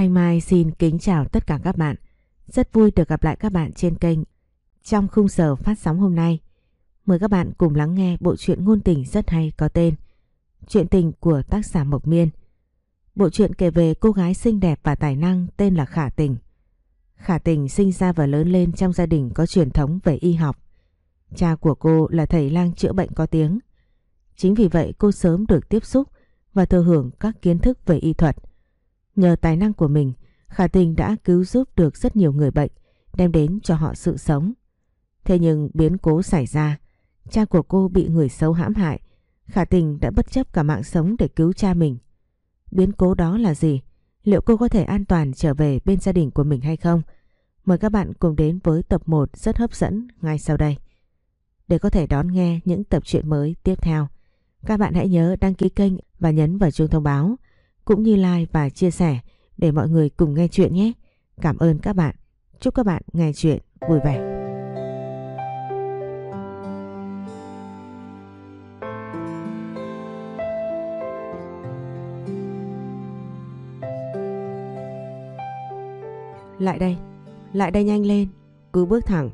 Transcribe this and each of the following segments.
Thanh Mai xin kính chào tất cả các bạn. Rất vui được gặp lại các bạn trên kênh trong khung giờ phát sóng hôm nay. Mời các bạn cùng lắng nghe bộ truyện ngôn tình rất hay có tên Chuyện tình của tác giả Mộc Miên. Bộ truyện kể về cô gái xinh đẹp và tài năng tên là Khả Tình. Khả Tình sinh ra và lớn lên trong gia đình có truyền thống về y học. Cha của cô là thầy lang chữa bệnh có tiếng. Chính vì vậy cô sớm được tiếp xúc và thừa hưởng các kiến thức về y thuật. Nhờ tài năng của mình, Khả Tình đã cứu giúp được rất nhiều người bệnh, đem đến cho họ sự sống. Thế nhưng biến cố xảy ra, cha của cô bị người xấu hãm hại, Khả Tình đã bất chấp cả mạng sống để cứu cha mình. Biến cố đó là gì? Liệu cô có thể an toàn trở về bên gia đình của mình hay không? Mời các bạn cùng đến với tập 1 rất hấp dẫn ngay sau đây. Để có thể đón nghe những tập truyện mới tiếp theo, các bạn hãy nhớ đăng ký kênh và nhấn vào chuông thông báo, cũng như like và chia sẻ để mọi người cùng nghe chuyện nhé. Cảm ơn các bạn. Chúc các bạn nghe chuyện vui vẻ. Lại đây, lại đây nhanh lên, cứ bước thẳng.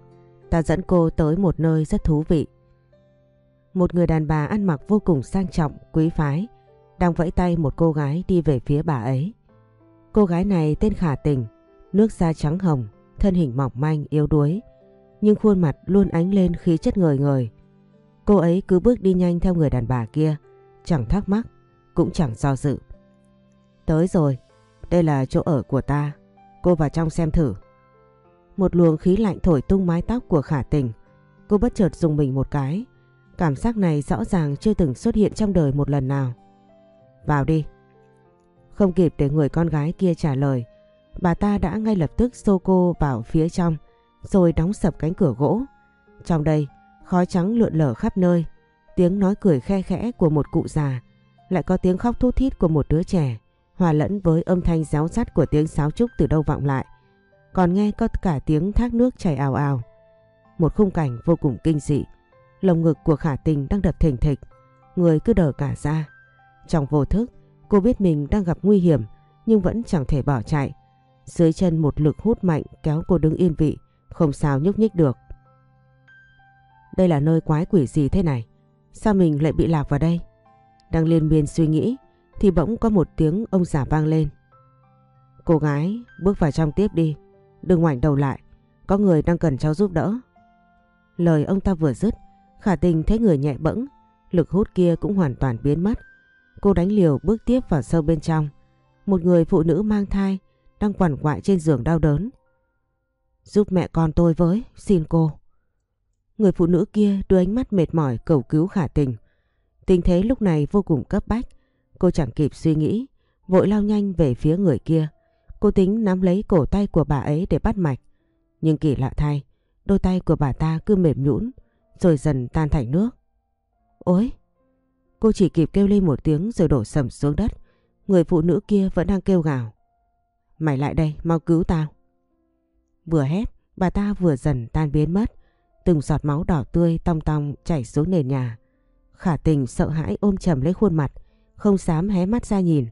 Ta dẫn cô tới một nơi rất thú vị. Một người đàn bà ăn mặc vô cùng sang trọng, quý phái, đang vẫy tay một cô gái đi về phía bà ấy. Cô gái này tên Khả Tình, nước da trắng hồng, thân hình mỏng manh, yếu đuối, nhưng khuôn mặt luôn ánh lên khí chất người người. Cô ấy cứ bước đi nhanh theo người đàn bà kia, chẳng thắc mắc, cũng chẳng do dự. Tới rồi, đây là chỗ ở của ta, cô vào trong xem thử. Một luồng khí lạnh thổi tung mái tóc của khả tình, cô bất chợt dùng mình một cái. Cảm giác này rõ ràng chưa từng xuất hiện trong đời một lần nào. Vào đi. Không kịp để người con gái kia trả lời, bà ta đã ngay lập tức xô cô vào phía trong, rồi đóng sập cánh cửa gỗ. Trong đây, khói trắng lượn lở khắp nơi, tiếng nói cười khe khẽ của một cụ già, lại có tiếng khóc thút thít của một đứa trẻ, hòa lẫn với âm thanh réo rắt của tiếng sáo trúc từ đâu vọng lại. Còn nghe có cả tiếng thác nước chảy ào ào. Một khung cảnh vô cùng kinh dị, lồng ngực của khả tình đang đập thình thịch, người cứ đờ cả ra. Trong vô thức, cô biết mình đang gặp nguy hiểm nhưng vẫn chẳng thể bỏ chạy. Dưới chân một lực hút mạnh kéo cô đứng yên vị, không sao nhúc nhích được. Đây là nơi quái quỷ gì thế này? Sao mình lại bị lạc vào đây? Đang liên miên suy nghĩ thì bỗng có một tiếng ông già vang lên. Cô gái bước vào trong tiếp đi, đừng ngoảnh đầu lại, có người đang cần cháu giúp đỡ. Lời ông ta vừa dứt, khả tình thấy người nhẹ bẫng, lực hút kia cũng hoàn toàn biến mất. Cô đánh liều bước tiếp vào sâu bên trong. Một người phụ nữ mang thai đang quằn quại trên giường đau đớn. Giúp mẹ con tôi với, xin cô. Người phụ nữ kia đưa ánh mắt mệt mỏi cầu cứu khả tình. Tình thế lúc này vô cùng cấp bách. Cô chẳng kịp suy nghĩ, vội lao nhanh về phía người kia. Cô tính nắm lấy cổ tay của bà ấy để bắt mạch. Nhưng kỳ lạ thay, đôi tay của bà ta cứ mềm nhũn rồi dần tan thành nước. Ôi! Cô chỉ kịp kêu lên một tiếng rồi đổ sầm xuống đất. Người phụ nữ kia vẫn đang kêu gào. Mày lại đây, mau cứu tao. Vừa hét, bà ta vừa dần tan biến mất. Từng giọt máu đỏ tươi tong tong chảy xuống nền nhà. Khả tình sợ hãi ôm chầm lấy khuôn mặt, không dám hé mắt ra nhìn.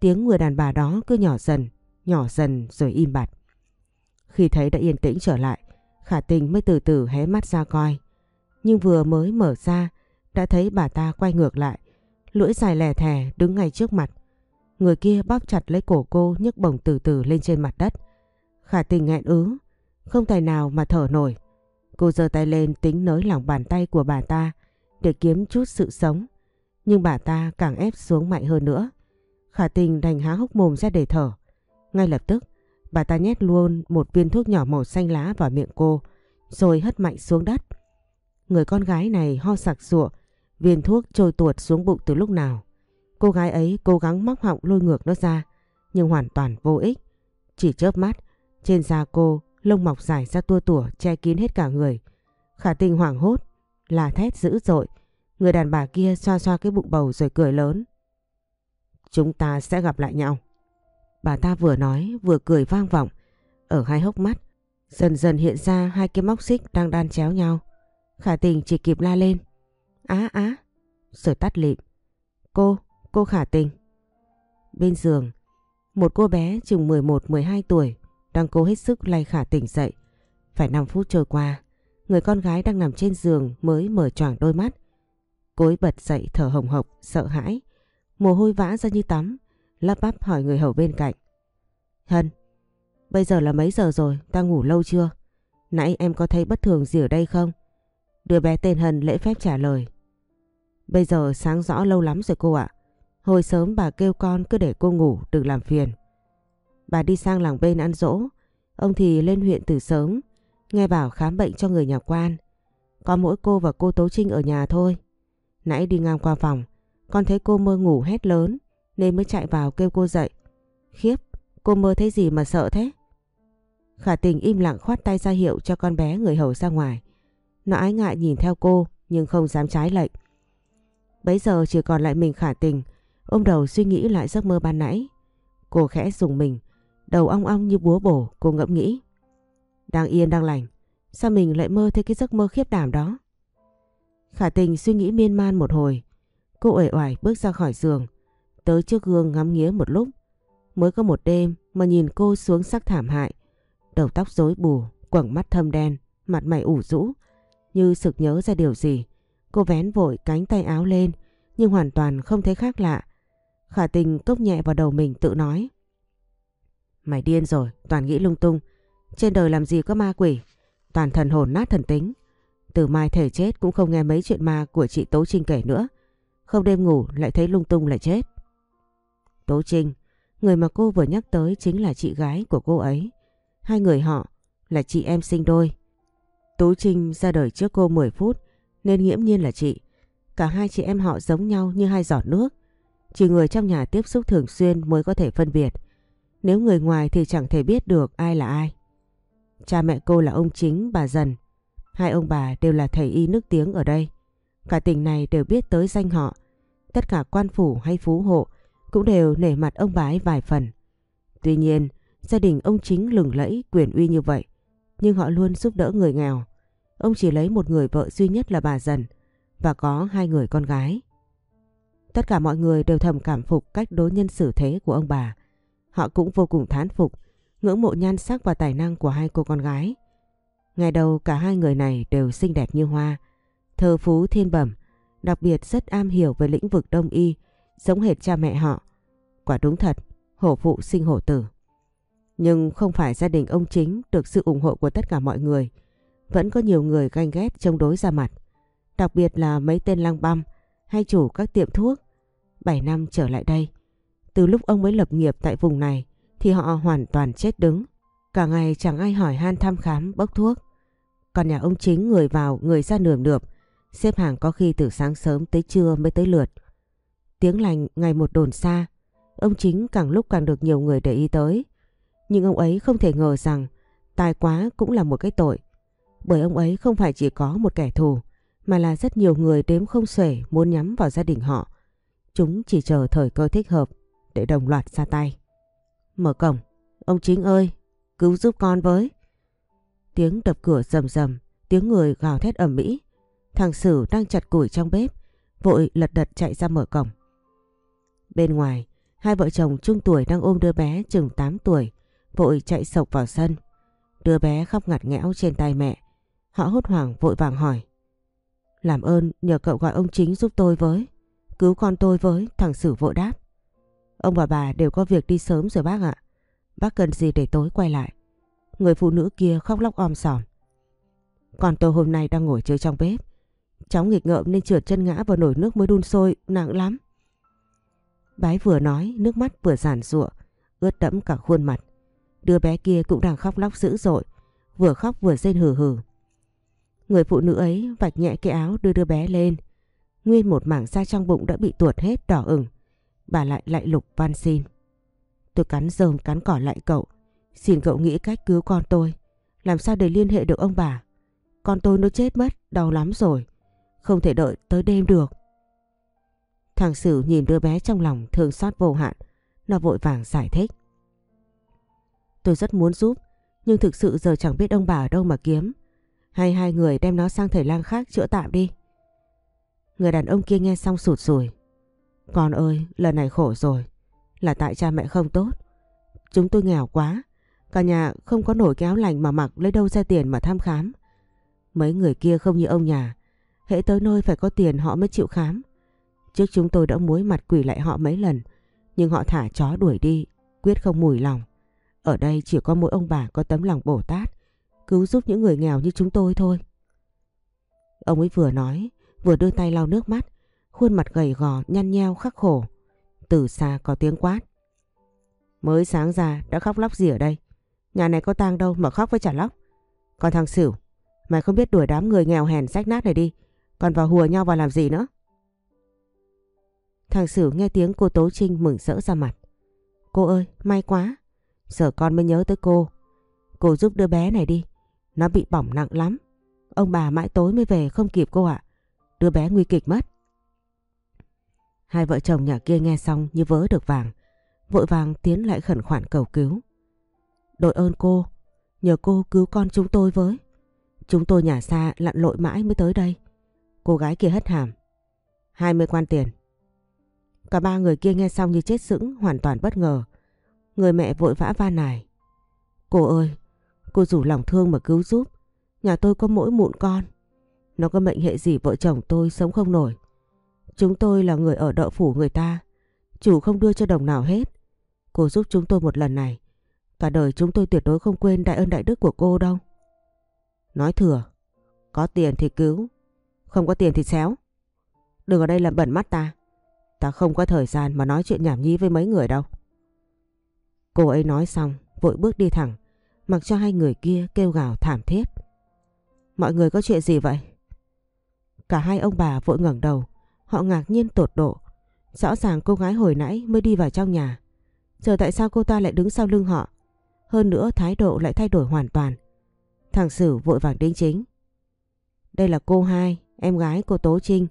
Tiếng người đàn bà đó cứ nhỏ dần, nhỏ dần rồi im bặt. Khi thấy đã yên tĩnh trở lại, khả tình mới từ từ hé mắt ra coi. Nhưng vừa mới mở ra, đã thấy bà ta quay ngược lại, lưỡi dài lè thè đứng ngay trước mặt. Người kia bóp chặt lấy cổ cô nhấc bổng từ từ lên trên mặt đất. Khả tình nghẹn ứ, không tài nào mà thở nổi. Cô giơ tay lên tính nới lỏng bàn tay của bà ta để kiếm chút sự sống. Nhưng bà ta càng ép xuống mạnh hơn nữa. Khả tình đành há hốc mồm ra để thở. Ngay lập tức, bà ta nhét luôn một viên thuốc nhỏ màu xanh lá vào miệng cô, rồi hất mạnh xuống đất. Người con gái này ho sặc sụa, viên thuốc trôi tuột xuống bụng từ lúc nào. Cô gái ấy cố gắng móc họng lôi ngược nó ra, nhưng hoàn toàn vô ích. Chỉ chớp mắt, trên da cô lông mọc dài ra tua tủa che kín hết cả người. Khả tình hoảng hốt, là thét dữ dội. Người đàn bà kia xoa xoa cái bụng bầu rồi cười lớn. Chúng ta sẽ gặp lại nhau. Bà ta vừa nói vừa cười vang vọng. Ở hai hốc mắt, dần dần hiện ra hai cái móc xích đang đan chéo nhau. Khả tình chỉ kịp la lên. Á á, rồi tắt lịm. Cô, cô khả tình. Bên giường, Một cô bé chừng 11-12 tuổi đang cố hết sức lay khả tỉnh dậy. Phải 5 phút trôi qua, người con gái đang nằm trên giường mới mở choàng đôi mắt. Cô ấy bật dậy thở hồng hộc, sợ hãi. Mồ hôi vã ra như tắm, lắp bắp hỏi người hầu bên cạnh. Hân, bây giờ là mấy giờ rồi, ta ngủ lâu chưa? Nãy em có thấy bất thường gì ở đây không? Đứa bé tên Hân lễ phép trả lời. Bây giờ sáng rõ lâu lắm rồi cô ạ. Hồi sớm bà kêu con cứ để cô ngủ đừng làm phiền. Bà đi sang làng bên ăn dỗ. Ông thì lên huyện từ sớm. Nghe bảo khám bệnh cho người nhà quan. Có mỗi cô và cô Tố Trinh ở nhà thôi. Nãy đi ngang qua phòng. Con thấy cô mơ ngủ hét lớn. Nên mới chạy vào kêu cô dậy. Khiếp, cô mơ thấy gì mà sợ thế? Khả tình im lặng khoát tay ra hiệu cho con bé người hầu ra ngoài. Nó ái ngại nhìn theo cô nhưng không dám trái lệnh. Bấy giờ chỉ còn lại mình khả tình, ôm đầu suy nghĩ lại giấc mơ ban nãy. Cô khẽ dùng mình, đầu ong ong như búa bổ, cô ngẫm nghĩ. Đang yên đang lành, sao mình lại mơ thấy cái giấc mơ khiếp đảm đó? Khả tình suy nghĩ miên man một hồi, cô uể oải bước ra khỏi giường, tới trước gương ngắm nghía một lúc. Mới có một đêm mà nhìn cô xuống sắc thảm hại, đầu tóc rối bù, quầng mắt thâm đen, mặt mày ủ rũ, như sực nhớ ra điều gì. Cô vén vội cánh tay áo lên nhưng hoàn toàn không thấy khác lạ. Khả tình cốc nhẹ vào đầu mình tự nói. Mày điên rồi, toàn nghĩ lung tung. Trên đời làm gì có ma quỷ, toàn thần hồn nát thần tính. Từ mai thể chết cũng không nghe mấy chuyện ma của chị Tố Trinh kể nữa. Không đêm ngủ lại thấy lung tung lại chết. Tố Trinh, người mà cô vừa nhắc tới chính là chị gái của cô ấy. Hai người họ là chị em sinh đôi. Tố Trinh ra đời trước cô 10 phút nên nghiễm nhiên là chị. Cả hai chị em họ giống nhau như hai giọt nước. Chỉ người trong nhà tiếp xúc thường xuyên mới có thể phân biệt. Nếu người ngoài thì chẳng thể biết được ai là ai. Cha mẹ cô là ông chính, bà dần. Hai ông bà đều là thầy y nước tiếng ở đây. Cả tỉnh này đều biết tới danh họ. Tất cả quan phủ hay phú hộ cũng đều nể mặt ông bà ấy vài phần. Tuy nhiên, gia đình ông chính lừng lẫy quyền uy như vậy. Nhưng họ luôn giúp đỡ người nghèo. Ông chỉ lấy một người vợ duy nhất là bà dần và có hai người con gái. Tất cả mọi người đều thầm cảm phục cách đối nhân xử thế của ông bà. Họ cũng vô cùng thán phục, ngưỡng mộ nhan sắc và tài năng của hai cô con gái. Ngày đầu cả hai người này đều xinh đẹp như hoa, thơ phú thiên bẩm, đặc biệt rất am hiểu về lĩnh vực đông y, giống hệt cha mẹ họ. Quả đúng thật, hổ phụ sinh hổ tử. Nhưng không phải gia đình ông chính được sự ủng hộ của tất cả mọi người. Vẫn có nhiều người ganh ghét chống đối ra mặt. Đặc biệt là mấy tên lăng băm hay chủ các tiệm thuốc. 7 năm trở lại đây, từ lúc ông mới lập nghiệp tại vùng này thì họ hoàn toàn chết đứng. Cả ngày chẳng ai hỏi han thăm khám bốc thuốc. Còn nhà ông chính người vào người ra nườm nượp, xếp hàng có khi từ sáng sớm tới trưa mới tới lượt. Tiếng lành ngày một đồn xa, ông chính càng lúc càng được nhiều người để ý tới. Nhưng ông ấy không thể ngờ rằng tài quá cũng là một cái tội. Bởi ông ấy không phải chỉ có một kẻ thù, mà là rất nhiều người đếm không xuể muốn nhắm vào gia đình họ. Chúng chỉ chờ thời cơ thích hợp để đồng loạt ra tay. Mở cổng, ông chính ơi, cứu giúp con với. Tiếng đập cửa rầm rầm, tiếng người gào thét ầm ĩ. Thằng Sử đang chặt củi trong bếp, vội lật đật chạy ra mở cổng. Bên ngoài, hai vợ chồng trung tuổi đang ôm đứa bé chừng 8 tuổi, vội chạy sộc vào sân. Đứa bé khóc ngặt nghẽo trên tay mẹ. Họ hốt hoảng vội vàng hỏi. Làm ơn nhờ cậu gọi ông chính giúp tôi với. Cứu con tôi với, thằng Sử vội đáp. Ông và bà đều có việc đi sớm rồi bác ạ. Bác cần gì để tối quay lại. Người phụ nữ kia khóc lóc om sòm. Còn tôi hôm nay đang ngồi chơi trong bếp. Cháu nghịch ngợm nên trượt chân ngã vào nồi nước mới đun sôi, nặng lắm. Bái vừa nói, nước mắt vừa giản rụa, ướt đẫm cả khuôn mặt. Đứa bé kia cũng đang khóc lóc dữ dội, vừa khóc vừa rên hừ hừ. Người phụ nữ ấy vạch nhẹ cái áo đưa đứa bé lên. Nguyên một mảng da trong bụng đã bị tuột hết đỏ ửng. Bà lại lại lục van xin. Tôi cắn rơm cắn cỏ lại cậu. Xin cậu nghĩ cách cứu con tôi. Làm sao để liên hệ được ông bà. Con tôi nó chết mất, đau lắm rồi. Không thể đợi tới đêm được. Thằng Sử nhìn đứa bé trong lòng thương xót vô hạn. Nó vội vàng giải thích. Tôi rất muốn giúp, nhưng thực sự giờ chẳng biết ông bà ở đâu mà kiếm. Hay hai người đem nó sang thầy lang khác chữa tạm đi. Người đàn ông kia nghe xong sụt sùi. Con ơi, lần này khổ rồi. Là tại cha mẹ không tốt. Chúng tôi nghèo quá. Cả nhà không có nổi kéo lành mà mặc lấy đâu ra tiền mà thăm khám. Mấy người kia không như ông nhà. Hễ tới nơi phải có tiền họ mới chịu khám. Trước chúng tôi đã muối mặt quỷ lại họ mấy lần. Nhưng họ thả chó đuổi đi. Quyết không mùi lòng. Ở đây chỉ có mỗi ông bà có tấm lòng Bồ Tát. Cứu giúp những người nghèo như chúng tôi thôi. Ông ấy vừa nói, vừa đưa tay lau nước mắt. Khuôn mặt gầy gò, nhăn nheo, khắc khổ. Từ xa có tiếng quát. Mới sáng ra đã khóc lóc gì ở đây? Nhà này có tang đâu mà khóc với trả lóc. Còn thằng Sửu, mày không biết đuổi đám người nghèo hèn rách nát này đi. Còn vào hùa nhau vào làm gì nữa? Thằng Sửu nghe tiếng cô Tố Trinh mừng rỡ ra mặt. Cô ơi, may quá. Giờ con mới nhớ tới cô. Cô giúp đứa bé này đi. Nó bị bỏng nặng lắm. Ông bà mãi tối mới về không kịp cô ạ. Đứa bé nguy kịch mất. Hai vợ chồng nhà kia nghe xong như vớ được vàng. Vội vàng tiến lại khẩn khoản cầu cứu. Đội ơn cô, nhờ cô cứu con chúng tôi với. Chúng tôi nhà xa lặn lội mãi mới tới đây. Cô gái kia hất hàm. 20 quan tiền. Cả ba người kia nghe xong như chết sững, hoàn toàn bất ngờ. Người mẹ vội vã van nài. Cô ơi, cô rủ lòng thương mà cứu giúp. Nhà tôi có mỗi mụn con. Nó có mệnh hệ gì vợ chồng tôi sống không nổi. Chúng tôi là người ở đợ phủ người ta. Chủ không đưa cho đồng nào hết. Cô giúp chúng tôi một lần này. Cả đời chúng tôi tuyệt đối không quên đại ơn đại đức của cô đâu. Nói thừa. Có tiền thì cứu. Không có tiền thì xéo. Đừng ở đây làm bẩn mắt ta. Ta không có thời gian mà nói chuyện nhảm nhí với mấy người đâu. Cô ấy nói xong, vội bước đi thẳng, mặc cho hai người kia kêu gào thảm thiết. Mọi người có chuyện gì vậy? Cả hai ông bà vội ngẩng đầu, họ ngạc nhiên tột độ. Rõ ràng cô gái hồi nãy mới đi vào trong nhà. Giờ tại sao cô ta lại đứng sau lưng họ? Hơn nữa thái độ lại thay đổi hoàn toàn. Thằng Sử vội vàng đính chính. Đây là cô hai, em gái cô Tố Trinh.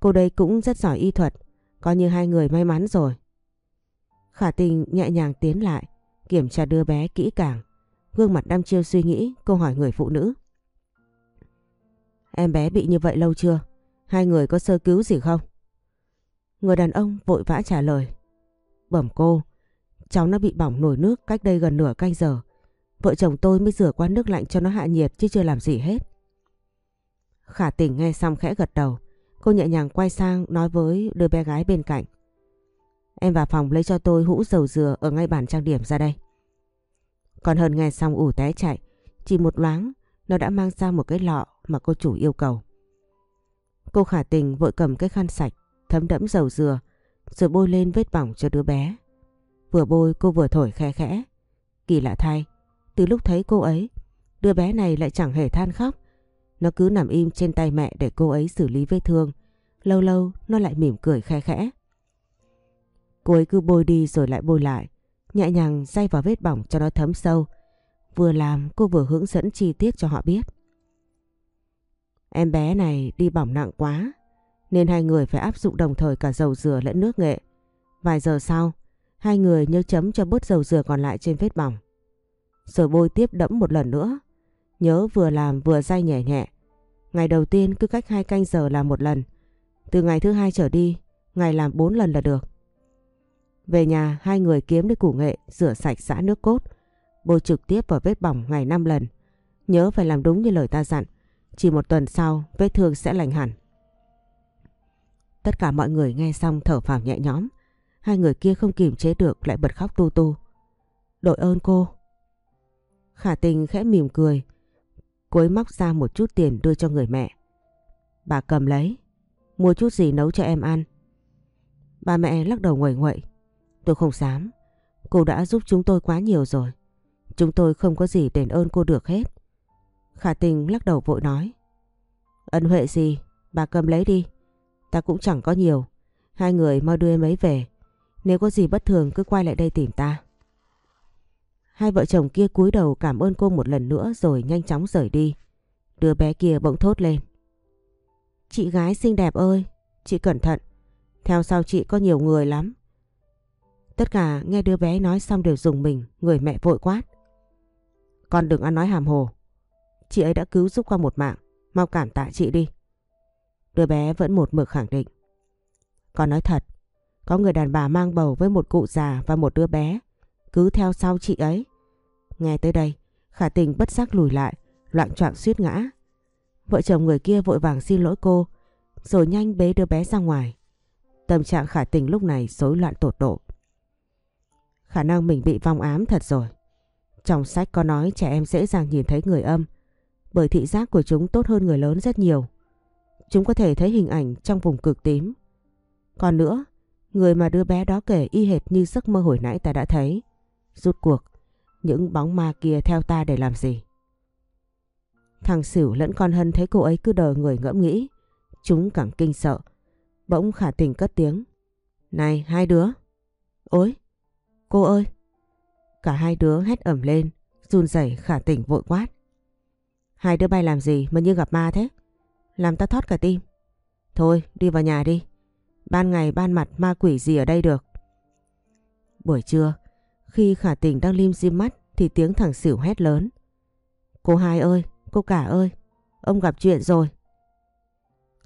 Cô đây cũng rất giỏi y thuật, coi như hai người may mắn rồi. Khả tình nhẹ nhàng tiến lại, kiểm tra đưa bé kỹ càng. Gương mặt đăm chiêu suy nghĩ, cô hỏi người phụ nữ. Em bé bị như vậy lâu chưa? Hai người có sơ cứu gì không? Người đàn ông vội vã trả lời. Bẩm cô, cháu nó bị bỏng nổi nước cách đây gần nửa canh giờ. Vợ chồng tôi mới rửa qua nước lạnh cho nó hạ nhiệt chứ chưa làm gì hết. Khả tình nghe xong khẽ gật đầu. Cô nhẹ nhàng quay sang nói với đứa bé gái bên cạnh. Em vào phòng lấy cho tôi hũ dầu dừa ở ngay bàn trang điểm ra đây. Còn hơn nghe xong ủ té chạy. Chỉ một loáng nó đã mang ra một cái lọ mà cô chủ yêu cầu. Cô khả tình vội cầm cái khăn sạch thấm đẫm dầu dừa rồi bôi lên vết bỏng cho đứa bé. Vừa bôi cô vừa thổi khe khẽ. Kỳ lạ thay, từ lúc thấy cô ấy, đứa bé này lại chẳng hề than khóc. Nó cứ nằm im trên tay mẹ để cô ấy xử lý vết thương. Lâu lâu nó lại mỉm cười khe khẽ. Cô ấy cứ bôi đi rồi lại bôi lại, nhẹ nhàng day vào vết bỏng cho nó thấm sâu. Vừa làm cô vừa hướng dẫn chi tiết cho họ biết. Em bé này đi bỏng nặng quá, nên hai người phải áp dụng đồng thời cả dầu dừa lẫn nước nghệ. Vài giờ sau, hai người nhớ chấm cho bớt dầu dừa còn lại trên vết bỏng. Rồi bôi tiếp đẫm một lần nữa. Nhớ vừa làm vừa day nhẹ nhẹ. Ngày đầu tiên cứ cách hai canh giờ làm một lần. Từ ngày thứ hai trở đi, ngày làm bốn lần là được. Về nhà hai người kiếm được củ nghệ, rửa sạch xã nước cốt, bôi trực tiếp vào vết bỏng ngày 5 lần. Nhớ phải làm đúng như lời ta dặn. Chỉ một tuần sau vết thương sẽ lành hẳn. Tất cả mọi người nghe xong thở phào nhẹ nhõm. Hai người kia không kìm chế được lại bật khóc tu tu. Đội ơn cô. Khả tình khẽ mỉm cười. cuối móc ra một chút tiền đưa cho người mẹ. Bà cầm lấy. Mua chút gì nấu cho em ăn. Bà mẹ lắc đầu nguẩy nguậy. Tôi không dám. Cô đã giúp chúng tôi quá nhiều rồi. Chúng tôi không có gì đền ơn cô được hết. Khả tình lắc đầu vội nói. Ân huệ gì, bà cầm lấy đi. Ta cũng chẳng có nhiều. Hai người mau đưa em ấy về. Nếu có gì bất thường cứ quay lại đây tìm ta. Hai vợ chồng kia cúi đầu cảm ơn cô một lần nữa rồi nhanh chóng rời đi. Đứa bé kia bỗng thốt lên. Chị gái xinh đẹp ơi, chị cẩn thận. Theo sau chị có nhiều người lắm. Tất cả nghe đứa bé nói xong đều dùng mình, người mẹ vội quát. Con đừng ăn nói hàm hồ. Chị ấy đã cứu giúp qua một mạng, mau cảm tạ chị đi. Đứa bé vẫn một mực khẳng định. Con nói thật, có người đàn bà mang bầu với một cụ già và một đứa bé. cứ theo sau chị ấy. Nghe tới đây, khả tình bất giác lùi lại, loạn trọng suýt ngã. Vợ chồng người kia vội vàng xin lỗi cô, rồi nhanh bế đứa bé ra ngoài. Tâm trạng khả tình lúc này rối loạn tột độ. Khả năng mình bị vong ám thật rồi. Trong sách có nói trẻ em dễ dàng nhìn thấy người âm, bởi thị giác của chúng tốt hơn người lớn rất nhiều. Chúng có thể thấy hình ảnh trong vùng cực tím. Còn nữa, người mà đứa bé đó kể y hệt như giấc mơ hồi nãy ta đã thấy. Rút cuộc, những bóng ma kia theo ta để làm gì? Thằng Sửu lẫn con Hân thấy cô ấy cứ đờ người ngẫm nghĩ. Chúng càng kinh sợ. Bỗng khả tình cất tiếng. Này hai đứa. Ôi, cô ơi. Cả hai đứa hét ẩm lên, run rẩy khả tình vội quát. Hai đứa bay làm gì mà như gặp ma thế? Làm ta thót cả tim. Thôi đi vào nhà đi. Ban ngày ban mặt ma quỷ gì ở đây được. Buổi trưa, khi khả tình đang lim dim mắt thì tiếng thằng xỉu hét lớn. Cô hai ơi, cô cả ơi, ông gặp chuyện rồi.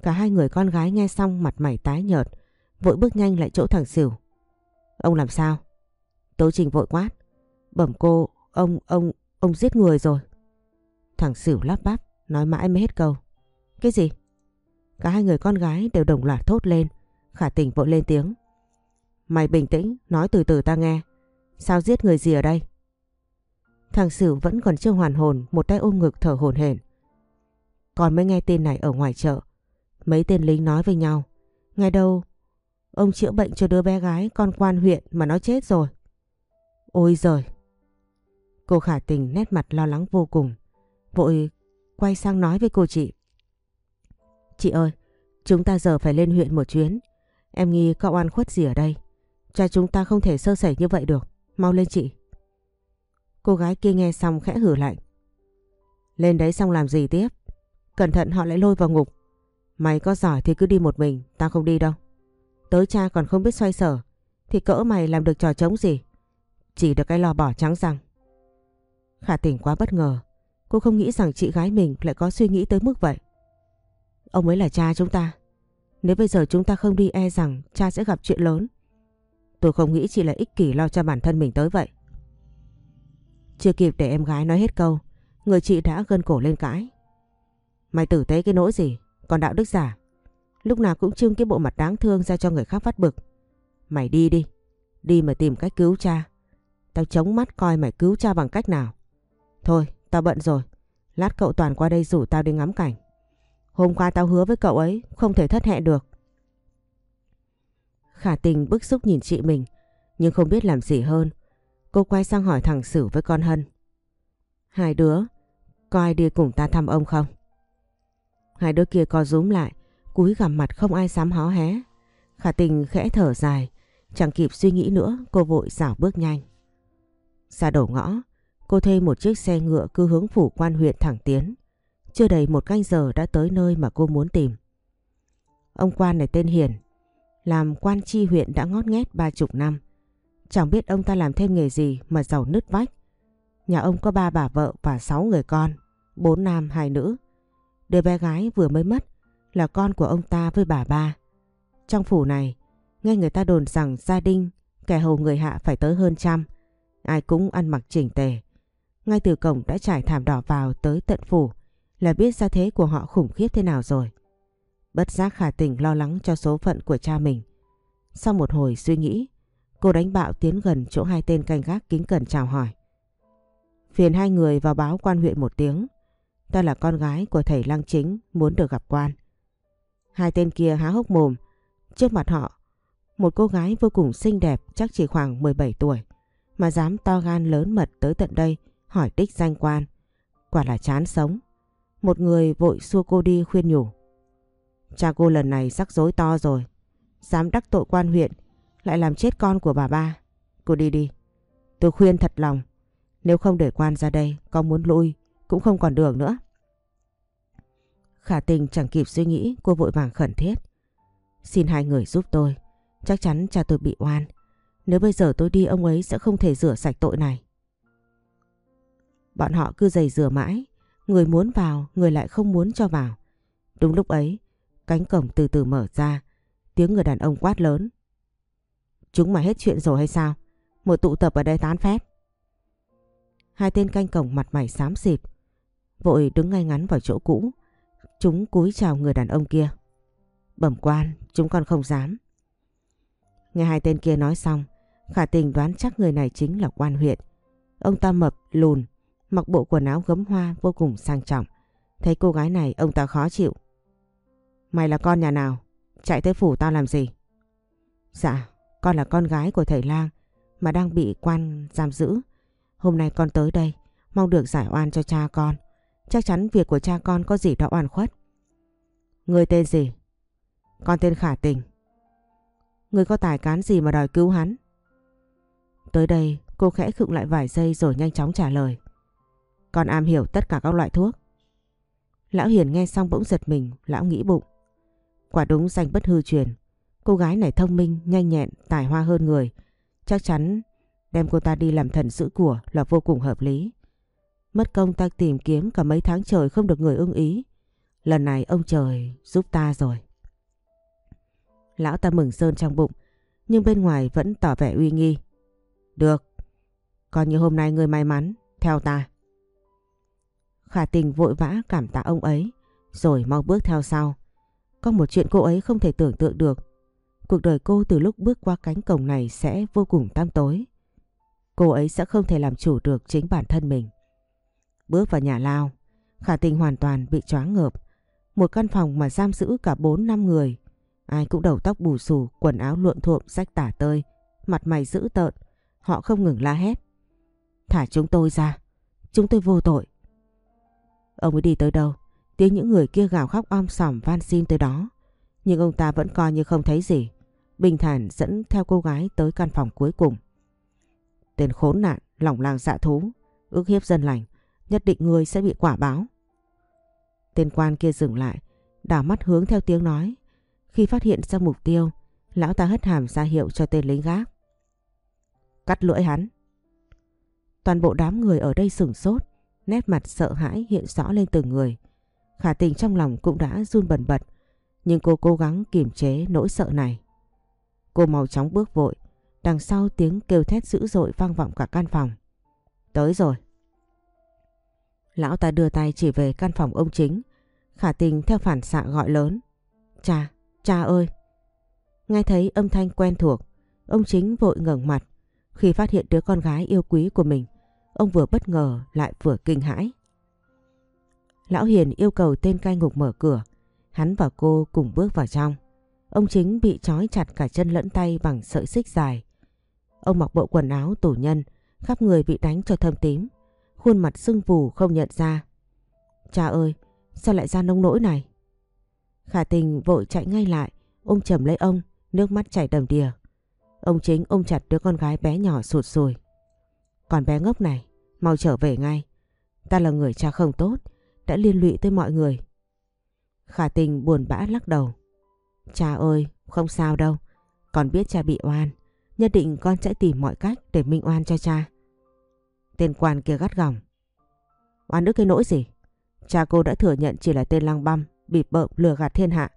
Cả hai người con gái nghe xong mặt mày tái nhợt, vội bước nhanh lại chỗ thằng xỉu. Ông làm sao? Tố Trình vội quát. Bẩm cô, ông, ông, ông giết người rồi. Thằng xỉu lắp bắp, nói mãi mới hết câu. Cái gì? Cả hai người con gái đều đồng loạt thốt lên. Khả tình vội lên tiếng. Mày bình tĩnh, nói từ từ ta nghe. Sao giết người gì ở đây? Thằng Sửu vẫn còn chưa hoàn hồn, một tay ôm ngực thở hổn hển. Còn mới nghe tin này ở ngoài chợ. Mấy tên lính nói với nhau. Ngay đâu, ông chữa bệnh cho đứa bé gái con quan huyện mà nó chết rồi. Ôi giời! Cô khả tình nét mặt lo lắng vô cùng. Vội quay sang nói với cô chị. Chị ơi, chúng ta giờ phải lên huyện một chuyến. Em nghi có oan khuất gì ở đây. Cha chúng ta không thể sơ sẩy như vậy được. Mau lên chị. Cô gái kia nghe xong khẽ hử lạnh. Lên đấy xong làm gì tiếp? Cẩn thận họ lại lôi vào ngục. Mày có giỏi thì cứ đi một mình, tao không đi đâu. Tới cha còn không biết xoay sở, thì cỡ mày làm được trò trống gì? Chỉ được cái lò bỏ trắng răng. Khả tỉnh quá bất ngờ, cô không nghĩ rằng chị gái mình lại có suy nghĩ tới mức vậy. Ông ấy là cha chúng ta. Nếu bây giờ chúng ta không đi e rằng cha sẽ gặp chuyện lớn. Tôi không nghĩ chị là ích kỷ lo cho bản thân mình tới vậy. Chưa kịp để em gái nói hết câu, người chị đã gân cổ lên cãi. Mày tử tế cái nỗi gì, còn đạo đức giả. Lúc nào cũng trưng cái bộ mặt đáng thương ra cho người khác phát bực. Mày đi đi, đi mà tìm cách cứu cha. Tao chống mắt coi mày cứu cha bằng cách nào. Thôi, tao bận rồi. Lát cậu Toàn qua đây rủ tao đi ngắm cảnh. Hôm qua tao hứa với cậu ấy không thể thất hẹn được. Khả tình bức xúc nhìn chị mình nhưng không biết làm gì hơn. Cô quay sang hỏi thằng Sử với con Hân. Hai đứa, có ai đi cùng ta thăm ông không? Hai đứa kia co rúm lại, cúi gằm mặt không ai dám hó hé. Khả tình khẽ thở dài, chẳng kịp suy nghĩ nữa, cô vội dảo bước nhanh. Ra đầu ngõ, cô thuê một chiếc xe ngựa cứ hướng phủ quan huyện thẳng tiến. Chưa đầy một canh giờ đã tới nơi mà cô muốn tìm. Ông quan này tên Hiền, làm quan tri huyện đã ngót nghét ba chục năm. Chẳng biết ông ta làm thêm nghề gì mà giàu nứt vách. Nhà ông có ba bà vợ và sáu người con, bốn nam hai nữ. Đứa bé gái vừa mới mất là con của ông ta với bà ba. Trong phủ này, nghe người ta đồn rằng gia đình kẻ hầu người hạ phải tới hơn trăm. Ai cũng ăn mặc chỉnh tề. Ngay từ cổng đã trải thảm đỏ vào tới tận phủ là biết gia thế của họ khủng khiếp thế nào rồi. Bất giác khả tình lo lắng cho số phận của cha mình. Sau một hồi suy nghĩ, cô đánh bạo tiến gần chỗ hai tên canh gác kính cẩn chào hỏi. Phiền hai người vào báo quan huyện một tiếng. Ta là con gái của thầy Lăng Chính muốn được gặp quan. Hai tên kia há hốc mồm. Trước mặt họ, một cô gái vô cùng xinh đẹp chắc chỉ khoảng 17 tuổi mà dám to gan lớn mật tới tận đây, hỏi đích danh quan. Quả là chán sống. Một người vội xua cô đi khuyên nhủ. Cha cô lần này rắc rối to rồi. Dám đắc tội quan huyện, lại làm chết con của bà ba. Cô đi đi. Tôi khuyên thật lòng. Nếu không để quan ra đây, có muốn lui, cũng không còn đường nữa. Khả tình chẳng kịp suy nghĩ, cô vội vàng khẩn thiết. Xin hai người giúp tôi. Chắc chắn cha tôi bị oan. Nếu bây giờ tôi đi ông ấy sẽ không thể rửa sạch tội này. Bọn họ cứ giày rửa mãi. Người muốn vào, người lại không muốn cho vào. Đúng lúc ấy, cánh cổng từ từ mở ra. Tiếng người đàn ông quát lớn. Chúng mà hết chuyện rồi hay sao? một tụ tập ở đây tán phét. Hai tên canh cổng mặt mày xám xịt, vội đứng ngay ngắn vào chỗ cũ. Chúng cúi chào người đàn ông kia. Bẩm quan, chúng con không dám. Nghe hai tên kia nói xong, khả tình đoán chắc người này chính là quan huyện. Ông ta mập, lùn, mặc bộ quần áo gấm hoa vô cùng sang trọng. Thấy cô gái này ông ta khó chịu. Mày là con nhà nào? Chạy tới phủ tao làm gì? Dạ, con là con gái của thầy lang mà đang bị quan giam giữ. Hôm nay con tới đây, mong được giải oan cho cha con. Chắc chắn việc của cha con có gì đó oan khuất. Người tên gì? Con tên Khả Tình. Người có tài cán gì mà đòi cứu hắn? Tới đây cô khẽ khựng lại vài giây rồi nhanh chóng trả lời. Con am hiểu tất cả các loại thuốc. Lão Hiền nghe xong bỗng giật mình, lão nghĩ bụng. Quả đúng danh bất hư truyền. Cô gái này thông minh, nhanh nhẹn, tài hoa hơn người. Chắc chắn đem cô ta đi làm thần giữ của là vô cùng hợp lý. Mất công ta tìm kiếm cả mấy tháng trời không được người ưng ý. Lần này ông trời giúp ta rồi. Lão ta mừng sơn trong bụng, nhưng bên ngoài vẫn tỏ vẻ uy nghi. Được, coi như hôm nay người may mắn, theo ta. Khả tình vội vã cảm tạ ông ấy, rồi mau bước theo sau. Có một chuyện cô ấy không thể tưởng tượng được. Cuộc đời cô từ lúc bước qua cánh cổng này sẽ vô cùng tăm tối. Cô ấy sẽ không thể làm chủ được chính bản thân mình. Bước vào nhà lao, khả tình hoàn toàn bị choáng ngợp. Một căn phòng mà giam giữ cả 4 năm người. Ai cũng đầu tóc bù xù, quần áo luộn thuộm, rách tả tơi, mặt mày dữ tợn. Họ không ngừng la hét. Thả chúng tôi ra, chúng tôi vô tội. Ông ấy đi tới đâu, tiếng những người kia gào khóc om sòm van xin tới đó. Nhưng ông ta vẫn coi như không thấy gì. Bình thản dẫn theo cô gái tới căn phòng cuối cùng. Tên khốn nạn, lỏng làng dạ thú, ước hiếp dân lành, nhất định người sẽ bị quả báo. Tên quan kia dừng lại, đảo mắt hướng theo tiếng nói. Khi phát hiện ra mục tiêu, lão ta hất hàm ra hiệu cho tên lính gác. Cắt lưỡi hắn. Toàn bộ đám người ở đây sửng sốt, nét mặt sợ hãi hiện rõ lên từng người. Khả tình trong lòng cũng đã run bần bật, nhưng cô cố gắng kiềm chế nỗi sợ này. Cô mau chóng bước vội, đằng sau tiếng kêu thét dữ dội vang vọng cả căn phòng. Tới rồi. Lão ta đưa tay chỉ về căn phòng ông chính, khả tình theo phản xạ gọi lớn. Cha, cha ơi! Nghe thấy âm thanh quen thuộc, ông chính vội ngẩng mặt khi phát hiện đứa con gái yêu quý của mình. Ông vừa bất ngờ lại vừa kinh hãi. Lão Hiền yêu cầu tên cai ngục mở cửa. Hắn và cô cùng bước vào trong. Ông chính bị trói chặt cả chân lẫn tay bằng sợi xích dài. Ông mặc bộ quần áo tù nhân, khắp người bị đánh cho thâm tím. Khuôn mặt sưng vù không nhận ra. Cha ơi, sao lại ra nông nỗi này? Khả tình vội chạy ngay lại, ôm chầm lấy ông, nước mắt chảy đầm đìa. Ông chính ôm chặt đứa con gái bé nhỏ sụt sùi. Còn bé ngốc này, mau trở về ngay. Ta là người cha không tốt, đã liên lụy tới mọi người. Khả tình buồn bã lắc đầu. Cha ơi, không sao đâu. Con biết cha bị oan. Nhất định con sẽ tìm mọi cách để minh oan cho cha. Tên quan kia gắt gỏng. Oan ức cái nỗi gì? Cha cô đã thừa nhận chỉ là tên lăng băm, bịp bợm lừa gạt thiên hạ.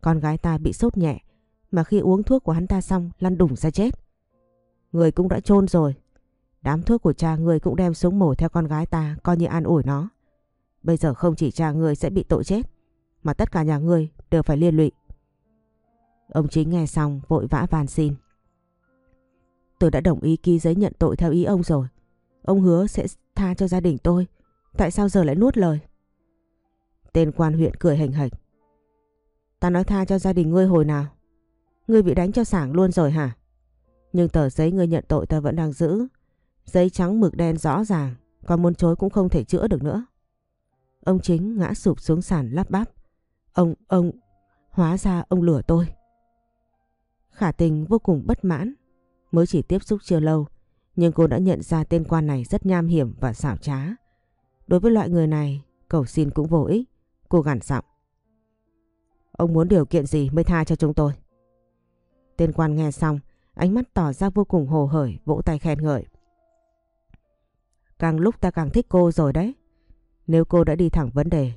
Con gái ta bị sốt nhẹ, mà khi uống thuốc của hắn ta xong lăn đùng ra chết. Người cũng đã chôn rồi. Đám thuốc của cha người cũng đem xuống mổ theo con gái ta coi như an ủi nó. Bây giờ không chỉ cha người sẽ bị tội chết, mà tất cả nhà người đều phải liên lụy. Ông chính nghe xong vội vã van xin. Tôi đã đồng ý ký giấy nhận tội theo ý ông rồi. Ông hứa sẽ tha cho gia đình tôi. Tại sao giờ lại nuốt lời? Tên quan huyện cười hành hạch. Ta nói tha cho gia đình ngươi hồi nào? Ngươi bị đánh cho sảng luôn rồi hả? Nhưng tờ giấy ngươi nhận tội ta vẫn đang giữ. Giấy trắng mực đen rõ ràng, còn muốn chối cũng không thể chữa được nữa. Ông chính ngã sụp xuống sàn lắp bắp. Ông, ông, hóa ra ông lừa tôi. Khả tình vô cùng bất mãn. Mới chỉ tiếp xúc chưa lâu, nhưng cô đã nhận ra tên quan này rất nham hiểm và xảo trá. Đối với loại người này, cầu xin cũng vô ích. Cô gằn giọng. Ông muốn điều kiện gì mới tha cho chúng tôi? Tên quan nghe xong, ánh mắt tỏ ra vô cùng hồ hởi, vỗ tay khen ngợi. Càng lúc ta càng thích cô rồi đấy. Nếu cô đã đi thẳng vấn đề,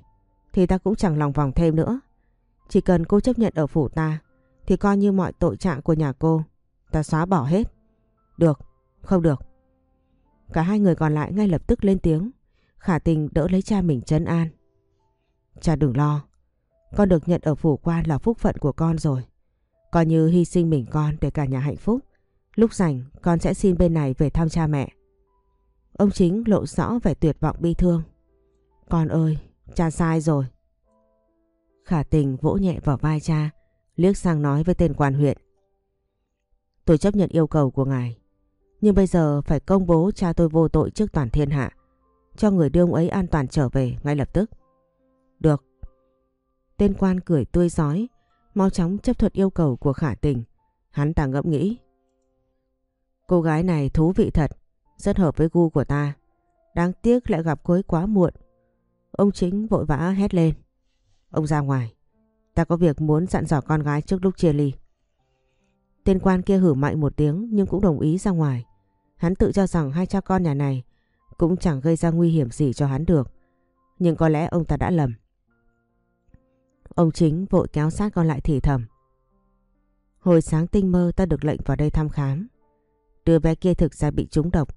thì ta cũng chẳng lòng vòng thêm nữa. Chỉ cần cô chấp nhận ở phủ ta, thì coi như mọi tội trạng của nhà cô, ta xóa bỏ hết. Được, không được. Cả hai người còn lại ngay lập tức lên tiếng. Khả tình đỡ lấy cha mình trấn an. Cha đừng lo. Con được nhận ở phủ quan là phúc phận của con rồi. Coi như hy sinh mình con để cả nhà hạnh phúc. Lúc rảnh con sẽ xin bên này về thăm cha mẹ. Ông chính lộ rõ vẻ tuyệt vọng bi thương. Con ơi, cha sai rồi. Khả tình vỗ nhẹ vào vai cha, liếc sang nói với tên quan huyện. Tôi chấp nhận yêu cầu của ngài, nhưng bây giờ phải công bố cha tôi vô tội trước toàn thiên hạ, cho người đưa ông ấy an toàn trở về ngay lập tức. Được. Tên quan cười tươi giói, mau chóng chấp thuận yêu cầu của khả tình. Hắn ta ngẫm nghĩ. Cô gái này thú vị thật, rất hợp với gu của ta. Đáng tiếc lại gặp cô ấy quá muộn. Ông chính vội vã hét lên. Ông ra ngoài. Ta có việc muốn dặn dò con gái trước lúc chia ly. Tên quan kia hử mạnh một tiếng nhưng cũng đồng ý ra ngoài. Hắn tự cho rằng hai cha con nhà này cũng chẳng gây ra nguy hiểm gì cho hắn được. Nhưng có lẽ ông ta đã lầm. Ông chính vội kéo sát con lại thì thầm. Hồi sáng tinh mơ ta được lệnh vào đây thăm khám. Đứa bé kia thực ra bị trúng độc.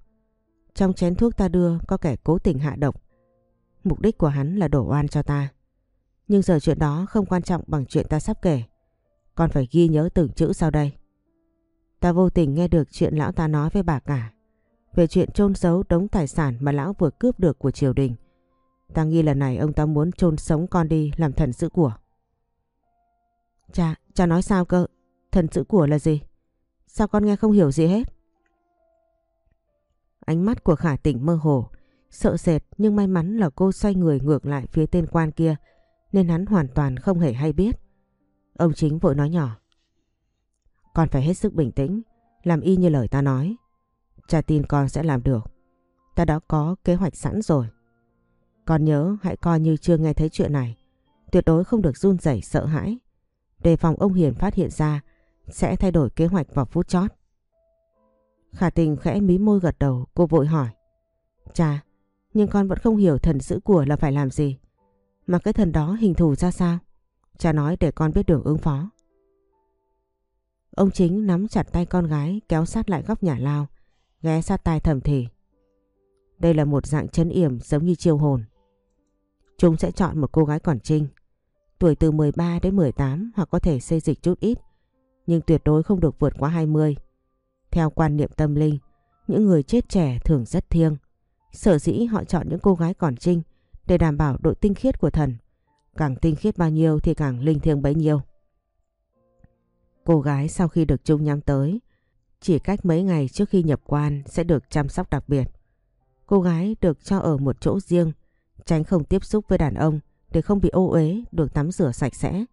Trong chén thuốc ta đưa có kẻ cố tình hạ độc. Mục đích của hắn là đổ oan cho ta. Nhưng giờ chuyện đó không quan trọng bằng chuyện ta sắp kể. Con phải ghi nhớ từng chữ sau đây. Ta vô tình nghe được chuyện lão ta nói với bà cả. Về chuyện chôn giấu đống tài sản mà lão vừa cướp được của triều đình. Ta nghi lần này ông ta muốn chôn sống con đi làm thần giữ của. Cha, cha nói sao cơ? Thần chữ của là gì? Sao con nghe không hiểu gì hết? Ánh mắt của khả tỉnh mơ hồ, sợ sệt nhưng may mắn là cô xoay người ngược lại phía tên quan kia nên hắn hoàn toàn không hề hay biết. Ông chính vội nói nhỏ. Con phải hết sức bình tĩnh, làm y như lời ta nói. Cha tin con sẽ làm được. Ta đã có kế hoạch sẵn rồi. Con nhớ hãy coi như chưa nghe thấy chuyện này. Tuyệt đối không được run rẩy sợ hãi. Đề phòng ông Hiền phát hiện ra sẽ thay đổi kế hoạch vào phút chót. Khả tình khẽ mí môi gật đầu, cô vội hỏi. Cha, nhưng con vẫn không hiểu thần giữ của là phải làm gì. Mà cái thần đó hình thù ra sao? Cha nói để con biết đường ứng phó. Ông chính nắm chặt tay con gái kéo sát lại góc nhà lao, ghé sát tai thầm thì. Đây là một dạng chấn yểm giống như chiêu hồn. Chúng sẽ chọn một cô gái còn trinh, tuổi từ 13 đến 18 hoặc có thể xây dịch chút ít, nhưng tuyệt đối không được vượt quá 20. Theo quan niệm tâm linh, những người chết trẻ thường rất thiêng. Sở dĩ họ chọn những cô gái còn trinh để đảm bảo độ tinh khiết của thần. Càng tinh khiết bao nhiêu thì càng linh thiêng bấy nhiêu. Cô gái sau khi được Trung nhắm tới, chỉ cách mấy ngày trước khi nhập quan sẽ được chăm sóc đặc biệt. Cô gái được cho ở một chỗ riêng, tránh không tiếp xúc với đàn ông để không bị ô uế, được tắm rửa sạch sẽ,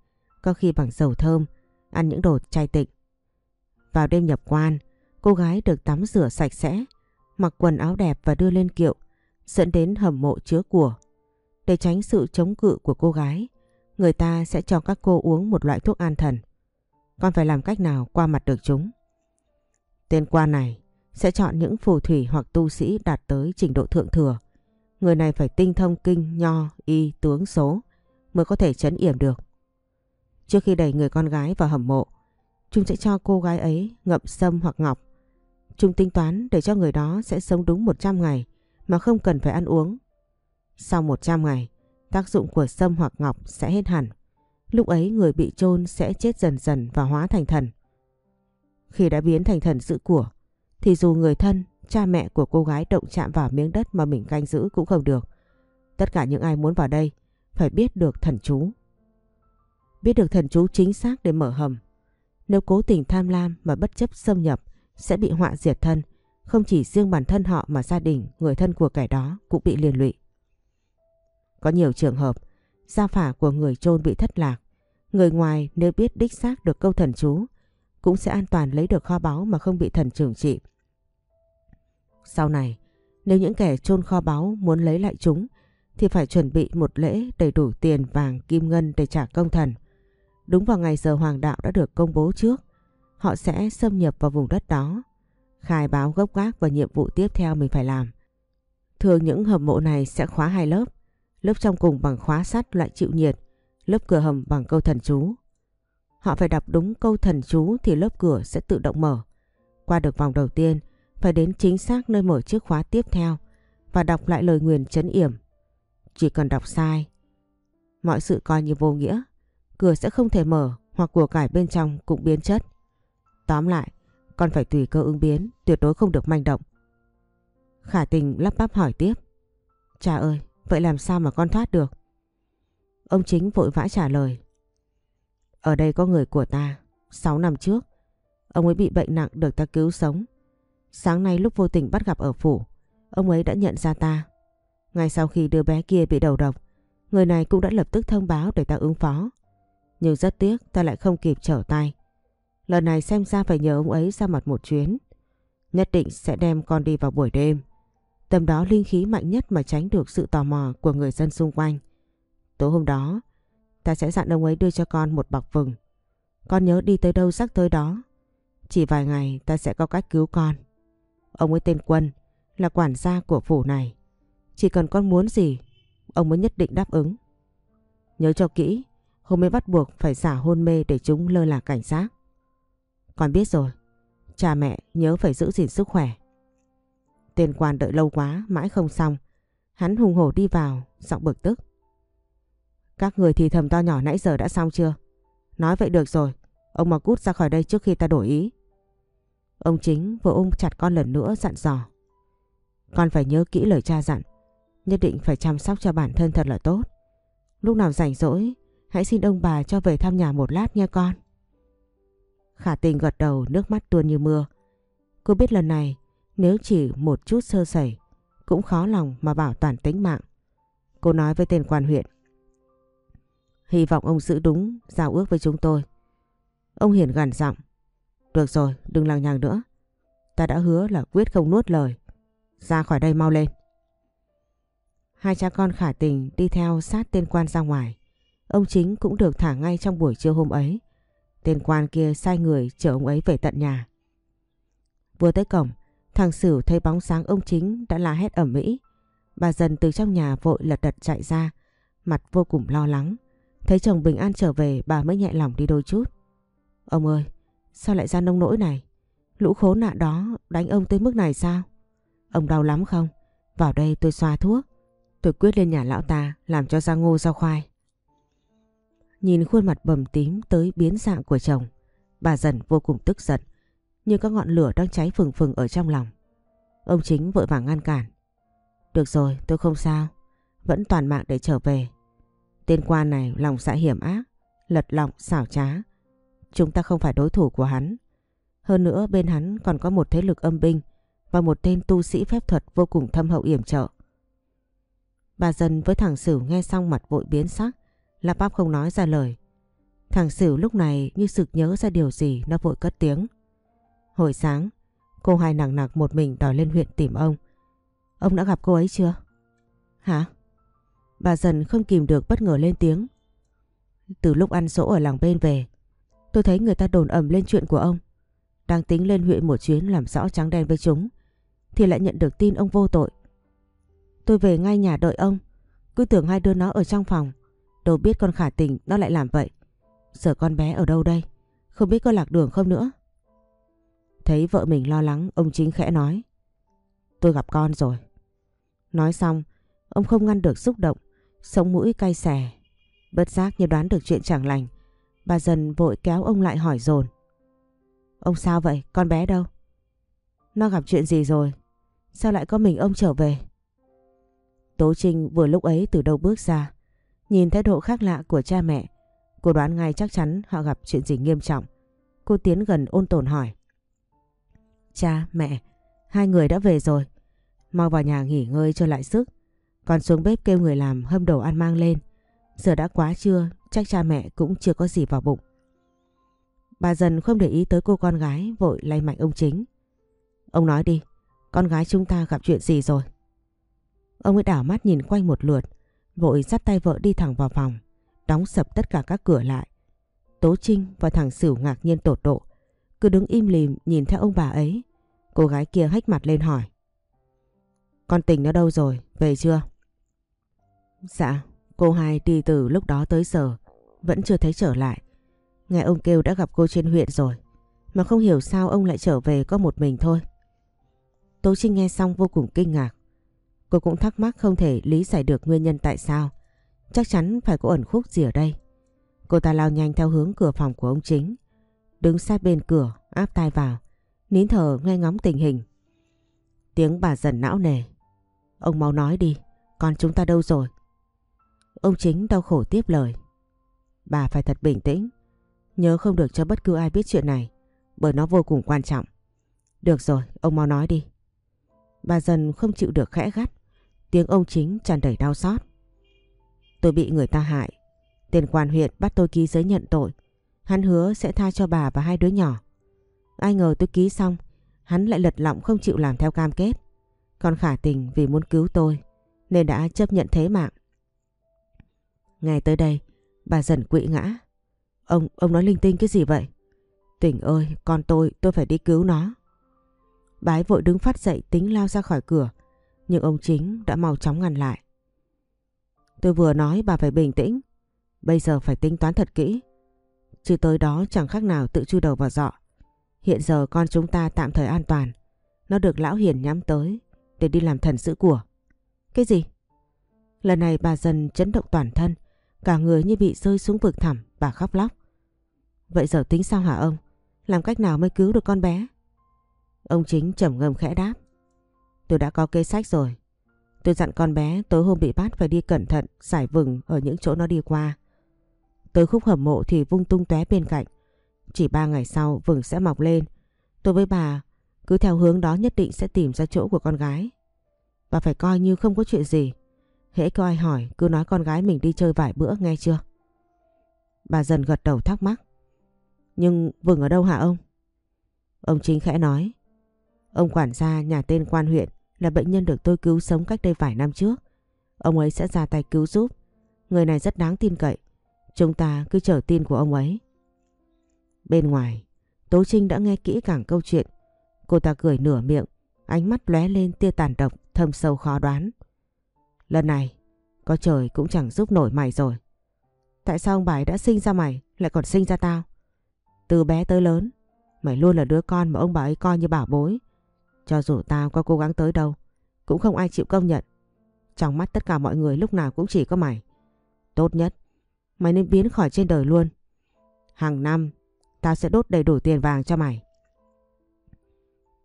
có khi bằng dầu thơm, ăn những đồ chay tịnh. Vào đêm nhập quan, cô gái được tắm rửa sạch sẽ, mặc quần áo đẹp và đưa lên kiệu, dẫn đến hầm mộ chứa của. Để tránh sự chống cự của cô gái, người ta sẽ cho các cô uống một loại thuốc an thần. Con phải làm cách nào qua mặt được chúng. Tên quan này sẽ chọn những phù thủy hoặc tu sĩ đạt tới trình độ thượng thừa. Người này phải tinh thông kinh, nho, y, tướng số mới có thể chấn yểm được. Trước khi đẩy người con gái vào hầm mộ, chúng sẽ cho cô gái ấy ngậm sâm hoặc ngọc. Chúng tính toán để cho người đó sẽ sống đúng 100 ngày mà không cần phải ăn uống. Sau 100 ngày, tác dụng của sâm hoặc ngọc sẽ hết hẳn. Lúc ấy người bị chôn sẽ chết dần dần và hóa thành thần. Khi đã biến thành thần giữ của, thì dù người thân, cha mẹ của cô gái động chạm vào miếng đất mà mình canh giữ cũng không được. Tất cả những ai muốn vào đây phải biết được thần chú. Biết được thần chú chính xác để mở hầm. Nếu cố tình tham lam mà bất chấp xâm nhập sẽ bị họa diệt thân. Không chỉ riêng bản thân họ mà gia đình, người thân của kẻ đó cũng bị liên lụy. Có nhiều trường hợp, gia phả của người chôn bị thất lạc. Người ngoài nếu biết đích xác được câu thần chú, cũng sẽ an toàn lấy được kho báu mà không bị thần trừng trị. Sau này, nếu những kẻ chôn kho báu muốn lấy lại chúng, thì phải chuẩn bị một lễ đầy đủ tiền vàng kim ngân để trả công thần. Đúng vào ngày giờ hoàng đạo đã được công bố trước, họ sẽ xâm nhập vào vùng đất đó, khai báo gốc gác và nhiệm vụ tiếp theo mình phải làm. Thường những hầm mộ này sẽ khóa hai lớp, lớp trong cùng bằng khóa sắt loại chịu nhiệt, lớp cửa hầm bằng câu thần chú. Họ phải đọc đúng câu thần chú thì lớp cửa sẽ tự động mở. Qua được vòng đầu tiên, phải đến chính xác nơi mở chiếc khóa tiếp theo và đọc lại lời nguyền chấn yểm. Chỉ cần đọc sai, mọi sự coi như vô nghĩa, cửa sẽ không thể mở hoặc của cải bên trong cũng biến chất. Tóm lại, con phải tùy cơ ứng biến, tuyệt đối không được manh động. Khả tình lắp bắp hỏi tiếp. Cha ơi, vậy làm sao mà con thoát được? Ông chính vội vã trả lời. Ở đây có người của ta, 6 năm trước, ông ấy bị bệnh nặng được ta cứu sống. Sáng nay lúc vô tình bắt gặp ở phủ, ông ấy đã nhận ra ta. Ngay sau khi đứa bé kia bị đầu độc, người này cũng đã lập tức thông báo để ta ứng phó. Nhưng rất tiếc ta lại không kịp trở tay. Lần này xem ra phải nhờ ông ấy ra mặt một chuyến. Nhất định sẽ đem con đi vào buổi đêm. Tầm đó linh khí mạnh nhất mà tránh được sự tò mò của người dân xung quanh. Tối hôm đó, ta sẽ dặn ông ấy đưa cho con một bọc vừng. Con nhớ đi tới đâu sắc tới đó. Chỉ vài ngày ta sẽ có cách cứu con. Ông ấy tên Quân, là quản gia của phủ này. Chỉ cần con muốn gì, ông mới nhất định đáp ứng. Nhớ cho kỹ, hôm ấy bắt buộc phải giả hôn mê để chúng lơ là cảnh giác. Con biết rồi, cha mẹ nhớ phải giữ gìn sức khỏe. Tên quan đợi lâu quá, mãi không xong. Hắn hùng hổ đi vào, giọng bực tức. Các người thì thầm to nhỏ nãy giờ đã xong chưa? Nói vậy được rồi, ông mà cút ra khỏi đây trước khi ta đổi ý. Ông chính vừa ôm chặt con lần nữa dặn dò. Con phải nhớ kỹ lời cha dặn, nhất định phải chăm sóc cho bản thân thật là tốt. Lúc nào rảnh rỗi, hãy xin ông bà cho về thăm nhà một lát nha con. Khả tình gật đầu nước mắt tuôn như mưa. Cô biết lần này nếu chỉ một chút sơ sẩy cũng khó lòng mà bảo toàn tính mạng. Cô nói với tên quan huyện. Hy vọng ông giữ đúng giao ước với chúng tôi. Ông Hiển gằn giọng. Được rồi, đừng lằng nhằng nữa. Ta đã hứa là quyết không nuốt lời. Ra khỏi đây mau lên. Hai cha con khả tình đi theo sát tên quan ra ngoài. Ông chính cũng được thả ngay trong buổi trưa hôm ấy. Tên quan kia sai người chở ông ấy về tận nhà. Vừa tới cổng, thằng Sửu thấy bóng sáng ông chính đã la hét ẩm mỹ. Bà dần từ trong nhà vội lật đật chạy ra, mặt vô cùng lo lắng. Thấy chồng bình an trở về bà mới nhẹ lòng đi đôi chút. Ông ơi, sao lại ra nông nỗi này? Lũ khốn nạn đó đánh ông tới mức này sao? Ông đau lắm không? Vào đây tôi xoa thuốc. Tôi quyết lên nhà lão ta làm cho ra ngô rau khoai. Nhìn khuôn mặt bầm tím tới biến dạng của chồng, bà dần vô cùng tức giận, như có ngọn lửa đang cháy phừng phừng ở trong lòng. Ông chính vội vàng ngăn cản. Được rồi, tôi không sao, vẫn toàn mạng để trở về. Tên quan này lòng dạ hiểm ác, lật lọng, xảo trá. Chúng ta không phải đối thủ của hắn. Hơn nữa bên hắn còn có một thế lực âm binh và một tên tu sĩ phép thuật vô cùng thâm hậu yểm trợ. Bà dần với thằng Sửu nghe xong mặt vội biến sắc, lắp bắp không nói ra lời. Thằng Sửu lúc này như sực nhớ ra điều gì nó vội cất tiếng. Hồi sáng, cô hai nặng nặc một mình đòi lên huyện tìm ông. Ông đã gặp cô ấy chưa? Hả? Bà dần không kìm được bất ngờ lên tiếng. Từ lúc ăn dỗ ở làng bên về, tôi thấy người ta đồn ầm lên chuyện của ông. Đang tính lên huyện một chuyến làm rõ trắng đen với chúng, thì lại nhận được tin ông vô tội. Tôi về ngay nhà đợi ông, cứ tưởng hai đứa nó ở trong phòng. Đâu biết con khả tình nó lại làm vậy. Giờ con bé ở đâu đây? Không biết có lạc đường không nữa. Thấy vợ mình lo lắng, ông chính khẽ nói. Tôi gặp con rồi. Nói xong, ông không ngăn được xúc động, sống mũi cay xè. Bất giác như đoán được chuyện chẳng lành. Bà dần vội kéo ông lại hỏi dồn Ông sao vậy? Con bé đâu? Nó gặp chuyện gì rồi? Sao lại có mình ông trở về? Tố Trinh vừa lúc ấy từ đâu bước ra. Nhìn thái độ khác lạ của cha mẹ. Cô đoán ngay chắc chắn họ gặp chuyện gì nghiêm trọng. Cô tiến gần ôn tồn hỏi. Cha, mẹ, hai người đã về rồi. Mau vào nhà nghỉ ngơi cho lại sức. Còn xuống bếp kêu người làm hâm đồ ăn mang lên. Giờ đã quá trưa, chắc cha mẹ cũng chưa có gì vào bụng. Bà dần không để ý tới cô con gái vội lay mạnh ông chính. Ông nói đi, con gái chúng ta gặp chuyện gì rồi? Ông ấy đảo mắt nhìn quanh một lượt, vội dắt tay vợ đi thẳng vào phòng, đóng sập tất cả các cửa lại. Tố Trinh và thằng Sửu ngạc nhiên tột độ, cứ đứng im lìm nhìn theo ông bà ấy. Cô gái kia hách mặt lên hỏi. Con tình nó đâu rồi, về chưa? Dạ, cô hai đi từ lúc đó tới giờ, vẫn chưa thấy trở lại. Nghe ông kêu đã gặp cô trên huyện rồi, mà không hiểu sao ông lại trở về có một mình thôi. Tố Trinh nghe xong vô cùng kinh ngạc. Cô cũng thắc mắc không thể lý giải được nguyên nhân tại sao. Chắc chắn phải có ẩn khúc gì ở đây. Cô ta lao nhanh theo hướng cửa phòng của ông chính. Đứng sát bên cửa, áp tai vào. Nín thở nghe ngóng tình hình. Tiếng bà dần não nề. Ông mau nói đi, con chúng ta đâu rồi? Ông chính đau khổ tiếp lời. Bà phải thật bình tĩnh. Nhớ không được cho bất cứ ai biết chuyện này. Bởi nó vô cùng quan trọng. Được rồi, ông mau nói đi. Bà dần không chịu được khẽ gắt. Tiếng ông chính tràn đầy đau xót. Tôi bị người ta hại. Tên quan huyện bắt tôi ký giấy nhận tội. Hắn hứa sẽ tha cho bà và hai đứa nhỏ. Ai ngờ tôi ký xong, hắn lại lật lọng không chịu làm theo cam kết. Còn khả tình vì muốn cứu tôi, nên đã chấp nhận thế mạng. Ngay tới đây, bà dần quỵ ngã. Ông, ông nói linh tinh cái gì vậy? Tỉnh ơi, con tôi, tôi phải đi cứu nó. Bái vội đứng phát dậy tính lao ra khỏi cửa, nhưng ông chính đã mau chóng ngăn lại. Tôi vừa nói bà phải bình tĩnh, bây giờ phải tính toán thật kỹ. Chứ tới đó chẳng khác nào tự chui đầu vào dọ. Hiện giờ con chúng ta tạm thời an toàn. Nó được lão hiền nhắm tới để đi làm thần giữ của. Cái gì? Lần này bà dần chấn động toàn thân. Cả người như bị rơi xuống vực thẳm và khóc lóc. Vậy giờ tính sao hả ông? Làm cách nào mới cứu được con bé? Ông chính trầm ngâm khẽ đáp. Tôi đã có kế sách rồi. Tôi dặn con bé tối hôm bị bắt phải đi cẩn thận, giải vừng ở những chỗ nó đi qua. Tới khúc hầm mộ thì vung tung tóe bên cạnh. Chỉ ba ngày sau vừng sẽ mọc lên. Tôi với bà cứ theo hướng đó nhất định sẽ tìm ra chỗ của con gái. Bà phải coi như không có chuyện gì. Hễ có ai hỏi cứ nói con gái mình đi chơi vài bữa nghe chưa? Bà dần gật đầu thắc mắc. Nhưng vừng ở đâu hả ông? Ông chính khẽ nói. Ông quản gia nhà tên quan huyện là bệnh nhân được tôi cứu sống cách đây vài năm trước. Ông ấy sẽ ra tay cứu giúp. Người này rất đáng tin cậy. Chúng ta cứ chờ tin của ông ấy. Bên ngoài, Tố Trinh đã nghe kỹ càng câu chuyện. Cô ta cười nửa miệng, ánh mắt lóe lên tia tàn độc, thâm sâu khó đoán. Lần này, có trời cũng chẳng giúp nổi mày rồi. Tại sao ông bà đã sinh ra mày, lại còn sinh ra tao? Từ bé tới lớn, mày luôn là đứa con mà ông bà ấy coi như bảo bối. Cho dù tao có cố gắng tới đâu, cũng không ai chịu công nhận. Trong mắt tất cả mọi người lúc nào cũng chỉ có mày. Tốt nhất, mày nên biến khỏi trên đời luôn. Hàng năm, tao sẽ đốt đầy đủ tiền vàng cho mày.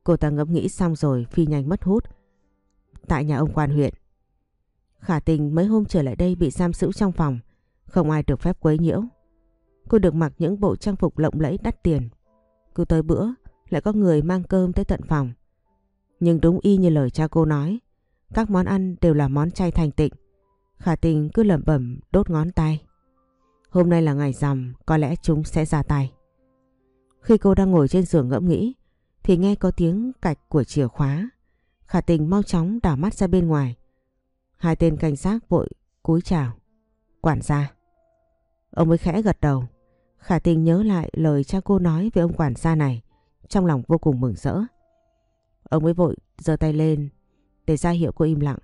Cô ta ngẫm nghĩ xong rồi phi nhanh mất hút. Tại nhà ông quan huyện. Khả tình mấy hôm trở lại đây bị giam giữ trong phòng. Không ai được phép quấy nhiễu. Cô được mặc những bộ trang phục lộng lẫy đắt tiền. Cứ tới bữa lại có người mang cơm tới tận phòng. Nhưng đúng y như lời cha cô nói. Các món ăn đều là món chay thành tịnh. Khả tình cứ lẩm bẩm đốt ngón tay. Hôm nay là ngày rằm, có lẽ chúng sẽ ra tay. Khi cô đang ngồi trên giường ngẫm nghĩ, thì nghe có tiếng cạch của chìa khóa. Khả tình mau chóng đảo mắt ra bên ngoài. Hai tên cảnh sát vội cúi chào. Quản gia. Ông mới khẽ gật đầu. Khả tình nhớ lại lời cha cô nói về ông quản gia này. Trong lòng vô cùng mừng rỡ. Ông mới vội giơ tay lên, để ra hiệu cô im lặng.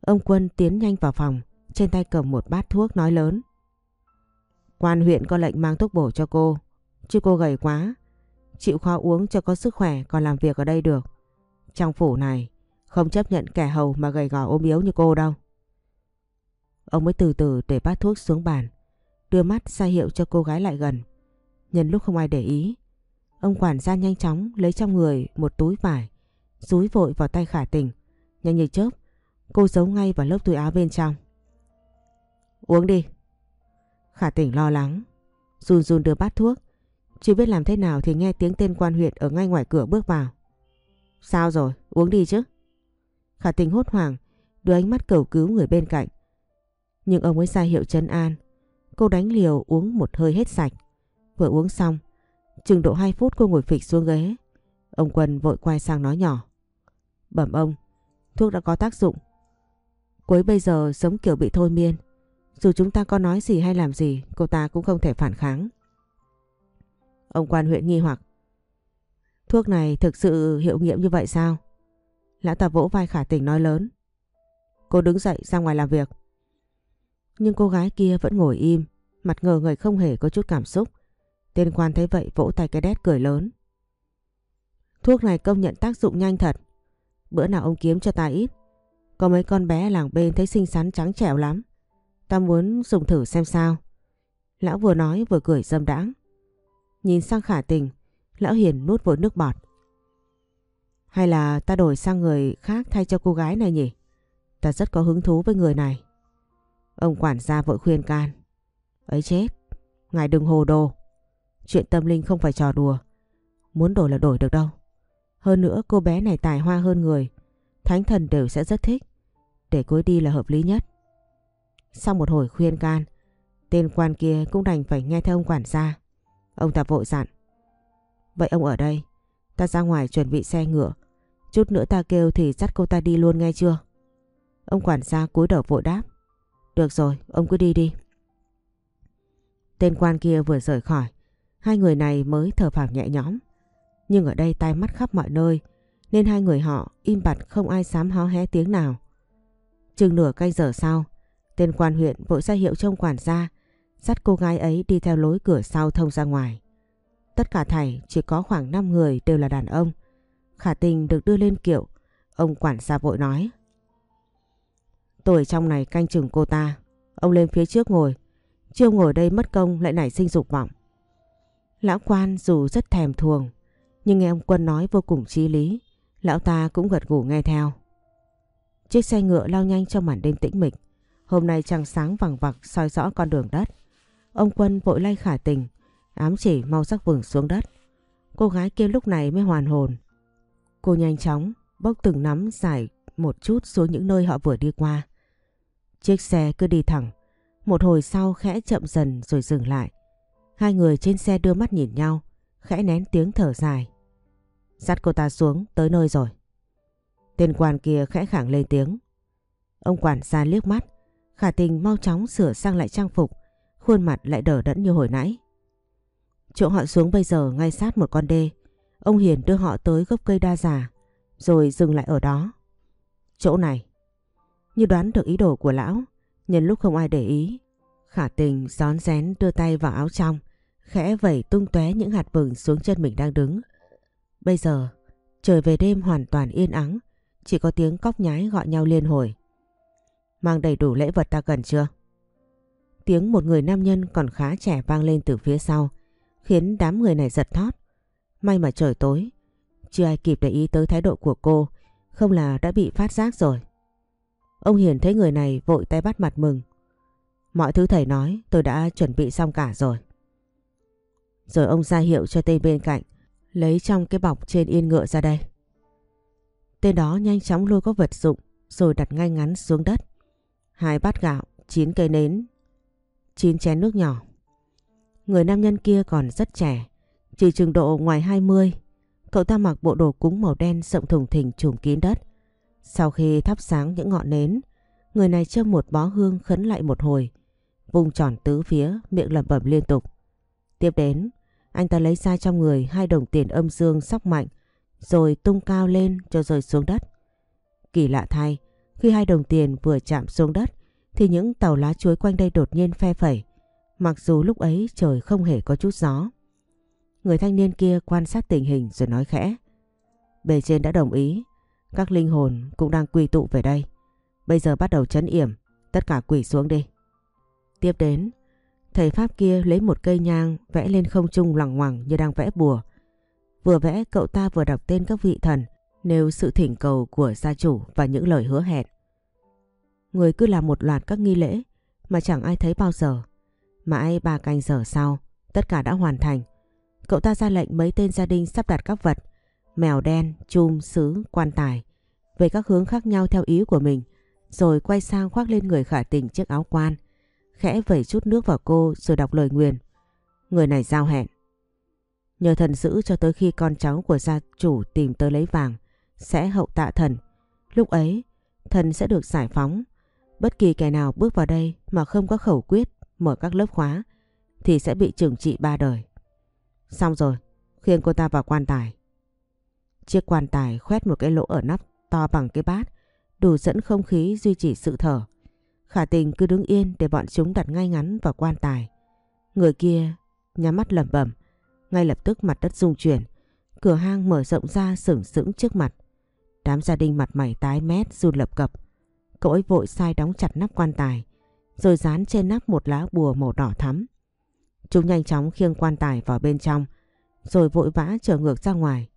Ông Quân tiến nhanh vào phòng. Trên tay cầm một bát thuốc nói lớn. Quan huyện có lệnh mang thuốc bổ cho cô. Chứ cô gầy quá. Chịu khó uống cho có sức khỏe, còn làm việc ở đây được. Trong phủ này không chấp nhận kẻ hầu mà gầy gò ôm yếu như cô đâu. Ông mới từ từ để bát thuốc xuống bàn. Đưa mắt ra hiệu cho cô gái lại gần. Nhân lúc không ai để ý. Ông quản gia nhanh chóng lấy trong người một túi vải. Rúi vội vào tay khả tình. Nhanh như chớp. Cô giấu ngay vào lớp túi áo bên trong. Uống đi. Khả Tỉnh lo lắng. Run run đưa bát thuốc. Chưa biết làm thế nào thì nghe tiếng tên quan huyện ở ngay ngoài cửa bước vào. Sao rồi? Uống đi chứ. Khả tình hốt hoảng, đưa ánh mắt cầu cứu người bên cạnh. Nhưng ông ấy ra hiệu chân an. Cô đánh liều uống một hơi hết sạch. Vừa uống xong, chừng độ 2 phút cô ngồi phịch xuống ghế. Ông Quân vội quay sang nói nhỏ. Bẩm ông, thuốc đã có tác dụng. Cuối bây giờ sống kiểu bị thôi miên. Dù chúng ta có nói gì hay làm gì, cô ta cũng không thể phản kháng. Ông quan huyện nghi hoặc. Thuốc này thực sự hiệu nghiệm như vậy sao? Lão ta vỗ vai khả tình nói lớn. Cô đứng dậy ra ngoài làm việc. Nhưng cô gái kia vẫn ngồi im, mặt ngờ người không hề có chút cảm xúc. Tên quan thấy vậy vỗ tay cái đét cười lớn. Thuốc này công nhận tác dụng nhanh thật. Bữa nào ông kiếm cho ta ít. Có mấy con bé làng bên thấy xinh xắn trắng trẻo lắm. Ta muốn dùng thử xem sao. Lão vừa nói vừa cười dâm đãng. Nhìn sang khả tình, lão hiền nuốt vội nước bọt. Hay là ta đổi sang người khác thay cho cô gái này nhỉ? Ta rất có hứng thú với người này. Ông quản gia vội khuyên can. Ấy chết, ngài đừng hồ đồ. Chuyện tâm linh không phải trò đùa. Muốn đổi là đổi được đâu. Hơn nữa cô bé này tài hoa hơn người. Thánh thần đều sẽ rất thích. Để cô đi là hợp lý nhất. Sau một hồi khuyên can, tên quan kia cũng đành phải nghe theo ông quản gia. Ông ta vội dặn. Vậy ông ở đây, ta ra ngoài chuẩn bị xe ngựa. Chút nữa ta kêu thì dắt cô ta đi luôn nghe chưa? Ông quản gia cúi đầu vội đáp. Được rồi, ông cứ đi đi. Tên quan kia vừa rời khỏi, hai người này mới thở phào nhẹ nhõm. Nhưng ở đây tai mắt khắp mọi nơi, nên hai người họ im bặt không ai dám hó hé tiếng nào. Chừng nửa canh giờ sau, tên quan huyện vội ra hiệu trông quản gia, dắt cô gái ấy đi theo lối cửa sau thông ra ngoài. Tất cả thảy chỉ có khoảng 5 người đều là đàn ông. Khả tình được đưa lên kiệu, ông quản gia vội nói. Tôi ở trong này canh chừng cô ta, ông lên phía trước ngồi, chưa ngồi đây mất công lại nảy sinh dục vọng. Lão quan dù rất thèm thuồng, nhưng nghe ông Quân nói vô cùng chí lý, lão ta cũng gật gù nghe theo. Chiếc xe ngựa lao nhanh trong màn đêm tĩnh mịch. Hôm nay trăng sáng vàng vặc soi rõ con đường đất. Ông Quân vội lay khả tình, ám chỉ mau sắc vừng xuống đất. Cô gái kia lúc này mới hoàn hồn. Cô nhanh chóng bốc từng nắm dài một chút xuống những nơi họ vừa đi qua. Chiếc xe cứ đi thẳng, một hồi sau khẽ chậm dần rồi dừng lại. Hai người trên xe đưa mắt nhìn nhau, khẽ nén tiếng thở dài. Dắt cô ta xuống, tới nơi rồi. Tên quan kia khẽ khẳng lên tiếng. Ông quản gia liếc mắt, khả tình mau chóng sửa sang lại trang phục, khuôn mặt lại đỡ đẫn như hồi nãy. Chỗ họ xuống bây giờ ngay sát một con đê. Ông Hiền đưa họ tới gốc cây đa già, rồi dừng lại ở đó. Chỗ này. Như đoán được ý đồ của lão, nhân lúc không ai để ý, khả tình gión rén đưa tay vào áo trong, khẽ vẩy tung tóe những hạt vừng xuống chân mình đang đứng. Bây giờ, trời về đêm hoàn toàn yên ắng, chỉ có tiếng cóc nhái gọi nhau liên hồi. Mang đầy đủ lễ vật ta cần chưa? Tiếng một người nam nhân còn khá trẻ vang lên từ phía sau, khiến đám người này giật thót. May mà trời tối, chưa ai kịp để ý tới thái độ của cô, không là đã bị phát giác rồi. Ông Hiền thấy người này vội tay bắt mặt mừng. Mọi thứ thầy nói tôi đã chuẩn bị xong cả rồi. Rồi ông ra hiệu cho tên bên cạnh, lấy trong cái bọc trên yên ngựa ra đây. Tên đó nhanh chóng lôi có vật dụng rồi đặt ngay ngắn xuống đất. Hai bát gạo, chín cây nến, chín chén nước nhỏ. Người nam nhân kia còn rất trẻ, chỉ chừng độ ngoài 20. Cậu ta mặc bộ đồ cúng màu đen sộng thùng thình trùm kín đất. Sau khi thắp sáng những ngọn nến, người này châm một bó hương khấn lại một hồi, vùng tròn tứ phía, miệng lẩm bẩm liên tục. Tiếp đến, anh ta lấy ra trong người hai đồng tiền âm dương sóc mạnh, rồi tung cao lên cho rơi xuống đất. Kỳ lạ thay, khi hai đồng tiền vừa chạm xuống đất, thì những tàu lá chuối quanh đây đột nhiên phe phẩy, mặc dù lúc ấy trời không hề có chút gió. Người thanh niên kia quan sát tình hình rồi nói khẽ. Bề trên đã đồng ý, các linh hồn cũng đang quy tụ về đây. Bây giờ bắt đầu chấn yểm, tất cả quỷ xuống đi. Tiếp đến, thầy Pháp kia lấy một cây nhang vẽ lên không trung lằng ngoằng như đang vẽ bùa. Vừa vẽ cậu ta vừa đọc tên các vị thần nêu sự thỉnh cầu của gia chủ và những lời hứa hẹn. Người cứ làm một loạt các nghi lễ mà chẳng ai thấy bao giờ. Mãi ba canh giờ sau, tất cả đã hoàn thành. Cậu ta ra lệnh mấy tên gia đình sắp đặt các vật, mèo đen, chum, sứ, quan tài, về các hướng khác nhau theo ý của mình, rồi quay sang khoác lên người khả tình chiếc áo quan, khẽ vẩy chút nước vào cô rồi đọc lời nguyền. Người này giao hẹn. Nhờ thần giữ cho tới khi con cháu của gia chủ tìm tới lấy vàng, sẽ hậu tạ thần. Lúc ấy, thần sẽ được giải phóng. Bất kỳ kẻ nào bước vào đây mà không có khẩu quyết mở các lớp khóa thì sẽ bị trừng trị ba đời. Xong rồi, khiêng cô ta vào quan tài. Chiếc quan tài khoét một cái lỗ ở nắp to bằng cái bát, đủ dẫn không khí duy trì sự thở. Khả tình cứ đứng yên để bọn chúng đặt ngay ngắn vào quan tài. Người kia nhắm mắt lẩm bẩm, ngay lập tức mặt đất rung chuyển, cửa hang mở rộng ra sửng sững trước mặt. Đám gia đình mặt mày tái mét run lập cập. Cậu ấy vội sai đóng chặt nắp quan tài, rồi dán trên nắp một lá bùa màu đỏ thắm. Chúng nhanh chóng khiêng quan tài vào bên trong, rồi vội vã trở ngược ra ngoài.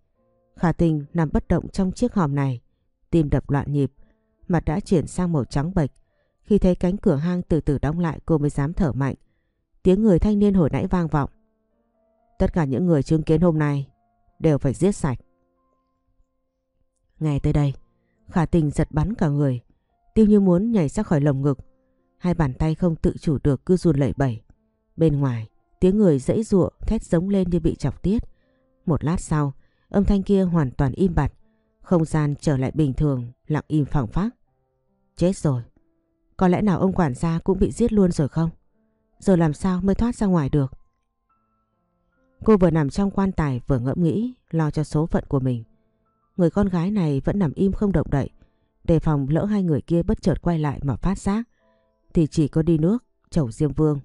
Khả tình nằm bất động trong chiếc hòm này, tim đập loạn nhịp, mặt đã chuyển sang màu trắng bệch. Khi thấy cánh cửa hang từ từ đóng lại cô mới dám thở mạnh. Tiếng người thanh niên hồi nãy vang vọng. Tất cả những người chứng kiến hôm nay đều phải giết sạch. Ngay tới đây, khả tình giật bắn cả người, tiêu như muốn nhảy ra khỏi lồng ngực. Hai bàn tay không tự chủ được cứ run lẩy bẩy. Bên ngoài, tiếng người dãy giụa thét giống lên như bị chọc tiết. Một lát sau, âm thanh kia hoàn toàn im bặt. Không gian trở lại bình thường, lặng im phẳng phác. Chết rồi. Có lẽ nào ông quản gia cũng bị giết luôn rồi không? Giờ làm sao mới thoát ra ngoài được? Cô vừa nằm trong quan tài vừa ngẫm nghĩ, lo cho số phận của mình. Người con gái này vẫn nằm im không động đậy, đề phòng lỡ hai người kia bất chợt quay lại mà phát giác, thì chỉ có đi nước, chầu Diêm Vương.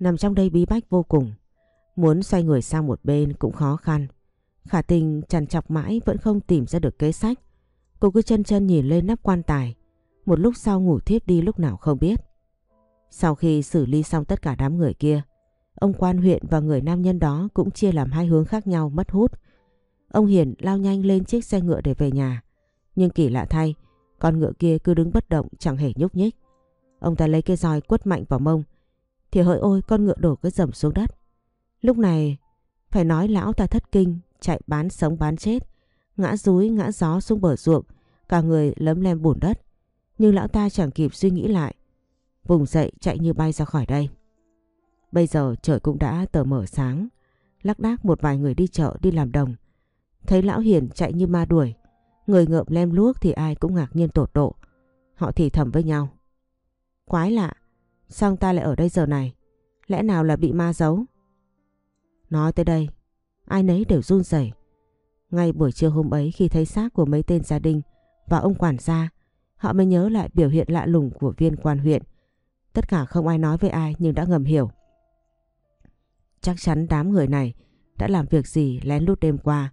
Nằm trong đây bí bách vô cùng, muốn xoay người sang một bên cũng khó khăn. Khả tình chằn chọc mãi vẫn không tìm ra được kế sách. Cô cứ chân chân nhìn lên nắp quan tài, một lúc sau ngủ thiếp đi lúc nào không biết. Sau khi xử lý xong tất cả đám người kia, ông quan huyện và người nam nhân đó cũng chia làm hai hướng khác nhau mất hút. Ông Hiền lao nhanh lên chiếc xe ngựa để về nhà. Nhưng kỳ lạ thay, con ngựa kia cứ đứng bất động chẳng hề nhúc nhích. Ông ta lấy cây roi quất mạnh vào mông. Thì hỡi ôi con ngựa đổ cái rầm xuống đất. Lúc này phải nói lão ta thất kinh, chạy bán sống bán chết. Ngã rúi ngã gió xuống bờ ruộng, cả người lấm lem bùn đất. Nhưng lão ta chẳng kịp suy nghĩ lại. Vùng dậy chạy như bay ra khỏi đây. Bây giờ trời cũng đã tờ mở sáng. Lắc đác một vài người đi chợ đi làm đồng. Thấy lão Hiền chạy như ma đuổi. Người ngợm lem luốc thì ai cũng ngạc nhiên tột độ. Họ thì thầm với nhau. Quái lạ, sao ta lại ở đây giờ này? Lẽ nào là bị ma giấu? Nói tới đây, ai nấy đều run rẩy. Ngay buổi trưa hôm ấy khi thấy xác của mấy tên gia đình và ông quản gia, họ mới nhớ lại biểu hiện lạ lùng của viên quan huyện. Tất cả không ai nói với ai nhưng đã ngầm hiểu. Chắc chắn đám người này đã làm việc gì lén lút đêm qua,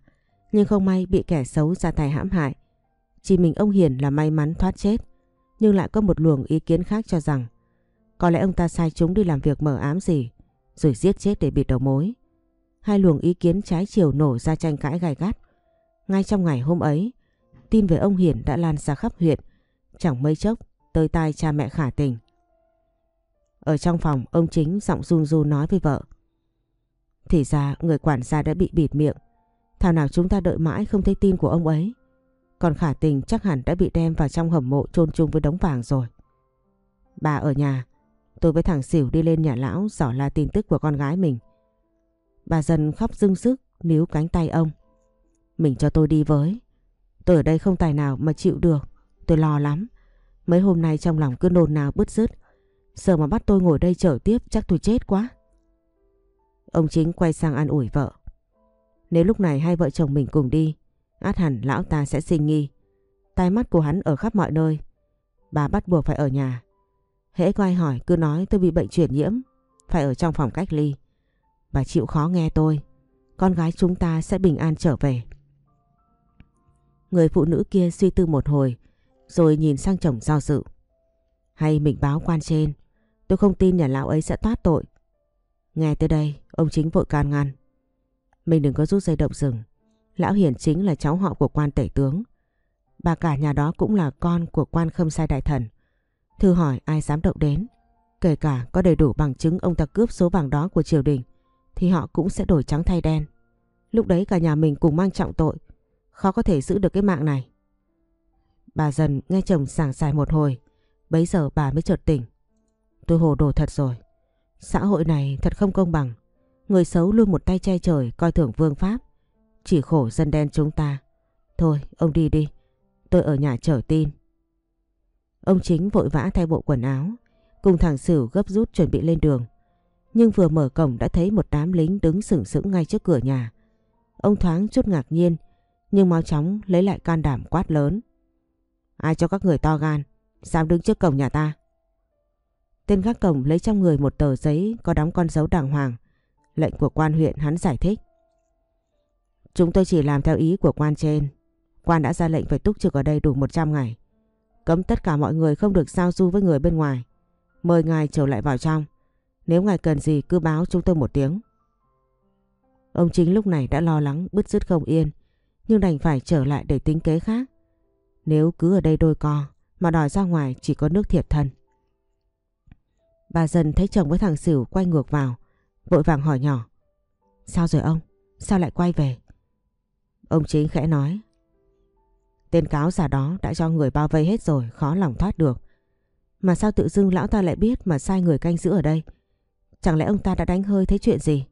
nhưng không may bị kẻ xấu ra tay hãm hại. Chỉ mình ông Hiền là may mắn thoát chết, nhưng lại có một luồng ý kiến khác cho rằng có lẽ ông ta sai chúng đi làm việc mở ám gì, rồi giết chết để bịt đầu mối. Hai luồng ý kiến trái chiều nổ ra tranh cãi gai gắt. Ngay trong ngày hôm ấy, tin về ông Hiền đã lan ra khắp huyện, chẳng mấy chốc tới tai cha mẹ khả tình. Ở trong phòng, ông chính giọng run run nói với vợ. Thì ra người quản gia đã bị bịt miệng. Thảo nào chúng ta đợi mãi không thấy tin của ông ấy. Còn khả tình chắc hẳn đã bị đem vào trong hầm mộ chôn chung với đống vàng rồi. Bà ở nhà, tôi với thằng xỉu đi lên nhà lão dò la tin tức của con gái mình. Bà dần khóc dưng sức níu cánh tay ông. Mình cho tôi đi với. Tôi ở đây không tài nào mà chịu được. Tôi lo lắm. Mấy hôm nay trong lòng cứ nôn nào bứt rứt. Giờ mà bắt tôi ngồi đây chờ tiếp chắc tôi chết quá. Ông chính quay sang an ủi vợ. Nếu lúc này hai vợ chồng mình cùng đi, át hẳn lão ta sẽ sinh nghi. Tai mắt của hắn ở khắp mọi nơi. Bà bắt buộc phải ở nhà. Hễ có ai hỏi cứ nói tôi bị bệnh truyền nhiễm, phải ở trong phòng cách ly. Bà chịu khó nghe tôi, con gái chúng ta sẽ bình an trở về. Người phụ nữ kia suy tư một hồi, rồi nhìn sang chồng do dự. Hay mình báo quan trên, tôi không tin nhà lão ấy sẽ thoát tội. Nghe tới đây, ông chính vội can ngăn. Mình đừng có rút dây động rừng. Lão Hiển chính là cháu họ của quan tể tướng. Bà cả nhà đó cũng là con của quan khâm sai đại thần. Thư hỏi ai dám động đến. Kể cả có đầy đủ bằng chứng ông ta cướp số vàng đó của triều đình, thì họ cũng sẽ đổi trắng thay đen. Lúc đấy cả nhà mình cùng mang trọng tội. Khó có thể giữ được cái mạng này. Bà dần nghe chồng sảng xài một hồi. Bấy giờ bà mới chợt tỉnh. Tôi hồ đồ thật rồi. Xã hội này thật không công bằng. Người xấu luôn một tay che trời, coi thường vương pháp. Chỉ khổ dân đen chúng ta. Thôi, ông đi đi. Tôi ở nhà chờ tin. Ông chính vội vã thay bộ quần áo. Cùng thằng Sửu gấp rút chuẩn bị lên đường. Nhưng vừa mở cổng đã thấy một đám lính đứng sừng sững ngay trước cửa nhà. Ông thoáng chút ngạc nhiên. Nhưng mau chóng lấy lại can đảm quát lớn. Ai cho các người to gan? Dám đứng trước cổng nhà ta? Tên gác cổng lấy trong người một tờ giấy có đóng con dấu đàng hoàng. Lệnh của quan huyện hắn giải thích. Chúng tôi chỉ làm theo ý của quan trên. Quan đã ra lệnh phải túc trực ở đây đủ 100 ngày. Cấm tất cả mọi người không được giao du với người bên ngoài. Mời ngài trở lại vào trong. Nếu ngài cần gì cứ báo chúng tôi một tiếng. Ông chính lúc này đã lo lắng, bứt rứt không yên. Nhưng đành phải trở lại để tính kế khác. Nếu cứ ở đây đôi co, mà đòi ra ngoài chỉ có nước thiệt thân. Bà dần thấy chồng với thằng Sửu quay ngược vào. Vội vàng hỏi nhỏ. Sao rồi ông? Sao lại quay về? Ông chính khẽ nói. Tên cáo giả đó đã cho người bao vây hết rồi, khó lòng thoát được. Mà sao tự dưng lão ta lại biết mà sai người canh giữ ở đây? Chẳng lẽ ông ta đã đánh hơi thấy chuyện gì?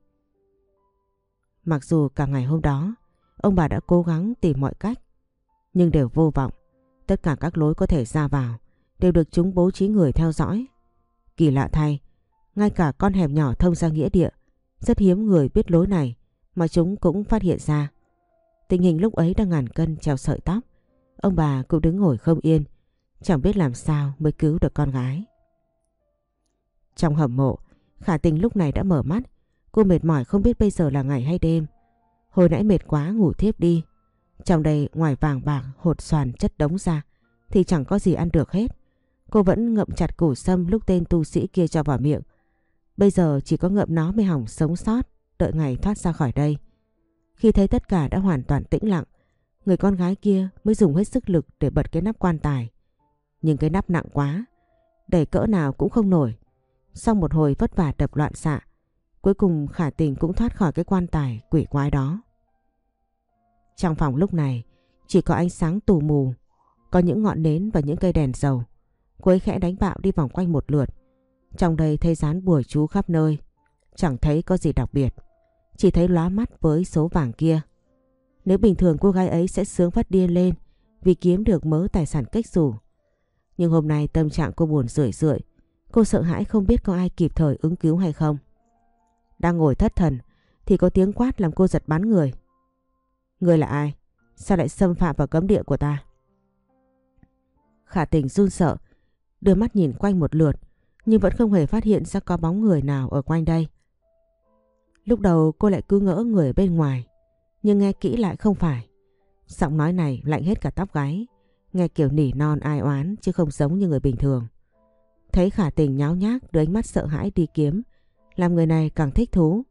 Mặc dù cả ngày hôm đó, ông bà đã cố gắng tìm mọi cách, nhưng đều vô vọng. Tất cả các lối có thể ra vào đều được chúng bố trí người theo dõi. Kỳ lạ thay, ngay cả con hẻm nhỏ thông ra nghĩa địa, rất hiếm người biết lối này mà chúng cũng phát hiện ra. Tình hình lúc ấy đang ngàn cân treo sợi tóc. Ông bà cũng đứng ngồi không yên, chẳng biết làm sao mới cứu được con gái. Trong hầm mộ, khả tình lúc này đã mở mắt. Cô mệt mỏi không biết bây giờ là ngày hay đêm. Hồi nãy mệt quá ngủ thiếp đi. Trong đây ngoài vàng bạc hột xoàn chất đống ra thì chẳng có gì ăn được hết. Cô vẫn ngậm chặt củ sâm lúc tên tu sĩ kia cho vào miệng. Bây giờ chỉ có ngậm nó mới hỏng sống sót, đợi ngày thoát ra khỏi đây. Khi thấy tất cả đã hoàn toàn tĩnh lặng, người con gái kia mới dùng hết sức lực để bật cái nắp quan tài. Nhưng cái nắp nặng quá, đẩy cỡ nào cũng không nổi. Sau một hồi vất vả đập loạn xạ, cuối cùng khả tình cũng thoát khỏi cái quan tài quỷ quái đó. Trong phòng lúc này, chỉ có ánh sáng tù mù, có những ngọn nến và những cây đèn dầu. Cô ấy khẽ đánh bạo đi vòng quanh một lượt. Trong đây thấy dán bùa chú khắp nơi, chẳng thấy có gì đặc biệt. Chỉ thấy lóa mắt với số vàng kia. Nếu bình thường cô gái ấy sẽ sướng phát điên lên vì kiếm được mớ tài sản cách rủ. Nhưng hôm nay tâm trạng cô buồn rười rượi. Cô sợ hãi không biết có ai kịp thời ứng cứu hay không. Đang ngồi thất thần thì có tiếng quát làm cô giật bắn người. Người là ai? Sao lại xâm phạm vào cấm địa của ta? Khả tình run sợ, đưa mắt nhìn quanh một lượt nhưng vẫn không hề phát hiện ra có bóng người nào ở quanh đây. Lúc đầu cô lại cứ ngỡ người bên ngoài, nhưng nghe kỹ lại không phải. Giọng nói này lạnh hết cả tóc gáy, nghe kiểu nỉ non ai oán chứ không giống như người bình thường. Thấy khả tình nháo nhác đưa ánh mắt sợ hãi đi kiếm, làm người này càng thích thú.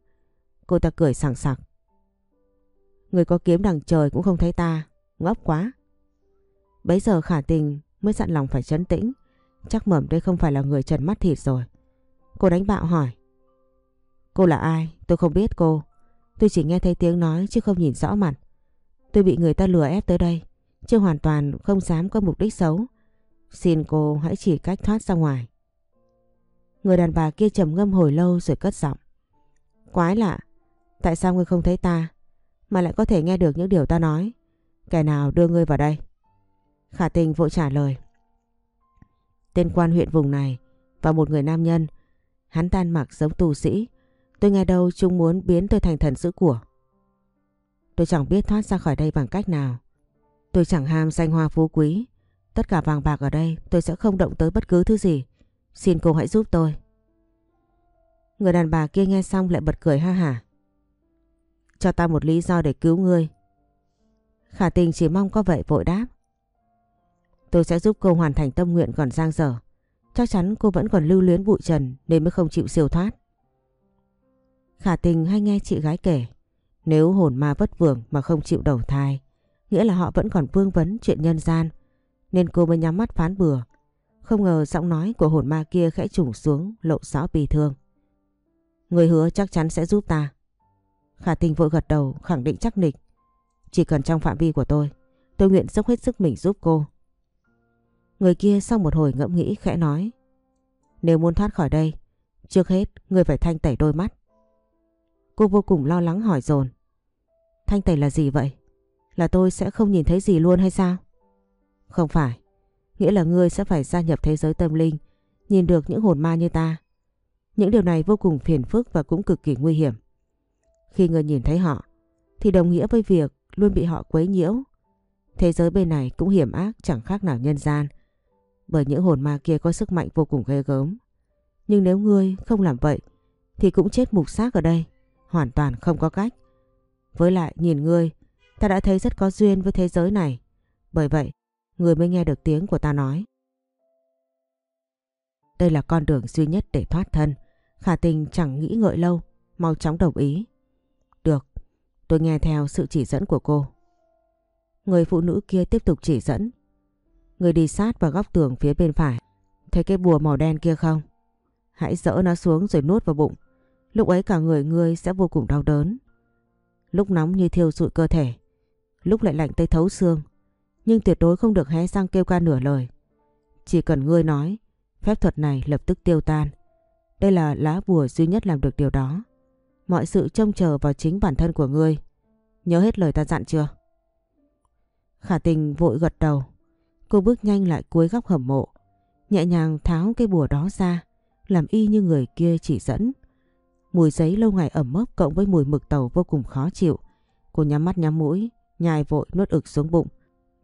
Cô ta cười sảng sặc. Người có kiếm đằng trời cũng không thấy ta, ngốc quá. Bấy giờ khả tình mới dặn lòng phải chấn tĩnh, chắc mẩm đây không phải là người trần mắt thịt rồi. Cô đánh bạo hỏi. Cô là ai? Tôi không biết cô. Tôi chỉ nghe thấy tiếng nói chứ không nhìn rõ mặt. Tôi bị người ta lừa ép tới đây, chứ hoàn toàn không dám có mục đích xấu. Xin cô hãy chỉ cách thoát ra ngoài. Người đàn bà kia trầm ngâm hồi lâu rồi cất giọng. Quái lạ, tại sao ngươi không thấy ta mà lại có thể nghe được những điều ta nói? Kẻ nào đưa ngươi vào đây? Khả tình vội trả lời. Tên quan huyện vùng này và một người nam nhân, hắn tan mặc giống tù sĩ, Tôi nghe đâu chúng muốn biến tôi thành thần giữ của. Tôi chẳng biết thoát ra khỏi đây bằng cách nào. Tôi chẳng ham danh hoa phú quý. Tất cả vàng bạc ở đây tôi sẽ không động tới bất cứ thứ gì. Xin cô hãy giúp tôi. Người đàn bà kia nghe xong lại bật cười ha hả. Cho ta một lý do để cứu ngươi. Khả tình chỉ mong có vậy vội đáp. Tôi sẽ giúp cô hoàn thành tâm nguyện còn giang dở. Chắc chắn cô vẫn còn lưu luyến bụi trần nên mới không chịu siêu thoát. Khả tình hay nghe chị gái kể, nếu hồn ma vất vưởng mà không chịu đầu thai, nghĩa là họ vẫn còn vương vấn chuyện nhân gian, nên cô mới nhắm mắt phán bừa. Không ngờ giọng nói của hồn ma kia khẽ trùng xuống lộ rõ bi thương. Người hứa chắc chắn sẽ giúp ta. Khả tình vội gật đầu khẳng định chắc nịch. Chỉ cần trong phạm vi của tôi, tôi nguyện dốc hết sức mình giúp cô. Người kia sau một hồi ngẫm nghĩ khẽ nói. Nếu muốn thoát khỏi đây, trước hết người phải thanh tẩy đôi mắt. Cô vô cùng lo lắng hỏi dồn Thanh tẩy là gì vậy? Là tôi sẽ không nhìn thấy gì luôn hay sao? Không phải. Nghĩa là ngươi sẽ phải gia nhập thế giới tâm linh, nhìn được những hồn ma như ta. Những điều này vô cùng phiền phức và cũng cực kỳ nguy hiểm. Khi ngươi nhìn thấy họ, thì đồng nghĩa với việc luôn bị họ quấy nhiễu. Thế giới bên này cũng hiểm ác chẳng khác nào nhân gian. Bởi những hồn ma kia có sức mạnh vô cùng ghê gớm. Nhưng nếu ngươi không làm vậy, thì cũng chết mục xác ở đây hoàn toàn không có cách. Với lại nhìn ngươi, ta đã thấy rất có duyên với thế giới này. Bởi vậy, người mới nghe được tiếng của ta nói. Đây là con đường duy nhất để thoát thân. Khả tình chẳng nghĩ ngợi lâu, mau chóng đồng ý. Được, tôi nghe theo sự chỉ dẫn của cô. Người phụ nữ kia tiếp tục chỉ dẫn. Người đi sát vào góc tường phía bên phải. Thấy cái bùa màu đen kia không? Hãy dỡ nó xuống rồi nuốt vào bụng. Lúc ấy cả người ngươi sẽ vô cùng đau đớn. Lúc nóng như thiêu rụi cơ thể. Lúc lại lạnh tới thấu xương. Nhưng tuyệt đối không được hé răng kêu ca nửa lời. Chỉ cần ngươi nói, phép thuật này lập tức tiêu tan. Đây là lá bùa duy nhất làm được điều đó. Mọi sự trông chờ vào chính bản thân của ngươi. Nhớ hết lời ta dặn chưa? Khả tình vội gật đầu. Cô bước nhanh lại cuối góc hầm mộ. Nhẹ nhàng tháo cái bùa đó ra. Làm y như người kia chỉ dẫn. Mùi giấy lâu ngày ẩm mốc cộng với mùi mực tàu vô cùng khó chịu. Cô nhắm mắt nhắm mũi, nhai vội nuốt ực xuống bụng.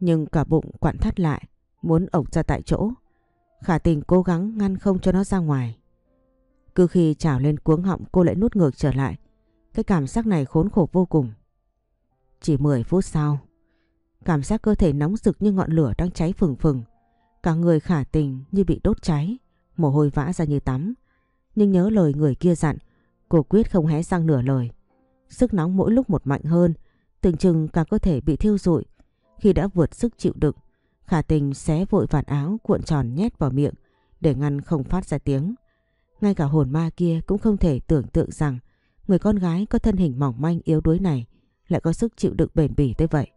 Nhưng cả bụng quặn thắt lại, muốn ổng ra tại chỗ. Khả tình cố gắng ngăn không cho nó ra ngoài. Cứ khi trào lên cuống họng cô lại nuốt ngược trở lại. Cái cảm giác này khốn khổ vô cùng. Chỉ 10 phút sau, cảm giác cơ thể nóng rực như ngọn lửa đang cháy phừng phừng. Cả người khả tình như bị đốt cháy, mồ hôi vã ra như tắm. Nhưng nhớ lời người kia dặn, cô quyết không hé răng nửa lời. Sức nóng mỗi lúc một mạnh hơn, tưởng chừng cả cơ thể bị thiêu rụi. Khi đã vượt sức chịu đựng, khả tình xé vội vạt áo cuộn tròn nhét vào miệng để ngăn không phát ra tiếng. Ngay cả hồn ma kia cũng không thể tưởng tượng rằng người con gái có thân hình mỏng manh yếu đuối này lại có sức chịu đựng bền bỉ tới vậy.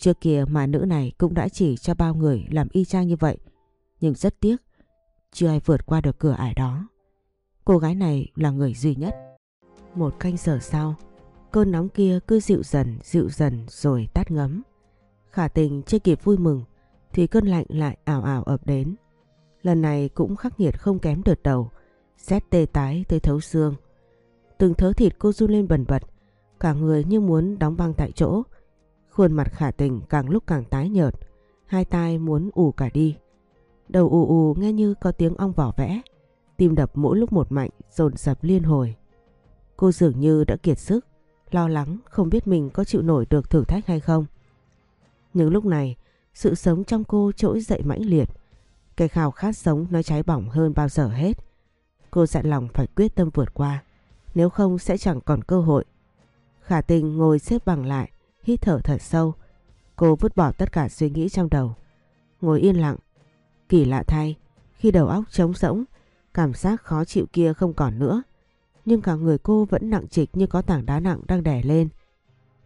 Trước kia mà nữ này cũng đã chỉ cho bao người làm y chang như vậy. Nhưng rất tiếc, chưa ai vượt qua được cửa ải đó. Cô gái này là người duy nhất. Một canh giờ sau, cơn nóng kia cứ dịu dần, dịu dần rồi tắt ngấm. Khả tình chưa kịp vui mừng thì cơn lạnh lại ảo ảo ập đến. Lần này cũng khắc nghiệt không kém đợt đầu, rét tê tái tới thấu xương. Từng thớ thịt cô run lên bần bật, cả người như muốn đóng băng tại chỗ. Khuôn mặt khả tình càng lúc càng tái nhợt, hai tai muốn ù cả đi. Đầu ù ù nghe như có tiếng ong vỏ vẽ, tim đập mỗi lúc một mạnh dồn dập liên hồi. Cô dường như đã kiệt sức, lo lắng không biết mình có chịu nổi được thử thách hay không. Nhưng lúc này, sự sống trong cô trỗi dậy mãnh liệt. Cái khao khát sống nó cháy bỏng hơn bao giờ hết. Cô dặn lòng phải quyết tâm vượt qua, nếu không sẽ chẳng còn cơ hội. Khả tình ngồi xếp bằng lại, hít thở thật sâu. Cô vứt bỏ tất cả suy nghĩ trong đầu. Ngồi yên lặng. Kỳ lạ thay, khi đầu óc trống rỗng, cảm giác khó chịu kia không còn nữa. Nhưng cả người cô vẫn nặng trịch như có tảng đá nặng đang đè lên.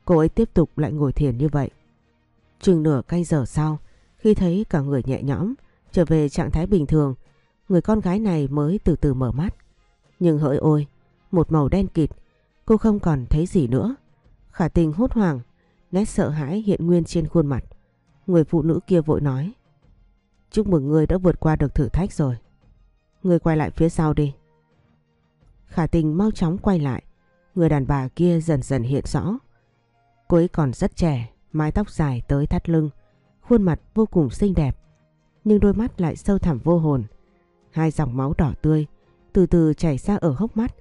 Cô ấy tiếp tục lại ngồi thiền như vậy. Chừng nửa canh giờ sau, khi thấy cả người nhẹ nhõm, trở về trạng thái bình thường, người con gái này mới từ từ mở mắt. Nhưng hỡi ôi, một màu đen kịt, cô không còn thấy gì nữa. Khả tình hốt hoảng, nét sợ hãi hiện nguyên trên khuôn mặt. Người phụ nữ kia vội nói. Chúc mừng người đã vượt qua được thử thách rồi. Người quay lại phía sau đi. Khả tình mau chóng quay lại. Người đàn bà kia dần dần hiện rõ. Cô ấy còn rất trẻ, mái tóc dài tới thắt lưng, khuôn mặt vô cùng xinh đẹp. Nhưng đôi mắt lại sâu thẳm vô hồn. Hai dòng máu đỏ tươi từ từ chảy ra ở hốc mắt,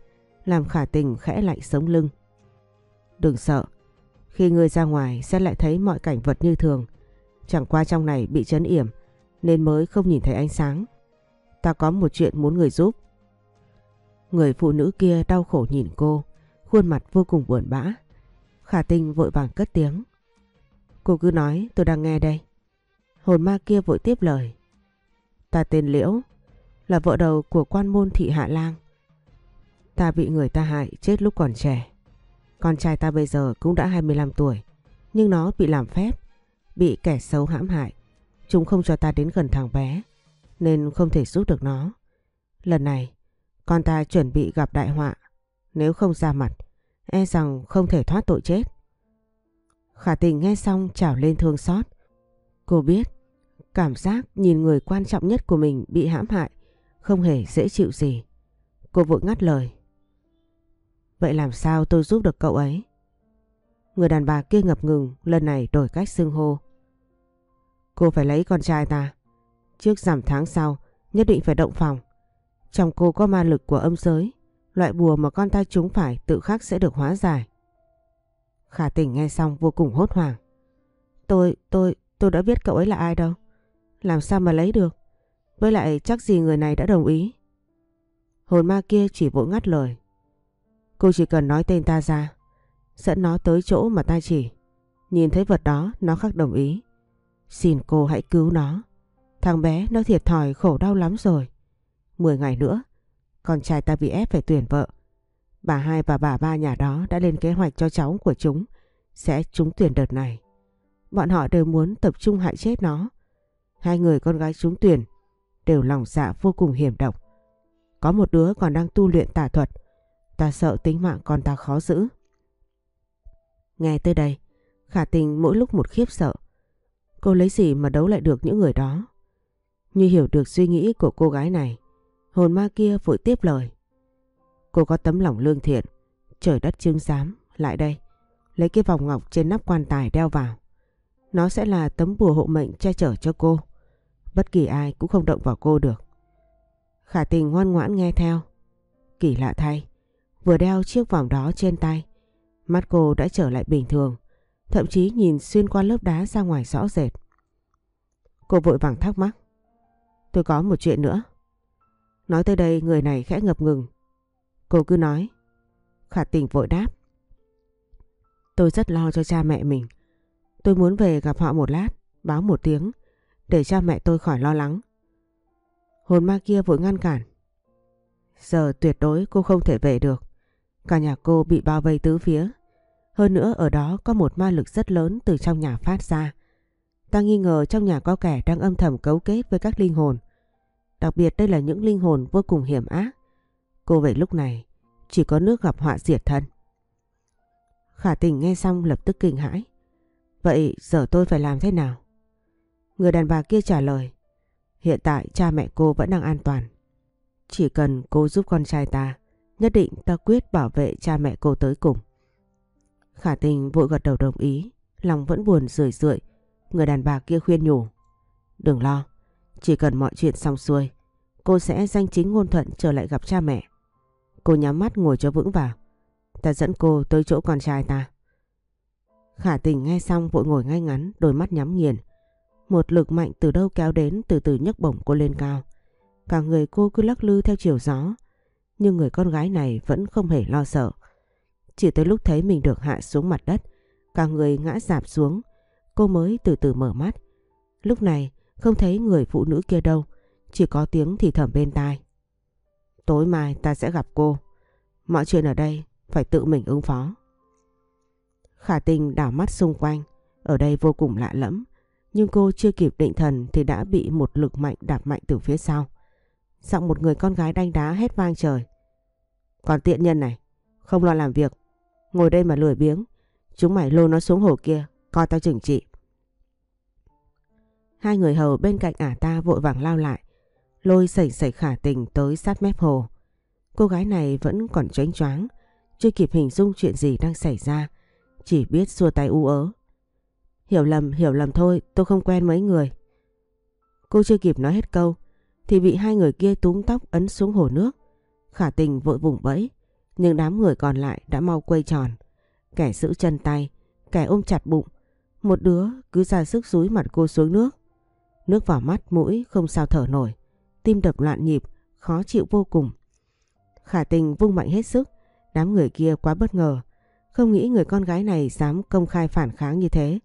làm khả tình khẽ lạnh sống lưng. Đừng sợ, khi người ra ngoài sẽ lại thấy mọi cảnh vật như thường. Chẳng qua trong này bị chấn yểm nên mới không nhìn thấy ánh sáng. Ta có một chuyện muốn người giúp. Người phụ nữ kia đau khổ nhìn cô, khuôn mặt vô cùng buồn bã. Khả Tinh vội vàng cất tiếng. Cô cứ nói tôi đang nghe đây. Hồn ma kia vội tiếp lời. Ta tên Liễu, là vợ đầu của quan môn thị Hạ Lang. Ta bị người ta hại chết lúc còn trẻ. Con trai ta bây giờ cũng đã 25 tuổi, nhưng nó bị làm phép, bị kẻ xấu hãm hại. Chúng không cho ta đến gần thằng bé, nên không thể giúp được nó. Lần này, con ta chuẩn bị gặp đại họa. Nếu không ra mặt, e rằng không thể thoát tội chết. Khả tình nghe xong trào lên thương xót. Cô biết, cảm giác nhìn người quan trọng nhất của mình bị hãm hại không hề dễ chịu gì. Cô vội ngắt lời. Vậy làm sao tôi giúp được cậu ấy? Người đàn bà kia ngập ngừng lần này đổi cách xưng hô. Cô phải lấy con trai ta. Trước giảm tháng sau nhất định phải động phòng. Trong cô có ma lực của âm giới. Loại bùa mà con ta chúng phải tự khắc sẽ được hóa giải. Khả tình nghe xong vô cùng hốt hoảng. Tôi, tôi, tôi đã biết cậu ấy là ai đâu. Làm sao mà lấy được? Với lại chắc gì người này đã đồng ý. Hồn ma kia chỉ vội ngắt lời. Cô chỉ cần nói tên ta ra. Dẫn nó tới chỗ mà ta chỉ. Nhìn thấy vật đó nó khắc đồng ý. Xin cô hãy cứu nó. Thằng bé nó thiệt thòi khổ đau lắm rồi. Mười ngày nữa, con trai ta bị ép phải tuyển vợ. Bà hai và bà ba nhà đó đã lên kế hoạch cho cháu của chúng sẽ trúng tuyển đợt này. Bọn họ đều muốn tập trung hại chết nó. Hai người con gái trúng tuyển đều lòng dạ vô cùng hiểm độc. Có một đứa còn đang tu luyện tà thuật. Ta sợ tính mạng con ta khó giữ. Nghe tới đây, khả tình mỗi lúc một khiếp sợ. Cô lấy gì mà đấu lại được những người đó? Như hiểu được suy nghĩ của cô gái này, hồn ma kia vội tiếp lời. Cô có tấm lòng lương thiện, trời đất chứng giám, lại đây, lấy cái vòng ngọc trên nắp quan tài đeo vào. Nó sẽ là tấm bùa hộ mệnh che chở cho cô. Bất kỳ ai cũng không động vào cô được. Khả tình ngoan ngoãn nghe theo. Kỳ lạ thay, vừa đeo chiếc vòng đó trên tay, mắt cô đã trở lại bình thường, thậm chí nhìn xuyên qua lớp đá ra ngoài rõ rệt. Cô vội vàng thắc mắc. Tôi có một chuyện nữa. Nói tới đây người này khẽ ngập ngừng. Cô cứ nói. Khả tình vội đáp. Tôi rất lo cho cha mẹ mình. Tôi muốn về gặp họ một lát, báo một tiếng, để cha mẹ tôi khỏi lo lắng. Hồn ma kia vội ngăn cản. Giờ tuyệt đối cô không thể về được. Cả nhà cô bị bao vây tứ phía. Hơn nữa ở đó có một ma lực rất lớn từ trong nhà phát ra. Ta nghi ngờ trong nhà có kẻ đang âm thầm cấu kết với các linh hồn. Đặc biệt đây là những linh hồn vô cùng hiểm ác. Cô vậy lúc này chỉ có nước gặp họa diệt thân. Khả tình nghe xong lập tức kinh hãi. Vậy giờ tôi phải làm thế nào? Người đàn bà kia trả lời. Hiện tại cha mẹ cô vẫn đang an toàn. Chỉ cần cô giúp con trai ta, nhất định ta quyết bảo vệ cha mẹ cô tới cùng. Khả tình vội gật đầu đồng ý, lòng vẫn buồn rười rượi. Người đàn bà kia khuyên nhủ. Đừng lo, chỉ cần mọi chuyện xong xuôi, cô sẽ danh chính ngôn thuận trở lại gặp cha mẹ. Cô nhắm mắt ngồi cho vững vào. Ta dẫn cô tới chỗ con trai ta. Khả tình nghe xong vội ngồi ngay ngắn, đôi mắt nhắm nghiền. Một lực mạnh từ đâu kéo đến từ từ nhấc bổng cô lên cao. Cả người cô cứ lắc lư theo chiều gió. Nhưng người con gái này vẫn không hề lo sợ. Chỉ tới lúc thấy mình được hạ xuống mặt đất, cả người ngã dạp xuống, cô mới từ từ mở mắt. Lúc này không thấy người phụ nữ kia đâu, chỉ có tiếng thì thầm bên tai. Tối mai ta sẽ gặp cô. Mọi chuyện ở đây phải tự mình ứng phó. Khả tình đảo mắt xung quanh, ở đây vô cùng lạ lẫm, nhưng cô chưa kịp định thần thì đã bị một lực mạnh đạp mạnh từ phía sau. Giọng một người con gái đanh đá hét vang trời. Còn tiện nhân này, không lo làm việc, ngồi đây mà lười biếng, chúng mày lô nó xuống hồ kia, coi tao chừng trị. Hai người hầu bên cạnh ả ta vội vàng lao lại, lôi sẩy sẩy khả tình tới sát mép hồ. Cô gái này vẫn còn choáng choáng, chưa kịp hình dung chuyện gì đang xảy ra, chỉ biết xua tay u ớ. Hiểu lầm, hiểu lầm thôi, tôi không quen mấy người. Cô chưa kịp nói hết câu, thì bị hai người kia túm tóc ấn xuống hồ nước. Khả tình vội vùng bẫy, nhưng đám người còn lại đã mau quay tròn. Kẻ giữ chân tay, kẻ ôm chặt bụng, một đứa cứ ra sức rúi mặt cô xuống nước. Nước vào mắt mũi không sao thở nổi, tim đập loạn nhịp, khó chịu vô cùng. Khả tình vung mạnh hết sức, đám người kia quá bất ngờ. Không nghĩ người con gái này dám công khai phản kháng như thế,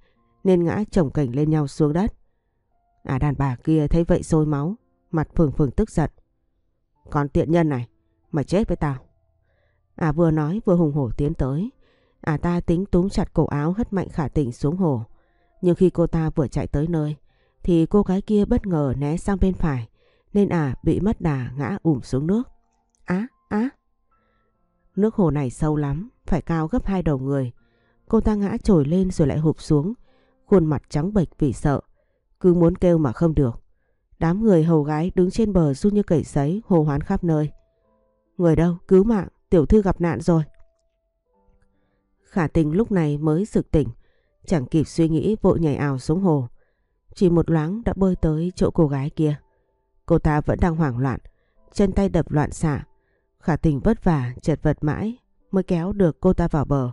nên ngã chồng cảnh lên nhau xuống đất. À đàn bà kia thấy vậy sôi máu, mặt phừng phừng tức giận. Còn tiện nhân này, mày chết với tao. À vừa nói vừa hùng hổ tiến tới. À ta tính túm chặt cổ áo hất mạnh khả tình xuống hồ. Nhưng khi cô ta vừa chạy tới nơi, thì cô gái kia bất ngờ né sang bên phải, nên à bị mất đà ngã ủm xuống nước. Á, á. Nước hồ này sâu lắm, phải cao gấp hai đầu người. Cô ta ngã trồi lên rồi lại hụp xuống, khuôn mặt trắng bệch vì sợ. Cứ muốn kêu mà không được. Đám người hầu gái đứng trên bờ run như cẩy giấy hồ hoán khắp nơi. Người đâu? Cứu mạng, tiểu thư gặp nạn rồi. Khả tình lúc này mới sực tỉnh, chẳng kịp suy nghĩ vội nhảy ảo xuống hồ. Chỉ một loáng đã bơi tới chỗ cô gái kia. Cô ta vẫn đang hoảng loạn, chân tay đập loạn xạ. Khả tình vất vả, chật vật mãi mới kéo được cô ta vào bờ.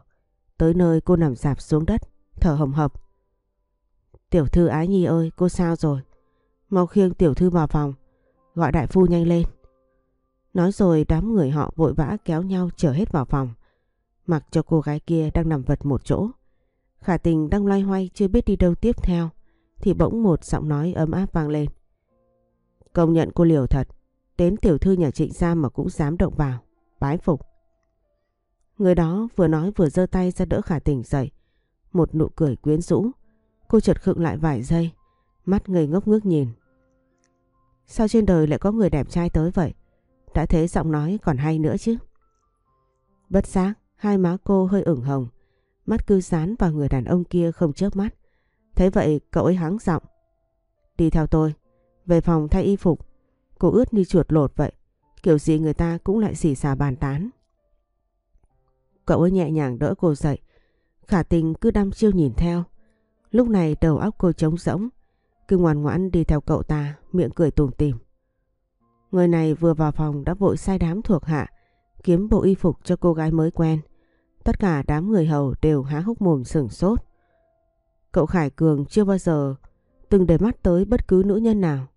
Tới nơi cô nằm dạp xuống đất, thở hồng hộc. Tiểu thư Ái Nhi ơi, cô sao rồi? Mau khiêng tiểu thư vào phòng, gọi đại phu nhanh lên. Nói rồi đám người họ vội vã kéo nhau trở hết vào phòng, mặc cho cô gái kia đang nằm vật một chỗ. Khả tình đang loay hoay chưa biết đi đâu tiếp theo, thì bỗng một giọng nói ấm áp vang lên. Công nhận cô liều thật, đến tiểu thư nhà trịnh gia mà cũng dám động vào, bái phục. Người đó vừa nói vừa giơ tay ra đỡ khả tình dậy, một nụ cười quyến rũ. Cô chợt khựng lại vài giây, mắt người ngốc ngước nhìn. Sao trên đời lại có người đẹp trai tới vậy? Đã thế giọng nói còn hay nữa chứ. Bất giác, hai má cô hơi ửng hồng, mắt cứ dán vào người đàn ông kia không chớp mắt. Thế vậy cậu ấy hắng giọng. Đi theo tôi, về phòng thay y phục. Cô ướt như chuột lột vậy, kiểu gì người ta cũng lại xỉ xà bàn tán. Cậu ấy nhẹ nhàng đỡ cô dậy, khả tình cứ đăm chiêu nhìn theo. Lúc này đầu óc cô trống rỗng, cứ ngoan ngoãn đi theo cậu ta, miệng cười tủm tỉm. Người này vừa vào phòng đã vội sai đám thuộc hạ, kiếm bộ y phục cho cô gái mới quen. Tất cả đám người hầu đều há hốc mồm sửng sốt. Cậu Khải Cường chưa bao giờ từng để mắt tới bất cứ nữ nhân nào.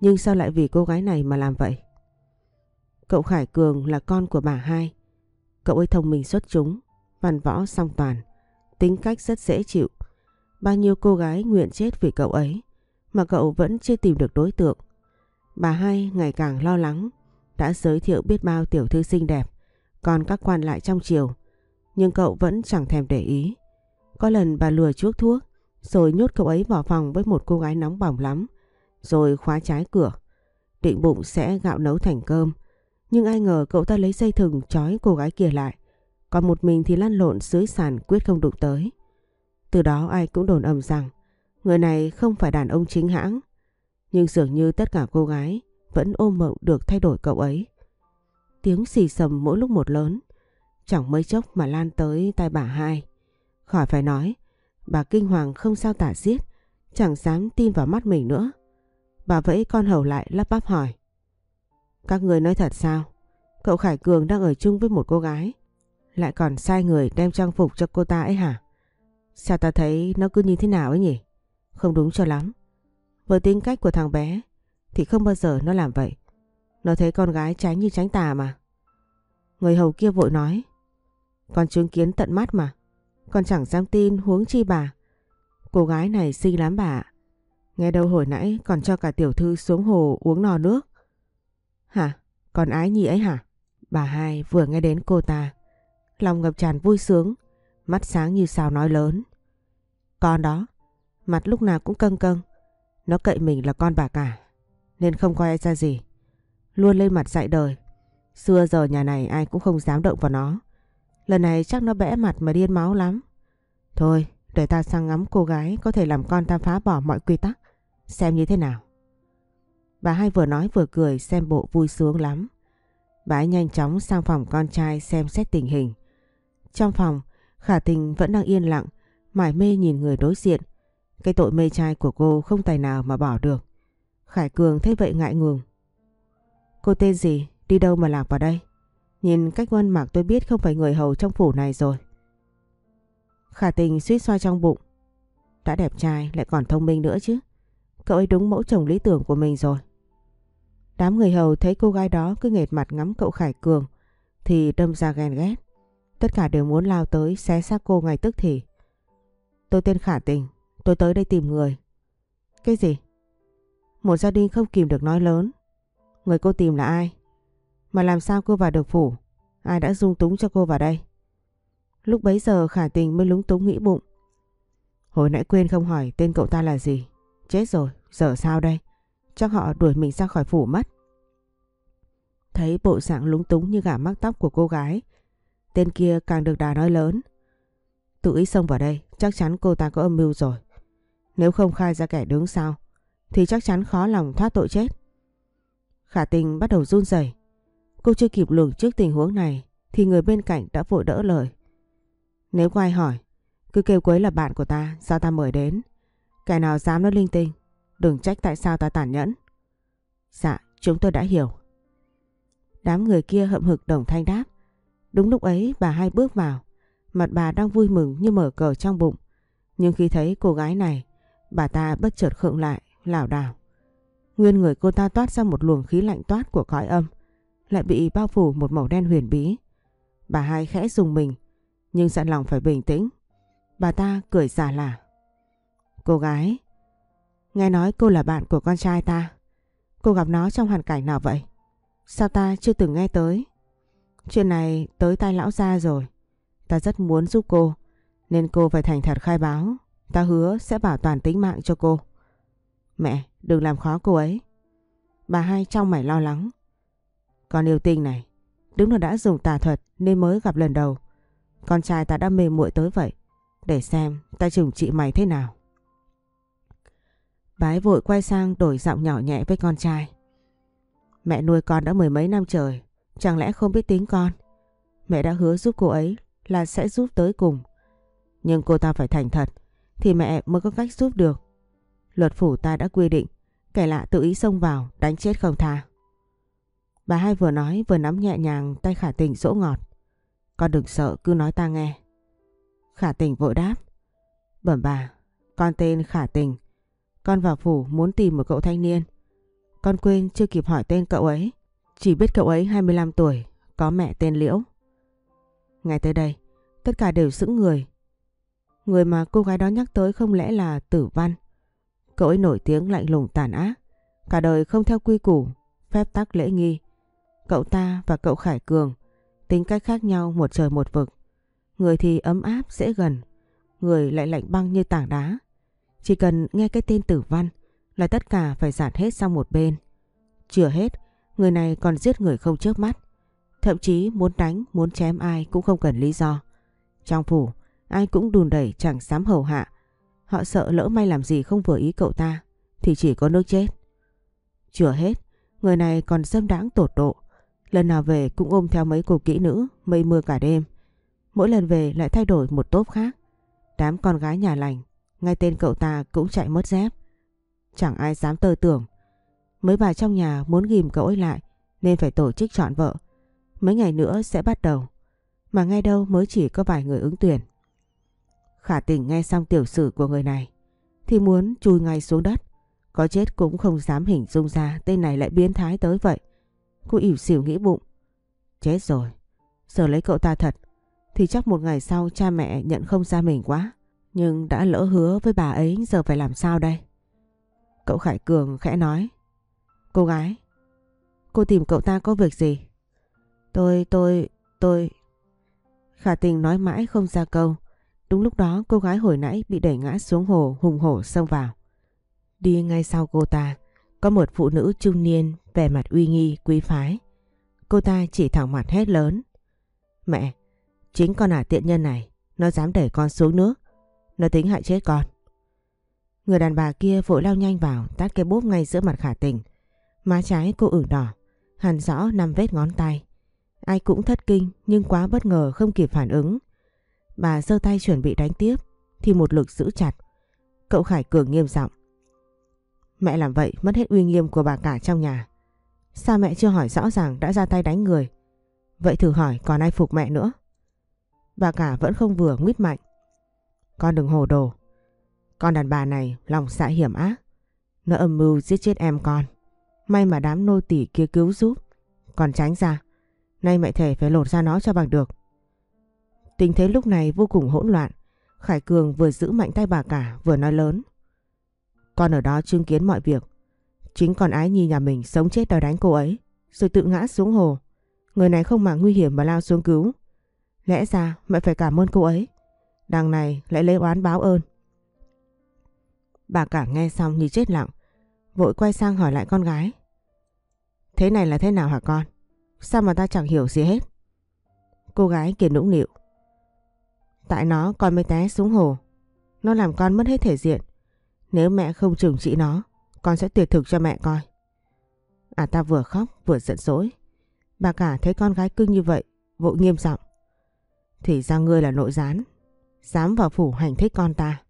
Nhưng sao lại vì cô gái này mà làm vậy? Cậu Khải Cường là con của bà hai. Cậu ấy thông minh xuất chúng, văn võ song toàn, tính cách rất dễ chịu. Bao nhiêu cô gái nguyện chết vì cậu ấy, mà cậu vẫn chưa tìm được đối tượng. Bà hai ngày càng lo lắng, đã giới thiệu biết bao tiểu thư xinh đẹp, còn các quan lại trong triều. Nhưng cậu vẫn chẳng thèm để ý. Có lần bà lừa chuốc thuốc, rồi nhốt cậu ấy vào phòng với một cô gái nóng bỏng lắm, rồi khóa trái cửa. Định bụng sẽ gạo nấu thành cơm, nhưng ai ngờ cậu ta lấy dây thừng trói cô gái kia lại, còn một mình thì lăn lộn dưới sàn quyết không đụng tới. Từ đó ai cũng đồn ầm rằng người này không phải đàn ông chính hãng, nhưng dường như tất cả cô gái vẫn ôm mộng được thay đổi cậu ấy. Tiếng xì sầm mỗi lúc một lớn, chẳng mấy chốc mà lan tới tai bà hai. Khỏi phải nói, bà kinh hoàng không sao tả xiết, chẳng dám tin vào mắt mình nữa. Bà vẫy con hầu lại lắp bắp hỏi. Các người nói thật sao? Cậu Khải Cường đang ở chung với một cô gái. Lại còn sai người đem trang phục cho cô ta ấy hả? Sao ta thấy nó cứ như thế nào ấy nhỉ? Không đúng cho lắm. Với tính cách của thằng bé thì không bao giờ nó làm vậy. Nó thấy con gái tránh như tránh tà mà. Người hầu kia vội nói. Con chứng kiến tận mắt mà. Con chẳng dám tin huống chi bà. Cô gái này xinh lắm bà Nghe đâu hồi nãy còn cho cả tiểu thư xuống hồ uống nò nước. Hả? Còn ái nhi ấy hả? Bà hai vừa nghe đến cô ta. Lòng ngập tràn vui sướng. Mắt sáng như sao nói lớn. Con đó. Mặt lúc nào cũng căng căng. Nó cậy mình là con bà cả. Nên không coi ai ra gì. Luôn lên mặt dạy đời. Xưa giờ nhà này ai cũng không dám động vào nó. Lần này chắc nó bẽ mặt mà điên máu lắm. Thôi, để ta sang ngắm cô gái có thể làm con ta phá bỏ mọi quy tắc. Xem như thế nào. Bà hai vừa nói vừa cười xem bộ vui sướng lắm. Bà ấy nhanh chóng sang phòng con trai xem xét tình hình. Trong phòng, khả tình vẫn đang yên lặng, mải mê nhìn người đối diện. Cái tội mê trai của cô không tài nào mà bỏ được. Khải Cường thấy vậy ngại ngùng. Cô tên gì? Đi đâu mà lạc vào đây? Nhìn cách quân mặc tôi biết không phải người hầu trong phủ này rồi. Khả tình suýt xoa trong bụng. Đã đẹp trai lại còn thông minh nữa chứ. Cậu ấy đúng mẫu chồng lý tưởng của mình rồi. Đám người hầu thấy cô gái đó cứ nghệt mặt ngắm cậu Khải Cường thì đâm ra ghen ghét. Tất cả đều muốn lao tới xé xác cô ngay tức thì. Tôi tên Khả Tình, tôi tới đây tìm người. Cái gì? Một gia đình không kìm được nói lớn. Người cô tìm là ai? Mà làm sao cô vào được phủ? Ai đã dung túng cho cô vào đây? Lúc bấy giờ Khả Tình mới lúng túng nghĩ bụng. Hồi nãy quên không hỏi tên cậu ta là gì. Chết rồi, giờ sao đây? Chắc họ đuổi mình ra khỏi phủ mất. Thấy bộ dạng lúng túng như gà mắc tóc của cô gái. Tên kia càng được đà nói lớn. Tự ý xông vào đây, chắc chắn cô ta có âm mưu rồi. Nếu không khai ra kẻ đứng sau, thì chắc chắn khó lòng thoát tội chết. Khả tình bắt đầu run rẩy. Cô chưa kịp lường trước tình huống này, thì người bên cạnh đã vội đỡ lời. Nếu có ai hỏi, cứ kêu quấy là bạn của ta, sao ta mời đến. Kẻ nào dám nói linh tinh, đừng trách tại sao ta tàn nhẫn. Dạ, chúng tôi đã hiểu. Đám người kia hậm hực đồng thanh đáp. Đúng lúc ấy bà hai bước vào, mặt bà đang vui mừng như mở cờ trong bụng. Nhưng khi thấy cô gái này, Bà ta bất chợt khựng lại, lảo đảo. Nguyên người cô ta toát ra một luồng khí lạnh toát của cõi âm, lại bị bao phủ một màu đen huyền bí. Bà hai khẽ dùng mình, nhưng dặn lòng phải bình tĩnh. Bà ta cười giả lả. Cô gái, nghe nói cô là bạn của con trai ta. Cô gặp nó trong hoàn cảnh nào vậy? Sao ta chưa từng nghe tới? Chuyện này tới tai lão gia rồi. Ta rất muốn giúp cô, nên cô phải thành thật khai báo. Ta hứa sẽ bảo toàn tính mạng cho cô. Mẹ, đừng làm khó cô ấy. Bà hai trong mày lo lắng. Con yêu tinh này, đúng là đã dùng tà thuật nên mới gặp lần đầu. Con trai ta đã mê muội tới vậy. Để xem ta trừng trị mày thế nào. Bái vội quay sang đổi giọng nhỏ nhẹ với con trai. Mẹ nuôi con đã mười mấy năm trời, chẳng lẽ không biết tính con? Mẹ đã hứa giúp cô ấy là sẽ giúp tới cùng. Nhưng cô ta phải thành thật, thì mẹ mới có cách giúp được. Luật phủ ta đã quy định, kẻ lạ tự ý xông vào, đánh chết không tha. Bà hai vừa nói vừa nắm nhẹ nhàng tay khả tình dỗ ngọt. Con đừng sợ, cứ nói ta nghe. Khả tình vội đáp. Bẩm bà, con tên Khả tình. Con vào phủ muốn tìm một cậu thanh niên. Con quên chưa kịp hỏi tên cậu ấy. Chỉ biết cậu ấy 25 tuổi, có mẹ tên Liễu. Ngay tới đây, tất cả đều sững người. Người mà cô gái đó nhắc tới không lẽ là Tử Văn. Cậu ấy nổi tiếng lạnh lùng tàn ác, cả đời không theo quy củ, phép tắc lễ nghi. Cậu ta và cậu Khải Cường tính cách khác nhau một trời một vực. Người thì ấm áp dễ gần, người lại lạnh băng như tảng đá. Chỉ cần nghe cái tên Tử Văn là tất cả phải giản hết sang một bên. Chưa hết, người này còn giết người không chớp mắt. Thậm chí muốn đánh, muốn chém ai cũng không cần lý do. Trong phủ, ai cũng đùn đẩy chẳng dám hầu hạ. Họ sợ lỡ may làm gì không vừa ý cậu ta, thì chỉ có nước chết. Chưa hết, người này còn dâm đáng tột độ. Lần nào về cũng ôm theo mấy cô kỹ nữ, mây mưa cả đêm. Mỗi lần về lại thay đổi một tốp khác. Đám con gái nhà lành, ngay tên cậu ta cũng chạy mất dép. Chẳng ai dám tơ tưởng. Mấy bà trong nhà muốn ghim cậu ấy lại nên phải tổ chức chọn vợ. Mấy ngày nữa sẽ bắt đầu. Mà ngay đâu mới chỉ có vài người ứng tuyển. Khả tình nghe xong tiểu sử của người này thì muốn chui ngay xuống đất. Có chết cũng không dám hình dung ra tên này lại biến thái tới vậy. Cô ỉu xỉu nghĩ bụng. Chết rồi. Giờ lấy cậu ta thật thì chắc một ngày sau cha mẹ nhận không ra mình quá. Nhưng đã lỡ hứa với bà ấy giờ phải làm sao đây? Cậu Khải Cường khẽ nói. Cô gái, cô tìm cậu ta có việc gì? Tôi, tôi, tôi... Khả tình nói mãi không ra câu. Đúng lúc đó cô gái hồi nãy bị đẩy ngã xuống hồ hùng hổ xông vào. Đi ngay sau cô ta, có một phụ nữ trung niên vẻ mặt uy nghi quý phái. Cô ta chỉ thẳng mặt hét lớn. Mẹ, chính con ả tiện nhân này, nó dám đẩy con xuống nước. Nó tính hại chết con. Người đàn bà kia vội lao nhanh vào tát cái bốp ngay giữa mặt khả tình. Má trái cô ửng đỏ, hẳn rõ năm vết ngón tay. Ai cũng thất kinh nhưng quá bất ngờ không kịp phản ứng. Bà giơ tay chuẩn bị đánh tiếp, thì một lực giữ chặt. Cậu Khải Cường nghiêm giọng. Mẹ làm vậy mất hết uy nghiêm của bà cả trong nhà. Sao mẹ chưa hỏi rõ ràng đã ra tay đánh người? Vậy thử hỏi còn ai phục mẹ nữa? Bà cả vẫn không vừa nguyết mạnh. Con đừng hồ đồ. Con đàn bà này lòng dạ hiểm ác. Nó âm mưu giết chết em con. May mà đám nô tỳ kia cứu giúp. Còn tránh ra. Nay mẹ thể phải lột ra nó cho bằng được. Tình thế lúc này vô cùng hỗn loạn. Khải Cường vừa giữ mạnh tay bà cả, vừa nói lớn. Con ở đó chứng kiến mọi việc. Chính con ái nhi nhà mình sống chết đòi đánh cô ấy. Rồi tự ngã xuống hồ. Người này không màng nguy hiểm mà lao xuống cứu. Lẽ ra mẹ phải cảm ơn cô ấy. Đằng này lại lấy oán báo ơn. Bà cả nghe xong như chết lặng. Vội quay sang hỏi lại con gái. Thế này là thế nào hả con? Sao mà ta chẳng hiểu gì hết? Cô gái kiệt nũng nịu. Tại nó con mới té xuống hồ. Nó làm con mất hết thể diện. Nếu mẹ không trừng trị nó, con sẽ tuyệt thực cho mẹ coi. À ta vừa khóc vừa giận dỗi. Bà cả thấy con gái cưng như vậy, vội nghiêm giọng. Thì ra ngươi là nội gián, dám vào phủ hành thích con ta.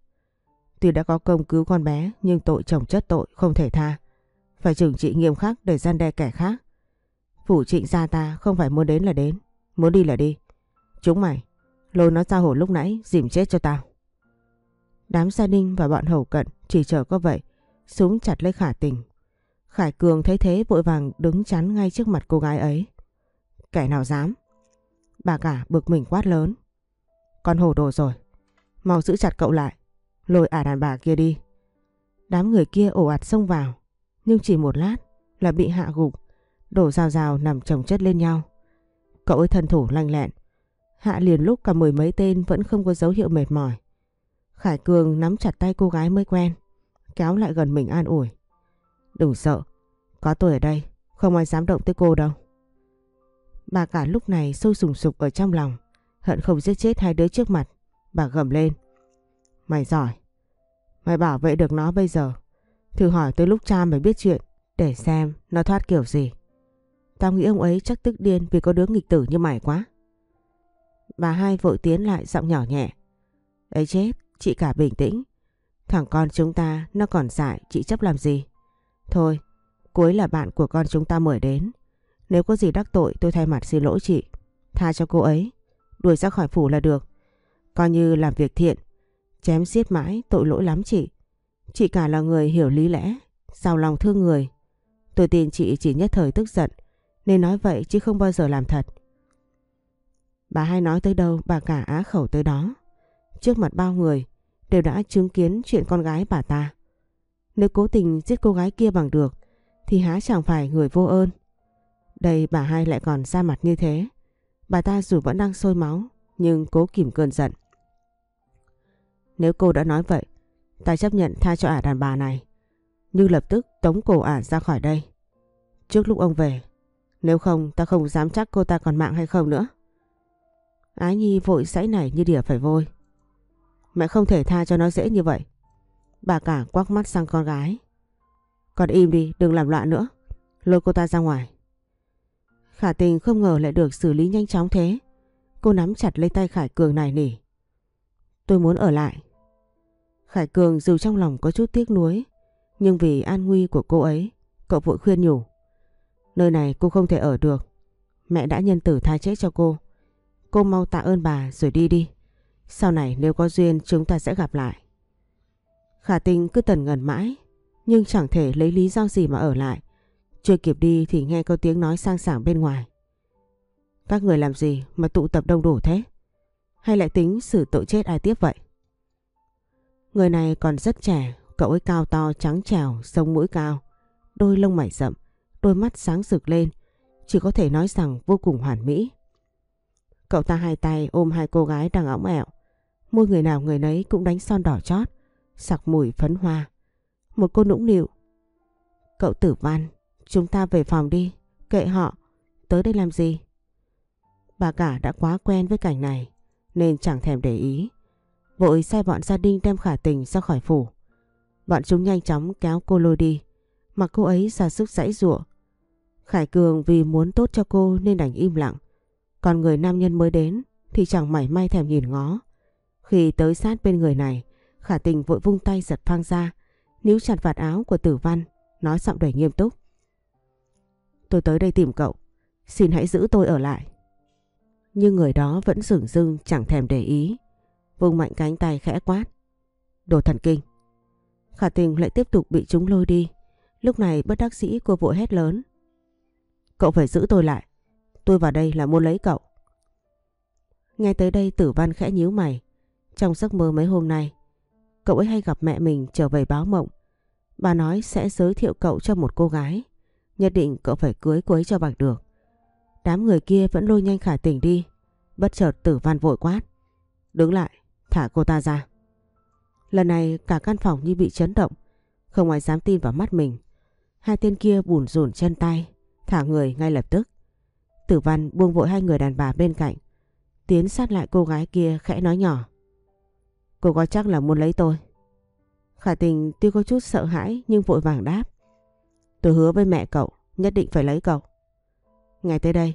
Tuy đã có công cứu con bé nhưng tội chồng chất tội không thể tha. Phải trừng trị nghiêm khắc để gian đe kẻ khác. Phủ trịnh gia ta không phải muốn đến là đến, muốn đi là đi. Chúng mày, lôi nó ra hồ lúc nãy dìm chết cho tao. Đám gia đình và bọn hầu cận chỉ chờ có vậy, súng chặt lấy khả tình. Khải Cường thấy thế vội vàng đứng chắn ngay trước mặt cô gái ấy. Kẻ nào dám? Bà cả bực mình quát lớn. Con hổ đồ rồi. Mau giữ chặt cậu lại. Lôi ả đàn bà kia đi. Đám người kia ổ ạt xông vào. Nhưng chỉ một lát là bị hạ gục. Đổ rào rào nằm chồng chất lên nhau. Cậu ấy thân thủ lanh lẹn. Hạ liền lúc cả mười mấy tên vẫn không có dấu hiệu mệt mỏi. Khải Cường nắm chặt tay cô gái mới quen. Kéo lại gần mình an ủi. Đừng sợ. Có tôi ở đây. Không ai dám động tới cô đâu. Bà cả lúc này sôi sùng sục ở trong lòng. Hận không giết chết hai đứa trước mặt. Bà gầm lên. Mày giỏi. Mày bảo vệ được nó bây giờ. Thử hỏi tới lúc cha mày biết chuyện. Để xem nó thoát kiểu gì. Tao nghĩ ông ấy chắc tức điên vì có đứa nghịch tử như mày quá. Bà hai vội tiến lại giọng nhỏ nhẹ. Ấy chết, chị cả bình tĩnh. Thằng con chúng ta nó còn dại, chị chấp làm gì? Thôi, cuối là bạn của con chúng ta mời đến. Nếu có gì đắc tội tôi thay mặt xin lỗi chị. Tha cho cô ấy. Đuổi ra khỏi phủ là được. Coi như làm việc thiện. Chém giết mãi tội lỗi lắm chị. Chị cả là người hiểu lý lẽ. Giàu lòng thương người. Tôi tin chị chỉ nhất thời tức giận. Nên nói vậy chứ không bao giờ làm thật. Bà hai nói tới đâu bà cả á khẩu tới đó. Trước mặt bao người đều đã chứng kiến chuyện con gái bà ta. Nếu cố tình giết cô gái kia bằng được thì há chẳng phải người vô ơn. Đây bà hai lại còn ra mặt như thế. Bà ta dù vẫn đang sôi máu nhưng cố kìm cơn giận. Nếu cô đã nói vậy, ta chấp nhận tha cho ả đàn bà này. Nhưng lập tức tống cổ ả ra khỏi đây. Trước lúc ông về, nếu không ta không dám chắc cô ta còn mạng hay không nữa. Ái Nhi vội sãy nảy như đỉa phải vôi. Mẹ không thể tha cho nó dễ như vậy. Bà cả quắc mắt sang con gái. con im đi, đừng làm loạn nữa. Lôi cô ta ra ngoài. Khả tình không ngờ lại được xử lý nhanh chóng thế. Cô nắm chặt lấy tay Khải Cường này nỉ. Tôi muốn ở lại. Khải Cường dù trong lòng có chút tiếc nuối, nhưng vì an nguy của cô ấy, cậu vội khuyên nhủ. Nơi này cô không thể ở được. Mẹ đã nhân tử tha chết cho cô. Cô mau tạ ơn bà rồi đi đi. Sau này nếu có duyên chúng ta sẽ gặp lại. Khả tình cứ tần ngần mãi, nhưng chẳng thể lấy lý do gì mà ở lại. Chưa kịp đi thì nghe có tiếng nói sang sảng bên ngoài. Các người làm gì mà tụ tập đông đủ thế? Hay lại tính xử tội chết ai tiếp vậy? Người này còn rất trẻ, cậu ấy cao to trắng trèo, sông mũi cao, đôi lông mày rậm, đôi mắt sáng rực lên, chỉ có thể nói rằng vô cùng hoàn mỹ. Cậu ta hai tay ôm hai cô gái đang ống ẹo, môi người nào người nấy cũng đánh son đỏ chót, sặc mùi phấn hoa. Một cô nũng nịu. Cậu tử văn, chúng ta về phòng đi, kệ họ, tới đây làm gì? Bà cả đã quá quen với cảnh này, nên chẳng thèm để ý. Vội sai bọn gia đình đem khả tình ra khỏi phủ. Bọn chúng nhanh chóng kéo cô lôi đi, mặc cô ấy ra sức giãy giụa. Khải Cường vì muốn tốt cho cô nên đành im lặng. Còn người nam nhân mới đến thì chẳng mảy may thèm nhìn ngó. Khi tới sát bên người này, khả tình vội vung tay giật phang ra, níu chặt vạt áo của tử văn, nói giọng đầy nghiêm túc. Tôi tới đây tìm cậu, xin hãy giữ tôi ở lại. Nhưng người đó vẫn dửng dưng chẳng thèm để ý, vung mạnh cánh tay khẽ quát. Đồ thần kinh. Khả tình lại tiếp tục bị chúng lôi đi. Lúc này bất đắc sĩ cô vội hét lớn. Cậu phải giữ tôi lại. Tôi vào đây là muốn lấy cậu. Nghe tới đây tử văn khẽ nhíu mày. Trong giấc mơ mấy hôm nay, cậu ấy hay gặp mẹ mình trở về báo mộng. Bà nói sẽ giới thiệu cậu cho một cô gái. Nhất định cậu phải cưới cô ấy cho bằng được. Đám người kia vẫn lôi nhanh khả tình đi. Bất chợt tử văn vội quát. Đứng lại, thả cô ta ra. Lần này cả căn phòng như bị chấn động. Không ai dám tin vào mắt mình. Hai tên kia bùn rùn chân tay, thả người ngay lập tức. Tử văn buông vội hai người đàn bà bên cạnh. Tiến sát lại cô gái kia khẽ nói nhỏ. Cô có chắc là muốn lấy tôi. Khả tình tuy có chút sợ hãi nhưng vội vàng đáp. Tôi hứa với mẹ cậu nhất định phải lấy cậu. Ngay tới đây,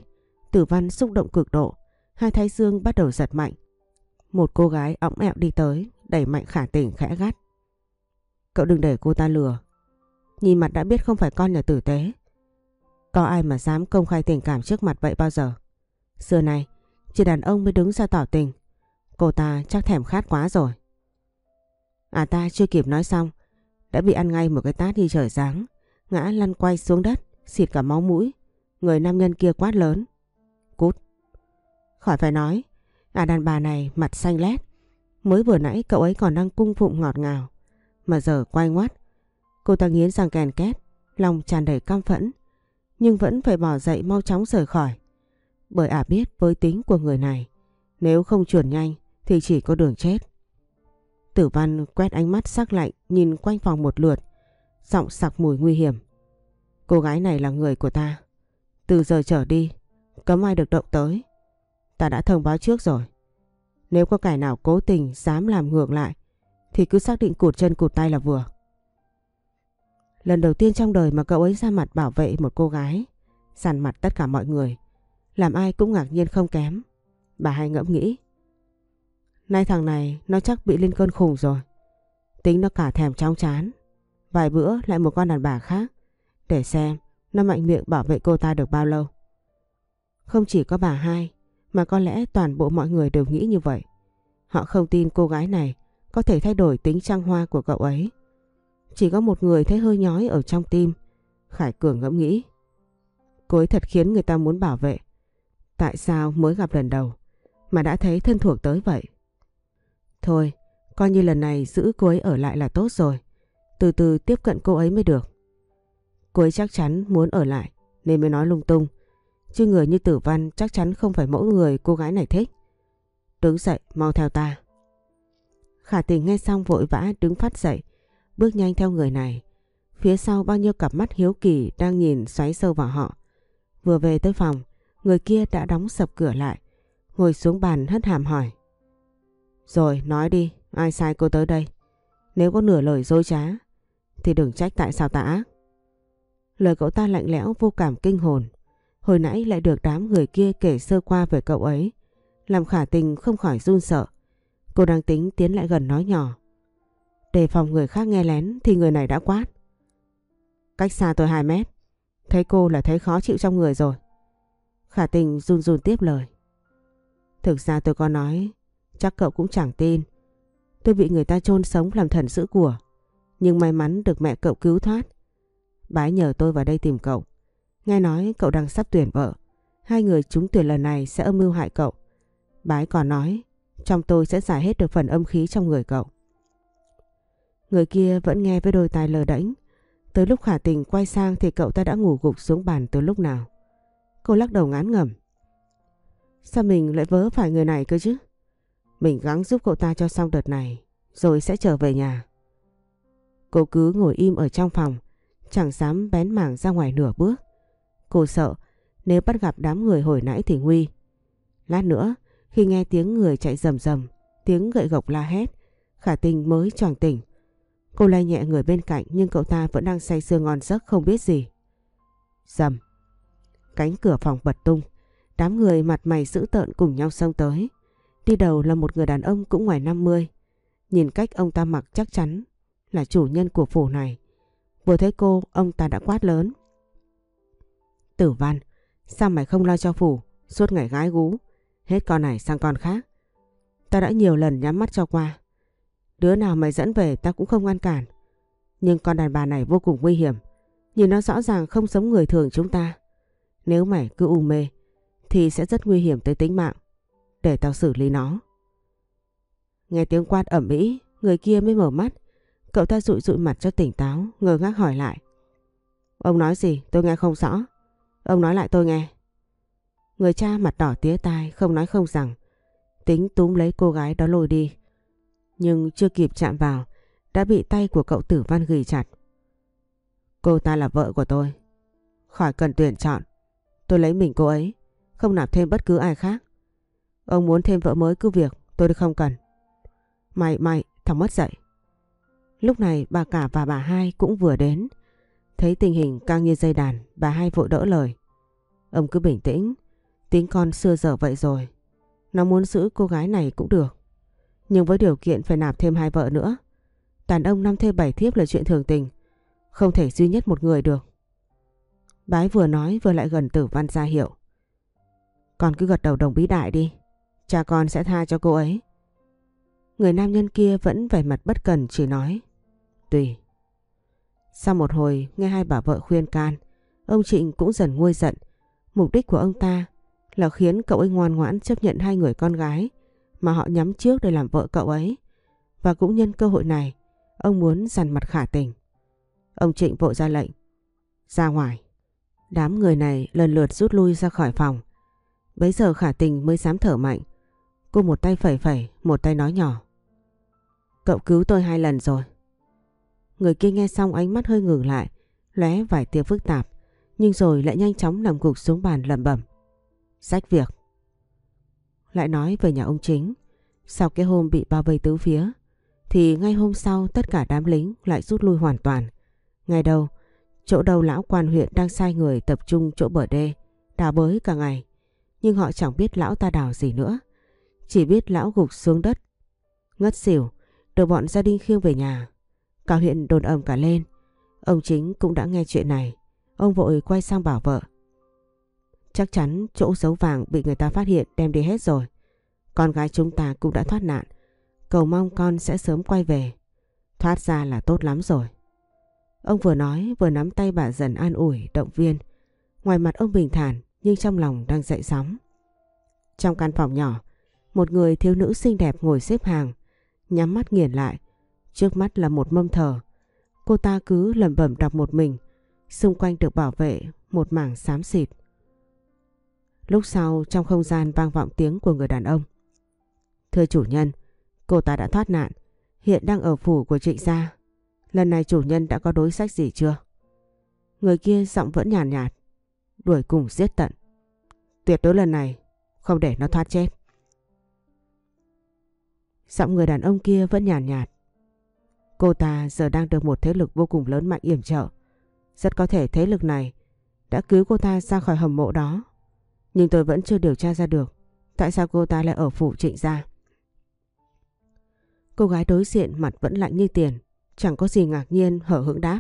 tử văn xúc động cực độ. Hai thái dương bắt đầu giật mạnh. Một cô gái õng ẹo đi tới, đẩy mạnh khả tình khẽ gắt. Cậu đừng để cô ta lừa. Nhìn mặt đã biết không phải con nhà tử tế. Có ai mà dám công khai tình cảm trước mặt vậy bao giờ? Xưa này, chỉ đàn ông mới đứng ra tỏ tình. Cô ta chắc thèm khát quá rồi. À ta chưa kịp nói xong, đã bị ăn ngay một cái tát như trời giáng, ngã lăn quay xuống đất, xịt cả máu mũi. Người nam nhân kia quát lớn. Cút. Khỏi phải nói, à đàn bà này mặt xanh lét. Mới vừa nãy cậu ấy còn đang cung phụng ngọt ngào, mà giờ quay ngoắt. Cô ta nghiến răng kèn két, lòng tràn đầy căm phẫn, nhưng vẫn phải bỏ dậy mau chóng rời khỏi. Bởi ả biết với tính của người này, nếu không chuẩn nhanh thì chỉ có đường chết. Tử văn quét ánh mắt sắc lạnh nhìn quanh phòng một lượt, giọng sặc mùi nguy hiểm. Cô gái này là người của ta. Từ giờ trở đi, cấm ai được động tới. Ta đã thông báo trước rồi. Nếu có kẻ nào cố tình dám làm ngược lại, thì cứ xác định cụt chân cụt tay là vừa. Lần đầu tiên trong đời mà cậu ấy ra mặt bảo vệ một cô gái, sàn mặt tất cả mọi người, làm ai cũng ngạc nhiên không kém. Bà hay ngẫm nghĩ. Nay thằng này nó chắc bị lên cơn khủng rồi. Tính nó cả thèm trong chán. Vài bữa lại một con đàn bà khác. Để xem nó mạnh miệng bảo vệ cô ta được bao lâu. Không chỉ có bà hai mà có lẽ toàn bộ mọi người đều nghĩ như vậy. Họ không tin cô gái này có thể thay đổi tính trăng hoa của cậu ấy. Chỉ có một người thấy hơi nhói ở trong tim. Khải Cường ngẫm nghĩ. Cô ấy thật khiến người ta muốn bảo vệ. Tại sao mới gặp lần đầu mà đã thấy thân thuộc tới vậy? Thôi, coi như lần này giữ cô ấy ở lại là tốt rồi. Từ từ tiếp cận cô ấy mới được. Cô ấy chắc chắn muốn ở lại nên mới nói lung tung. Chứ người như tử văn chắc chắn không phải mẫu người cô gái này thích. Đứng dậy, mau theo ta. Khả tình nghe xong vội vã đứng phát dậy, bước nhanh theo người này. Phía sau bao nhiêu cặp mắt hiếu kỳ đang nhìn xoáy sâu vào họ. Vừa về tới phòng, người kia đã đóng sập cửa lại, ngồi xuống bàn hất hàm hỏi. Rồi, nói đi, ai sai cô tới đây? Nếu có nửa lời dối trá, thì đừng trách tại sao ta ác. Lời cậu ta lạnh lẽo vô cảm kinh hồn. Hồi nãy lại được đám người kia kể sơ qua về cậu ấy. Làm khả tình không khỏi run sợ. Cô đang tính tiến lại gần nói nhỏ để phòng người khác nghe lén thì người này đã quát. Cách xa tôi 2 mét. Thấy cô là thấy khó chịu trong người rồi. Khả tình run run tiếp lời. Thực ra tôi có nói, chắc cậu cũng chẳng tin. Tôi bị người ta chôn sống làm thần giữ của. Nhưng may mắn được mẹ cậu cứu thoát. Bái nhờ tôi vào đây tìm cậu. Nghe nói cậu đang sắp tuyển vợ. Hai người chúng tuyển lần này sẽ âm mưu hại cậu. Bái còn nói trong tôi sẽ giải hết được phần âm khí trong người cậu. Người kia vẫn nghe với đôi tai lờ đễnh. Tới lúc khả tình quay sang thì cậu ta đã ngủ gục xuống bàn từ lúc nào. Cô lắc đầu ngán ngẩm. Sao mình lại vớ phải người này cơ chứ? Mình gắng giúp cậu ta cho xong đợt này rồi sẽ trở về nhà. Cô cứ ngồi im ở trong phòng chẳng dám bén mảng ra ngoài nửa bước. Cô sợ nếu bắt gặp đám người hồi nãy thì nguy. Lát nữa khi nghe tiếng người chạy rầm rầm, tiếng gậy gộc la hét, khả tình mới choàng tỉnh. Cô lay nhẹ người bên cạnh nhưng cậu ta vẫn đang say sưa ngon giấc không biết gì. dầm Cánh cửa phòng bật tung. Đám người mặt mày dữ tợn cùng nhau xông tới. Đi đầu là một người đàn ông cũng ngoài 50. Nhìn cách ông ta mặc chắc chắn là chủ nhân của phủ này. Vừa thấy cô, ông ta đã quát lớn. Tử văn, sao mày không lo cho phủ, suốt ngày gái gú, hết con này sang con khác. Ta đã nhiều lần nhắm mắt cho qua. Đứa nào mày dẫn về ta cũng không ngăn cản. Nhưng con đàn bà này vô cùng nguy hiểm. Nhìn nó rõ ràng không giống người thường chúng ta. Nếu mày cứ u mê thì sẽ rất nguy hiểm tới tính mạng. Để tao xử lý nó. Nghe tiếng quát ẩm mỹ, người kia mới mở mắt. Cậu ta rụi rụi mặt cho tỉnh táo, ngơ ngác hỏi lại. Ông nói gì? Tôi nghe không rõ. Ông nói lại tôi nghe. Người cha mặt đỏ tía tai, không nói không rằng. Tính túm lấy cô gái đó lôi đi. Nhưng chưa kịp chạm vào, đã bị tay của cậu tử văn ghi chặt. Cô ta là vợ của tôi. Khỏi cần tuyển chọn. Tôi lấy mình cô ấy, không nạp thêm bất cứ ai khác. Ông muốn thêm vợ mới cứ việc, tôi không cần. Mày, mày, thằng mất dậy. Lúc này bà cả và bà hai cũng vừa đến. Thấy tình hình căng như dây đàn, bà hai vội đỡ lời. Ông cứ bình tĩnh, tính con xưa giờ vậy rồi. Nó muốn giữ cô gái này cũng được. Nhưng với điều kiện phải nạp thêm hai vợ nữa. Đàn ông năm thê bảy thiếp là chuyện thường tình. Không thể duy nhất một người được. Bái vừa nói vừa lại gần tử văn ra hiệu. Con cứ gật đầu đồng bí đại đi. Cha con sẽ tha cho cô ấy. Người nam nhân kia vẫn vẻ mặt bất cần chỉ nói. Tùy. Sau một hồi nghe hai bà vợ khuyên can, ông Trịnh cũng dần nguôi giận. Mục đích của ông ta là khiến cậu ấy ngoan ngoãn chấp nhận hai người con gái mà họ nhắm trước để làm vợ cậu ấy. Và cũng nhân cơ hội này, ông muốn dằn mặt khả tình. Ông Trịnh vội ra lệnh. Ra ngoài. Đám người này lần lượt rút lui ra khỏi phòng. Bấy giờ khả tình mới dám thở mạnh. Cô một tay phẩy phẩy, một tay nói nhỏ. Cậu cứu tôi hai lần rồi. Người kia nghe xong ánh mắt hơi ngừng lại, lóe vài tia phức tạp, nhưng rồi lại nhanh chóng nằm gục xuống bàn lẩm bẩm. Sách việc. Lại nói về nhà ông chính, sau cái hôm bị bao vây tứ phía, thì ngay hôm sau tất cả đám lính lại rút lui hoàn toàn. Ngày đầu, chỗ đầu lão quan huyện đang sai người tập trung chỗ bờ đê, đào bới cả ngày. Nhưng họ chẳng biết lão ta đào gì nữa. Chỉ biết lão gục xuống đất. Ngất xỉu, được bọn gia đình khiêng về nhà. Cả huyện đồn ầm cả lên. Ông chính cũng đã nghe chuyện này. Ông vội quay sang bảo vợ. Chắc chắn chỗ giấu vàng bị người ta phát hiện đem đi hết rồi. Con gái chúng ta cũng đã thoát nạn. Cầu mong con sẽ sớm quay về. Thoát ra là tốt lắm rồi. Ông vừa nói vừa nắm tay bà dần an ủi, động viên. Ngoài mặt ông bình thản nhưng trong lòng đang dậy sóng. Trong căn phòng nhỏ, một người thiếu nữ xinh đẹp ngồi xếp hàng, nhắm mắt nghiền lại. Trước mắt là một mâm thờ. Cô ta cứ lẩm bẩm đọc một mình, xung quanh được bảo vệ một mảng xám xịt. Lúc sau trong không gian vang vọng tiếng của người đàn ông. Thưa chủ nhân, cô ta đã thoát nạn, hiện đang ở phủ của trịnh gia. Lần này chủ nhân đã có đối sách gì chưa? Người kia giọng vẫn nhàn nhạt, nhạt, đuổi cùng giết tận. Tuyệt đối lần này không để nó thoát chết. Giọng người đàn ông kia vẫn nhàn nhạt, nhạt. Cô ta giờ đang được một thế lực vô cùng lớn mạnh yểm trợ. Rất có thể thế lực này đã cứu cô ta ra khỏi hầm mộ đó. Nhưng tôi vẫn chưa điều tra ra được tại sao cô ta lại ở phủ trịnh gia. Cô gái đối diện mặt vẫn lạnh như tiền, chẳng có gì ngạc nhiên hở hững đáp.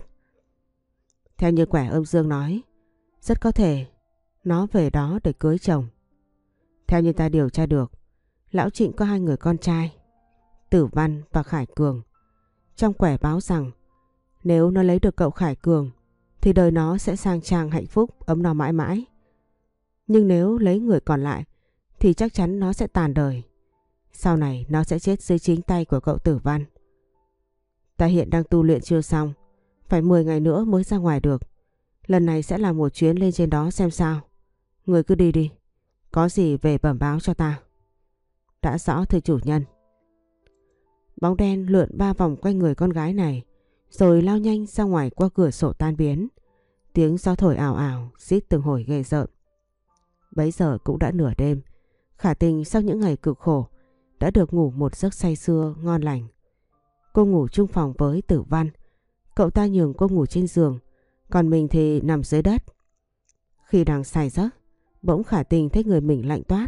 Theo như quẻ âm dương nói, rất có thể nó về đó để cưới chồng. Theo như ta điều tra được, Lão Trịnh có hai người con trai, Tử Văn và Khải Cường. Trong quẻ báo rằng nếu nó lấy được cậu Khải Cường thì đời nó sẽ sang trang hạnh phúc ấm no mãi mãi. Nhưng nếu lấy người còn lại thì chắc chắn nó sẽ tàn đời. Sau này nó sẽ chết dưới chính tay của cậu Tử Văn. Ta hiện đang tu luyện chưa xong, phải 10 ngày nữa mới ra ngoài được. Lần này sẽ là một chuyến lên trên đó xem sao. Người cứ đi đi, có gì về bẩm báo cho ta. Đã rõ thưa chủ nhân. Bóng đen lượn ba vòng quanh người con gái này, rồi lao nhanh ra ngoài qua cửa sổ tan biến. Tiếng gió thổi ảo ảo, xít từng hồi ghê rợn. Bấy giờ cũng đã nửa đêm, khả tình sau những ngày cực khổ, đã được ngủ một giấc say sưa ngon lành. Cô ngủ chung phòng với tử văn, cậu ta nhường cô ngủ trên giường, còn mình thì nằm dưới đất. Khi đang say giấc, bỗng khả tình thấy người mình lạnh toát,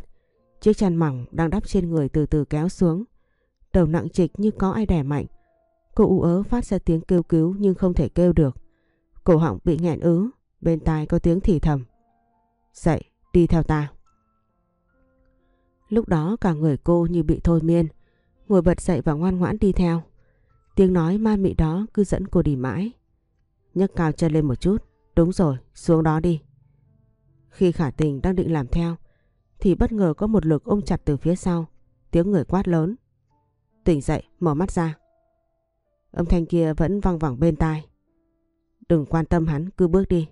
chiếc chăn mỏng đang đắp trên người từ từ kéo xuống. Đầu nặng trịch như có ai đè mạnh. Cô u ớ phát ra tiếng kêu cứu nhưng không thể kêu được. Cổ họng bị nghẹn ứ, bên tai có tiếng thì thầm. Dậy, đi theo ta. Lúc đó cả người cô như bị thôi miên, ngồi bật dậy và ngoan ngoãn đi theo. Tiếng nói ma mị đó cứ dẫn cô đi mãi. nhấc cao chân lên một chút, đúng rồi, xuống đó đi. Khi khả tình đang định làm theo, thì bất ngờ có một lực ôm chặt từ phía sau, tiếng người quát lớn. Tỉnh dậy, mở mắt ra. Âm thanh kia vẫn vang vẳng bên tai. Đừng quan tâm hắn, cứ bước đi.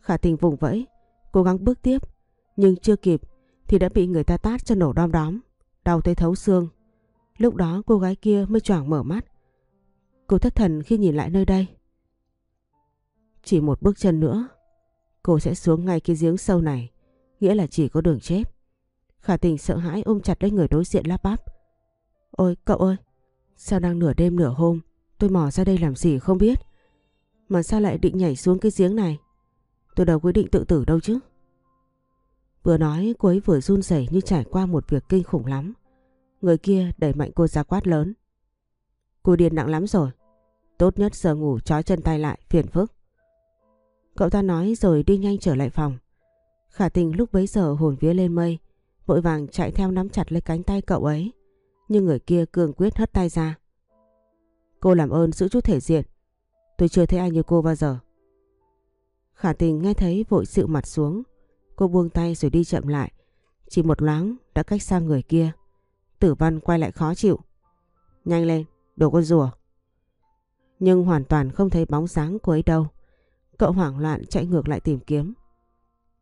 Khả tình vùng vẫy, cố gắng bước tiếp, nhưng chưa kịp thì đã bị người ta tát cho nổ đom đóm, đau tới thấu xương. Lúc đó cô gái kia mới choảng mở mắt. Cô thất thần khi nhìn lại nơi đây. Chỉ một bước chân nữa, cô sẽ xuống ngay cái giếng sâu này, nghĩa là chỉ có đường chết. Khả tình sợ hãi ôm chặt lấy người đối diện lắp bắp. Ôi cậu ơi, sao đang nửa đêm nửa hôm, tôi mò ra đây làm gì không biết. Mà sao lại định nhảy xuống cái giếng này? Tôi đâu quyết định tự tử đâu chứ. Vừa nói cô ấy vừa run rẩy như trải qua một việc kinh khủng lắm. Người kia đẩy mạnh cô ra quát lớn. Cô điên nặng lắm rồi. Tốt nhất giờ ngủ trói chân tay lại, phiền phức. Cậu ta nói rồi đi nhanh trở lại phòng. Khả tình lúc bấy giờ hồn vía lên mây, vội vàng chạy theo nắm chặt lấy cánh tay cậu ấy. Nhưng người kia cương quyết hất tay ra. Cô làm ơn giữ chút thể diện. Tôi chưa thấy ai như cô bao giờ. Khả tình nghe thấy vội sự mặt xuống. Cô buông tay rồi đi chậm lại. Chỉ một loáng đã cách xa người kia. Tử văn quay lại khó chịu. Nhanh lên, đồ con rùa. Nhưng hoàn toàn không thấy bóng dáng cô ấy đâu. Cậu hoảng loạn chạy ngược lại tìm kiếm.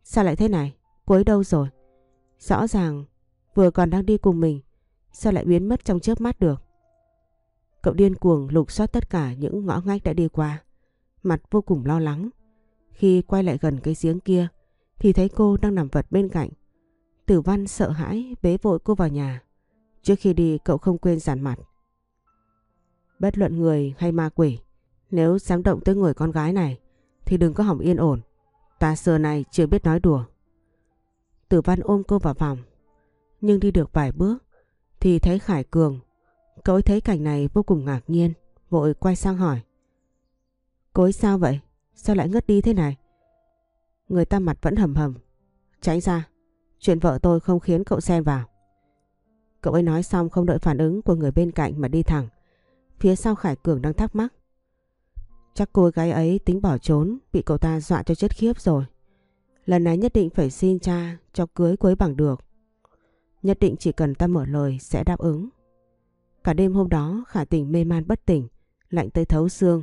Sao lại thế này? Cô ấy đâu rồi? Rõ ràng vừa còn đang đi cùng mình. Sao lại biến mất trong chớp mắt được? Cậu điên cuồng lục soát tất cả những ngõ ngách đã đi qua. Mặt vô cùng lo lắng. Khi quay lại gần cái giếng kia thì thấy cô đang nằm vật bên cạnh. Tử văn sợ hãi bế vội cô vào nhà. Trước khi đi cậu không quên giản mặt. Bất luận người hay ma quỷ, nếu dám động tới người con gái này thì đừng có hỏng yên ổn. Ta xưa này chưa biết nói đùa. Tử văn ôm cô vào phòng. Nhưng đi được vài bước thì thấy Khải Cường. Cậu ấy thấy cảnh này vô cùng ngạc nhiên, vội quay sang hỏi. Cô ấy sao vậy? Sao lại ngất đi thế này? Người ta mặt vẫn hầm hầm. Tránh ra, chuyện vợ tôi không khiến cậu xen vào. Cậu ấy nói xong không đợi phản ứng của người bên cạnh mà đi thẳng. Phía sau Khải Cường đang thắc mắc. Chắc cô gái ấy tính bỏ trốn, bị cậu ta dọa cho chết khiếp rồi. Lần này nhất định phải xin cha cho cưới quấy bằng được. Nhất định chỉ cần ta mở lời sẽ đáp ứng. Cả đêm hôm đó Khả tình mê man bất tỉnh, lạnh tới thấu xương.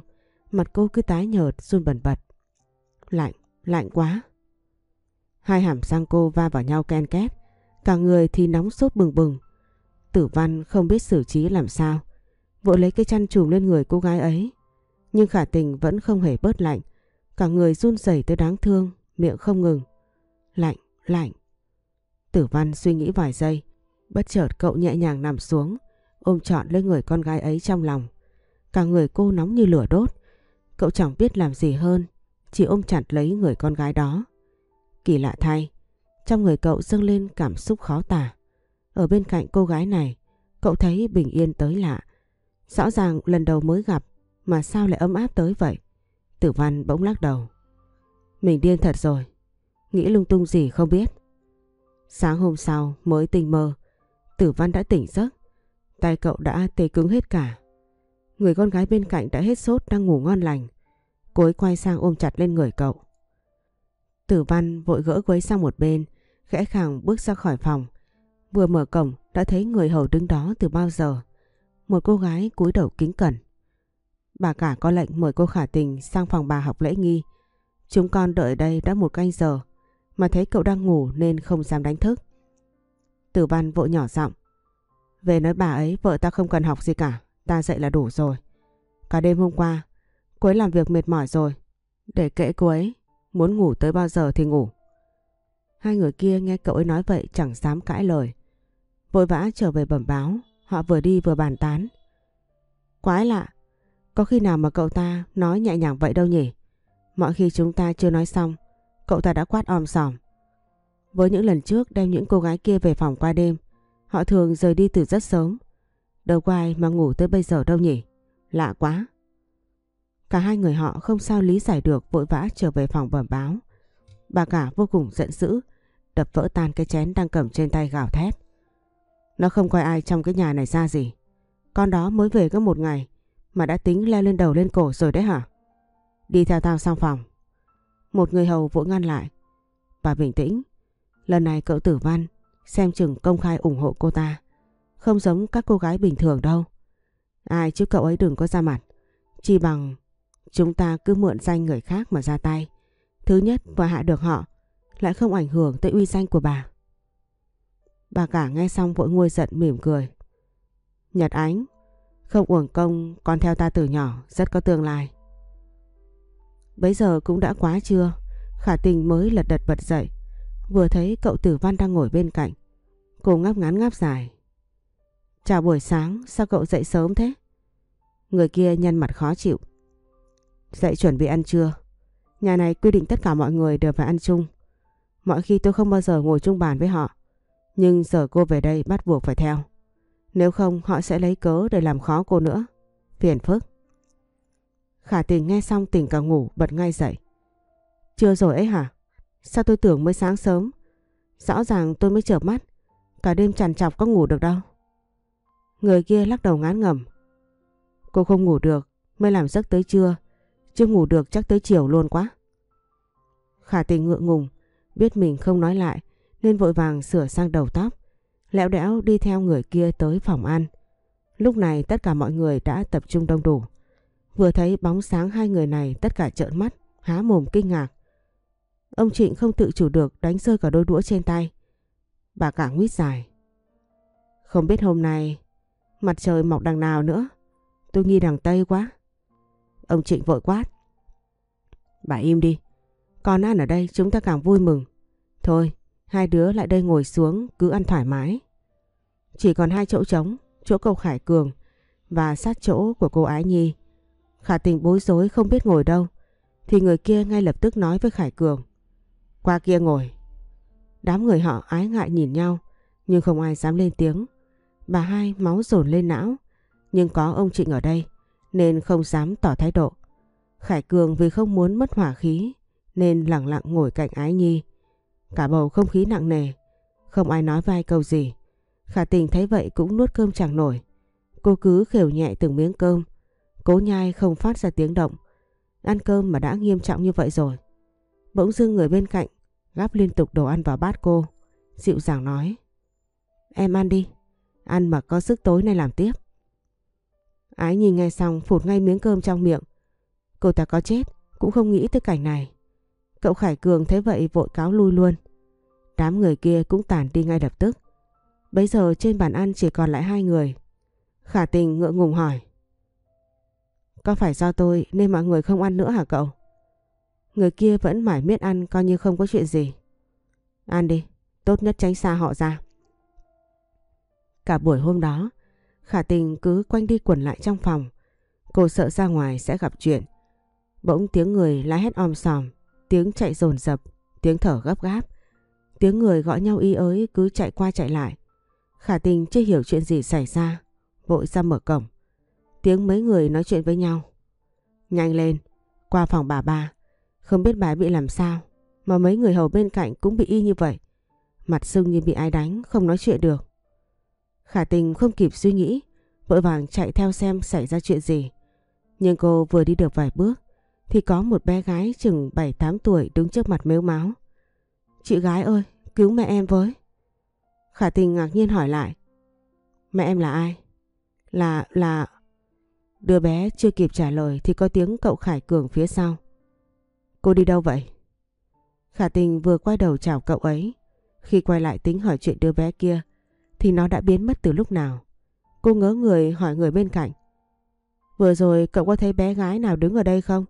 Mặt cô cứ tái nhợt, run bẩn bật. Lạnh, lạnh quá. Hai hàm răng cô va vào nhau ken két. Cả người thì nóng sốt bừng bừng. Tử văn không biết xử trí làm sao. Vội lấy cái chăn trùm lên người cô gái ấy. Nhưng khả tình vẫn không hề bớt lạnh. Cả người run rẩy tới đáng thương, miệng không ngừng. Lạnh, lạnh. Tử văn suy nghĩ vài giây. Bất chợt cậu nhẹ nhàng nằm xuống, ôm trọn lấy người con gái ấy trong lòng. Cả người cô nóng như lửa đốt. Cậu chẳng biết làm gì hơn, chỉ ôm chặt lấy người con gái đó. Kỳ lạ thay, trong người cậu dâng lên cảm xúc khó tả. Ở bên cạnh cô gái này, cậu thấy bình yên tới lạ. Rõ ràng lần đầu mới gặp mà sao lại ấm áp tới vậy? Tử văn bỗng lắc đầu. Mình điên thật rồi. Nghĩ lung tung gì không biết. Sáng hôm sau mới tỉnh mơ. Tử văn đã tỉnh giấc. Tay cậu đã tê cứng hết cả. Người con gái bên cạnh đã hết sốt đang ngủ ngon lành. Cô ấy quay sang ôm chặt lên người cậu. Tử văn vội gỡ quấy sang một bên. Khẽ khàng bước ra khỏi phòng. Vừa mở cổng đã thấy người hầu đứng đó từ bao giờ. Một cô gái cúi đầu kính cẩn. Bà cả có lệnh mời cô khả tình sang phòng bà học lễ nghi. Chúng con đợi đây đã một canh giờ mà thấy cậu đang ngủ nên không dám đánh thức. Tử văn vội nhỏ giọng. Về nói bà ấy vợ ta không cần học gì cả, ta dậy là đủ rồi. Cả đêm hôm qua, cô ấy làm việc mệt mỏi rồi. Để kệ cô ấy, muốn ngủ tới bao giờ thì ngủ. Hai người kia nghe cậu ấy nói vậy chẳng dám cãi lời. Vội vã trở về bẩm báo, họ vừa đi vừa bàn tán. Quái lạ, có khi nào mà cậu ta nói nhẹ nhàng vậy đâu nhỉ? Mọi khi chúng ta chưa nói xong, cậu ta đã quát om sòm. Với những lần trước đem những cô gái kia về phòng qua đêm, họ thường rời đi từ rất sớm. Đâu có ai mà ngủ tới bây giờ đâu nhỉ? Lạ quá. Cả hai người họ không sao lý giải được vội vã trở về phòng bẩm báo. Bà cả vô cùng giận dữ, đập vỡ tan cái chén đang cầm trên tay gào thét. Nó không coi ai trong cái nhà này ra gì. Con đó mới về có một ngày mà đã tính leo lên đầu lên cổ rồi đấy hả? Đi theo tao sang phòng. Một người hầu vội ngăn lại. Bà bình tĩnh. Lần này cậu tử văn xem chừng công khai ủng hộ cô ta. Không giống các cô gái bình thường đâu. Ai chứ cậu ấy đừng có ra mặt. Chỉ bằng chúng ta cứ mượn danh người khác mà ra tay. Thứ nhất và hạ được họ lại không ảnh hưởng tới uy danh của bà. Bà cả nghe xong vội nguôi giận mỉm cười. Nhật Ánh, không uổng công con theo ta từ nhỏ rất có tương lai. Bấy giờ cũng đã quá trưa, khả tình mới lật đật bật dậy, vừa thấy cậu tử văn đang ngồi bên cạnh. Cô ngáp ngắn ngáp dài. Chào buổi sáng, sao cậu dậy sớm thế? Người kia nhăn mặt khó chịu. Dậy chuẩn bị ăn trưa. Nhà này quy định tất cả mọi người đều phải ăn chung. Mọi khi tôi không bao giờ ngồi chung bàn với họ. Nhưng giờ cô về đây bắt buộc phải theo. Nếu không họ sẽ lấy cớ để làm khó cô nữa. Phiền phức. Khả tình nghe xong tỉnh cả ngủ bật ngay dậy. Chưa rồi ấy hả? Sao tôi tưởng mới sáng sớm? Rõ ràng tôi mới chợp mắt. Cả đêm trằn trọc có ngủ được đâu. Người kia lắc đầu ngán ngẩm. Cô không ngủ được, mới làm giấc tới trưa, chưa ngủ được chắc tới chiều luôn quá. Khả tình ngượng ngùng, biết mình không nói lại nên vội vàng sửa sang đầu tóc, lẹo đẽo đi theo người kia tới phòng ăn. Lúc này tất cả mọi người đã tập trung đông đủ. Vừa thấy bóng sáng hai người này tất cả trợn mắt, há mồm kinh ngạc. Ông Trịnh không tự chủ được đánh rơi cả đôi đũa trên tay. Bà cả nguyết dài. Không biết hôm nay mặt trời mọc đằng nào nữa. Tôi nghi đằng Tây quá. Ông Trịnh vội quát. Bà im đi. Con ăn ở đây chúng ta càng vui mừng. Thôi, hai đứa lại đây ngồi xuống cứ ăn thoải mái. Chỉ còn hai chỗ trống, chỗ cậu Khải Cường và sát chỗ của cô Ái Nhi. Khả tình bối rối không biết ngồi đâu, thì người kia ngay lập tức nói với Khải Cường. Qua kia ngồi. Đám người họ ái ngại nhìn nhau, nhưng không ai dám lên tiếng. Bà hai máu dồn lên não, nhưng có ông Trịnh ở đây, nên không dám tỏ thái độ. Khải Cường vì không muốn mất hỏa khí, nên lặng lặng ngồi cạnh Ái Nhi. Cả bầu không khí nặng nề, không ai nói vai câu gì. Khả tình thấy vậy cũng nuốt cơm chẳng nổi. Cô cứ khều nhẹ từng miếng cơm, cố nhai không phát ra tiếng động. Ăn cơm mà đã nghiêm trọng như vậy rồi. Bỗng dưng người bên cạnh gắp liên tục đồ ăn vào bát cô. Dịu dàng nói. Em ăn đi, ăn mà có sức tối nay làm tiếp. Ái nhìn nghe xong phụt ngay miếng cơm trong miệng. Cô ta có chết cũng không nghĩ tới cảnh này. Cậu Khải Cường thấy vậy vội cáo lui luôn. Đám người kia cũng tản đi ngay lập tức. Bây giờ trên bàn ăn chỉ còn lại hai người. Khả tình ngượng ngùng hỏi. Có phải do tôi nên mọi người không ăn nữa hả cậu? Người kia vẫn mải miết ăn coi như không có chuyện gì. Ăn đi, tốt nhất tránh xa họ ra. Cả buổi hôm đó, Khả tình cứ quanh đi quẩn lại trong phòng. Cô sợ ra ngoài sẽ gặp chuyện. Bỗng tiếng người la hét om sòm, tiếng chạy rồn rập, tiếng thở gấp gáp. Tiếng người gọi nhau y ới cứ chạy qua chạy lại. Khả tình chưa hiểu chuyện gì xảy ra, vội ra mở cổng. Tiếng mấy người nói chuyện với nhau. Nhanh lên, qua phòng bà ba. Không biết bà bị làm sao, mà mấy người hầu bên cạnh cũng bị y như vậy. Mặt sưng như bị ai đánh, không nói chuyện được. Khả tình không kịp suy nghĩ, vội vàng chạy theo xem xảy ra chuyện gì. Nhưng cô vừa đi được vài bước, thì có một bé gái chừng 7-8 tuổi đứng trước mặt mếu máu. Chị gái ơi, cứu mẹ em với. Khả tình ngạc nhiên hỏi lại. Mẹ em là ai? Là, là... Đứa bé chưa kịp trả lời thì có tiếng cậu Khải Cường phía sau. Cô đi đâu vậy? Khả tình vừa quay đầu chào cậu ấy. Khi quay lại tính hỏi chuyện đứa bé kia thì nó đã biến mất từ lúc nào. Cô ngớ người hỏi người bên cạnh. Vừa rồi cậu có thấy bé gái nào đứng ở đây không?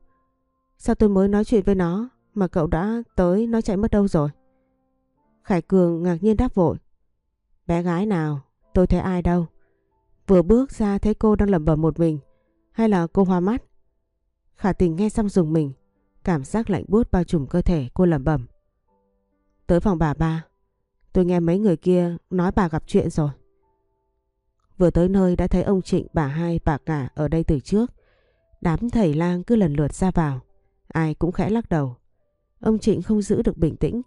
Sao tôi mới nói chuyện với nó mà cậu đã tới nó chạy mất đâu rồi? Khải Cường ngạc nhiên đáp vội. Bé gái nào? Tôi thấy ai đâu. Vừa bước ra thấy cô đang lẩm bẩm một mình. Hay là cô hoa mắt? Khả tình nghe xong dùng mình. Cảm giác lạnh buốt bao trùm cơ thể, cô lẩm bẩm. Tới phòng bà ba. Tôi nghe mấy người kia nói bà gặp chuyện rồi. Vừa tới nơi đã thấy ông Trịnh, bà hai, bà cả ở đây từ trước. Đám thầy lang cứ lần lượt ra vào. Ai cũng khẽ lắc đầu. Ông Trịnh không giữ được bình tĩnh.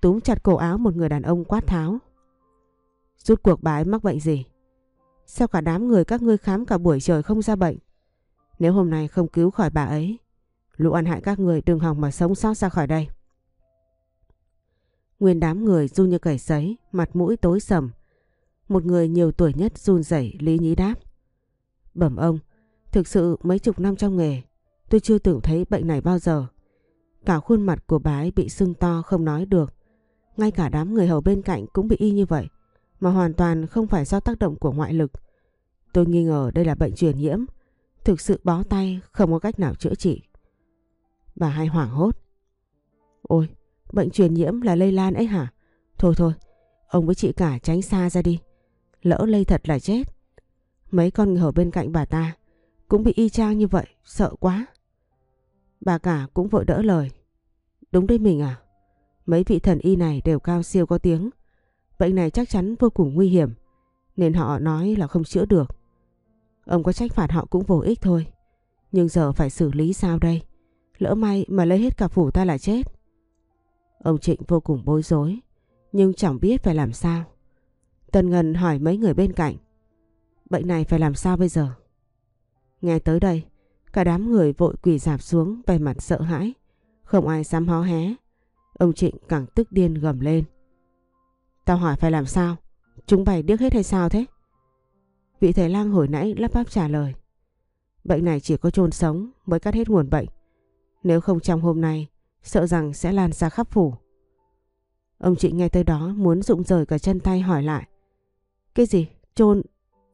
Túm chặt cổ áo một người đàn ông quát tháo. Rút cuộc bà ấy mắc bệnh gì? Sao cả đám người các ngươi khám cả buổi trời không ra bệnh? Nếu hôm nay không cứu khỏi bà ấy, lũ ăn hại các người đừng hòng mà sống sót ra khỏi đây. Nguyên đám người run như cầy sấy, mặt mũi tối sầm. Một người nhiều tuổi nhất run rẩy lý nhí đáp. Bẩm ông, thực sự mấy chục năm trong nghề, tôi chưa từng thấy bệnh này bao giờ. Cả khuôn mặt của bà ấy bị sưng to không nói được. Ngay cả đám người hầu bên cạnh cũng bị y như vậy, mà hoàn toàn không phải do tác động của ngoại lực. Tôi nghi ngờ đây là bệnh truyền nhiễm, thực sự bó tay không có cách nào chữa trị. Bà hai hoảng hốt. Ôi, Bệnh truyền nhiễm là lây lan ấy hả? Thôi thôi, ông với chị cả tránh xa ra đi. Lỡ lây thật là chết. Mấy con người ở bên cạnh bà ta cũng bị y chang như vậy, sợ quá. Bà cả cũng vội đỡ lời. Đúng đấy mình à? Mấy vị thần y này đều cao siêu có tiếng. Bệnh này chắc chắn vô cùng nguy hiểm, nên họ nói là không chữa được. Ông có trách phạt họ cũng vô ích thôi. Nhưng giờ phải xử lý sao đây? Lỡ may mà lấy hết cả phủ ta là chết. Ông Trịnh vô cùng bối rối, nhưng chẳng biết phải làm sao. Tần Ngân hỏi mấy người bên cạnh. Bệnh này phải làm sao bây giờ? Nghe tới đây, cả đám người vội quỳ dạp xuống vẻ mặt sợ hãi. Không ai dám hó hé. Ông Trịnh càng tức điên gầm lên. Tao hỏi phải làm sao? Chúng bày điếc hết hay sao thế? Vị thầy lang hồi nãy lắp bắp trả lời. Bệnh này chỉ có chôn sống mới cắt hết nguồn bệnh. Nếu không trong hôm nay, sợ rằng sẽ lan ra khắp phủ. Ông chị nghe tới đó muốn rụng rời cả chân tay hỏi lại. Cái gì? Chôn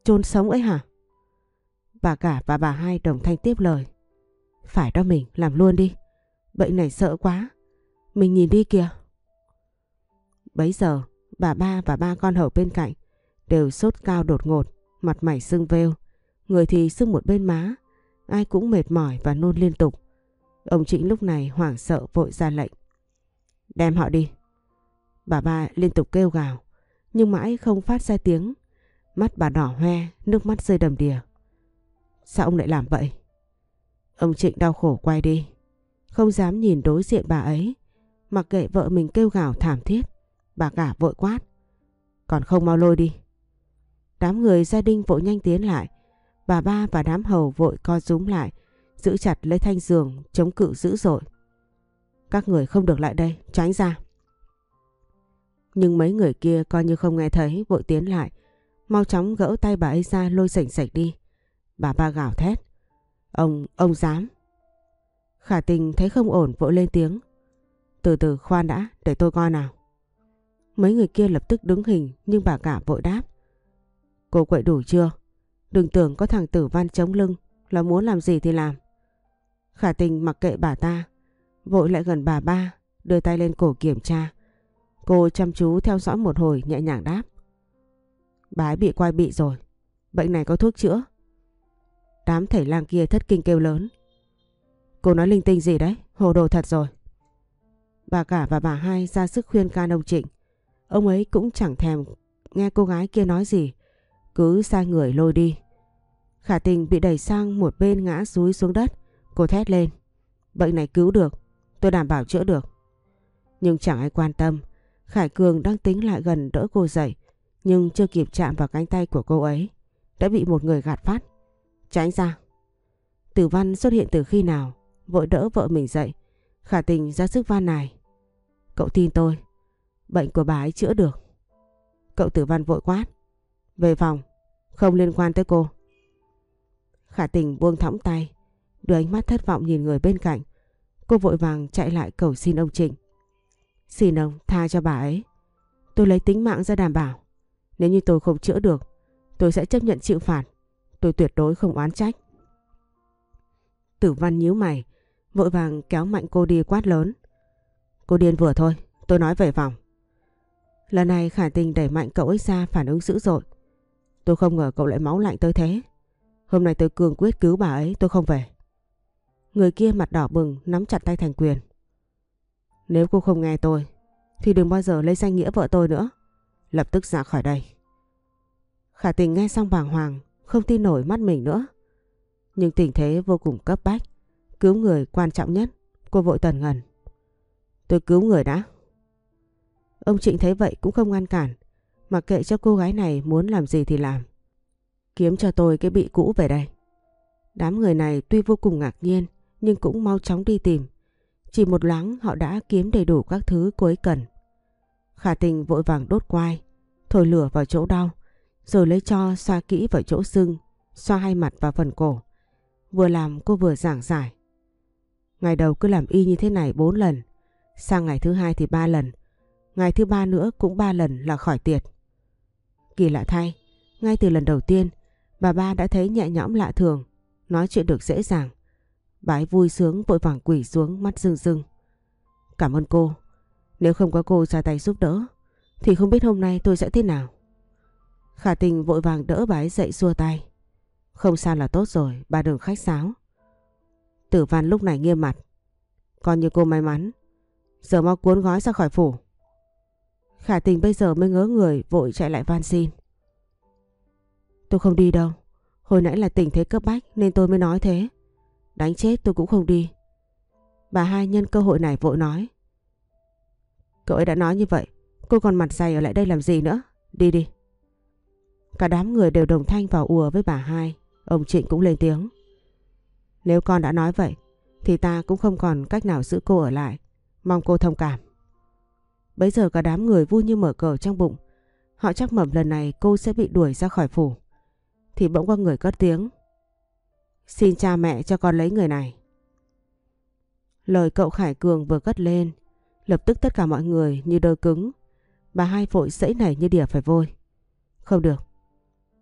chôn sống ấy hả? Bà cả và bà hai đồng thanh tiếp lời. Phải đó mình, làm luôn đi. Bệnh này sợ quá. Mình nhìn đi kìa. Bấy giờ, bà ba và ba con hầu bên cạnh đều sốt cao đột ngột, mặt mày sưng veo, Người thì sưng một bên má, ai cũng mệt mỏi và nôn liên tục. Ông Trịnh lúc này hoảng sợ vội ra lệnh. Đem họ đi. Bà ba liên tục kêu gào, nhưng mãi không phát ra tiếng. Mắt bà đỏ hoe, nước mắt rơi đầm đìa. Sao ông lại làm vậy? Ông Trịnh đau khổ quay đi. Không dám nhìn đối diện bà ấy. Mặc kệ vợ mình kêu gào thảm thiết. Bà cả vội quát. Còn không mau lôi đi. Đám người gia đình vội nhanh tiến lại. Bà ba và đám hầu vội co rúm lại. Giữ chặt lấy thanh giường chống cự dữ dội. Các người không được lại đây, tránh ra. Nhưng mấy người kia coi như không nghe thấy vội tiến lại. Mau chóng gỡ tay bà ấy ra lôi sảnh sạch đi. Bà ba gào thét. Ông, ông dám. Khả tình thấy không ổn vội lên tiếng. Từ từ khoan đã, để tôi coi nào. Mấy người kia lập tức đứng hình nhưng bà cả vội đáp. Cô quậy đủ chưa? Đừng tưởng có thằng tử văn chống lưng là muốn làm gì thì làm. Khả tình mặc kệ bà ta, vội lại gần bà ba, đưa tay lên cổ kiểm tra. Cô chăm chú theo dõi một hồi nhẹ nhàng đáp. Bà ấy bị quay bị rồi, bệnh này có thuốc chữa. Đám thầy lang kia thất kinh kêu lớn. Cô nói linh tinh gì đấy, hồ đồ thật rồi. Bà cả và bà hai ra sức khuyên can ông Trịnh. Ông ấy cũng chẳng thèm nghe cô gái kia nói gì, cứ sai người lôi đi. Khả tình bị đẩy sang một bên ngã rúi xuống đất, cô thét lên. Bệnh này cứu được, tôi đảm bảo chữa được. Nhưng chẳng ai quan tâm, Khải Cường đang tính lại gần đỡ cô dậy, nhưng chưa kịp chạm vào cánh tay của cô ấy, đã bị một người gạt phát. Tránh ra. Tử văn xuất hiện từ khi nào, vội đỡ vợ mình dậy, khả tình ra sức van này. Cậu tin tôi, bệnh của bà ấy chữa được. Cậu tử văn vội quát. Về phòng, không liên quan tới cô. Khả tình buông thõng tay, đưa ánh mắt thất vọng nhìn người bên cạnh. Cô vội vàng chạy lại cầu xin ông Trịnh. Xin ông tha cho bà ấy. Tôi lấy tính mạng ra đảm bảo. Nếu như tôi không chữa được, tôi sẽ chấp nhận chịu phạt. Tôi tuyệt đối không oán trách. Tử văn nhíu mày, vội vàng kéo mạnh cô đi quát lớn. Cô điên vừa thôi, tôi nói về phòng. Lần này khả tình đẩy mạnh cậu ấy ra phản ứng dữ dội. Tôi không ngờ cậu lại máu lạnh tới thế. Hôm nay tôi cường quyết cứu bà ấy, tôi không về. Người kia mặt đỏ bừng nắm chặt tay Thành Quyền. Nếu cô không nghe tôi, thì đừng bao giờ lấy danh nghĩa vợ tôi nữa. Lập tức ra khỏi đây. Khả tình nghe xong bàng hoàng, không tin nổi mắt mình nữa. Nhưng tình thế vô cùng cấp bách. Cứu người quan trọng nhất, cô vội tần ngần. Tôi cứu người đã. Ông Trịnh thấy vậy cũng không ngăn cản, mà kệ cho cô gái này muốn làm gì thì làm. Kiếm cho tôi cái bị cũ về đây. Đám người này tuy vô cùng ngạc nhiên, nhưng cũng mau chóng đi tìm. Chỉ một loáng họ đã kiếm đầy đủ các thứ cô ấy cần. Khả tình vội vàng đốt quai, thổi lửa vào chỗ đau, rồi lấy cho xoa kỹ vào chỗ sưng, xoa hai mặt vào phần cổ. Vừa làm cô vừa giảng giải. Ngày đầu cứ làm y như thế này bốn lần, sang ngày thứ hai thì ba lần, ngày thứ ba nữa cũng ba lần là khỏi tiệt. Kỳ lạ thay, ngay từ lần đầu tiên, bà ba đã thấy nhẹ nhõm lạ thường, nói chuyện được dễ dàng. Bà ấy vui sướng vội vàng quỷ xuống mắt rưng rưng. Cảm ơn cô, nếu không có cô ra tay giúp đỡ, thì không biết hôm nay tôi sẽ thế nào. Khả tình vội vàng đỡ bà ấy dậy xua tay. Không sao là tốt rồi, bà đừng khách sáo. Tử văn lúc này nghiêm mặt. Còn như cô may mắn, giờ mau cuốn gói ra khỏi phủ. Khả tình bây giờ mới ngớ người vội chạy lại van xin. Tôi không đi đâu. Hồi nãy là tình thế cấp bách nên tôi mới nói thế. Đánh chết tôi cũng không đi. Bà hai nhân cơ hội này vội nói. Cậu ấy đã nói như vậy. Cô còn mặt dày ở lại đây làm gì nữa? Đi đi. Cả đám người đều đồng thanh vào ùa với bà hai. Ông Trịnh cũng lên tiếng. Nếu con đã nói vậy, thì ta cũng không còn cách nào giữ cô ở lại. Mong cô thông cảm. Bấy giờ cả đám người vui như mở cờ trong bụng. Họ chắc mầm lần này cô sẽ bị đuổi ra khỏi phủ. Thì bỗng có người cất tiếng. Xin cha mẹ cho con lấy người này. Lời cậu Khải Cường vừa cất lên, lập tức tất cả mọi người như đơ cứng. Bà hai vội sẫy nảy như đỉa phải vôi. Không được.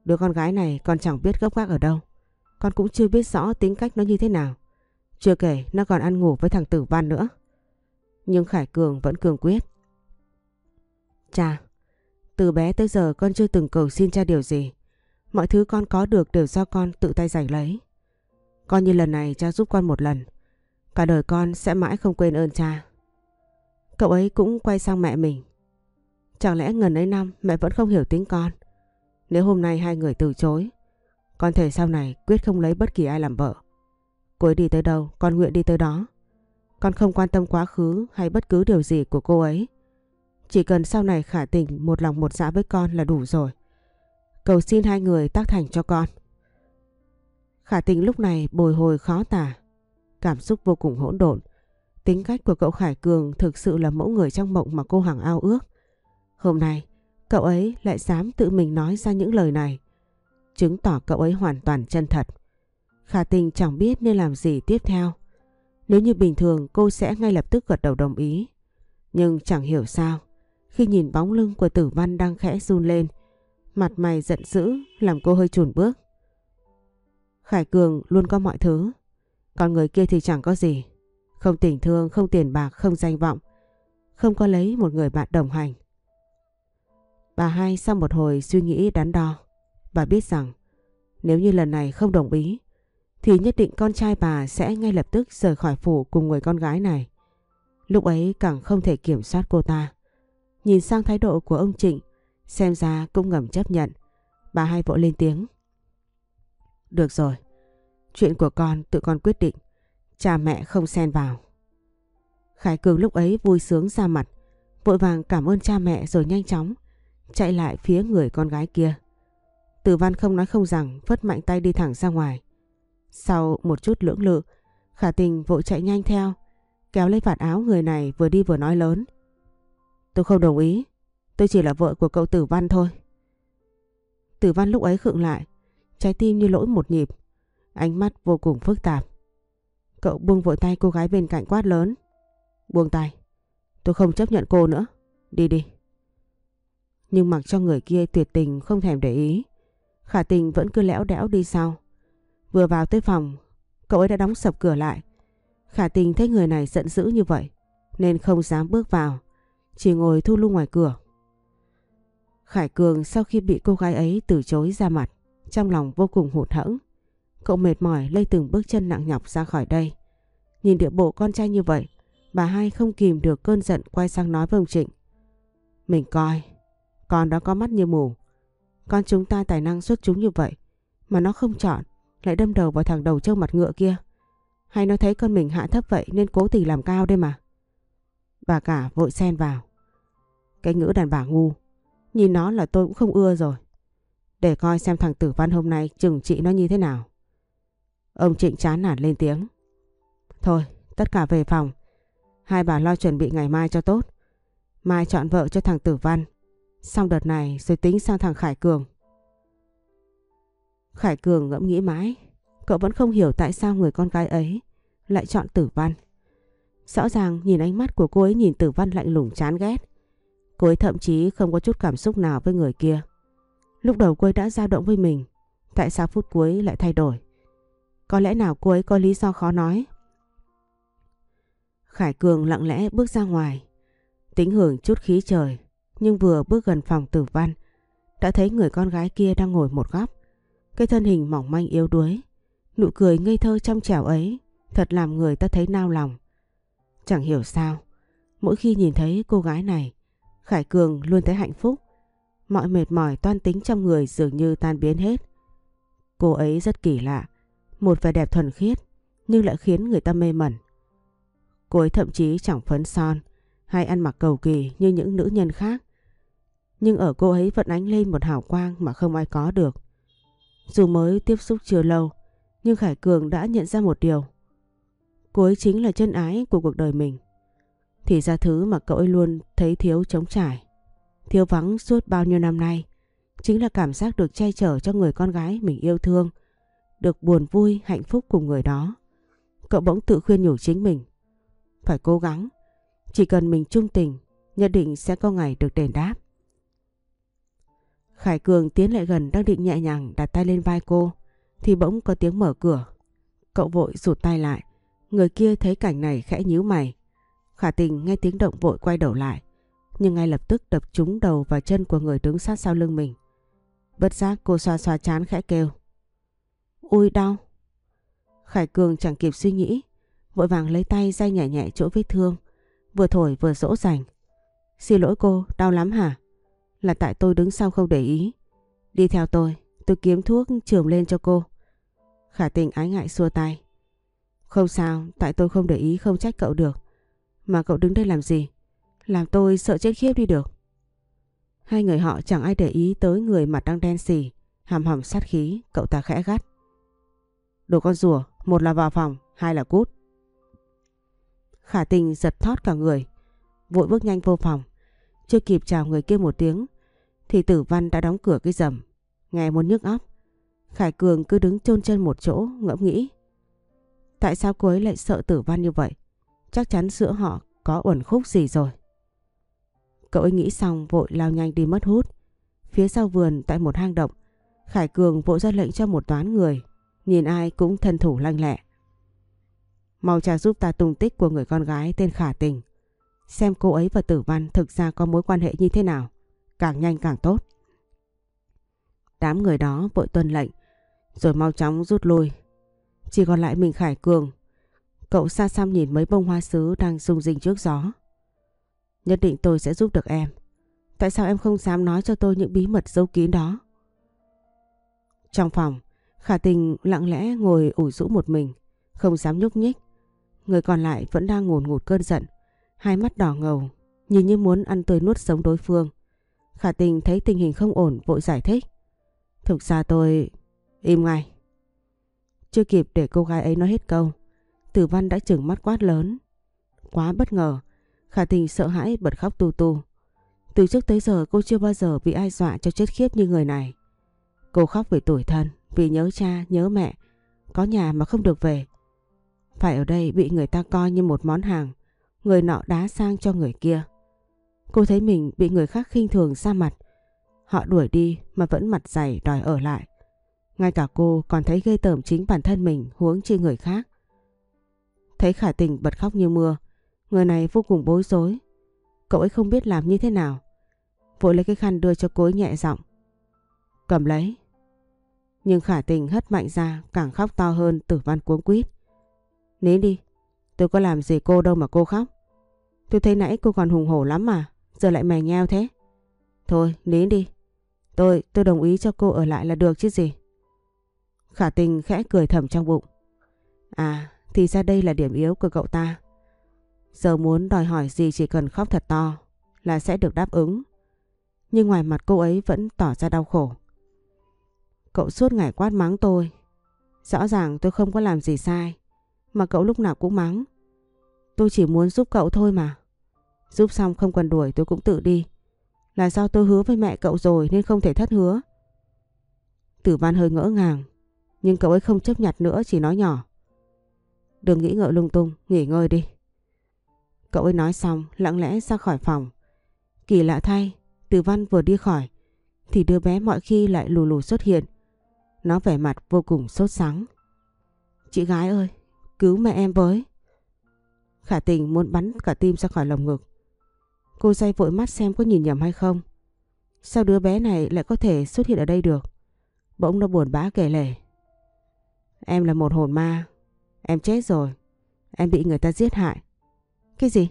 Đứa con gái này còn chẳng biết gốc gác ở đâu. Con cũng chưa biết rõ tính cách nó như thế nào. Chưa kể nó còn ăn ngủ với thằng Tử Văn nữa. Nhưng Khải Cường vẫn cường quyết. Cha, từ bé tới giờ con chưa từng cầu xin cha điều gì. Mọi thứ con có được đều do con tự tay giành lấy. Con như lần này cha giúp con một lần. Cả đời con sẽ mãi không quên ơn cha. Cậu ấy cũng quay sang mẹ mình. Chẳng lẽ ngần ấy năm mẹ vẫn không hiểu tính con? Nếu hôm nay hai người từ chối, con thể sau này quyết không lấy bất kỳ ai làm vợ. Cô ấy đi tới đâu, con nguyện đi tới đó. Con không quan tâm quá khứ hay bất cứ điều gì của cô ấy. Chỉ cần sau này khả tình một lòng một dạ với con là đủ rồi. Cầu xin hai người tác thành cho con. Khả tình lúc này bồi hồi khó tả. Cảm xúc vô cùng hỗn độn. Tính cách của cậu Khải Cường thực sự là mẫu người trong mộng mà cô Hằng ao ước. Hôm nay, cậu ấy lại dám tự mình nói ra những lời này. Chứng tỏ cậu ấy hoàn toàn chân thật. Khả tình chẳng biết nên làm gì tiếp theo. Nếu như bình thường cô sẽ ngay lập tức gật đầu đồng ý. Nhưng chẳng hiểu sao. Khi nhìn bóng lưng của tử văn đang khẽ run lên, mặt mày giận dữ làm cô hơi chùn bước. Khải Cường luôn có mọi thứ. Còn người kia thì chẳng có gì. Không tình thương, không tiền bạc, không danh vọng. Không có lấy một người bạn đồng hành. Bà hai sau một hồi suy nghĩ đắn đo. Bà biết rằng nếu như lần này không đồng ý thì nhất định con trai bà sẽ ngay lập tức rời khỏi phủ cùng người con gái này. Lúc ấy càng không thể kiểm soát cô ta. Nhìn sang thái độ của ông Trịnh, xem ra cũng ngầm chấp nhận. Bà hai vội lên tiếng. Được rồi, chuyện của con tự con quyết định, cha mẹ không xen vào. Khải Cường lúc ấy vui sướng ra mặt, vội vàng cảm ơn cha mẹ rồi nhanh chóng chạy lại phía người con gái kia. Tử văn không nói không rằng phất mạnh tay đi thẳng ra ngoài. Sau một chút lưỡng lự, khả tình vội chạy nhanh theo, kéo lấy vạt áo người này vừa đi vừa nói lớn. Tôi không đồng ý, tôi chỉ là vợ của cậu Tử Văn thôi. Tử Văn lúc ấy khựng lại, trái tim như lỗi một nhịp, ánh mắt vô cùng phức tạp. Cậu buông vội tay cô gái bên cạnh quát lớn. Buông tay, tôi không chấp nhận cô nữa, đi đi. Nhưng mặc cho người kia tuyệt tình không thèm để ý, khả tình vẫn cứ lẽo đẽo đi sau. Vừa vào tới phòng, cậu ấy đã đóng sập cửa lại. Khả tình thấy người này giận dữ như vậy, nên không dám bước vào, chỉ ngồi thu lưu ngoài cửa. Khải Cường sau khi bị cô gái ấy từ chối ra mặt, trong lòng vô cùng hụt hẫng. Cậu mệt mỏi lây từng bước chân nặng nhọc ra khỏi đây. Nhìn địa bộ con trai như vậy, bà hai không kìm được cơn giận quay sang nói với ông Trịnh. Mình coi, con đó có mắt như mù. Con chúng ta tài năng xuất chúng như vậy, mà nó không chọn, lại đâm đầu vào thằng đầu trâu mặt ngựa kia. Hay nó thấy con mình hạ thấp vậy nên cố tình làm cao đây mà. Bà cả vội xen vào. Cái ngữ đàn bà ngu. Nhìn nó là tôi cũng không ưa rồi. Để coi xem thằng tử văn hôm nay chừng trị nó như thế nào. Ông Trịnh chán nản lên tiếng. Thôi, tất cả về phòng. Hai bà lo chuẩn bị ngày mai cho tốt. Mai chọn vợ cho thằng tử văn. Xong đợt này rồi tính sang thằng Khải Cường. Khải Cường ngẫm nghĩ mãi. Cậu vẫn không hiểu tại sao người con gái ấy lại chọn tử văn. Rõ ràng nhìn ánh mắt của cô ấy nhìn tử văn lạnh lùng chán ghét. Cô ấy thậm chí không có chút cảm xúc nào với người kia. Lúc đầu cô ấy đã dao động với mình. Tại sao phút cuối lại thay đổi? Có lẽ nào cô ấy có lý do khó nói? Khải Cường lặng lẽ bước ra ngoài. Tính hưởng chút khí trời. Nhưng vừa bước gần phòng tử văn. Đã thấy người con gái kia đang ngồi một góc. Cái thân hình mỏng manh yếu đuối. Nụ cười ngây thơ trong trẻo ấy. Thật làm người ta thấy nao lòng. Chẳng hiểu sao, mỗi khi nhìn thấy cô gái này, Khải Cường luôn thấy hạnh phúc. Mọi mệt mỏi toan tính trong người dường như tan biến hết. Cô ấy rất kỳ lạ, một vẻ đẹp thuần khiết nhưng lại khiến người ta mê mẩn. Cô ấy thậm chí chẳng phấn son hay ăn mặc cầu kỳ như những nữ nhân khác. Nhưng ở cô ấy vẫn ánh lên một hào quang mà không ai có được. Dù mới tiếp xúc chưa lâu, nhưng Khải Cường đã nhận ra một điều. Cô ấy chính là chân ái của cuộc đời mình. Thì ra thứ mà cậu ấy luôn thấy thiếu trống trải. Thiếu vắng suốt bao nhiêu năm nay. Chính là cảm giác được che chở cho người con gái mình yêu thương. Được buồn vui, hạnh phúc cùng người đó. Cậu bỗng tự khuyên nhủ chính mình. Phải cố gắng. Chỉ cần mình trung tình, nhất định sẽ có ngày được đền đáp. Khải Cường tiến lại gần đang định nhẹ nhàng đặt tay lên vai cô thì bỗng có tiếng mở cửa. Cậu vội rụt tay lại. Người kia thấy cảnh này khẽ nhíu mày. Khả tình nghe tiếng động vội quay đầu lại. Nhưng ngay lập tức đập trúng đầu và chân của người đứng sát sau lưng mình. Bất giác cô xoa xoa chán khẽ kêu. Ui đau. Khải Cường chẳng kịp suy nghĩ. Vội vàng lấy tay day nhẹ nhẹ chỗ vết thương. Vừa thổi vừa dỗ dành. Xin lỗi cô, đau lắm hả? Là tại tôi đứng sau không để ý. Đi theo tôi, tôi kiếm thuốc trường lên cho cô. Khả tình ái ngại xua tay. Không sao, tại tôi không để ý không trách cậu được. Mà cậu đứng đây làm gì? Làm tôi sợ chết khiếp đi được. Hai người họ chẳng ai để ý tới người mặt đang đen xì, hàm hầm sát khí, cậu ta khẽ gắt. Đồ con rùa, một là vào phòng, hai là cút. Khả tình giật thót cả người, vội bước nhanh vô phòng. Chưa kịp chào người kia một tiếng, thì tử văn đã đóng cửa cái rầm. Nghe muốn nhức óc, Khải Cường cứ đứng chôn chân một chỗ ngẫm nghĩ. Tại sao cô ấy lại sợ tử văn như vậy? Chắc chắn giữa họ có uẩn khúc gì rồi. Cậu ấy nghĩ xong vội lao nhanh đi mất hút. Phía sau vườn tại một hang động, Khải Cường vội ra lệnh cho một toán người. Nhìn ai cũng thân thủ lanh lẹ. Mau trả giúp ta tung tích của người con gái tên Khả Tình. Xem cô ấy và tử văn thực ra có mối quan hệ như thế nào. Càng nhanh càng tốt. Đám người đó vội tuân lệnh rồi mau chóng rút lui. Chỉ còn lại mình Khải Cường. Cậu xa xăm nhìn mấy bông hoa sứ đang rung rinh trước gió. Nhất định tôi sẽ giúp được em. Tại sao em không dám nói cho tôi những bí mật giấu kín đó? Trong phòng, Khả Tình lặng lẽ ngồi ủ rũ một mình, không dám nhúc nhích. Người còn lại vẫn đang ngồn ngụt cơn giận, hai mắt đỏ ngầu, nhìn như muốn ăn tươi nuốt sống đối phương. Khả Tình thấy tình hình không ổn vội giải thích. Thực ra tôi... Im ngay. Chưa kịp để cô gái ấy nói hết câu. Tử văn đã chừng mắt quát lớn. Quá bất ngờ. Khả tình sợ hãi bật khóc tu tu. Từ trước tới giờ cô chưa bao giờ bị ai dọa cho chết khiếp như người này. Cô khóc vì tuổi thân, vì nhớ cha, nhớ mẹ. Có nhà mà không được về. Phải ở đây bị người ta coi như một món hàng. Người nọ đá sang cho người kia. Cô thấy mình bị người khác khinh thường xa mặt. Họ đuổi đi mà vẫn mặt dày đòi ở lại. Ngay cả cô còn thấy ghê tởm chính bản thân mình huống chi người khác. Thấy khả tình bật khóc như mưa. Người này vô cùng bối rối. Cậu ấy không biết làm như thế nào. Vội lấy cái khăn đưa cho cô ấy nhẹ giọng. Cầm lấy. Nhưng khả tình hất mạnh ra càng khóc to hơn tử văn cuống quýt. Nín đi. Tôi có làm gì cô đâu mà cô khóc. Tôi thấy nãy cô còn hùng hổ lắm mà. Giờ lại mè nheo thế. Thôi nín đi. Tôi, tôi đồng ý cho cô ở lại là được chứ gì. Khả tình khẽ cười thầm trong bụng. À, thì ra đây là điểm yếu của cậu ta. Giờ muốn đòi hỏi gì chỉ cần khóc thật to là sẽ được đáp ứng. Nhưng ngoài mặt cô ấy vẫn tỏ ra đau khổ. Cậu suốt ngày quát mắng tôi. Rõ ràng tôi không có làm gì sai. Mà cậu lúc nào cũng mắng. Tôi chỉ muốn giúp cậu thôi mà. Giúp xong không cần đuổi tôi cũng tự đi. Là do tôi hứa với mẹ cậu rồi nên không thể thất hứa. Tử văn hơi ngỡ ngàng. Nhưng cậu ấy không chấp nhặt nữa chỉ nói nhỏ. Đừng nghĩ ngợi lung tung, nghỉ ngơi đi. Cậu ấy nói xong lặng lẽ ra khỏi phòng. Kỳ lạ thay, Từ Văn vừa đi khỏi thì đứa bé mọi khi lại lù lù xuất hiện. Nó vẻ mặt vô cùng sốt sắng. Chị gái ơi, cứu mẹ em với. Khả tình muốn bắn cả tim ra khỏi lồng ngực. Cô say vội mắt xem có nhìn nhầm hay không. Sao đứa bé này lại có thể xuất hiện ở đây được? Bỗng nó buồn bã kể lể. Em là một hồn ma. Em chết rồi. Em bị người ta giết hại. Cái gì?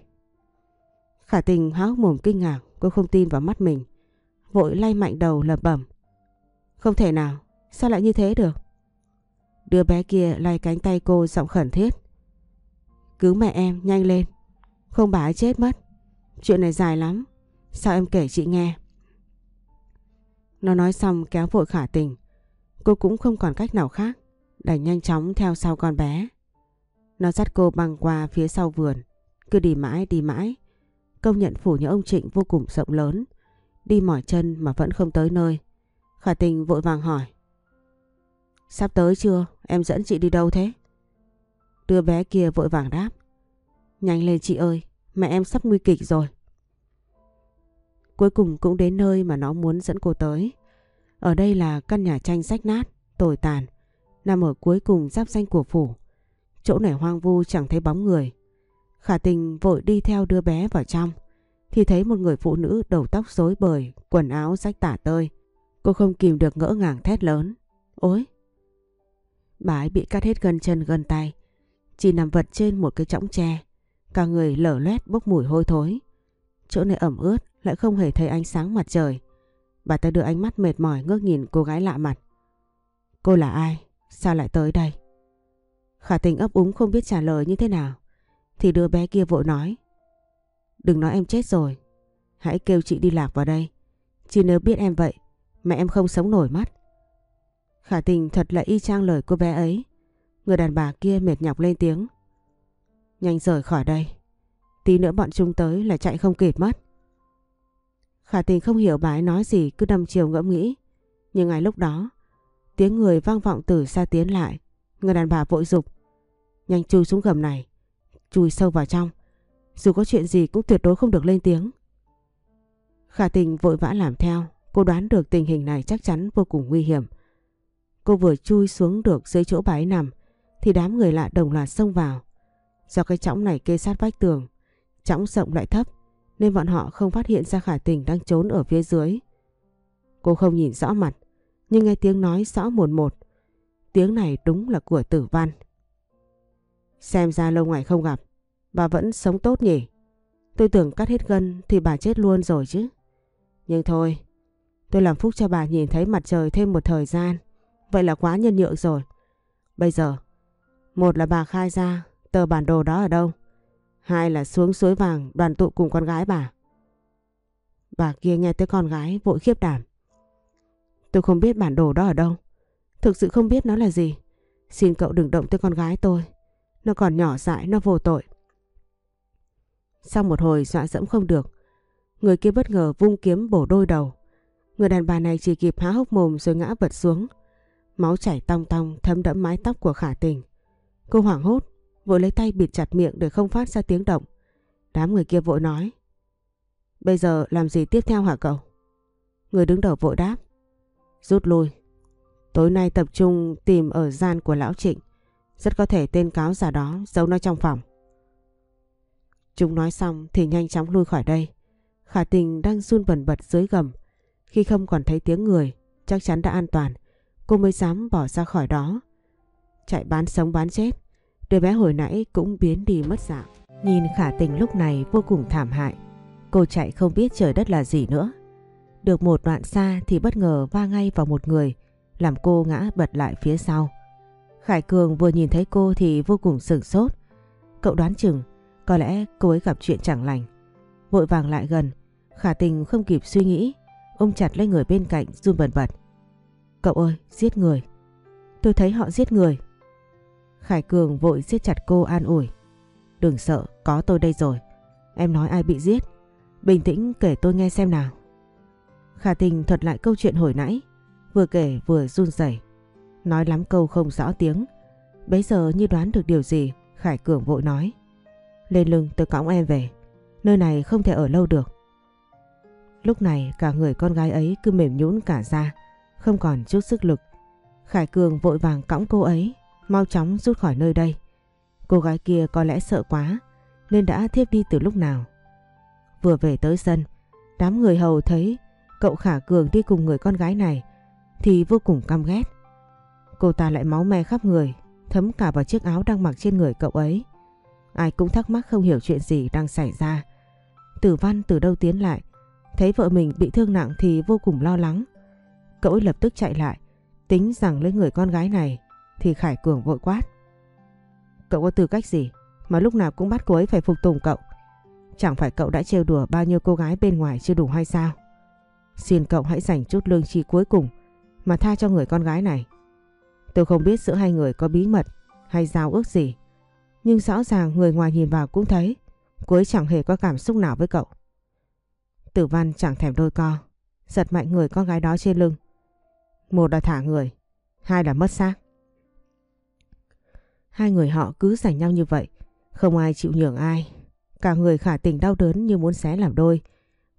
Khả tình háo mồm kinh ngạc. Cô không tin vào mắt mình. Vội lay mạnh đầu lẩm bẩm. Không thể nào. Sao lại như thế được? Đứa bé kia lay cánh tay cô giọng khẩn thiết. Cứu mẹ em, nhanh lên. Không bà ấy chết mất. Chuyện này dài lắm. Sao em kể chị nghe? Nó nói xong kéo vội khả tình. Cô cũng không còn cách nào khác. Đành nhanh chóng theo sau con bé. Nó dắt cô băng qua phía sau vườn. Cứ đi mãi đi mãi. Công nhận phủ nhà ông Trịnh vô cùng rộng lớn. Đi mỏi chân mà vẫn không tới nơi. Khả tình vội vàng hỏi. Sắp tới chưa? Em dẫn chị đi đâu thế? Đứa bé kia vội vàng đáp. Nhanh lên chị ơi, mẹ em sắp nguy kịch rồi. Cuối cùng cũng đến nơi mà nó muốn dẫn cô tới. Ở đây là căn nhà tranh rách nát, tồi tàn, nằm ở cuối cùng giáp danh của phủ. Chỗ này hoang vu chẳng thấy bóng người. Khả tình vội đi theo đưa bé vào trong, thì thấy một người phụ nữ đầu tóc rối bời, quần áo rách tả tơi. Cô không kìm được ngỡ ngàng thét lớn. Ôi! Bà ấy bị cắt hết gân chân gân tay, chỉ nằm vật trên một cái chõng tre. Cả người lở loét bốc mùi hôi thối. Chỗ này ẩm ướt, lại không hề thấy ánh sáng mặt trời. Bà ta đưa ánh mắt mệt mỏi ngước nhìn cô gái lạ mặt. Cô là ai? Sao lại tới đây? Khả tình ấp úng không biết trả lời như thế nào. Thì đứa bé kia vội nói. Đừng nói em chết rồi. Hãy kêu chị đi lạc vào đây. Chỉ nếu biết em vậy, mẹ em không sống nổi mắt Khả tình thật là y chang lời cô bé ấy. Người đàn bà kia mệt nhọc lên tiếng. Nhanh rời khỏi đây. Tí nữa bọn chúng tới là chạy không kịp mất. Khả tình không hiểu bà ấy nói gì cứ đâm chiều ngẫm nghĩ. Nhưng ngay lúc đó, tiếng người vang vọng từ xa tiến lại. Người đàn bà vội dục Nhanh chui xuống gầm này. Chui sâu vào trong. Dù có chuyện gì cũng tuyệt đối không được lên tiếng. Khả tình vội vã làm theo. Cô đoán được tình hình này chắc chắn vô cùng nguy hiểm. Cô vừa chui xuống được dưới chỗ bà ấy nằm thì đám người lạ đồng loạt xông vào. Do cái chõng này kê sát vách tường, chõng rộng lại thấp nên bọn họ không phát hiện ra khả tình đang trốn ở phía dưới. Cô không nhìn rõ mặt, nhưng nghe tiếng nói rõ một một. Tiếng này đúng là của tử văn. Xem ra lâu ngày không gặp, bà vẫn sống tốt nhỉ. Tôi tưởng cắt hết gân thì bà chết luôn rồi chứ. Nhưng thôi, tôi làm phúc cho bà nhìn thấy mặt trời thêm một thời gian. Vậy là quá nhân nhượng rồi. Bây giờ, một là bà khai ra tờ bản đồ đó ở đâu. Hai là xuống suối vàng đoàn tụ cùng con gái bà. Bà kia nghe tới con gái vội khiếp đảm. Tôi không biết bản đồ đó ở đâu. Thực sự không biết nó là gì. Xin cậu đừng động tới con gái tôi. Nó còn nhỏ dại, nó vô tội. Sau một hồi dọa dẫm không được. Người kia bất ngờ vung kiếm bổ đôi đầu. Người đàn bà này chỉ kịp há hốc mồm rồi ngã vật xuống. Máu chảy tong tong thấm đẫm mái tóc của khả tình. Cô hoảng hốt, vội lấy tay bịt chặt miệng để không phát ra tiếng động. Đám người kia vội nói. Bây giờ làm gì tiếp theo hả cậu? Người đứng đầu vội đáp. Rút lui. Tối nay tập trung tìm ở gian của lão Trịnh. Rất có thể tên cáo giả đó giấu nó trong phòng. Chúng nói xong thì nhanh chóng lui khỏi đây. Khả tình đang run bẩn bật dưới gầm. Khi không còn thấy tiếng người, chắc chắn đã an toàn. Cô mới dám bỏ ra khỏi đó. Chạy bán sống bán chết. Đứa bé hồi nãy cũng biến đi mất dạng. Nhìn khả tình lúc này vô cùng thảm hại. Cô chạy không biết trời đất là gì nữa. Được một đoạn xa thì bất ngờ va ngay vào một người, làm cô ngã bật lại phía sau. Khải Cường vừa nhìn thấy cô thì vô cùng sửng sốt. Cậu đoán chừng, có lẽ cô ấy gặp chuyện chẳng lành. Vội vàng lại gần, khả tình không kịp suy nghĩ, ôm chặt lấy người bên cạnh run bần bật. Cậu ơi, giết người. Tôi thấy họ giết người. Khải Cường vội siết chặt cô an ủi. Đừng sợ, có tôi đây rồi. Em nói ai bị giết? Bình tĩnh kể tôi nghe xem nào. Khả tình thuật lại câu chuyện hồi nãy. Vừa kể vừa run rẩy, Nói lắm câu không rõ tiếng. Bấy giờ như đoán được điều gì, Khải Cường vội nói. Lên lưng tôi cõng em về. Nơi này không thể ở lâu được. Lúc này cả người con gái ấy cứ mềm nhũn cả ra, không còn chút sức lực. Khải Cường vội vàng cõng cô ấy mau chóng rút khỏi nơi đây. Cô gái kia có lẽ sợ quá nên đã thiếp đi từ lúc nào. Vừa về tới sân, đám người hầu thấy cậu Khả Cường đi cùng người con gái này thì vô cùng căm ghét. Cô ta lại máu me khắp người, thấm cả vào chiếc áo đang mặc trên người cậu ấy. Ai cũng thắc mắc không hiểu chuyện gì đang xảy ra. Tử văn từ đâu tiến lại, thấy vợ mình bị thương nặng thì vô cùng lo lắng. Cậu ấy lập tức chạy lại, tính rằng lấy người con gái này thì Khải Cường vội quát. Cậu có tư cách gì mà lúc nào cũng bắt cô ấy phải phục tùng cậu? Chẳng phải cậu đã trêu đùa bao nhiêu cô gái bên ngoài chưa đủ hay sao? Xin cậu hãy dành chút lương chi cuối cùng mà tha cho người con gái này. Tôi không biết giữa hai người có bí mật hay giao ước gì. Nhưng rõ ràng người ngoài nhìn vào cũng thấy cô ấy chẳng hề có cảm xúc nào với cậu. Tử văn chẳng thèm đôi co, giật mạnh người con gái đó trên lưng. Một là thả người, hai là mất xác. Hai người họ cứ giành nhau như vậy, không ai chịu nhường ai. Cả người khả tình đau đớn như muốn xé làm đôi.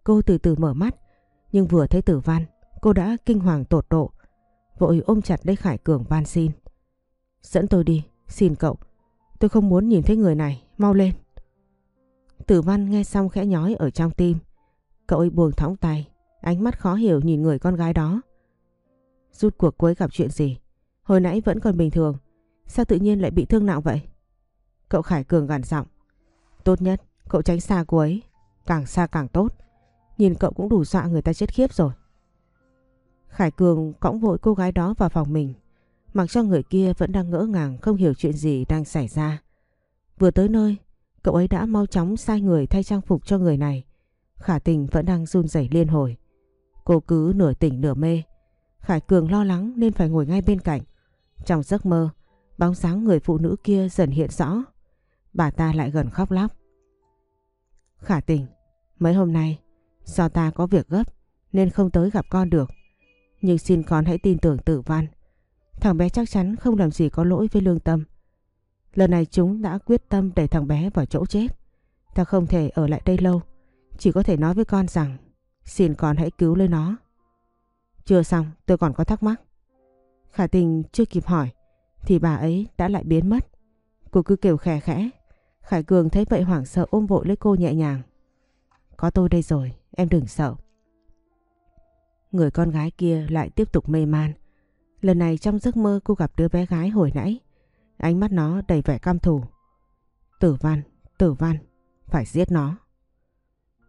Cô từ từ mở mắt, nhưng vừa thấy tử văn, cô đã kinh hoàng tột độ. Vội ôm chặt lấy Khải Cường van xin. Dẫn tôi đi, xin cậu. Tôi không muốn nhìn thấy người này, mau lên. Tử văn nghe xong khẽ nhói ở trong tim. Cậu ấy buồn thõng tay, ánh mắt khó hiểu nhìn người con gái đó. Rút cuộc cuối gặp chuyện gì? Hồi nãy vẫn còn bình thường, sao tự nhiên lại bị thương nặng vậy? Cậu Khải Cường gằn giọng. Tốt nhất, cậu tránh xa cô ấy, càng xa càng tốt. Nhìn cậu cũng đủ dọa người ta chết khiếp rồi. Khải Cường cõng vội cô gái đó vào phòng mình, mặc cho người kia vẫn đang ngỡ ngàng không hiểu chuyện gì đang xảy ra. Vừa tới nơi, cậu ấy đã mau chóng sai người thay trang phục cho người này. Khả tình vẫn đang run rẩy liên hồi. Cô cứ nửa tỉnh nửa mê. Khải Cường lo lắng nên phải ngồi ngay bên cạnh. Trong giấc mơ, bóng dáng người phụ nữ kia dần hiện rõ. Bà ta lại gần khóc lóc. Khả tình, mấy hôm nay do ta có việc gấp nên không tới gặp con được. Nhưng xin con hãy tin tưởng tử văn. Thằng bé chắc chắn không làm gì có lỗi với lương tâm. Lần này chúng đã quyết tâm đẩy thằng bé vào chỗ chết. Ta không thể ở lại đây lâu. Chỉ có thể nói với con rằng xin con hãy cứu lấy nó. Chưa xong tôi còn có thắc mắc. Khả tình chưa kịp hỏi thì bà ấy đã lại biến mất. Cô cứ kêu khẽ khẽ. Khải Cường thấy vậy hoảng sợ ôm vội lấy cô nhẹ nhàng. Có tôi đây rồi, em đừng sợ. Người con gái kia lại tiếp tục mê man. Lần này trong giấc mơ cô gặp đứa bé gái hồi nãy. Ánh mắt nó đầy vẻ cam thủ. Tử văn, tử văn, phải giết nó.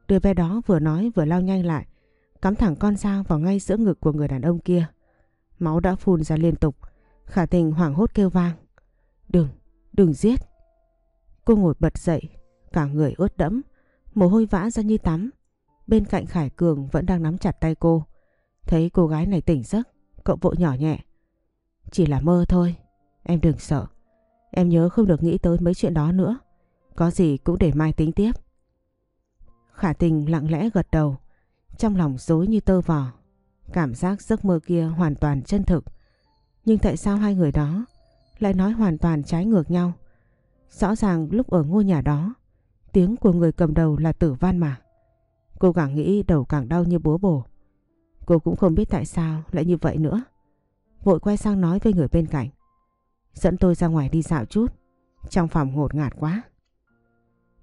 Đứa bé đó vừa nói vừa lao nhanh lại, cắm thẳng con dao vào ngay giữa ngực của người đàn ông kia. Máu đã phun ra liên tục, khả tình hoảng hốt kêu vang. Đừng, đừng giết. Cô ngồi bật dậy, cả người ướt đẫm, mồ hôi vã ra như tắm. Bên cạnh Khải Cường vẫn đang nắm chặt tay cô. Thấy cô gái này tỉnh giấc, cậu vội nhỏ nhẹ. Chỉ là mơ thôi, em đừng sợ. Em nhớ không được nghĩ tới mấy chuyện đó nữa. Có gì cũng để mai tính tiếp. Khả tình lặng lẽ gật đầu, trong lòng dối như tơ vò. Cảm giác giấc mơ kia hoàn toàn chân thực. Nhưng tại sao hai người đó lại nói hoàn toàn trái ngược nhau? Rõ ràng lúc ở ngôi nhà đó, tiếng của người cầm đầu là tử văn mà. Cô càng nghĩ đầu càng đau như búa bổ. Cô cũng không biết tại sao lại như vậy nữa. Vội quay sang nói với người bên cạnh. Dẫn tôi ra ngoài đi dạo chút. Trong phòng ngột ngạt quá.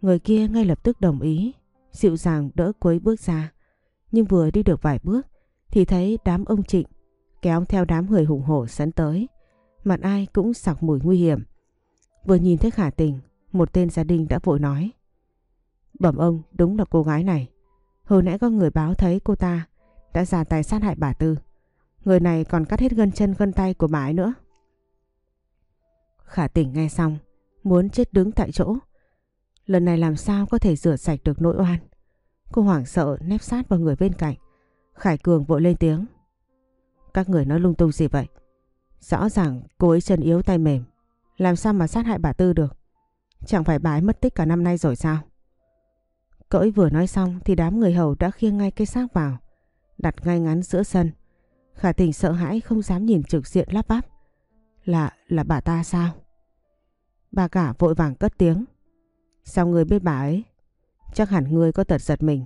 Người kia ngay lập tức đồng ý. Dịu dàng đỡ quấy bước ra. Nhưng vừa đi được vài bước thì thấy đám ông Trịnh kéo theo đám người hùng hổ sấn tới. Mặt ai cũng sặc mùi nguy hiểm. Vừa nhìn thấy khả tình, một tên gia đình đã vội nói. Bẩm ông, đúng là cô gái này. Hồi nãy có người báo thấy cô ta đã ra tay sát hại bà Tư. Người này còn cắt hết gân chân gân tay của bà ấy nữa. Khả tỉnh nghe xong, muốn chết đứng tại chỗ. Lần này làm sao có thể rửa sạch được nỗi oan. Cô hoảng sợ nép sát vào người bên cạnh. Khải Cường vội lên tiếng. Các người nói lung tung gì vậy? Rõ ràng cô ấy chân yếu tay mềm. Làm sao mà sát hại bà Tư được? Chẳng phải bà ấy mất tích cả năm nay rồi sao? Cậu ấy vừa nói xong thì đám người hầu đã khiêng ngay cái xác vào, đặt ngay ngắn giữa sân. Khả tình sợ hãi không dám nhìn trực diện lắp bắp. Là, là bà ta sao? Bà cả vội vàng cất tiếng. Sao người biết bà ấy? Chắc hẳn ngươi có tật giật mình.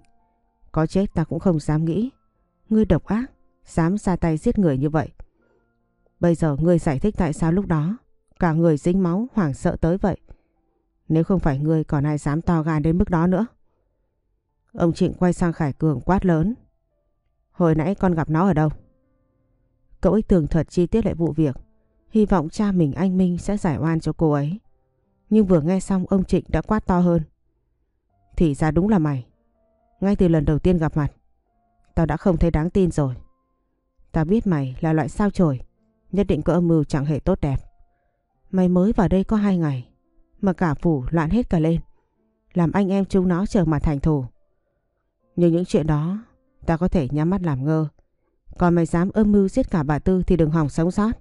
Có chết ta cũng không dám nghĩ. Ngươi độc ác, dám ra tay giết người như vậy. Bây giờ ngươi giải thích tại sao lúc đó cả người dính máu hoảng sợ tới vậy. Nếu không phải ngươi còn ai dám to gan đến mức đó nữa. Ông Trịnh quay sang Khải Cường quát lớn. Hồi nãy con gặp nó ở đâu? Cậu ấy tường thuật chi tiết lại vụ việc. Hy vọng cha mình anh Minh sẽ giải oan cho cô ấy. Nhưng vừa nghe xong ông Trịnh đã quát to hơn. Thì ra đúng là mày. Ngay từ lần đầu tiên gặp mặt, tao đã không thấy đáng tin rồi. Tao biết mày là loại sao chổi, nhất định có âm mưu chẳng hề tốt đẹp. Mày mới vào đây có hai ngày, mà cả phủ loạn hết cả lên. Làm anh em chúng nó chờ mà thành thù. Nhưng những chuyện đó ta có thể nhắm mắt làm ngơ. Còn mày dám âm mưu giết cả bà Tư thì đừng hòng sống sót.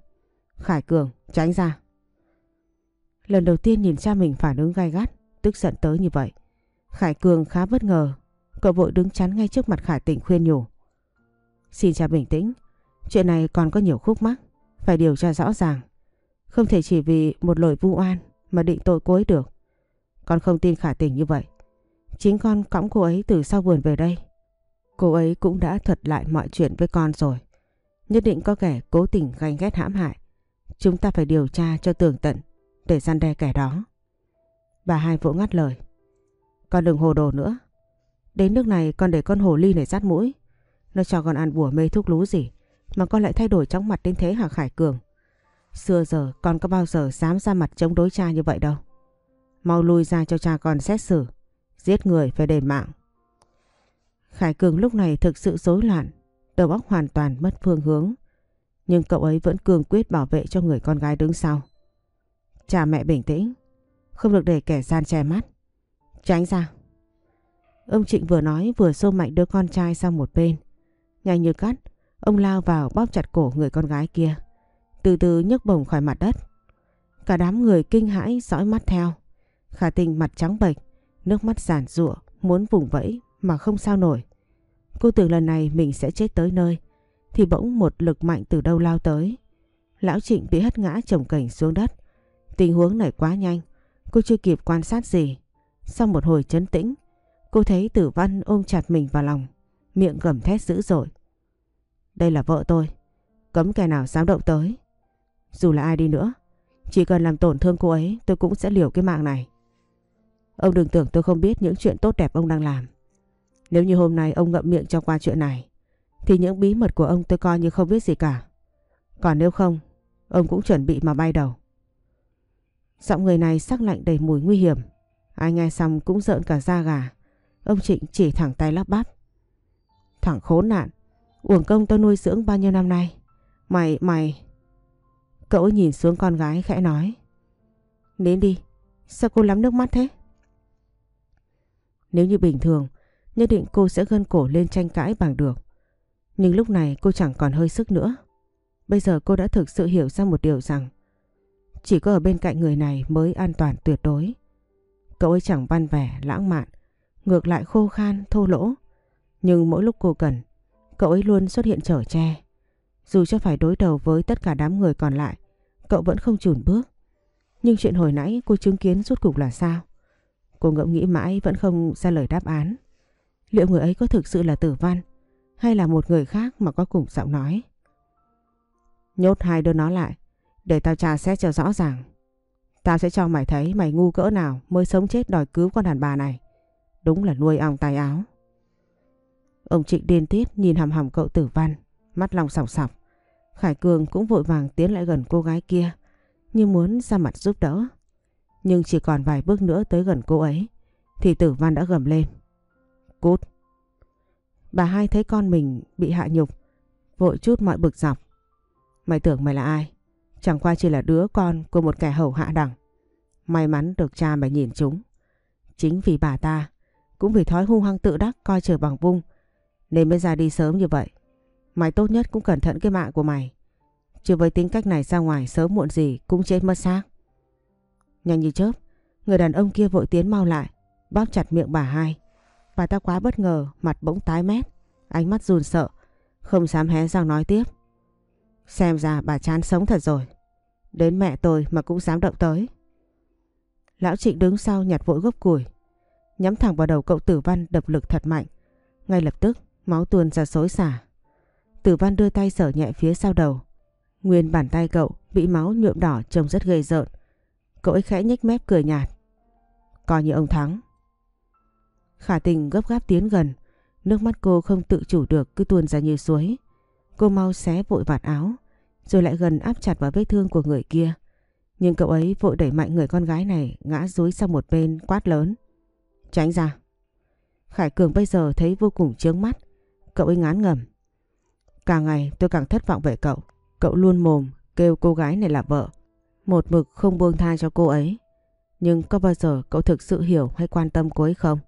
Khải Cường, tránh ra. Lần đầu tiên nhìn cha mình phản ứng gai gắt, tức giận tới như vậy. Khải Cường khá bất ngờ, cậu vội đứng chắn ngay trước mặt Khải Tịnh khuyên nhủ. Xin cha bình tĩnh, chuyện này còn có nhiều khúc mắc, phải điều tra rõ ràng. Không thể chỉ vì một lời vu oan mà định tội cô ấy được. Con không tin Khải Tịnh như vậy. Chính con cõng cô ấy từ sau vườn về đây. Cô ấy cũng đã thuật lại mọi chuyện với con rồi. Nhất định có kẻ cố tình ganh ghét hãm hại. Chúng ta phải điều tra cho tường tận để gian đe kẻ đó. Bà hai vỗ ngắt lời. Con đừng hồ đồ nữa. Đến nước này con để con hồ ly này rát mũi. Nó cho con ăn bùa mê thuốc lú gì mà con lại thay đổi chóng mặt đến thế hả Khải Cường? Xưa giờ con có bao giờ dám ra mặt chống đối cha như vậy đâu. Mau lui ra cho cha con xét xử. Giết người phải đền mạng. Khải Cường lúc này thực sự rối loạn, đầu óc hoàn toàn mất phương hướng. Nhưng cậu ấy vẫn cường quyết bảo vệ cho người con gái đứng sau. Cha mẹ bình tĩnh, không được để kẻ gian che mắt. Tránh ra. Ông Trịnh vừa nói vừa xô mạnh đứa con trai sang một bên. Nhanh như cắt, ông lao vào bóp chặt cổ người con gái kia. Từ từ nhấc bổng khỏi mặt đất. Cả đám người kinh hãi dõi mắt theo. Khả tình mặt trắng bệch, nước mắt giản rụa, muốn vùng vẫy mà không sao nổi. Cô tưởng lần này mình sẽ chết tới nơi, thì bỗng một lực mạnh từ đâu lao tới. Lão Trịnh bị hất ngã chồng cảnh xuống đất. Tình huống này quá nhanh, cô chưa kịp quan sát gì. Sau một hồi chấn tĩnh, cô thấy tử văn ôm chặt mình vào lòng, miệng gầm thét dữ dội. Đây là vợ tôi, cấm kẻ nào dám động tới. Dù là ai đi nữa, chỉ cần làm tổn thương cô ấy tôi cũng sẽ liều cái mạng này. Ông đừng tưởng tôi không biết những chuyện tốt đẹp ông đang làm. Nếu như hôm nay ông ngậm miệng cho qua chuyện này, thì những bí mật của ông tôi coi như không biết gì cả. Còn nếu không, ông cũng chuẩn bị mà bay đầu. Giọng người này sắc lạnh đầy mùi nguy hiểm. Ai nghe xong cũng rợn cả da gà. Ông Trịnh chỉ thẳng tay lắp bắp. Thằng khốn nạn, uổng công tôi nuôi dưỡng bao nhiêu năm nay. Mày, mày... Cậu nhìn xuống con gái khẽ nói. Đến đi, sao cô lắm nước mắt thế? Nếu như bình thường, nhất định cô sẽ gân cổ lên tranh cãi bằng được. Nhưng lúc này cô chẳng còn hơi sức nữa. Bây giờ cô đã thực sự hiểu ra một điều rằng chỉ có ở bên cạnh người này mới an toàn tuyệt đối. Cậu ấy chẳng văn vẻ, lãng mạn, ngược lại khô khan, thô lỗ. Nhưng mỗi lúc cô cần, cậu ấy luôn xuất hiện trở che. Dù cho phải đối đầu với tất cả đám người còn lại, cậu vẫn không chùn bước. Nhưng chuyện hồi nãy cô chứng kiến rốt cục là sao? Cô ngẫm nghĩ mãi vẫn không ra lời đáp án. Liệu người ấy có thực sự là tử văn hay là một người khác mà có cùng giọng nói? Nhốt hai đứa nó lại để tao tra xét cho rõ ràng. Tao sẽ cho mày thấy mày ngu cỡ nào mới sống chết đòi cứu con đàn bà này. Đúng là nuôi ong tay áo. Ông Trịnh điên tiết nhìn hầm hầm cậu tử văn, mắt lòng sòng sọc. Khải Cường cũng vội vàng tiến lại gần cô gái kia, như muốn ra mặt giúp đỡ. Nhưng chỉ còn vài bước nữa tới gần cô ấy Thì tử văn đã gầm lên Cút. Bà hai thấy con mình bị hạ nhục Vội chút mọi bực dọc. Mày tưởng mày là ai? Chẳng qua chỉ là đứa con của một kẻ hầu hạ đẳng. May mắn được cha mày nhìn chúng. Chính vì bà ta Cũng vì thói hung hăng tự đắc coi trời bằng vung Nên mới ra đi sớm như vậy. Mày tốt nhất cũng cẩn thận cái mạng của mày. Chứ với tính cách này ra ngoài sớm muộn gì cũng chết mất xác. Nhanh như chớp, người đàn ông kia vội tiến mau lại, bóp chặt miệng bà hai. Bà ta quá bất ngờ, mặt bỗng tái mét, ánh mắt run sợ, không dám hé răng nói tiếp. Xem ra bà chán sống thật rồi. Đến mẹ tôi mà cũng dám động tới. Lão Trịnh đứng sau nhặt vội gốc củi, nhắm thẳng vào đầu cậu Tử Văn đập lực thật mạnh. Ngay lập tức, máu tuôn ra xối xả. Tử Văn đưa tay sở nhẹ phía sau đầu. Nguyên bàn tay cậu bị máu nhuộm đỏ trông rất ghê rợn. Cậu ấy khẽ nhếch mép cười nhạt. Coi như ông thắng. Khả tình gấp gáp tiến gần. Nước mắt cô không tự chủ được, cứ tuôn ra như suối. Cô mau xé vội vạt áo. Rồi lại gần áp chặt vào vết thương của người kia. Nhưng cậu ấy vội đẩy mạnh người con gái này, ngã dúi sang một bên, quát lớn. Tránh ra. Khải Cường bây giờ thấy vô cùng chướng mắt. Cậu ấy ngán ngầm. Càng ngày tôi càng thất vọng về cậu. Cậu luôn mồm kêu cô gái này là vợ. Một mực không buông tha cho cô ấy. Nhưng có bao giờ cậu thực sự hiểu hay quan tâm cô ấy không?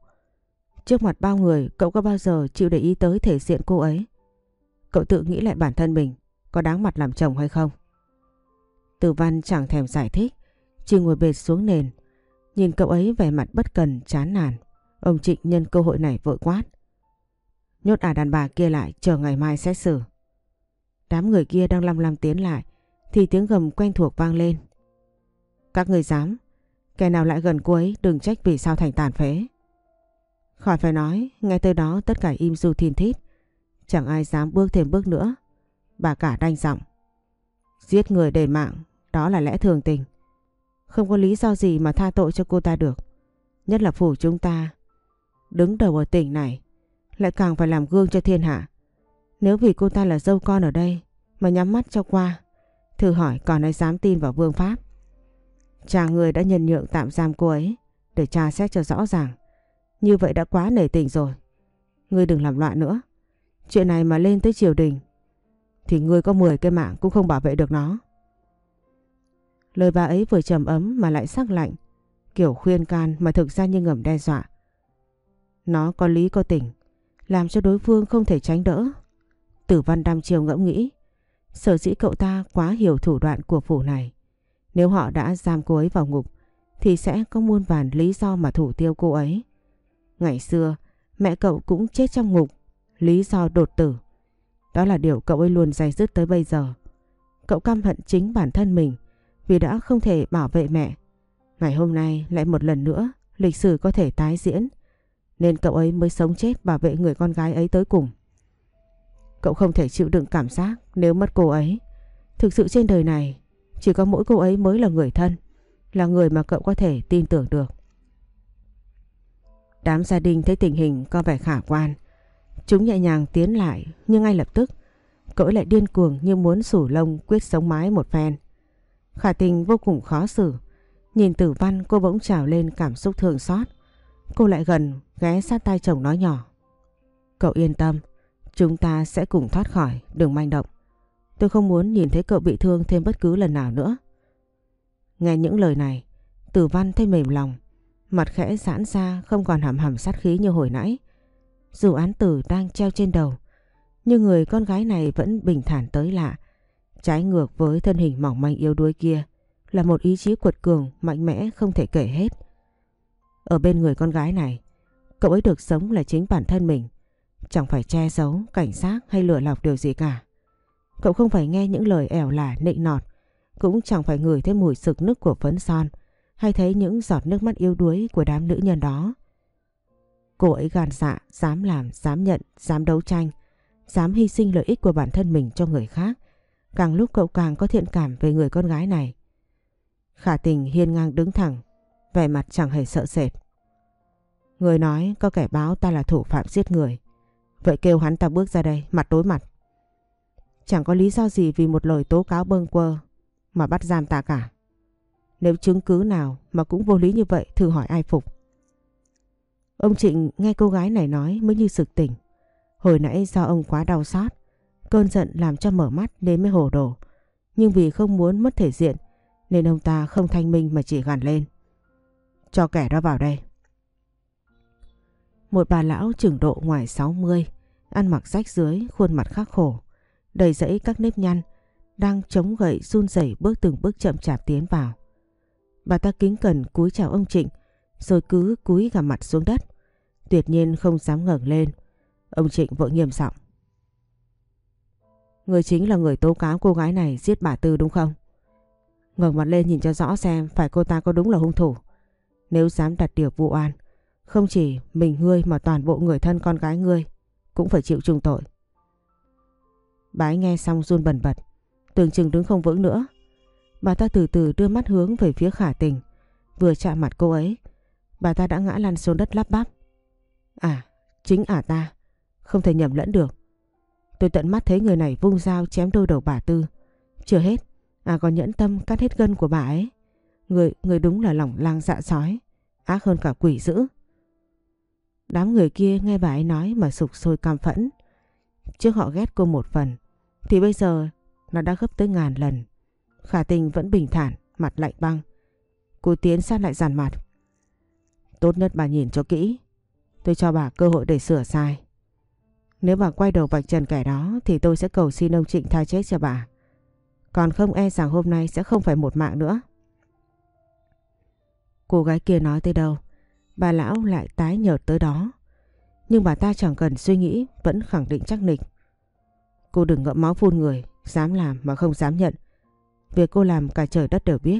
Trước mặt bao người cậu có bao giờ chịu để ý tới thể diện cô ấy? Cậu tự nghĩ lại bản thân mình có đáng mặt làm chồng hay không? Tử văn chẳng thèm giải thích, chỉ ngồi bệt xuống nền. Nhìn cậu ấy vẻ mặt bất cần, chán nản. Ông Trịnh nhân cơ hội này vội quát. Nhốt ả đàn bà kia lại chờ ngày mai xét xử. Đám người kia đang lăm lăm tiến lại thì tiếng gầm quen thuộc vang lên. Các người dám, kẻ nào lại gần cô ấy đừng trách vì sao thành tàn phế. Khỏi phải nói, ngay tới đó tất cả im du thiên thít. Chẳng ai dám bước thêm bước nữa. Bà cả đanh giọng. Giết người đền mạng, đó là lẽ thường tình. Không có lý do gì mà tha tội cho cô ta được. Nhất là phủ chúng ta. Đứng đầu ở tỉnh này, lại càng phải làm gương cho thiên hạ. Nếu vì cô ta là dâu con ở đây mà nhắm mắt cho qua, thử hỏi còn ai dám tin vào vương pháp. Cha người đã nhân nhượng tạm giam cô ấy để tra xét cho rõ ràng. Như vậy đã quá nể tình rồi. Ngươi đừng làm loạn nữa. Chuyện này mà lên tới triều đình, thì ngươi có 10 cái mạng cũng không bảo vệ được nó. Lời bà ấy vừa trầm ấm mà lại sắc lạnh. Kiểu khuyên can mà thực ra như ngầm đe dọa. Nó có lý có tình. Làm cho đối phương không thể tránh đỡ. Tử văn đam chiều ngẫm nghĩ. Sở dĩ cậu ta quá hiểu thủ đoạn của phủ này. Nếu họ đã giam cô ấy vào ngục, thì sẽ có muôn vàn lý do mà thủ tiêu cô ấy. Ngày xưa mẹ cậu cũng chết trong ngục. Lý do đột tử. Đó là điều cậu ấy luôn dày dứt tới bây giờ. Cậu căm hận chính bản thân mình vì đã không thể bảo vệ mẹ. Ngày hôm nay lại một lần nữa lịch sử có thể tái diễn nên cậu ấy mới sống chết bảo vệ người con gái ấy tới cùng. Cậu không thể chịu đựng cảm giác nếu mất cô ấy. Thực sự trên đời này chỉ có mỗi cô ấy mới là người thân, là người mà cậu có thể tin tưởng được. Đám gia đình thấy tình hình có vẻ khả quan. Chúng nhẹ nhàng tiến lại nhưng ngay lập tức cậu lại điên cuồng như muốn sủ lông quyết sống mái một phen. Khả tình vô cùng khó xử. Nhìn tử văn cô bỗng trào lên cảm xúc thương xót. Cô lại gần ghé sát tay chồng nói nhỏ. Cậu yên tâm, chúng ta sẽ cùng thoát khỏi, đừng manh động. Tôi không muốn nhìn thấy cậu bị thương thêm bất cứ lần nào nữa. Nghe những lời này, tử văn thấy mềm lòng. Mặt khẽ giãn ra không còn hầm hầm sát khí như hồi nãy. Dù án tử đang treo trên đầu, nhưng người con gái này vẫn bình thản tới lạ. Trái ngược với thân hình mỏng manh yếu đuối kia là một ý chí cuột cường, mạnh mẽ không thể kể hết. Ở bên người con gái này, cậu ấy được sống là chính bản thân mình. Chẳng phải che giấu, cảnh sát hay lừa lọc điều gì cả. Cậu không phải nghe những lời ẻo lả nịnh nọt, cũng chẳng phải ngửi thấy mùi sực nước của phấn son hay thấy những giọt nước mắt yếu đuối của đám nữ nhân đó. Cô ấy gan dạ, dám làm, dám nhận, dám đấu tranh, dám hy sinh lợi ích của bản thân mình cho người khác. Càng lúc cậu càng có thiện cảm về người con gái này. Khả tình hiên ngang đứng thẳng, vẻ mặt chẳng hề sợ sệt. Người nói có kẻ báo ta là thủ phạm giết người. Vậy kêu hắn ta bước ra đây, mặt đối mặt. Chẳng có lý do gì vì một lời tố cáo bâng quơ mà bắt giam ta cả. Nếu chứng cứ nào mà cũng vô lý như vậy thử hỏi ai phục. Ông Trịnh nghe cô gái này nói mới như sực tỉnh. Hồi nãy do ông quá đau xót, cơn giận làm cho mở mắt nên mới hồ đồ. Nhưng vì không muốn mất thể diện nên ông ta không thanh minh mà chỉ gằn lên. Cho kẻ đó vào đây. Một bà lão trưởng độ ngoài 60, ăn mặc rách dưới, khuôn mặt khắc khổ, đầy rẫy các nếp nhăn, đang chống gậy run rẩy bước từng bước chậm chạp tiến vào. Bà ta kính cẩn cúi chào ông Trịnh, rồi cứ cúi gằm mặt xuống đất. Tuyệt nhiên không dám ngẩng lên. Ông Trịnh vội nghiêm giọng. Người chính là người tố cáo cô gái này giết bà Tư đúng không? ngẩng mặt lên nhìn cho rõ xem phải cô ta có đúng là hung thủ. Nếu dám đặt điều vụ oan, không chỉ mình ngươi mà toàn bộ người thân con gái ngươi cũng phải chịu chung tội. bái nghe xong run bần bật, tưởng chừng đứng không vững nữa. Bà ta từ từ đưa mắt hướng về phía khả tình, vừa chạm mặt cô ấy. Bà ta đã ngã lăn xuống đất lắp bắp. À, chính ả ta, không thể nhầm lẫn được. Tôi tận mắt thấy người này vung dao chém đôi đầu bà Tư. Chưa hết, à còn nhẫn tâm cắt hết gân của bà ấy. Người, người đúng là lòng lang dạ sói, ác hơn cả quỷ dữ. Đám người kia nghe bà ấy nói mà sục sôi cam phẫn. Trước họ ghét cô một phần, thì bây giờ nó đã gấp tới ngàn lần. Khả tình vẫn bình thản, mặt lạnh băng. Cô tiến sát lại dàn mặt. Tốt nhất bà nhìn cho kỹ. Tôi cho bà cơ hội để sửa sai. Nếu bà quay đầu vạch trần kẻ đó thì tôi sẽ cầu xin ông Trịnh tha chết cho bà. Còn không e rằng hôm nay sẽ không phải một mạng nữa. Cô gái kia nói tới đâu, bà lão lại tái nhợt tới đó. Nhưng bà ta chẳng cần suy nghĩ, vẫn khẳng định chắc nịch. Cô đừng ngậm máu phun người, dám làm mà không dám nhận. Việc cô làm cả trời đất đều biết.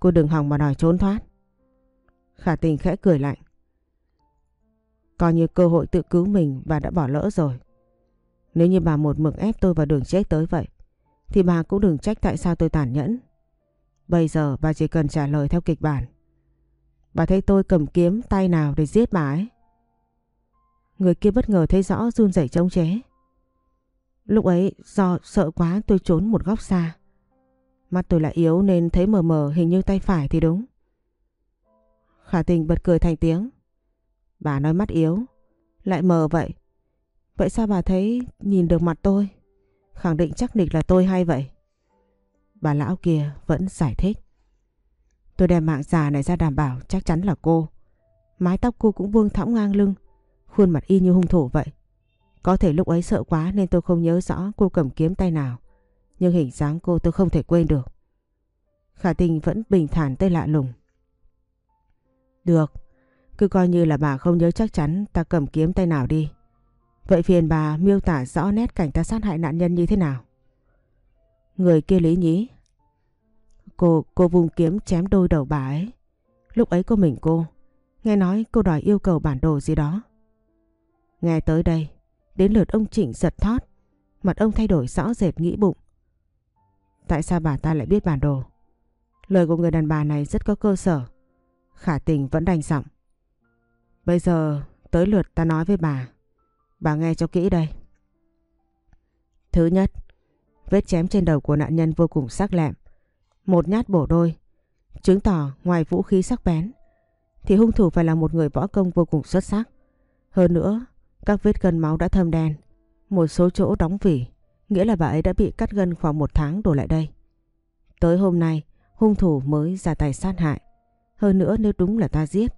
Cô đừng hòng mà đòi trốn thoát. Khả tình khẽ cười lạnh. Coi như cơ hội tự cứu mình bà đã bỏ lỡ rồi. Nếu như bà một mực ép tôi vào đường chết tới vậy, thì bà cũng đừng trách tại sao tôi tàn nhẫn. Bây giờ bà chỉ cần trả lời theo kịch bản. Bà thấy tôi cầm kiếm tay nào để giết bà ấy. Người kia bất ngờ thấy rõ run rẩy trông chế. Lúc ấy do sợ quá tôi trốn một góc xa. Mắt tôi lại yếu nên thấy mờ mờ hình như tay phải thì đúng. Khả tình bật cười thành tiếng. Bà nói mắt yếu, lại mờ vậy. Vậy sao bà thấy nhìn được mặt tôi? Khẳng định chắc nịch là tôi hay vậy? Bà lão kia vẫn giải thích. Tôi đem mạng già này ra đảm bảo chắc chắn là cô. Mái tóc cô cũng buông thõng ngang lưng, khuôn mặt y như hung thủ vậy. Có thể lúc ấy sợ quá nên tôi không nhớ rõ cô cầm kiếm tay nào. Nhưng hình dáng cô tôi không thể quên được. Khả tình vẫn bình thản tay lạ lùng. Được, cứ coi như là bà không nhớ chắc chắn ta cầm kiếm tay nào đi. Vậy phiền bà miêu tả rõ nét cảnh ta sát hại nạn nhân như thế nào? Người kia lý nhí. Cô, cô vùng kiếm chém đôi đầu bà ấy. Lúc ấy có mình cô. Nghe nói cô đòi yêu cầu bản đồ gì đó. Nghe tới đây, đến lượt ông Trịnh giật thót. Mặt ông thay đổi rõ rệt nghĩ bụng. Tại sao bà ta lại biết bản đồ? Lời của người đàn bà này rất có cơ sở. Khả tình vẫn đành giọng. Bây giờ tới lượt ta nói với bà. Bà nghe cho kỹ đây. Thứ nhất, vết chém trên đầu của nạn nhân vô cùng sắc lẹm. Một nhát bổ đôi, chứng tỏ ngoài vũ khí sắc bén, thì hung thủ phải là một người võ công vô cùng xuất sắc. Hơn nữa, các vết gân máu đã thâm đen, một số chỗ đóng vỉ, nghĩa là bà ấy đã bị cắt gân khoảng một tháng đổ lại đây. Tới hôm nay, hung thủ mới ra tay sát hại. Hơn nữa nếu đúng là ta giết,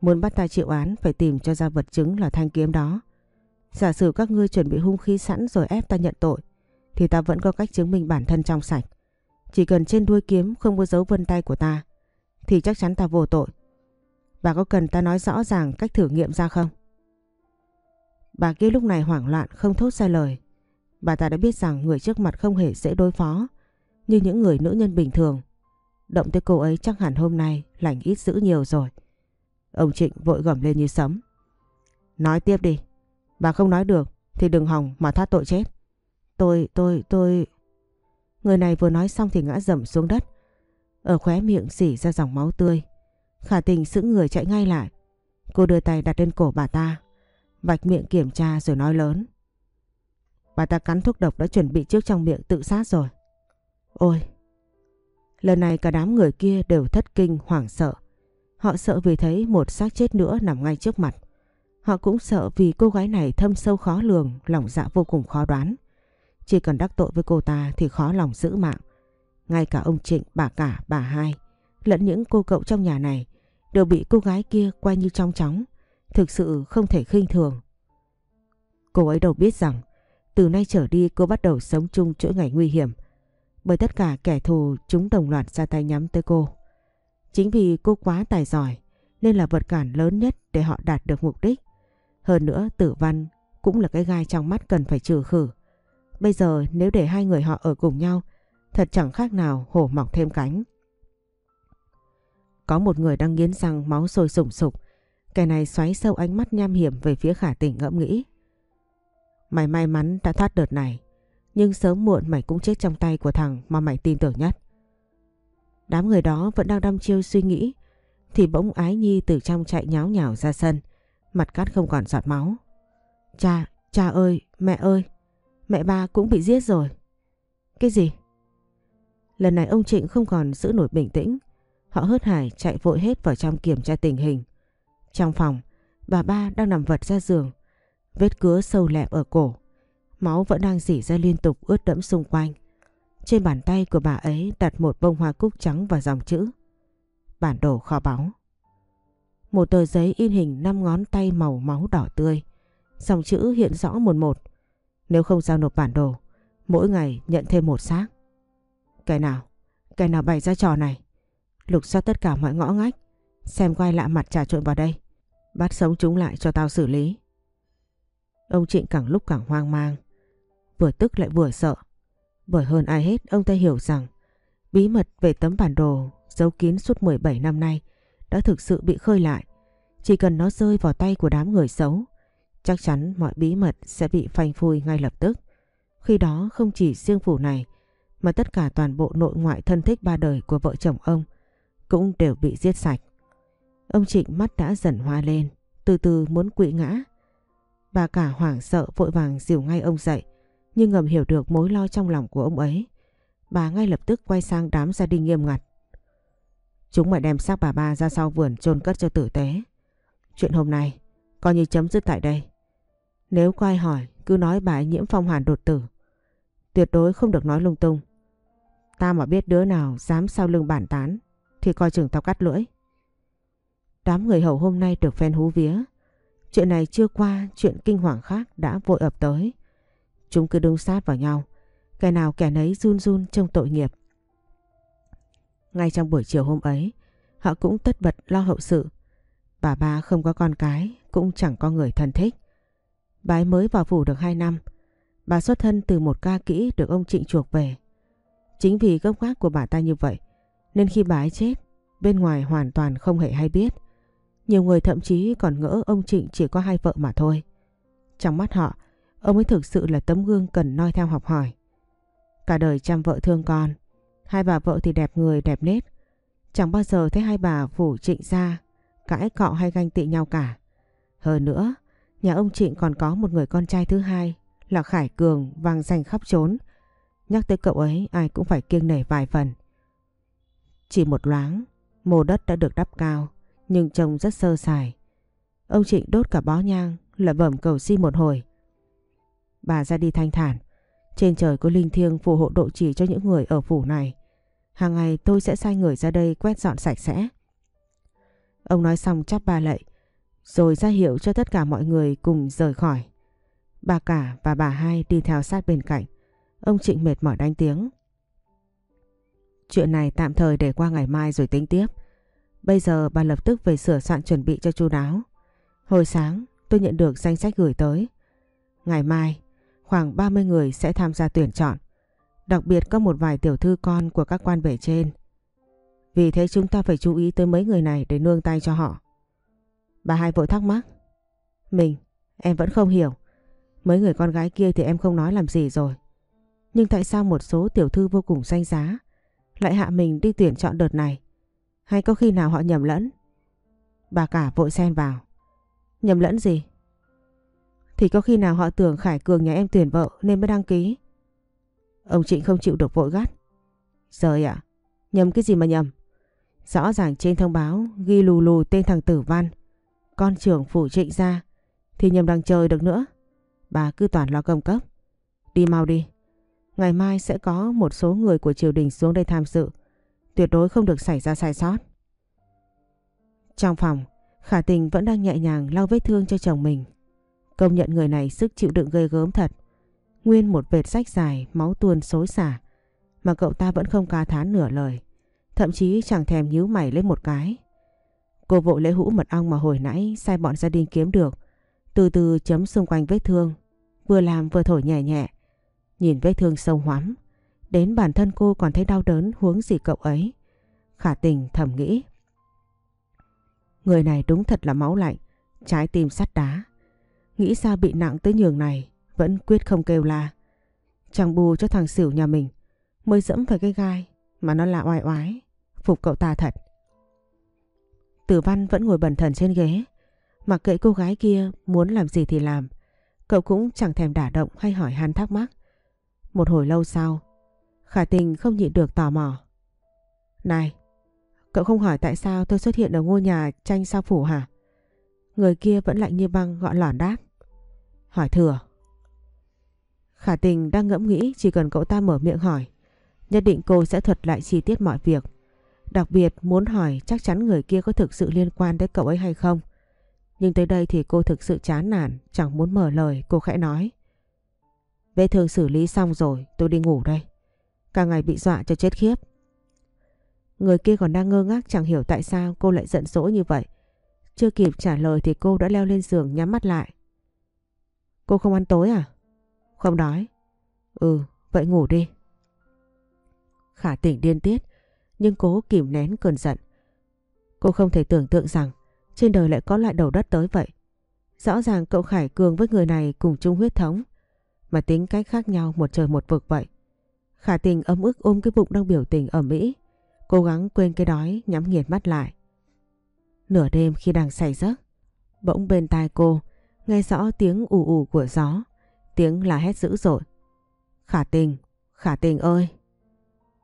muốn bắt ta chịu án phải tìm cho ra vật chứng là thanh kiếm đó. Giả sử các ngươi chuẩn bị hung khí sẵn rồi ép ta nhận tội, thì ta vẫn có cách chứng minh bản thân trong sạch. Chỉ cần trên đuôi kiếm không có dấu vân tay của ta, thì chắc chắn ta vô tội. Bà có cần ta nói rõ ràng cách thử nghiệm ra không? Bà kia lúc này hoảng loạn không thốt ra lời. Bà ta đã biết rằng người trước mặt không hề dễ đối phó như những người nữ nhân bình thường. Động tới cô ấy chắc hẳn hôm nay lành ít dữ nhiều rồi. Ông Trịnh vội gầm lên như sấm. Nói tiếp đi. Bà không nói được thì đừng hòng mà thoát tội chết. Tôi, tôi, tôi... Người này vừa nói xong thì ngã dầm xuống đất. Ở khóe miệng xỉ ra dòng máu tươi. Khả tình sững người chạy ngay lại. Cô đưa tay đặt lên cổ bà ta. Vạch miệng kiểm tra rồi nói lớn. Bà ta cắn thuốc độc đã chuẩn bị trước trong miệng tự sát rồi. Ôi! Lần này cả đám người kia đều thất kinh hoảng sợ. Họ sợ vì thấy một xác chết nữa nằm ngay trước mặt. Họ cũng sợ vì cô gái này thâm sâu khó lường, lòng dạ vô cùng khó đoán. Chỉ cần đắc tội với cô ta thì khó lòng giữ mạng. Ngay cả ông Trịnh, bà cả, bà hai, lẫn những cô cậu trong nhà này đều bị cô gái kia quay như trong chóng. Thực sự không thể khinh thường. Cô ấy đâu biết rằng từ nay trở đi, cô bắt đầu sống chung chuỗi ngày nguy hiểm. Bởi tất cả kẻ thù, chúng đồng loạt ra tay nhắm tới cô. Chính vì cô quá tài giỏi, nên là vật cản lớn nhất để họ đạt được mục đích. Hơn nữa, tử văn cũng là cái gai trong mắt cần phải trừ khử. Bây giờ, nếu để hai người họ ở cùng nhau, thật chẳng khác nào hổ mọc thêm cánh. Có một người đang nghiến răng máu sôi sùng sục. Kẻ này xoáy sâu ánh mắt nham hiểm về phía khả tình ngẫm nghĩ. Mày may mắn đã thoát đợt này. Nhưng sớm muộn mày cũng chết trong tay của thằng mà mày tin tưởng nhất. Đám người đó vẫn đang đăm chiêu suy nghĩ thì bỗng ái nhi từ trong chạy nháo nhào ra sân. Mặt cắt không còn giọt máu. Cha, cha ơi, mẹ ơi, mẹ ba cũng bị giết rồi. Cái gì? Lần này ông Trịnh không còn giữ nổi bình tĩnh. Họ hớt hải chạy vội hết vào trong kiểm tra tình hình. Trong phòng, bà ba đang nằm vật ra giường. Vết cứa sâu lẹm ở cổ. Máu vẫn đang dỉ ra liên tục ướt đẫm xung quanh. Trên bàn tay của bà ấy đặt một bông hoa cúc trắng và dòng chữ. Bản đồ kho báu. Một tờ giấy in hình năm ngón tay màu máu đỏ tươi. Dòng chữ hiện rõ một một. Nếu không giao nộp bản đồ, mỗi ngày nhận thêm một xác. Cái nào? Cái nào bày ra trò này? Lục soát tất cả mọi ngõ ngách, xem quay lạ mặt trà trộn vào đây. Bắt sống chúng lại cho tao xử lý. Ông Trịnh càng lúc càng hoang mang, vừa tức lại vừa sợ. Bởi hơn ai hết ông ta hiểu rằng bí mật về tấm bản đồ giấu kín suốt 17 năm nay đã thực sự bị khơi lại. Chỉ cần nó rơi vào tay của đám người xấu, chắc chắn mọi bí mật sẽ bị phanh phui ngay lập tức. Khi đó không chỉ riêng phủ này mà tất cả toàn bộ nội ngoại thân thích ba đời của vợ chồng ông cũng đều bị giết sạch. Ông Trịnh mắt đã dần hoa lên, từ từ muốn quỵ ngã. Bà cả hoảng sợ vội vàng dìu ngay ông dậy, nhưng ngầm hiểu được mối lo trong lòng của ông ấy. Bà ngay lập tức quay sang đám gia đình nghiêm ngặt. Chúng mày đem xác bà ba ra sau vườn chôn cất cho tử tế. Chuyện hôm nay coi như chấm dứt tại đây. Nếu có ai hỏi cứ nói bà ấy nhiễm phong hàn đột tử. Tuyệt đối không được nói lung tung. Ta mà biết đứa nào dám sau lưng bản tán thì coi chừng tao cắt lưỡi. Đám người hầu hôm nay được phen hú vía. Chuyện này chưa qua, chuyện kinh hoàng khác đã vội ập tới. Chúng cứ đứng sát vào nhau. Kẻ nào kẻ nấy run run trong tội nghiệp. Ngay trong buổi chiều hôm ấy, họ cũng tất bật lo hậu sự. Bà ba không có con cái, cũng chẳng có người thân thích. Bà ấy mới vào phủ được 2 năm. Bà xuất thân từ một ca kỹ được ông Trịnh chuộc về. Chính vì gốc gác của bà ta như vậy, nên khi bà ấy chết, bên ngoài hoàn toàn không hề hay biết. Nhiều người thậm chí còn ngỡ ông Trịnh chỉ có hai vợ mà thôi. Trong mắt họ, ông ấy thực sự là tấm gương cần noi theo học hỏi. Cả đời chăm vợ thương con, hai bà vợ thì đẹp người đẹp nết. Chẳng bao giờ thấy hai bà phủ trịnh ra, cãi cọ hay ganh tị nhau cả. Hơn nữa, nhà ông Trịnh còn có một người con trai thứ hai là Khải Cường vang danh khắp trốn. Nhắc tới cậu ấy ai cũng phải kiêng nể vài phần. Chỉ một loáng, mồ đất đã được đắp cao, nhưng trông rất sơ sài. Ông Trịnh đốt cả bó nhang, lẩm bẩm cầu xin một hồi. Bà ra đi thanh thản, trên trời có linh thiêng phù hộ độ trì cho những người ở phủ này. Hàng ngày tôi sẽ sai người ra đây quét dọn sạch sẽ. Ông nói xong chắp ba lạy, rồi ra hiệu cho tất cả mọi người cùng rời khỏi. Bà cả và bà hai đi theo sát bên cạnh. Ông Trịnh mệt mỏi đánh tiếng. Chuyện này tạm thời để qua ngày mai rồi tính tiếp. Bây giờ bà lập tức về sửa soạn chuẩn bị cho chu đáo. Hồi sáng tôi nhận được danh sách gửi tới. Ngày mai khoảng 30 người sẽ tham gia tuyển chọn. Đặc biệt có một vài tiểu thư con của các quan bể trên. Vì thế chúng ta phải chú ý tới mấy người này để nương tay cho họ. Bà hai vội thắc mắc. Mình, em vẫn không hiểu. Mấy người con gái kia thì em không nói làm gì rồi. Nhưng tại sao một số tiểu thư vô cùng danh giá lại hạ mình đi tuyển chọn đợt này? Hay có khi nào họ nhầm lẫn? Bà cả vội xen vào. Nhầm lẫn gì? Thì có khi nào họ tưởng Khải Cường nhà em tuyển vợ nên mới đăng ký. Ông Trịnh không chịu được vội gắt. Rời ạ, nhầm cái gì mà nhầm? Rõ ràng trên thông báo ghi lù lù tên thằng Tử Văn. Con trưởng phủ trịnh ra thì nhầm đằng trời được nữa. Bà cứ toàn lo công cấp. Đi mau đi. Ngày mai sẽ có một số người của triều đình xuống đây tham dự. Tuyệt đối không được xảy ra sai sót. Trong phòng, Khả tình vẫn đang nhẹ nhàng lau vết thương cho chồng mình. Công nhận người này sức chịu đựng ghê gớm thật. Nguyên một vệt rách dài, máu tuôn xối xả. Mà cậu ta vẫn không ca thán nửa lời. Thậm chí chẳng thèm nhíu mày lấy một cái. Cô vội lấy hũ mật ong mà hồi nãy sai bọn gia đình kiếm được. Từ từ chấm xung quanh vết thương. Vừa làm vừa thổi nhẹ nhẹ. Nhìn vết thương sâu hoắm. Đến bản thân cô còn thấy đau đớn huống gì cậu ấy. Khả tình thầm nghĩ. Người này đúng thật là máu lạnh. Trái tim sắt đá. Nghĩ sao bị nặng tới nhường này. Vẫn quyết không kêu la. Chẳng bù cho thằng xỉu nhà mình. Mới dẫm phải cái gai. Mà nó là oai oái. Phục cậu ta thật. Tử văn vẫn ngồi bần thần trên ghế. Mặc kệ cô gái kia muốn làm gì thì làm. Cậu cũng chẳng thèm đả động hay hỏi han thắc mắc. Một hồi lâu sau, Khả tình không nhịn được tò mò. Này, cậu không hỏi tại sao tôi xuất hiện ở ngôi nhà tranh sao phủ hả? Người kia vẫn lạnh như băng gọn lỏn đáp. Hỏi thừa. Khả tình đang ngẫm nghĩ chỉ cần cậu ta mở miệng hỏi. Nhất định cô sẽ thuật lại chi tiết mọi việc. Đặc biệt muốn hỏi chắc chắn người kia có thực sự liên quan tới cậu ấy hay không. Nhưng tới đây thì cô thực sự chán nản, chẳng muốn mở lời, cô khẽ nói. Vết thương xử lý xong rồi, tôi đi ngủ đây. Cả ngày bị dọa cho chết khiếp. Người kia còn đang ngơ ngác chẳng hiểu tại sao cô lại giận dỗi như vậy. Chưa kịp trả lời thì cô đã leo lên giường nhắm mắt lại. Cô không ăn tối à? Không đói. Ừ, vậy ngủ đi. Khả tỉnh điên tiết, nhưng cố kìm nén cơn giận. Cô không thể tưởng tượng rằng trên đời lại có loại đầu đất tới vậy. Rõ ràng cậu Khải Cường với người này cùng chung huyết thống, mà tính cách khác nhau một trời một vực vậy. Khả tình ấm ức ôm cái bụng đang biểu tình ở Mỹ, cố gắng quên cái đói nhắm nghiền mắt lại. Nửa đêm khi đang say giấc, bỗng bên tai cô nghe rõ tiếng ù ù của gió, tiếng là hét dữ dội. Khả tình, khả tình ơi!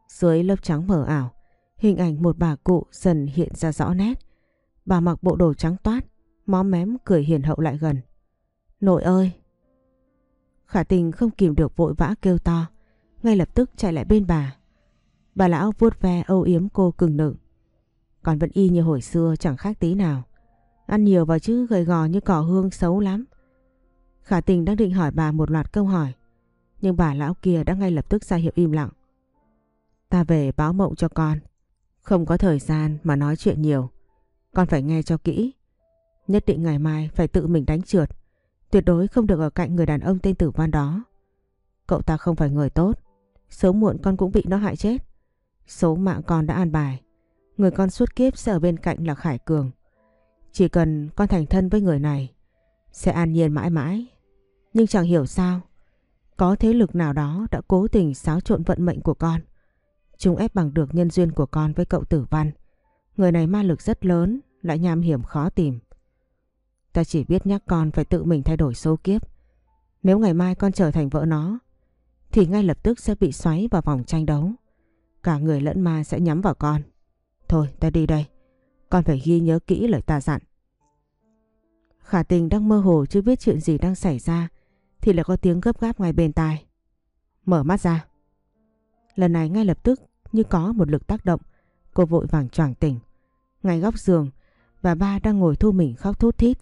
Dưới lớp trắng mờ ảo, hình ảnh một bà cụ dần hiện ra rõ nét. Bà mặc bộ đồ trắng toát, mó mém cười hiền hậu lại gần. Nội ơi! Khả tình không kìm được vội vã kêu to, ngay lập tức chạy lại bên bà. Bà lão vuốt ve âu yếm cô cưng nựng. Còn vẫn y như hồi xưa, chẳng khác tí nào. Ăn nhiều vào chứ, gầy gò như cỏ hương xấu lắm. Khả tình đang định hỏi bà một loạt câu hỏi. Nhưng bà lão kia đã ngay lập tức ra hiệu im lặng. Ta về báo mộng cho con. Không có thời gian mà nói chuyện nhiều. Con phải nghe cho kỹ. Nhất định ngày mai phải tự mình đánh trượt. Tuyệt đối không được ở cạnh người đàn ông tên tử văn đó. Cậu ta không phải người tốt. Sớm muộn con cũng bị nó hại chết. Số mạng con đã an bài. Người con suốt kiếp sẽ ở bên cạnh là Khải Cường. Chỉ cần con thành thân với người này sẽ an nhiên mãi mãi. Nhưng chẳng hiểu sao có thế lực nào đó đã cố tình xáo trộn vận mệnh của con. Chúng ép bằng được nhân duyên của con với cậu tử văn. Người này ma lực rất lớn, lại nham hiểm khó tìm. Ta chỉ biết nhắc con phải tự mình thay đổi số kiếp. Nếu ngày mai con trở thành vợ nó, thì ngay lập tức sẽ bị xoáy vào vòng tranh đấu. Cả người lẫn ma sẽ nhắm vào con. Thôi, ta đi đây. Con phải ghi nhớ kỹ lời ta dặn. Khả tình đang mơ hồ chưa biết chuyện gì đang xảy ra, thì lại có tiếng gấp gáp ngay bên tai. Mở mắt ra. Lần này ngay lập tức như có một lực tác động, cô vội vàng choàng tỉnh. Ngay góc giường và ba đang ngồi thu mình khóc thút thít.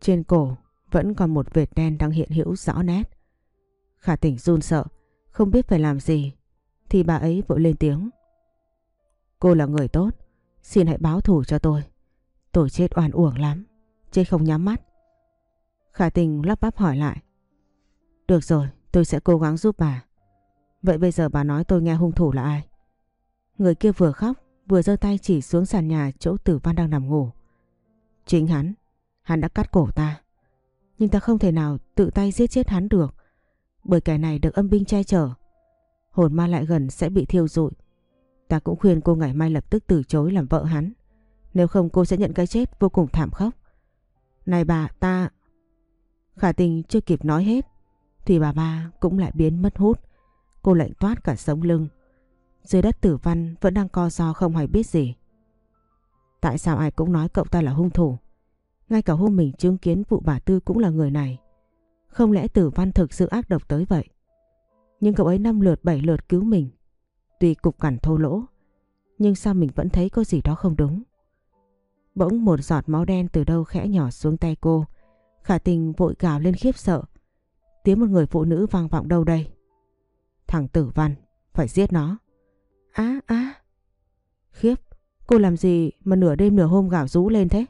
Trên cổ vẫn còn một vệt đen đang hiện hữu rõ nét. Khả tỉnh run sợ không biết phải làm gì thì bà ấy vội lên tiếng. Cô là người tốt Xin hãy báo thù cho tôi. Tôi chết oan uổng lắm. Chết không nhắm mắt. Khả tình lắp bắp hỏi lại. Được rồi, tôi sẽ cố gắng giúp bà. Vậy bây giờ bà nói tôi nghe hung thủ là ai? Người kia vừa khóc, vừa giơ tay chỉ xuống sàn nhà chỗ tử văn đang nằm ngủ. Chính hắn, hắn đã cắt cổ ta. Nhưng ta không thể nào tự tay giết chết hắn được. Bởi kẻ này được âm binh che chở. Hồn ma lại gần sẽ bị thiêu rụi. Ta cũng khuyên cô ngày mai lập tức từ chối làm vợ hắn. Nếu không cô sẽ nhận cái chết vô cùng thảm khốc. Này bà, ta... Khả tình chưa kịp nói hết. Thì bà ba cũng lại biến mất hút. Cô lạnh toát cả sống lưng. Dưới đất tử văn vẫn đang co do không hay biết gì. Tại sao ai cũng nói cậu ta là hung thủ? Ngay cả hôm mình chứng kiến vụ bà Tư cũng là người này. Không lẽ tử văn thực sự ác độc tới vậy? Nhưng cậu ấy năm lượt bảy lượt cứu mình Tuy cục cằn thô lỗ, nhưng sao mình vẫn thấy có gì đó không đúng. Bỗng một giọt máu đen từ đâu khẽ nhỏ xuống tay cô. Khả tình vội gào lên khiếp sợ. Tiếng một người phụ nữ vang vọng đâu đây? Thằng tử văn, phải giết nó. Á á. Khiếp, cô làm gì mà nửa đêm nửa hôm gào rú lên thế?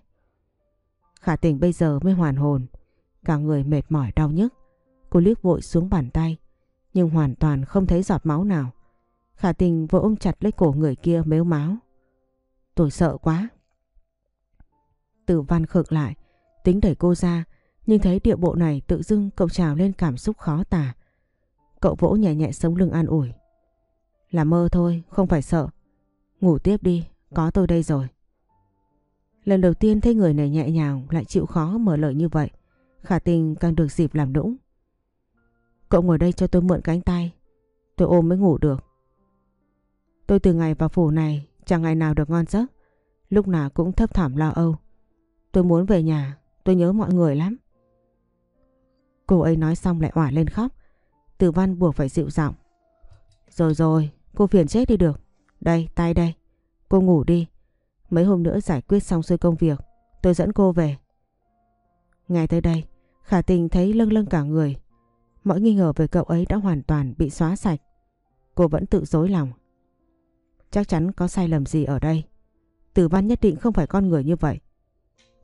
Khả tình bây giờ mới hoàn hồn. Cả người mệt mỏi đau nhức. Cô liếc vội xuống bàn tay. Nhưng hoàn toàn không thấy giọt máu nào. Khả tình vội ôm chặt lấy cổ người kia mếu máu. Tôi sợ quá. Tử văn khựng lại, tính đẩy cô ra, nhưng thấy địa bộ này tự dưng cậu trào lên cảm xúc khó tả. Cậu vỗ nhẹ nhẹ sống lưng an ủi. Là mơ thôi, không phải sợ. Ngủ tiếp đi, có tôi đây rồi. Lần đầu tiên thấy người này nhẹ nhàng lại chịu khó mở lời như vậy. Khả tình càng được dịp làm nũng. Cậu ngồi đây cho tôi mượn cánh tay. Tôi ôm mới ngủ được. Tôi từ ngày vào phủ này chẳng ngày nào được ngon giấc. Lúc nào cũng thấp thỏm lo âu. Tôi muốn về nhà, tôi nhớ mọi người lắm. Cô ấy nói xong lại ỏa lên khóc. Tử văn buộc phải dịu giọng. Rồi rồi, cô phiền chết đi được. Đây, tay đây. Cô ngủ đi. Mấy hôm nữa giải quyết xong xuôi công việc. Tôi dẫn cô về. Ngay tới đây, Khả tình thấy lâng lâng cả người. Mọi nghi ngờ về cậu ấy đã hoàn toàn bị xóa sạch. Cô vẫn tự dối lòng. Chắc chắn có sai lầm gì ở đây. Tử văn nhất định không phải con người như vậy.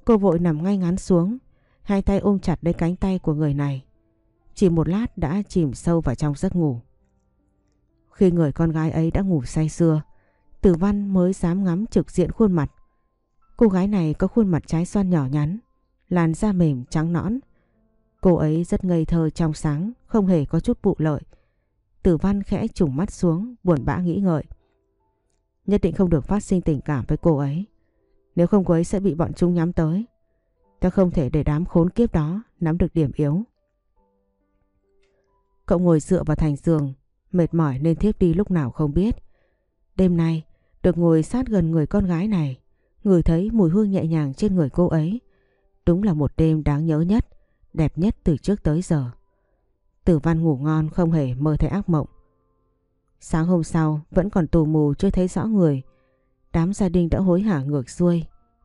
Cô vội nằm ngay ngắn xuống, hai tay ôm chặt lấy cánh tay của người này. Chỉ một lát đã chìm sâu vào trong giấc ngủ. Khi người con gái ấy đã ngủ say sưa, Tử Văn mới dám ngắm trực diện khuôn mặt. Cô gái này có khuôn mặt trái xoan nhỏ nhắn, làn da mềm trắng nõn. Cô ấy rất ngây thơ trong sáng, không hề có chút vụ lợi. Tử Văn khẽ trùng mắt xuống, buồn bã nghĩ ngợi. Nhất định không được phát sinh tình cảm với cô ấy. Nếu không cô ấy sẽ bị bọn chúng nhắm tới. Ta không thể để đám khốn kiếp đó nắm được điểm yếu. Cậu ngồi dựa vào thành giường, mệt mỏi nên thiếp đi lúc nào không biết. Đêm nay, được ngồi sát gần người con gái này, người thấy mùi hương nhẹ nhàng trên người cô ấy. Đúng là một đêm đáng nhớ nhất, đẹp nhất từ trước tới giờ. Tử văn ngủ ngon không hề mơ thấy ác mộng. Sáng hôm sau vẫn còn tù mù chưa thấy rõ người. Đám gia đình đã hối hả ngược xuôi,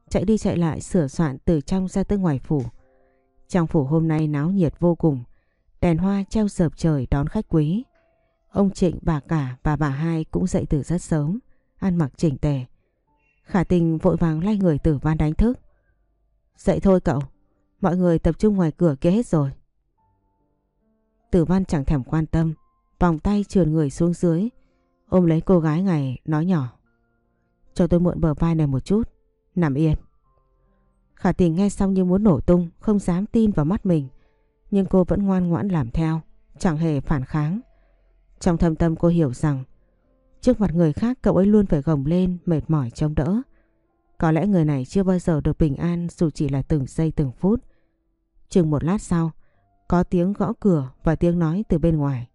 chạy đi chạy lại sửa soạn từ trong ra tới ngoài phủ. Trong phủ hôm nay náo nhiệt vô cùng, đèn hoa treo sợp trời đón khách quý. Ông Trịnh, bà cả và bà hai cũng dậy từ rất sớm, ăn mặc chỉnh tề. Khả tình vội vàng lay người tử văn đánh thức. Dậy thôi cậu, mọi người tập trung ngoài cửa kia hết rồi. Tử văn chẳng thèm quan tâm, vòng tay trườn người xuống dưới, ôm lấy cô gái ngày nói nhỏ. Cho tôi mượn bờ vai này một chút, nằm yên. Khả tình nghe xong như muốn nổ tung, không dám tin vào mắt mình. Nhưng cô vẫn ngoan ngoãn làm theo, chẳng hề phản kháng. Trong thâm tâm cô hiểu rằng, trước mặt người khác cậu ấy luôn phải gồng lên, mệt mỏi chống đỡ. Có lẽ người này chưa bao giờ được bình an dù chỉ là từng giây từng phút. Chừng một lát sau, có tiếng gõ cửa và tiếng nói từ bên ngoài.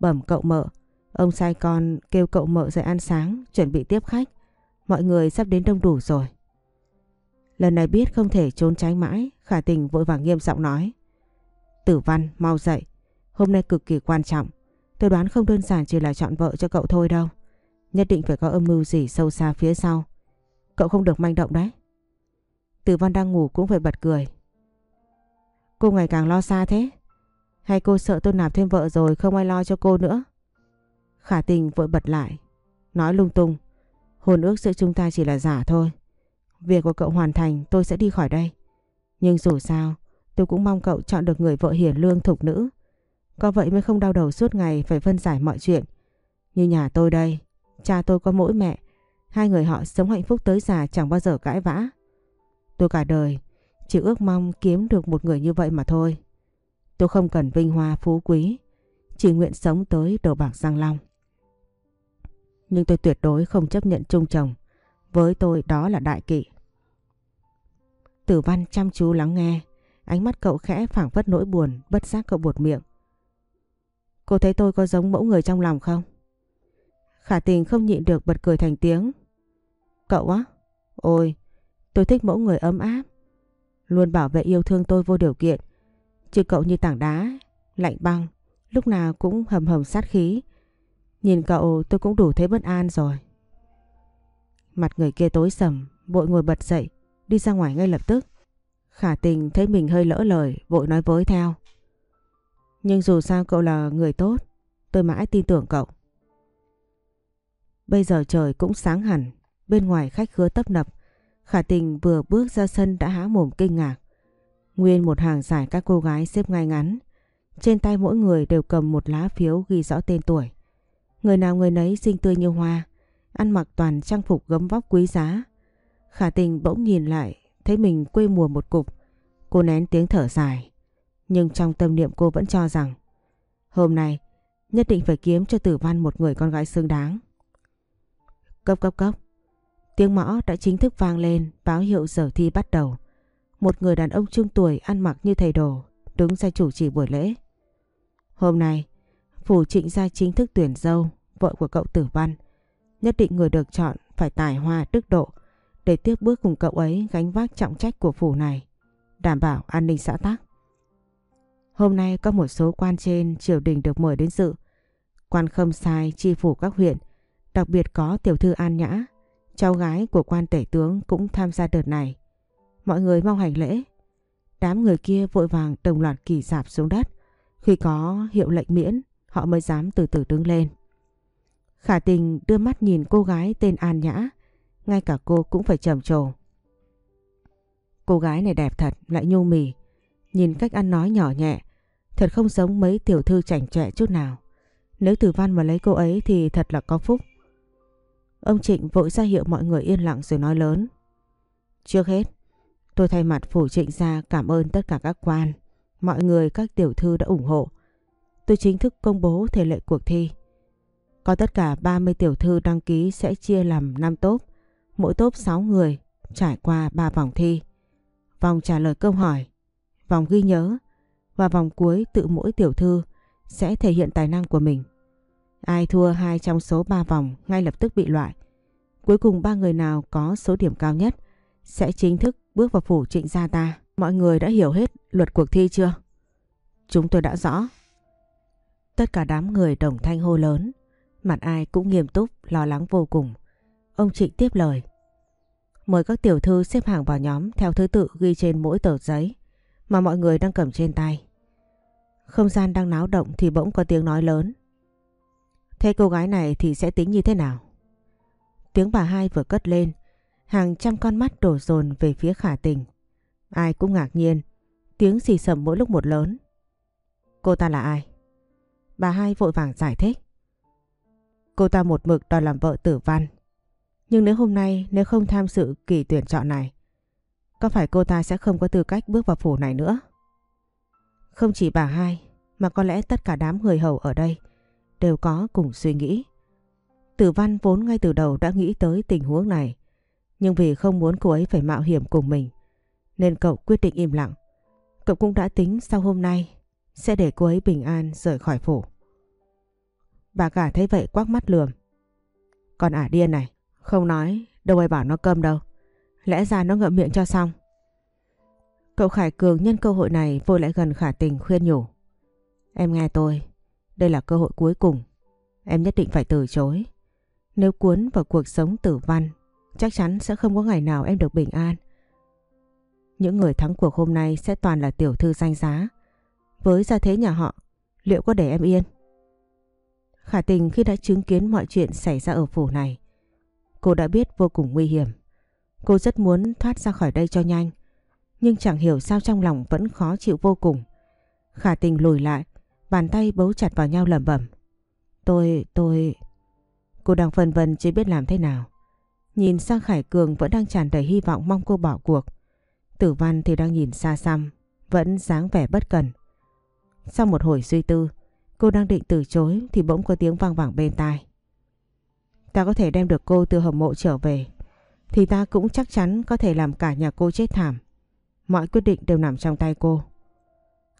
Bẩm cậu mợ, ông sai con kêu cậu mợ dậy ăn sáng, chuẩn bị tiếp khách. Mọi người sắp đến đông đủ rồi. Lần này biết không thể trốn tránh mãi, khả tình vội vàng nghiêm giọng nói. Tử văn, mau dậy. Hôm nay cực kỳ quan trọng. Tôi đoán không đơn giản chỉ là chọn vợ cho cậu thôi đâu. Nhất định phải có âm mưu gì sâu xa phía sau. Cậu không được manh động đấy. Tử văn đang ngủ cũng phải bật cười. Cô ngày càng lo xa thế. Hay cô sợ tôi nạp thêm vợ rồi không ai lo cho cô nữa? Khả tình vội bật lại. Nói lung tung. Hôn ước giữa chúng ta chỉ là giả thôi. Việc của cậu hoàn thành tôi sẽ đi khỏi đây. Nhưng dù sao tôi cũng mong cậu chọn được người vợ hiền lương thục nữ. Có vậy mới không đau đầu suốt ngày phải phân giải mọi chuyện. Như nhà tôi đây, cha tôi có mỗi mẹ. Hai người họ sống hạnh phúc tới già chẳng bao giờ cãi vã. Tôi cả đời chỉ ước mong kiếm được một người như vậy mà thôi. Tôi không cần vinh hoa phú quý, chỉ nguyện sống tới đầu bạc răng long. Nhưng tôi tuyệt đối không chấp nhận chung chồng. Với tôi đó là đại kỵ. Tử văn chăm chú lắng nghe. Ánh mắt cậu khẽ phảng phất nỗi buồn, bất giác cậu buột miệng. Cô thấy tôi có giống mẫu người trong lòng không? Khả tình không nhịn được bật cười thành tiếng. Cậu á? Ôi, tôi thích mẫu người ấm áp. Luôn bảo vệ yêu thương tôi vô điều kiện. Chứ cậu như tảng đá, lạnh băng, lúc nào cũng hầm hầm sát khí. Nhìn cậu tôi cũng đủ thấy bất an rồi. Mặt người kia tối sầm, vội ngồi bật dậy, đi ra ngoài ngay lập tức. Khả tình thấy mình hơi lỡ lời, vội nói với theo. Nhưng dù sao cậu là người tốt, tôi mãi tin tưởng cậu. Bây giờ trời cũng sáng hẳn, bên ngoài khách khứa tấp nập. Khả tình vừa bước ra sân đã há mồm kinh ngạc. Nguyên một hàng giải các cô gái xếp ngay ngắn. Trên tay mỗi người đều cầm một lá phiếu ghi rõ tên tuổi. Người nào người nấy xinh tươi như hoa, ăn mặc toàn trang phục gấm vóc quý giá. Khả tình bỗng nhìn lại, thấy mình quê mùa một cục. Cô nén tiếng thở dài, nhưng trong tâm niệm cô vẫn cho rằng hôm nay nhất định phải kiếm cho tử văn một người con gái xứng đáng. Cốc cốc cốc, tiếng mõ đã chính thức vang lên báo hiệu giờ thi bắt đầu. Một người đàn ông trung tuổi ăn mặc như thầy đồ đứng ra chủ trì buổi lễ. Hôm nay, phủ trịnh gia chính thức tuyển dâu, vợ của cậu tử văn. Nhất định người được chọn phải tài hoa đức độ để tiếp bước cùng cậu ấy gánh vác trọng trách của phủ này, đảm bảo an ninh xã tắc. Hôm nay có một số quan trên triều đình được mời đến dự. Quan khâm sai chi phủ các huyện, đặc biệt có tiểu thư An Nhã, Cháu gái của quan tể tướng cũng tham gia đợt này. Mọi người mong hành lễ. Đám người kia vội vàng đồng loạt kỳ dạp xuống đất. Khi có hiệu lệnh miễn, họ mới dám từ từ đứng lên. Khả tình đưa mắt nhìn cô gái tên An Nhã. Ngay cả cô cũng phải trầm trồ. Cô gái này đẹp thật, lại nhu mì. Nhìn cách ăn nói nhỏ nhẹ, thật không giống mấy tiểu thư chảnh chọe chút nào. Nếu Tử Văn mà lấy cô ấy thì thật là có phúc. Ông Trịnh vội ra hiệu mọi người yên lặng rồi nói lớn. Trước hết, tôi thay mặt phủ trịnh ra cảm ơn tất cả các quan, mọi người các tiểu thư đã ủng hộ. Tôi chính thức công bố thể lệ cuộc thi. Có tất cả 30 tiểu thư đăng ký sẽ chia làm 5 tốp, mỗi tốp 6 người, trải qua 3 vòng thi. Vòng trả lời câu hỏi, vòng ghi nhớ và vòng cuối tự mỗi tiểu thư sẽ thể hiện tài năng của mình. Ai thua hai trong số 3 vòng ngay lập tức bị loại. Cuối cùng ba người nào có số điểm cao nhất sẽ chính thức bước vào phủ trịnh gia ta. Mọi người đã hiểu hết luật cuộc thi chưa? Chúng tôi đã rõ. Tất cả đám người đồng thanh hô lớn. Mặt ai cũng nghiêm túc, lo lắng vô cùng. Ông Trịnh tiếp lời. Mời các tiểu thư xếp hàng vào nhóm theo thứ tự ghi trên mỗi tờ giấy mà mọi người đang cầm trên tay. Không gian đang náo động thì bỗng có tiếng nói lớn. Thế cô gái này thì sẽ tính như thế nào? Tiếng bà hai vừa cất lên, hàng trăm con mắt đổ dồn về phía khả tình. Ai cũng ngạc nhiên, tiếng xì sầm mỗi lúc một lớn. Cô ta là ai? Bà hai vội vàng giải thích. Cô ta một mực đòi làm vợ tử văn. Nhưng nếu hôm nay nếu không tham dự kỳ tuyển chọn này, có phải cô ta sẽ không có tư cách bước vào phủ này nữa? Không chỉ bà hai, mà có lẽ tất cả đám người hầu ở đây đều có cùng suy nghĩ. Tử văn vốn ngay từ đầu đã nghĩ tới tình huống này, nhưng vì không muốn cô ấy phải mạo hiểm cùng mình, nên cậu quyết định im lặng. Cậu cũng đã tính sau hôm nay sẽ để cô ấy bình an rời khỏi phủ. Bà cả thấy vậy quắc mắt lườm. Còn ả điên này, không nói, đâu ai bảo nó cơm đâu. Lẽ ra nó ngậm miệng cho xong. Cậu Khải Cường nhân cơ hội này vội lại gần khả tình khuyên nhủ. Em nghe tôi, đây là cơ hội cuối cùng. Em nhất định phải từ chối. Nếu cuốn vào cuộc sống tử văn, chắc chắn sẽ không có ngày nào em được bình an. Những người thắng cuộc hôm nay sẽ toàn là tiểu thư danh giá. Với gia thế nhà họ, liệu có để em yên? Khả tình khi đã chứng kiến mọi chuyện xảy ra ở phủ này, cô đã biết vô cùng nguy hiểm. Cô rất muốn thoát ra khỏi đây cho nhanh, nhưng chẳng hiểu sao trong lòng vẫn khó chịu vô cùng. Khả tình lùi lại, bàn tay bấu chặt vào nhau lẩm bẩm. Tôi, tôi... Cô đang phân vân chưa biết làm thế nào. Nhìn sang Khải Cường vẫn đang tràn đầy hy vọng mong cô bỏ cuộc. Tử Văn thì đang nhìn xa xăm, vẫn dáng vẻ bất cần. Sau một hồi suy tư, cô đang định từ chối thì bỗng có tiếng vang vẳng bên tai. Ta có thể đem được cô từ hầm mộ trở về, thì ta cũng chắc chắn có thể làm cả nhà cô chết thảm. Mọi quyết định đều nằm trong tay cô.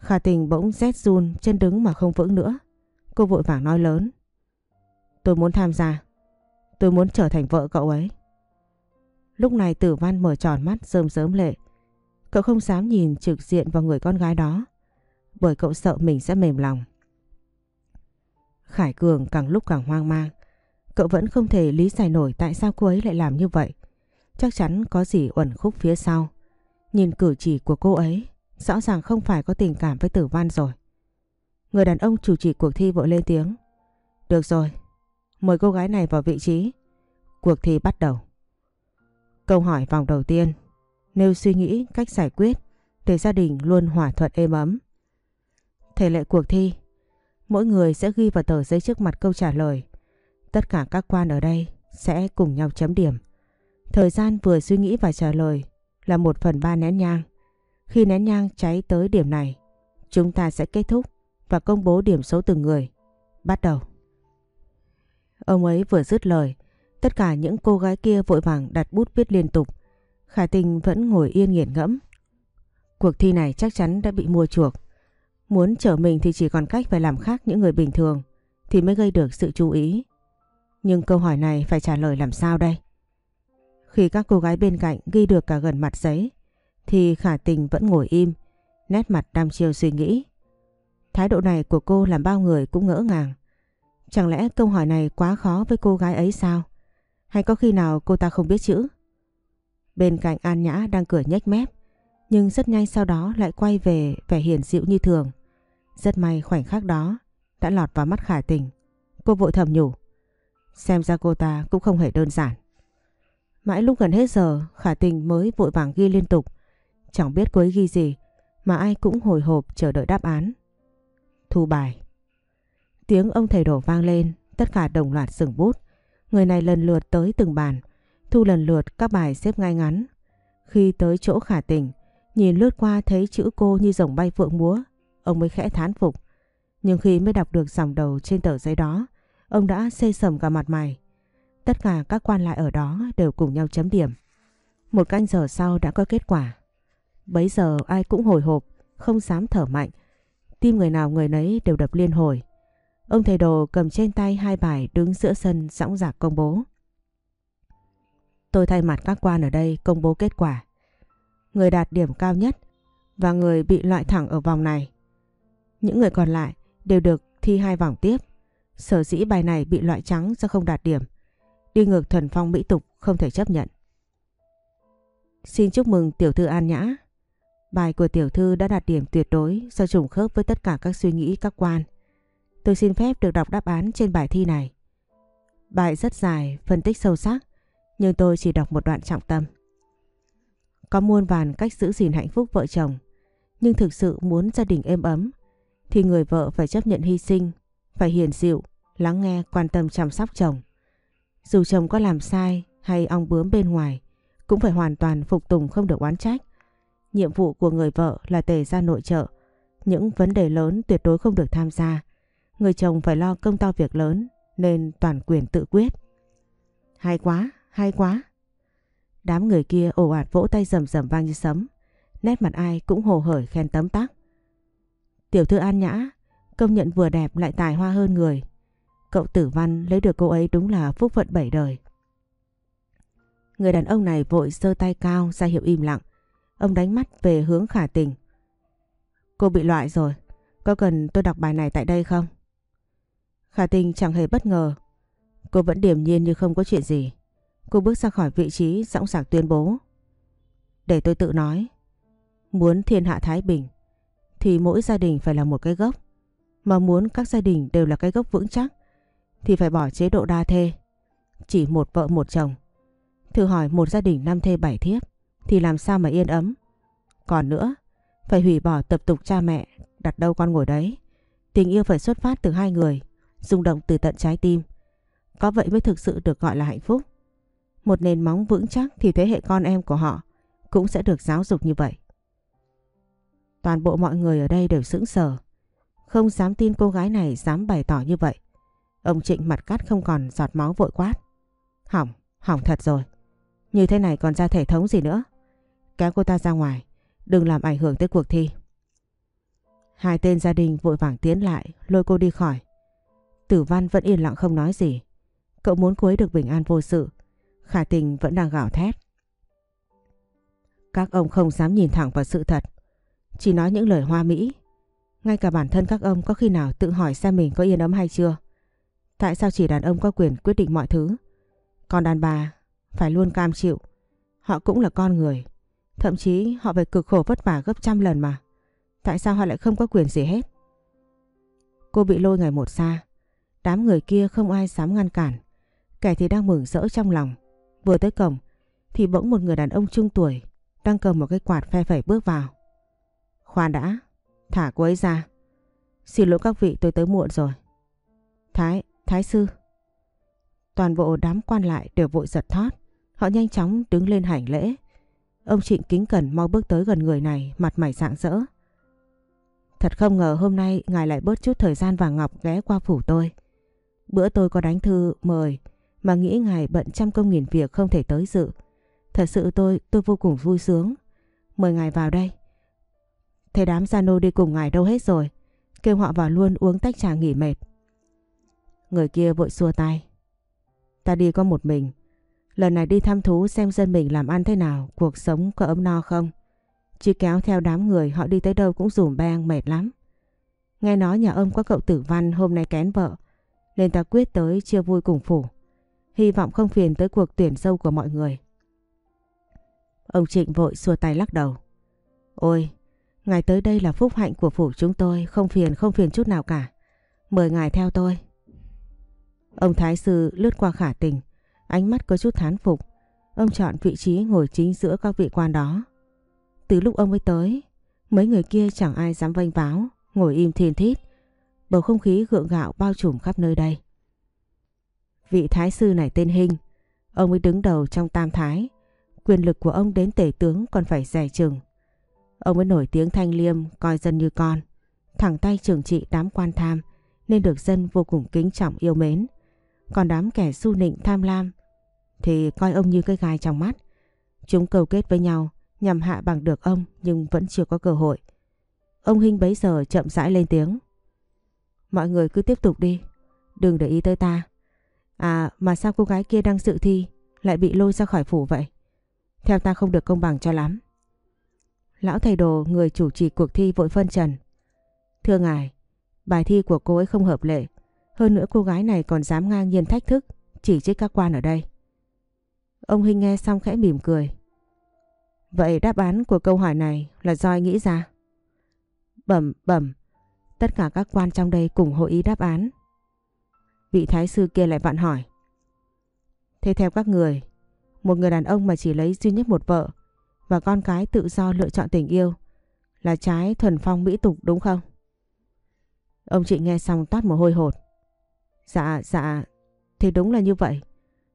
Khả tình bỗng rét run, chân đứng mà không vững nữa. Cô vội vàng nói lớn. Tôi muốn tham gia. Tôi muốn trở thành vợ cậu ấy. Lúc này tử văn mở tròn mắt rơm rớm lệ. Cậu không dám nhìn trực diện vào người con gái đó. Bởi cậu sợ mình sẽ mềm lòng. Khải Cường càng lúc càng hoang mang. Cậu vẫn không thể lý giải nổi tại sao cô ấy lại làm như vậy. Chắc chắn có gì uẩn khúc phía sau. Nhìn cử chỉ của cô ấy, rõ ràng không phải có tình cảm với tử văn rồi. Người đàn ông chủ trì cuộc thi vội lên tiếng. Được rồi, mời cô gái này vào vị trí. Cuộc thi bắt đầu. Câu hỏi vòng đầu tiên, nêu suy nghĩ cách giải quyết để gia đình luôn hòa thuận êm ấm. Thể lệ cuộc thi, mỗi người sẽ ghi vào tờ giấy trước mặt câu trả lời. Tất cả các quan ở đây sẽ cùng nhau chấm điểm. Thời gian vừa suy nghĩ và trả lời là một phần ba nén nhang. Khi nén nhang cháy tới điểm này, chúng ta sẽ kết thúc và công bố điểm số từng người. Bắt đầu. Ông ấy vừa dứt lời, tất cả những cô gái kia vội vàng đặt bút viết liên tục. Khải tình vẫn ngồi yên nghiền ngẫm. Cuộc thi này chắc chắn đã bị mua chuộc. Muốn trở mình thì chỉ còn cách phải làm khác những người bình thường thì mới gây được sự chú ý. Nhưng câu hỏi này phải trả lời làm sao đây? Khi các cô gái bên cạnh ghi được cả gần mặt giấy thì khả tình vẫn ngồi im, nét mặt đăm chiêu suy nghĩ. Thái độ này của cô làm bao người cũng ngỡ ngàng. Chẳng lẽ câu hỏi này quá khó với cô gái ấy sao? Hay có khi nào cô ta không biết chữ? Bên cạnh An Nhã đang cười nhếch mép, nhưng rất nhanh sau đó lại quay về vẻ hiền dịu như thường. Rất may khoảnh khắc đó đã lọt vào mắt Khải Tình. Cô vội thầm nhủ. Xem ra cô ta cũng không hề đơn giản. Mãi lúc gần hết giờ Khả Tình mới vội vàng ghi liên tục. Chẳng biết cô ấy ghi gì mà ai cũng hồi hộp chờ đợi đáp án. Thu bài. Tiếng ông thầy đổ vang lên, tất cả đồng loạt dừng bút. Người này lần lượt tới từng bàn, thu lần lượt các bài xếp ngay ngắn. Khi tới chỗ khả tình, nhìn lướt qua thấy chữ cô như rồng bay phượng múa, ông mới khẽ thán phục. Nhưng khi mới đọc được dòng đầu trên tờ giấy đó, ông đã xây sầm cả mặt mày. Tất cả các quan lại ở đó đều cùng nhau chấm điểm. Một canh giờ sau đã có kết quả. Bấy giờ ai cũng hồi hộp, không dám thở mạnh. Tim người nào người nấy đều đập liên hồi. Ông thầy đồ cầm trên tay hai bài đứng giữa sân sẵn dạc công bố. Tôi thay mặt các quan ở đây công bố kết quả. Người đạt điểm cao nhất và người bị loại thẳng ở vòng này. Những người còn lại đều được thi hai vòng tiếp. Sở dĩ bài này bị loại trắng do không đạt điểm. Đi ngược thuần phong mỹ tục không thể chấp nhận. Xin chúc mừng tiểu thư An Nhã. Bài của tiểu thư đã đạt điểm tuyệt đối do trùng khớp với tất cả các suy nghĩ các quan. Tôi xin phép được đọc đáp án trên bài thi này. Bài rất dài, phân tích sâu sắc, nhưng tôi chỉ đọc một đoạn trọng tâm. Có muôn vàn cách giữ gìn hạnh phúc vợ chồng, nhưng thực sự muốn gia đình êm ấm, thì người vợ phải chấp nhận hy sinh, phải hiền dịu, lắng nghe, quan tâm chăm sóc chồng. Dù chồng có làm sai hay ong bướm bên ngoài, cũng phải hoàn toàn phục tùng không được oán trách. Nhiệm vụ của người vợ là tề ra nội trợ, những vấn đề lớn tuyệt đối không được tham gia, Người chồng phải lo công to việc lớn nên toàn quyền tự quyết. Hay quá, hay quá. Đám người kia ồ ạt vỗ tay rầm rầm vang như sấm. Nét mặt ai cũng hồ hởi khen tấm tắc. Tiểu thư An Nhã công nhận vừa đẹp lại tài hoa hơn người. Cậu tử văn lấy được cô ấy đúng là phúc phận bảy đời. Người đàn ông này vội giơ tay cao ra hiệu im lặng. Ông đánh mắt về hướng khả tình. Cô bị loại rồi. Có cần tôi đọc bài này tại đây không? Khả tình chẳng hề bất ngờ. Cô vẫn điềm nhiên như không có chuyện gì. Cô bước ra khỏi vị trí sẵn sàng tuyên bố. Để tôi tự nói. Muốn thiên hạ Thái Bình thì mỗi gia đình phải là một cái gốc. Mà muốn các gia đình đều là cái gốc vững chắc thì phải bỏ chế độ đa thê. Chỉ một vợ một chồng. Thử hỏi một gia đình năm thê bảy thiếp thì làm sao mà yên ấm. Còn nữa, phải hủy bỏ tập tục cha mẹ đặt đâu con ngồi đấy. Tình yêu phải xuất phát từ hai người rung động từ tận trái tim. Có vậy mới thực sự được gọi là hạnh phúc. Một nền móng vững chắc thì thế hệ con em của họ cũng sẽ được giáo dục như vậy. Toàn bộ mọi người ở đây đều sững sờ. Không dám tin cô gái này dám bày tỏ như vậy. Ông Trịnh mặt cắt không còn giọt máu vội quát. Hỏng, hỏng thật rồi. Như thế này còn ra thể thống gì nữa. Kéo cô ta ra ngoài, đừng làm ảnh hưởng tới cuộc thi. Hai tên gia đình vội vàng tiến lại, lôi cô đi khỏi. Tử Văn vẫn yên lặng không nói gì. Cậu muốn cuối được bình an vô sự. Khả tình vẫn đang gào thét. Các ông không dám nhìn thẳng vào sự thật. Chỉ nói những lời hoa mỹ. Ngay cả bản thân các ông có khi nào tự hỏi xem mình có yên ấm hay chưa. Tại sao chỉ đàn ông có quyền quyết định mọi thứ. Còn đàn bà phải luôn cam chịu. Họ cũng là con người. Thậm chí họ phải cực khổ vất vả gấp trăm lần mà. Tại sao họ lại không có quyền gì hết? Cô bị lôi ngày một xa. Đám người kia không ai dám ngăn cản. Kẻ thì đang mừng rỡ trong lòng. Vừa tới cổng thì bỗng một người đàn ông trung tuổi đang cầm một cái quạt phe phẩy bước vào. Khoan đã, thả cô ấy ra. Xin lỗi các vị tôi tới muộn rồi. Thái, Thái sư. Toàn bộ đám quan lại đều vội giật thót. Họ nhanh chóng đứng lên hành lễ. Ông Trịnh kính cẩn mau bước tới gần người này, mặt mày rạng rỡ. Thật không ngờ hôm nay ngài lại bớt chút thời gian vàng ngọc ghé qua phủ tôi. Bữa tôi có đánh thư mời mà nghĩ ngài bận trăm công nghìn việc không thể tới dự. Thật sự tôi tôi vô cùng vui sướng. Mời ngài vào đây. Thế đám gia đi cùng ngài đâu hết rồi. Kêu họ vào luôn uống tách trà nghỉ mệt. Người kia vội xua tay. Ta đi có một mình. Lần này đi thăm thú xem dân mình làm ăn thế nào, cuộc sống có ấm no không. Chứ kéo theo đám người họ đi tới đâu cũng rủm beng mệt lắm. Nghe nói nhà ông có cậu tử văn hôm nay kén vợ. Nên ta quyết tới chia vui cùng phủ. Hy vọng không phiền tới cuộc tuyển dâu của mọi người. Ông Trịnh vội xua tay lắc đầu. Ôi, ngài tới đây là phúc hạnh của phủ chúng tôi, không phiền không phiền chút nào cả. Mời ngài theo tôi. Ông Thái Sư lướt qua khả tình, ánh mắt có chút thán phục. Ông chọn vị trí ngồi chính giữa các vị quan đó. Từ lúc ông ấy tới, mấy người kia chẳng ai dám vênh váo, ngồi im thiên thít. Bầu không khí gượng gạo bao trùm khắp nơi đây. Vị thái sư này tên Hinh, ông ấy đứng đầu trong tam thái. Quyền lực của ông đến tể tướng còn phải rẻ chừng. Ông ấy nổi tiếng thanh liêm, coi dân như con. Thẳng tay trừng trị đám quan tham, nên được dân vô cùng kính trọng yêu mến. Còn đám kẻ su nịnh tham lam thì coi ông như cái gai trong mắt. Chúng cầu kết với nhau nhằm hạ bằng được ông nhưng vẫn chưa có cơ hội. Ông Hinh bấy giờ chậm rãi lên tiếng. Mọi người cứ tiếp tục đi, đừng để ý tới ta. À mà sao cô gái kia đang dự thi lại bị lôi ra khỏi phủ vậy? Theo ta không được công bằng cho lắm. Lão thầy đồ người chủ trì cuộc thi vội phân trần. Thưa ngài, bài thi của cô ấy không hợp lệ. Hơn nữa cô gái này còn dám ngang nhiên thách thức, chỉ trích các quan ở đây. Ông Hinh nghe xong khẽ mỉm cười. Vậy đáp án của câu hỏi này là do anh nghĩ ra? Bẩm bẩm, tất cả các quan trong đây cùng hội ý đáp án. Vị thái sư kia lại vặn hỏi. Thế theo các người, một người đàn ông mà chỉ lấy duy nhất một vợ và con cái tự do lựa chọn tình yêu là trái thuần phong mỹ tục đúng không? Ông chị nghe xong toát mồ hôi hột. Dạ, dạ, thì đúng là như vậy.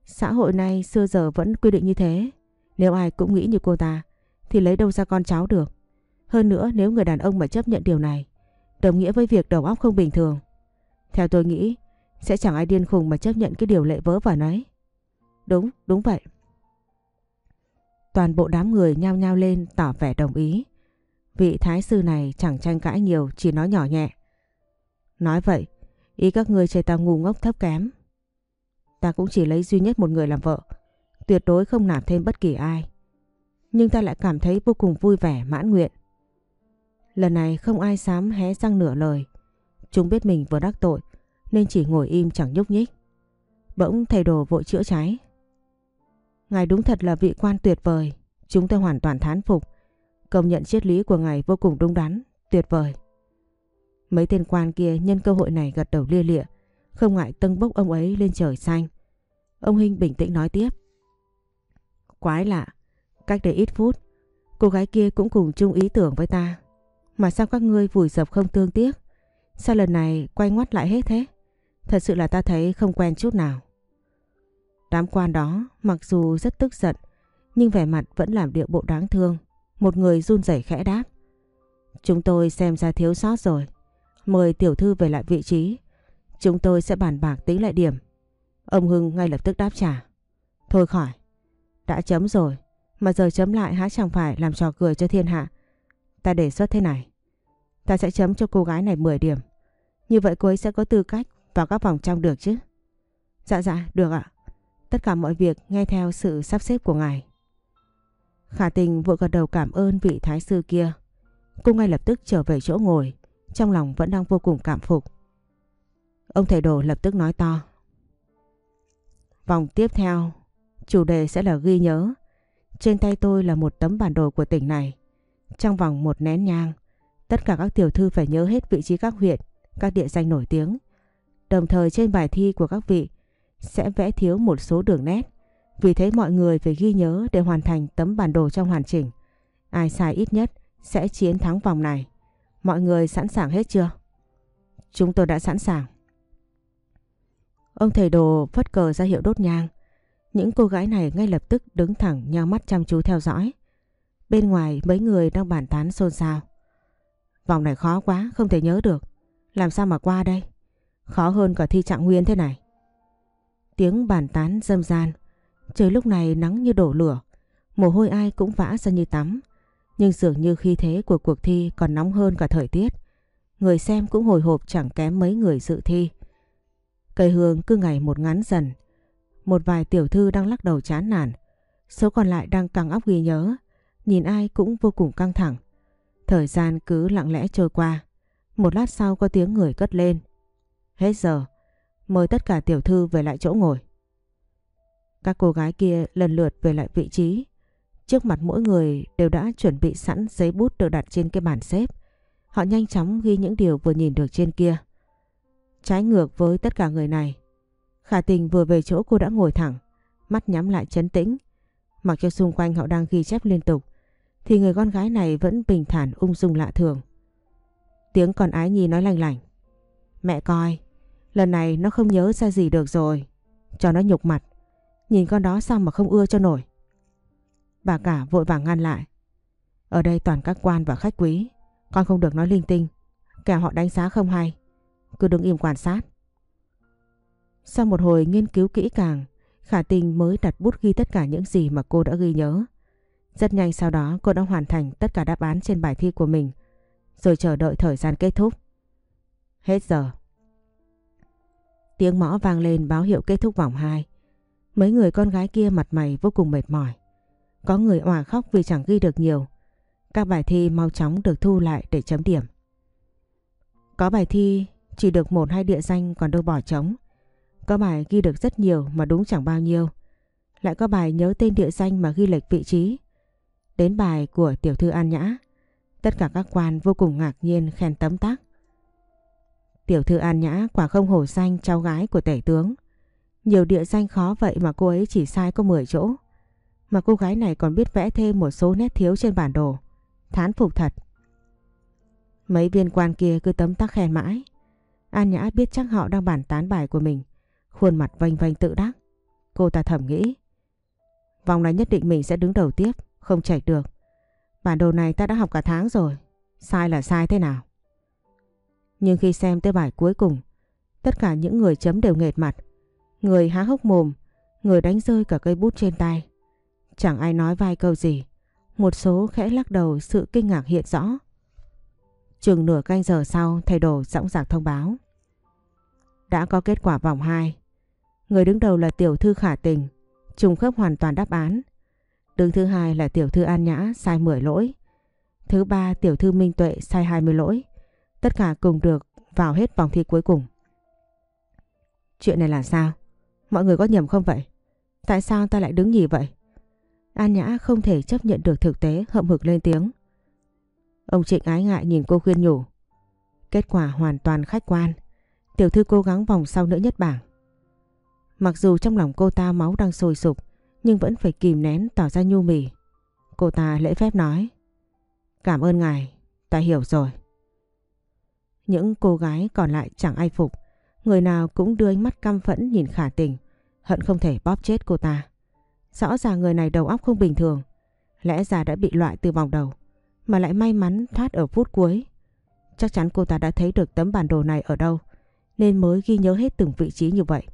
Xã hội này xưa giờ vẫn quy định như thế. Nếu ai cũng nghĩ như cô ta thì lấy đâu ra con cháu được. Hơn nữa nếu người đàn ông mà chấp nhận điều này đồng nghĩa với việc đầu óc không bình thường. Theo tôi nghĩ sẽ chẳng ai điên khùng mà chấp nhận cái điều lệ vớ vẩn ấy. Đúng, đúng vậy. Toàn bộ đám người nhao nhao lên tỏ vẻ đồng ý. Vị thái sư này chẳng tranh cãi nhiều, chỉ nói nhỏ nhẹ. Nói vậy, ý các người chê ta ngu ngốc thấp kém. Ta cũng chỉ lấy duy nhất một người làm vợ, tuyệt đối không nạp thêm bất kỳ ai. Nhưng ta lại cảm thấy vô cùng vui vẻ, mãn nguyện. Lần này không ai dám hé răng nửa lời. Chúng biết mình vừa đắc tội, nên chỉ ngồi im chẳng nhúc nhích. Bỗng thầy đồ vội chữa cháy. Ngài đúng thật là vị quan tuyệt vời, chúng tôi hoàn toàn thán phục. Công nhận triết lý của ngài vô cùng đúng đắn, tuyệt vời. Mấy tên quan kia nhân cơ hội này gật đầu lia lịa, không ngại tâng bốc ông ấy lên trời xanh. Ông Hinh bình tĩnh nói tiếp. Quái lạ, cách đây ít phút, cô gái kia cũng cùng chung ý tưởng với ta. Mà sao các ngươi vùi dập không tương tiếc? Sao lần này quay ngoắt lại hết thế? Thật sự là ta thấy không quen chút nào. Đám quan đó mặc dù rất tức giận nhưng vẻ mặt vẫn làm điệu bộ đáng thương. Một người run rẩy khẽ đáp. Chúng tôi xem ra thiếu sót rồi. Mời tiểu thư về lại vị trí. Chúng tôi sẽ bàn bạc tính lại điểm. Ông Hưng ngay lập tức đáp trả. Thôi khỏi. Đã chấm rồi. Mà giờ chấm lại há chẳng phải làm trò cười cho thiên hạ. Ta đề xuất thế này. Ta sẽ chấm cho cô gái này 10 điểm. Như vậy cô ấy sẽ có tư cách vào các vòng trong được chứ? Dạ dạ, được ạ. Tất cả mọi việc nghe theo sự sắp xếp của ngài. Khả tình vội gật đầu cảm ơn vị thái sư kia. Cô ngay lập tức trở về chỗ ngồi, trong lòng vẫn đang vô cùng cảm phục. Ông thầy đồ lập tức nói to. Vòng tiếp theo, chủ đề sẽ là ghi nhớ. Trên tay tôi là một tấm bản đồ của tỉnh này. Trong vòng một nén nhang, tất cả các tiểu thư phải nhớ hết vị trí các huyện, các địa danh nổi tiếng. Đồng thời trên bài thi của các vị sẽ vẽ thiếu một số đường nét. Vì thế mọi người phải ghi nhớ để hoàn thành tấm bản đồ trong hoàn chỉnh. Ai sai ít nhất sẽ chiến thắng vòng này. Mọi người sẵn sàng hết chưa? Chúng tôi đã sẵn sàng. Ông thầy đồ phất cờ ra hiệu đốt nhang. Những cô gái này ngay lập tức đứng thẳng nhao mắt chăm chú theo dõi. Bên ngoài mấy người đang bàn tán xôn xao. Vòng này khó quá, không thể nhớ được. Làm sao mà qua đây? Khó hơn cả thi trạng nguyên thế này. Tiếng bàn tán dâm gian. Trời lúc này nắng như đổ lửa. Mồ hôi ai cũng vã ra như tắm. Nhưng dường như khi thế của cuộc thi còn nóng hơn cả thời tiết. Người xem cũng hồi hộp chẳng kém mấy người dự thi. Cây hương cứ ngày một ngắn dần. Một vài tiểu thư đang lắc đầu chán nản. Số còn lại đang căng óc ghi nhớ. Nhìn ai cũng vô cùng căng thẳng. Thời gian cứ lặng lẽ trôi qua. Một lát sau có tiếng người cất lên. Hết giờ. Mời tất cả tiểu thư về lại chỗ ngồi. Các cô gái kia lần lượt về lại vị trí. Trước mặt mỗi người đều đã chuẩn bị sẵn giấy bút được đặt trên cái bàn xếp. Họ nhanh chóng ghi những điều vừa nhìn được trên kia. Trái ngược với tất cả người này. Khả tình vừa về chỗ cô đã ngồi thẳng, mắt nhắm lại chấn tĩnh. Mặc cho xung quanh họ đang ghi chép liên tục, thì người con gái này vẫn bình thản ung dung lạ thường. Tiếng con ái nhi nói lành lành. Mẹ coi, lần này nó không nhớ ra gì được rồi. Cho nó nhục mặt. Nhìn con đó sao mà không ưa cho nổi. Bà cả vội vàng ngăn lại. Ở đây toàn các quan và khách quý. Con không được nói linh tinh. Kẻo họ đánh giá không hay. Cứ đứng im quan sát. Sau một hồi nghiên cứu kỹ càng, Khả tình mới đặt bút ghi tất cả những gì mà cô đã ghi nhớ. Rất nhanh sau đó cô đã hoàn thành tất cả đáp án trên bài thi của mình, rồi chờ đợi thời gian kết thúc. Hết giờ. Tiếng mõ vang lên báo hiệu kết thúc vòng 2. Mấy người con gái kia mặt mày vô cùng mệt mỏi. Có người òa khóc vì chẳng ghi được nhiều. Các bài thi mau chóng được thu lại để chấm điểm. Có bài thi chỉ được một hai địa danh còn đâu bỏ trống. Có bài ghi được rất nhiều mà đúng chẳng bao nhiêu. Lại có bài nhớ tên địa danh mà ghi lệch vị trí. Đến bài của tiểu thư An Nhã. Tất cả các quan vô cùng ngạc nhiên, khen tấm tắc. Tiểu thư An Nhã quả không hổ danh cháu gái của tể tướng. Nhiều địa danh khó vậy mà cô ấy chỉ sai có 10 chỗ. Mà cô gái này còn biết vẽ thêm một số nét thiếu trên bản đồ. Thán phục thật. Mấy viên quan kia cứ tấm tắc khen mãi. An Nhã biết chắc họ đang bàn tán bài của mình. Khuôn mặt vênh vênh tự đắc. Cô ta thầm nghĩ. Vòng này nhất định mình sẽ đứng đầu tiếp. Không chạy được. Bản đồ này ta đã học cả tháng rồi. Sai là sai thế nào? Nhưng khi xem tới bài cuối cùng, tất cả những người chấm đều nghệt mặt. Người há hốc mồm, người đánh rơi cả cây bút trên tay. Chẳng ai nói vài câu gì. Một số khẽ lắc đầu sự kinh ngạc hiện rõ. Chừng nửa canh giờ sau, thầy đồ dõng dạc thông báo. Đã có kết quả vòng 2. Người đứng đầu là tiểu thư khả tình, trùng khớp hoàn toàn đáp án. Đứng thứ hai là tiểu thư An Nhã sai 10 lỗi. Thứ ba tiểu thư Minh Tuệ sai 20 lỗi. Tất cả cùng được vào hết vòng thi cuối cùng. Chuyện này là sao? Mọi người có nhầm không vậy? Tại sao ta lại đứng nhì vậy? An Nhã không thể chấp nhận được thực tế hậm hực lên tiếng. Ông Trịnh ái ngại nhìn cô khuyên nhủ. Kết quả hoàn toàn khách quan. Tiểu thư cố gắng vòng sau nữa nhất bảng. Mặc dù trong lòng cô ta máu đang sôi sục nhưng vẫn phải kìm nén tỏ ra nhu mì. Cô ta lễ phép nói. Cảm ơn ngài, ta hiểu rồi. Những cô gái còn lại chẳng ai phục. Người nào cũng đưa ánh mắt căm phẫn nhìn khả tình. Hận không thể bóp chết cô ta. Rõ ràng người này đầu óc không bình thường. Lẽ ra đã bị loại từ vòng đầu. Mà lại may mắn thoát ở phút cuối. Chắc chắn cô ta đã thấy được tấm bản đồ này ở đâu. Nên mới ghi nhớ hết từng vị trí như vậy.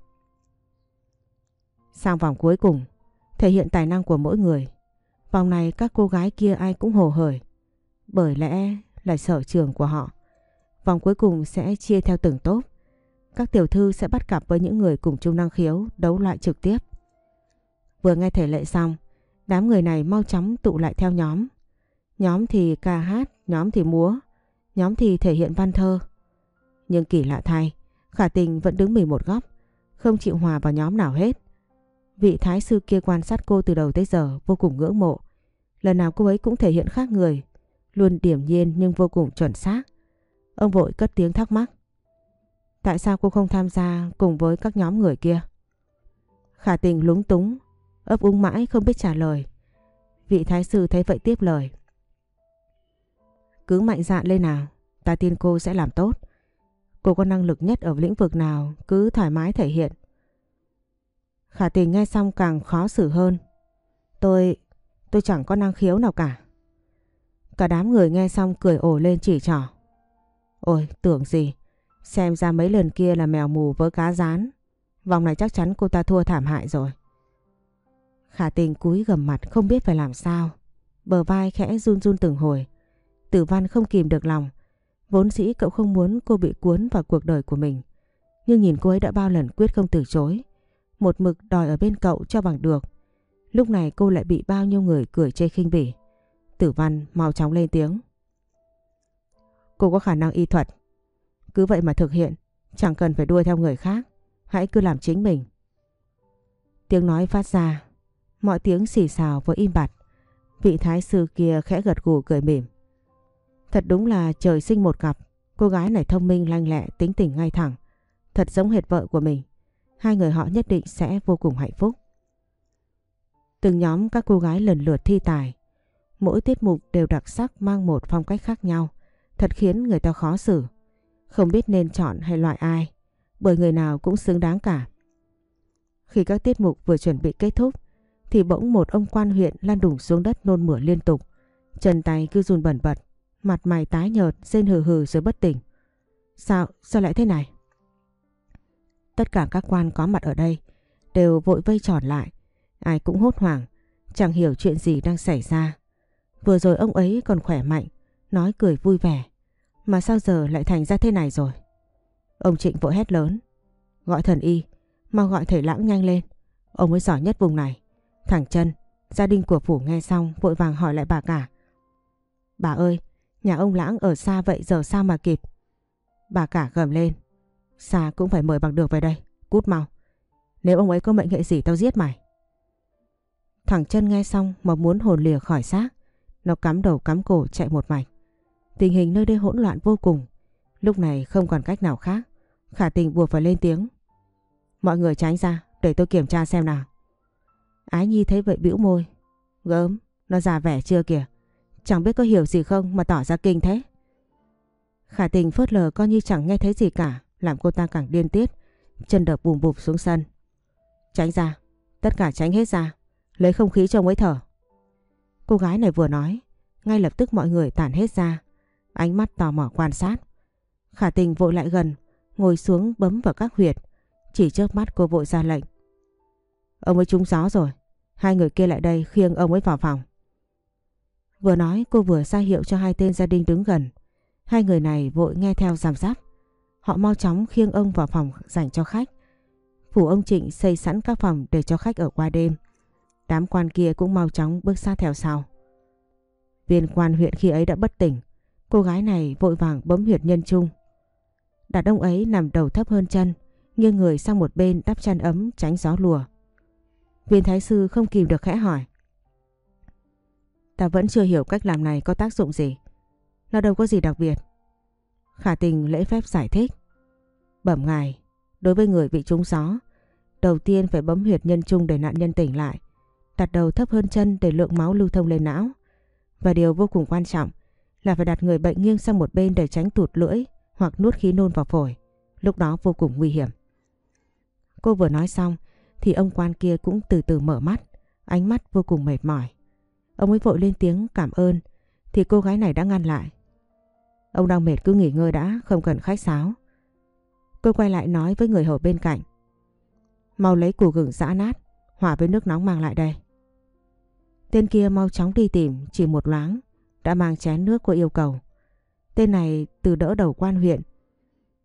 Sang vòng cuối cùng. Thể hiện tài năng của mỗi người. Vòng này các cô gái kia ai cũng hồ hởi. Bởi lẽ là sở trường của họ. Vòng cuối cùng sẽ chia theo từng tốp. Các tiểu thư sẽ bắt cặp với những người cùng chung năng khiếu đấu loại trực tiếp. Vừa nghe thể lệ xong, đám người này mau chóng tụ lại theo nhóm. Nhóm thì ca hát, nhóm thì múa, nhóm thì thể hiện văn thơ. Nhưng kỳ lạ thay, khả tình vẫn đứng mình một góc, không chịu hòa vào nhóm nào hết. Vị thái sư kia quan sát cô từ đầu tới giờ vô cùng ngưỡng mộ. Lần nào cô ấy cũng thể hiện khác người, luôn điểm nhiên nhưng vô cùng chuẩn xác. Ông vội cất tiếng thắc mắc. Tại sao cô không tham gia cùng với các nhóm người kia? Khả tình lúng túng, ấp úng mãi không biết trả lời. Vị thái sư thấy vậy tiếp lời. Cứ mạnh dạn lên nào, ta tin cô sẽ làm tốt. Cô có năng lực nhất ở lĩnh vực nào cứ thoải mái thể hiện. Khả tình nghe xong càng khó xử hơn. Tôi, tôi chẳng có năng khiếu nào cả. Cả đám người nghe xong cười ổ lên chỉ trỏ. Ôi tưởng gì Xem ra mấy lần kia là mèo mù với cá rán Vòng này chắc chắn cô ta thua thảm hại rồi Khả tình cúi gầm mặt không biết phải làm sao Bờ vai khẽ run run từng hồi Tử văn không kìm được lòng Vốn dĩ cậu không muốn cô bị cuốn vào cuộc đời của mình Nhưng nhìn cô ấy đã bao lần quyết không từ chối Một mực đòi ở bên cậu cho bằng được Lúc này cô lại bị bao nhiêu người cười chê khinh bỉ Tử văn mau chóng lên tiếng Cô có khả năng y thuật. Cứ vậy mà thực hiện, chẳng cần phải đuôi theo người khác. Hãy cứ làm chính mình. Tiếng nói phát ra, mọi tiếng xì xào với im bặt. Vị thái sư kia khẽ gật gù cười mỉm. Thật đúng là trời sinh một cặp, cô gái này thông minh lanh lẹ, tính tình ngay thẳng. Thật giống hệt vợ của mình. Hai người họ nhất định sẽ vô cùng hạnh phúc. Từng nhóm các cô gái lần lượt thi tài. Mỗi tiết mục đều đặc sắc mang một phong cách khác nhau. Thật khiến người ta khó xử. Không biết nên chọn hay loại ai. Bởi người nào cũng xứng đáng cả. Khi các tiết mục vừa chuẩn bị kết thúc thì bỗng một ông quan huyện lăn đùng xuống đất nôn mửa liên tục. Chân tay cứ run bẩn bật, mặt mày tái nhợt, rên hừ hừ rồi bất tỉnh. Sao, sao lại thế này? Tất cả các quan có mặt ở đây đều vội vây tròn lại. Ai cũng hốt hoảng, chẳng hiểu chuyện gì đang xảy ra. Vừa rồi ông ấy còn khỏe mạnh, nói cười vui vẻ. Mà sao giờ lại thành ra thế này rồi? Ông Trịnh vội hét lớn. Gọi thần y, mau gọi thầy lãng nhanh lên. Ông ấy giỏi nhất vùng này. Thẳng chân, gia đình của phủ nghe xong vội vàng hỏi lại bà cả. Bà ơi, nhà ông lãng ở xa vậy giờ sao mà kịp? Bà cả gầm lên. Xa cũng phải mời bằng được về đây, cút mau. Nếu ông ấy có mệnh hệ gì tao giết mày. Thằng chân nghe xong mà muốn hồn lìa khỏi xác. Nó cắm đầu cắm cổ chạy một mạch. Tình hình nơi đây hỗn loạn vô cùng. Lúc này không còn cách nào khác. Khả tình buộc phải lên tiếng. Mọi người tránh ra để tôi kiểm tra xem nào. Ái Nhi thấy vậy bĩu môi. Gớm, nó già vẻ chưa kìa. Chẳng biết có hiểu gì không mà tỏ ra kinh thế. Khả tình phớt lờ coi như chẳng nghe thấy gì cả. Làm cô ta càng điên tiết. Chân đập bùm bụp xuống sân. Tránh ra. Tất cả tránh hết ra. Lấy không khí cho ông ấy thở. Cô gái này vừa nói. Ngay lập tức mọi người tản hết ra. Ánh mắt tò mò quan sát. Khả tình vội lại gần. Ngồi xuống bấm vào các huyệt. Chỉ trước mắt cô vội ra lệnh. Ông ấy trúng gió rồi. Hai người kia lại đây khiêng ông ấy vào phòng. Vừa nói cô vừa ra hiệu cho hai tên gia đình đứng gần. Hai người này vội nghe theo giảm giáp. Họ mau chóng khiêng ông vào phòng dành cho khách. Phủ ông Trịnh xây sẵn các phòng để cho khách ở qua đêm. Đám quan kia cũng mau chóng bước sát theo sau. Viên quan huyện khi ấy đã bất tỉnh. Cô gái này vội vàng bấm huyệt nhân trung. Đặt ông ấy nằm đầu thấp hơn chân, nghiêng người sang một bên đắp chăn ấm tránh gió lùa. Viên thái sư không kìm được khẽ hỏi. Ta vẫn chưa hiểu cách làm này có tác dụng gì. Nó đâu có gì đặc biệt. Khả tình lễ phép giải thích. Bẩm ngài, đối với người bị trúng gió, đầu tiên phải bấm huyệt nhân trung để nạn nhân tỉnh lại. Đặt đầu thấp hơn chân để lượng máu lưu thông lên não. Và điều vô cùng quan trọng là phải đặt người bệnh nghiêng sang một bên để tránh tụt lưỡi hoặc nuốt khí nôn vào phổi. Lúc đó vô cùng nguy hiểm. Cô vừa nói xong thì ông quan kia cũng từ từ mở mắt, ánh mắt vô cùng mệt mỏi. Ông ấy vội lên tiếng cảm ơn thì cô gái này đã ngăn lại. Ông đang mệt cứ nghỉ ngơi đã, không cần khách sáo. Cô quay lại nói với người hầu bên cạnh. Mau lấy củ gừng giã nát, hòa với nước nóng mang lại đây. Tên kia mau chóng đi tìm, chỉ một loáng, đã mang chén nước cô yêu cầu. Tên này từ đỡ đầu quan huyện,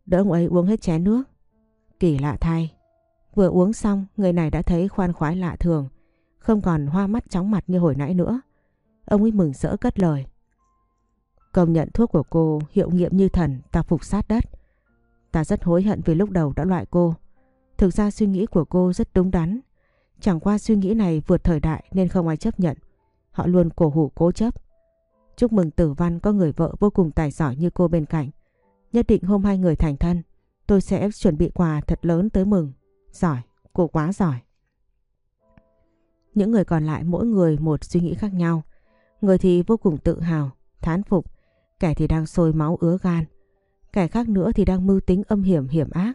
đỡ ông ấy uống hết chén nước. Kỳ lạ thay, vừa uống xong người này đã thấy khoan khoái lạ thường, không còn hoa mắt chóng mặt như hồi nãy nữa. Ông ấy mừng rỡ cất lời. Công nhận thuốc của cô hiệu nghiệm như thần, ta phục sát đất. Ta rất hối hận vì lúc đầu đã loại cô. Thực ra suy nghĩ của cô rất đúng đắn. Chẳng qua suy nghĩ này vượt thời đại nên không ai chấp nhận. Họ luôn cổ hủ cố chấp. Chúc mừng tử văn có người vợ vô cùng tài giỏi như cô bên cạnh. Nhất định hôm hai người thành thân, tôi sẽ chuẩn bị quà thật lớn tới mừng. Giỏi, cô quá giỏi. Những người còn lại mỗi người một suy nghĩ khác nhau. Người thì vô cùng tự hào, thán phục, kẻ thì đang sôi máu ứa gan, kẻ khác nữa thì đang mưu tính âm hiểm hiểm ác.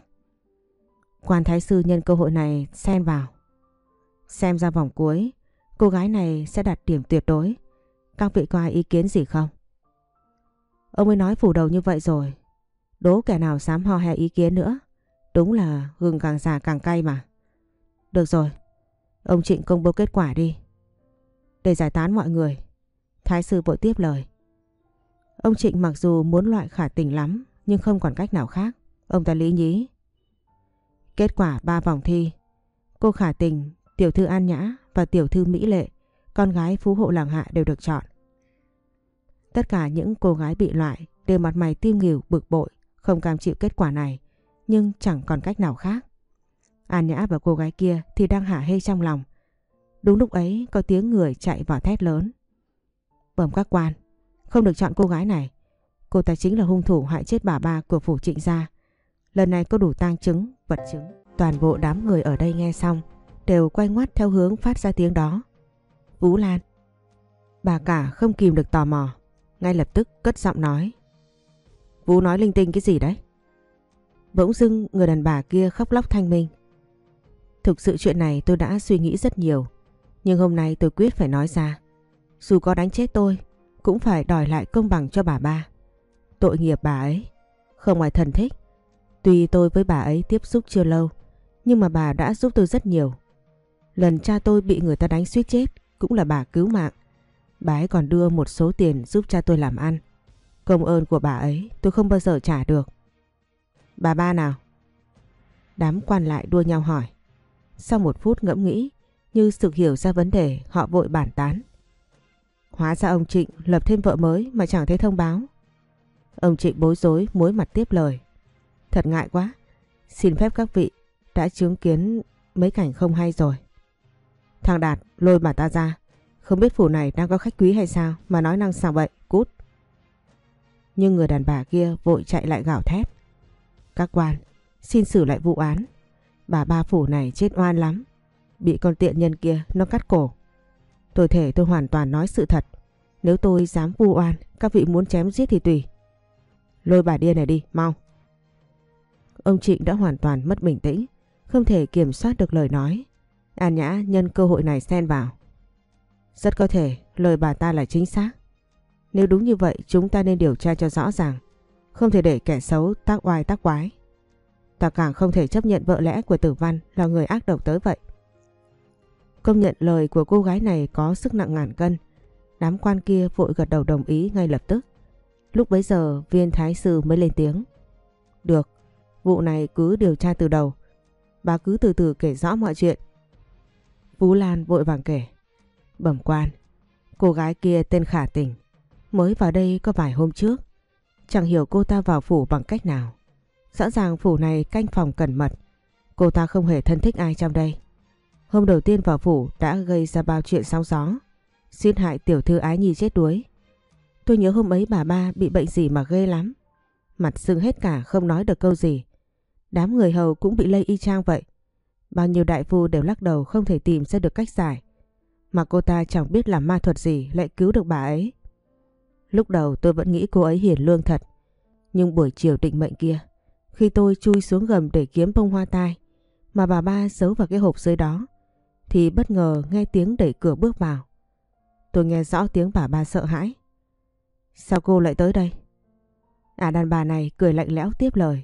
Quan Thái Sư nhân cơ hội này xen vào. Xem ra vòng cuối, cô gái này sẽ đạt điểm tuyệt đối. Các vị có ai ý kiến gì không? Ông ấy nói phủ đầu như vậy rồi. Đố kẻ nào dám ho hè ý kiến nữa. Đúng là gừng càng già càng cay mà. Được rồi, ông Trịnh công bố kết quả đi. Để giải tán mọi người, Thái sư vội tiếp lời. Ông Trịnh mặc dù muốn loại khả tình lắm nhưng không còn cách nào khác. Ông ta lý nhí. Kết quả 3 vòng thi. Cô khả tình, tiểu thư An Nhã và tiểu thư Mỹ Lệ, con gái phú hộ làng hạ đều được chọn. Tất cả những cô gái bị loại đều mặt mày tiêm nghỉu bực bội, không cam chịu kết quả này, nhưng chẳng còn cách nào khác. An Nhã và cô gái kia thì đang hả hê trong lòng. Đúng lúc ấy có tiếng người chạy vào thét lớn. Bẩm các quan, không được chọn cô gái này. Cô ta chính là hung thủ hại chết bà ba của phủ trịnh gia. Lần này có đủ tang chứng, vật chứng. Toàn bộ đám người ở đây nghe xong đều quay ngoắt theo hướng phát ra tiếng đó. Vũ Lan. Bà cả không kìm được tò mò, ngay lập tức cất giọng nói. Vũ nói linh tinh cái gì đấy? Bỗng dưng người đàn bà kia khóc lóc thanh minh. Thực sự chuyện này tôi đã suy nghĩ rất nhiều, nhưng hôm nay tôi quyết phải nói ra. Dù có đánh chết tôi, cũng phải đòi lại công bằng cho bà ba. Tội nghiệp bà ấy, không ai thần thích. Tuy tôi với bà ấy tiếp xúc chưa lâu, nhưng mà bà đã giúp tôi rất nhiều. Lần cha tôi bị người ta đánh suýt chết cũng là bà cứu mạng. Bà ấy còn đưa một số tiền giúp cha tôi làm ăn. Công ơn của bà ấy tôi không bao giờ trả được. Bà ba nào? Đám quan lại đua nhau hỏi. Sau một phút ngẫm nghĩ, như sự hiểu ra vấn đề họ vội bản tán. Hóa ra ông Trịnh lập thêm vợ mới mà chẳng thấy thông báo. Ông Trịnh bối rối mối mặt tiếp lời. Thật ngại quá. Xin phép các vị đã chứng kiến mấy cảnh không hay rồi. Thằng Đạt lôi bà ta ra. Không biết phủ này đang có khách quý hay sao mà nói năng sao vậy. Cút. Nhưng người đàn bà kia vội chạy lại gào thét. Các quan, xin xử lại vụ án. Bà ba phủ này chết oan lắm. Bị con tiện nhân kia nó cắt cổ. Tôi thể tôi hoàn toàn nói sự thật. Nếu tôi dám vu oan, các vị muốn chém giết thì tùy. Lôi bà điên này đi, mau. Ông Trịnh đã hoàn toàn mất bình tĩnh, không thể kiểm soát được lời nói. An Nhã nhân cơ hội này xen vào. Rất có thể lời bà ta là chính xác. Nếu đúng như vậy chúng ta nên điều tra cho rõ ràng. Không thể để kẻ xấu tác oai tác quái. Ta càng không thể chấp nhận vợ lẽ của tử văn là người ác độc tới vậy. Công nhận lời của cô gái này có sức nặng ngàn cân. Đám quan kia vội gật đầu đồng ý ngay lập tức. Lúc bấy giờ viên thái sư mới lên tiếng. Được, vụ này cứ điều tra từ đầu. Bà cứ từ từ kể rõ mọi chuyện. Vũ Lan vội vàng kể. Bẩm quan, cô gái kia tên Khả Tình. Mới vào đây có vài hôm trước. Chẳng hiểu cô ta vào phủ bằng cách nào. Rõ ràng phủ này canh phòng cẩn mật. Cô ta không hề thân thích ai trong đây. Hôm đầu tiên vào phủ đã gây ra bao chuyện sóng gió. Xuyên hại tiểu thư ái nhi chết đuối. Tôi nhớ hôm ấy bà ba bị bệnh gì mà ghê lắm. Mặt sưng hết cả không nói được câu gì. Đám người hầu cũng bị lây y chang vậy. Bao nhiêu đại phu đều lắc đầu không thể tìm ra được cách giải. Mà cô ta chẳng biết làm ma thuật gì lại cứu được bà ấy. Lúc đầu tôi vẫn nghĩ cô ấy hiền lương thật. Nhưng buổi chiều định mệnh kia, khi tôi chui xuống gầm để kiếm bông hoa tai, mà bà ba giấu vào cái hộp dưới đó, thì bất ngờ nghe tiếng đẩy cửa bước vào. Tôi nghe rõ tiếng bà ba sợ hãi. Sao cô lại tới đây? À đàn bà này cười lạnh lẽo tiếp lời.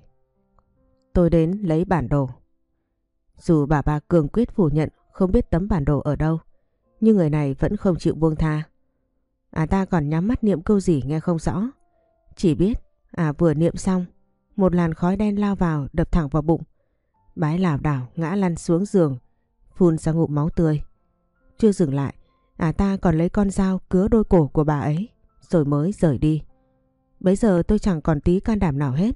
Tôi đến lấy bản đồ. Dù bà ba cường quyết phủ nhận không biết tấm bản đồ ở đâu, nhưng người này vẫn không chịu buông tha. À ta còn nhắm mắt niệm câu gì nghe không rõ. Chỉ biết, à vừa niệm xong, một làn khói đen lao vào đập thẳng vào bụng. Bái lảo đảo ngã lăn xuống giường, phun ra ngụm máu tươi. Chưa dừng lại, à ta còn lấy con dao cứa đôi cổ của bà ấy, rồi mới rời đi. Bây giờ tôi chẳng còn tí can đảm nào hết,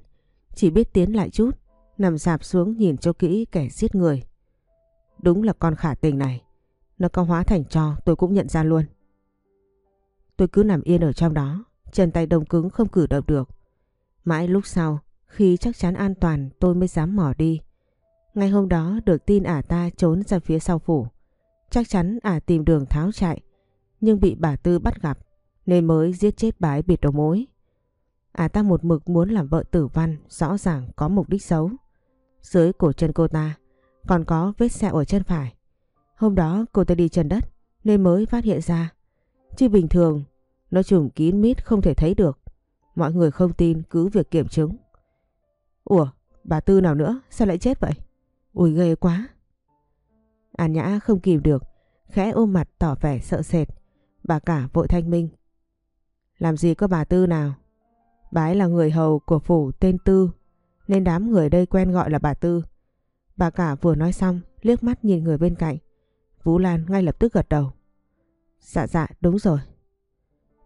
chỉ biết tiến lại chút, nằm dạp xuống nhìn cho kỹ kẻ giết người. Đúng là con khả tình này, nó có hóa thành cho tôi cũng nhận ra luôn. Tôi cứ nằm yên ở trong đó, chân tay đông cứng không cử động được. Mãi lúc sau, khi chắc chắn an toàn tôi mới dám mò đi. Ngày hôm đó được tin ả ta trốn ra phía sau phủ. Chắc chắn ả tìm đường tháo chạy, nhưng bị bà Tư bắt gặp, nên mới giết chết bà ấy bịt đầu mối. Ả ta một mực muốn làm vợ tử văn, rõ ràng có mục đích xấu. Dưới cổ chân cô ta, còn có vết sẹo ở chân phải. Hôm đó cô ta đi chân đất, nên mới phát hiện ra. Chứ bình thường, nó trùng kín mít không thể thấy được. Mọi người không tin cứ việc kiểm chứng. Ủa, bà Tư nào nữa, sao lại chết vậy? Ui ghê quá. An Nhã không kìm được, khẽ ôm mặt tỏ vẻ sợ sệt. Bà cả vội thanh minh. Làm gì có bà Tư nào? Bà ấy là người hầu của phủ tên Tư, nên đám người đây quen gọi là bà Tư. Bà cả vừa nói xong, liếc mắt nhìn người bên cạnh. Vũ Lan ngay lập tức gật đầu. Dạ dạ, đúng rồi.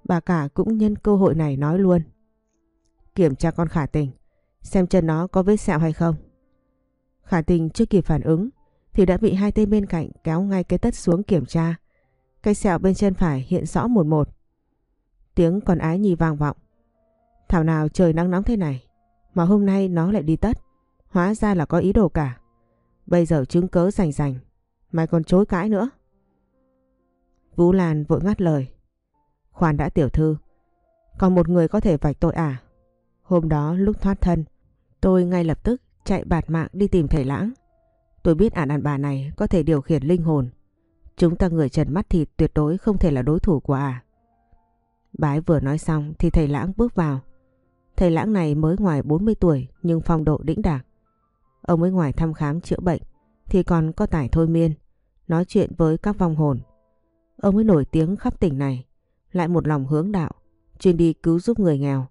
Bà cả cũng nhân cơ hội này nói luôn. Kiểm tra con khả tình, xem chân nó có vết sẹo hay không. Khả tình chưa kịp phản ứng thì đã bị hai tên bên cạnh kéo ngay cái tất xuống kiểm tra. Cây sẹo bên chân phải hiện rõ một một. Tiếng còn ái nhi vang vọng. Thảo nào trời nắng nóng thế này mà hôm nay nó lại đi tất. Hóa ra là có ý đồ cả. Bây giờ chứng cớ rành rành. Mày còn chối cãi nữa. Vũ Lan vội ngắt lời. Khoan đã tiểu thư. Còn một người có thể vạch tội à? Hôm đó lúc thoát thân, tôi ngay lập tức chạy bạt mạng đi tìm thầy lãng. Tôi biết ả đàn bà này có thể điều khiển linh hồn. Chúng ta người trần mắt thịt tuyệt đối không thể là đối thủ của ả. Bái vừa nói xong thì thầy lãng bước vào. Thầy lãng này mới ngoài 40 tuổi nhưng phong độ đĩnh đạc. Ông ấy ngoài thăm khám chữa bệnh thì còn có tải thôi miên, nói chuyện với các vong hồn. Ông ấy nổi tiếng khắp tỉnh này, lại một lòng hướng đạo, chuyên đi cứu giúp người nghèo,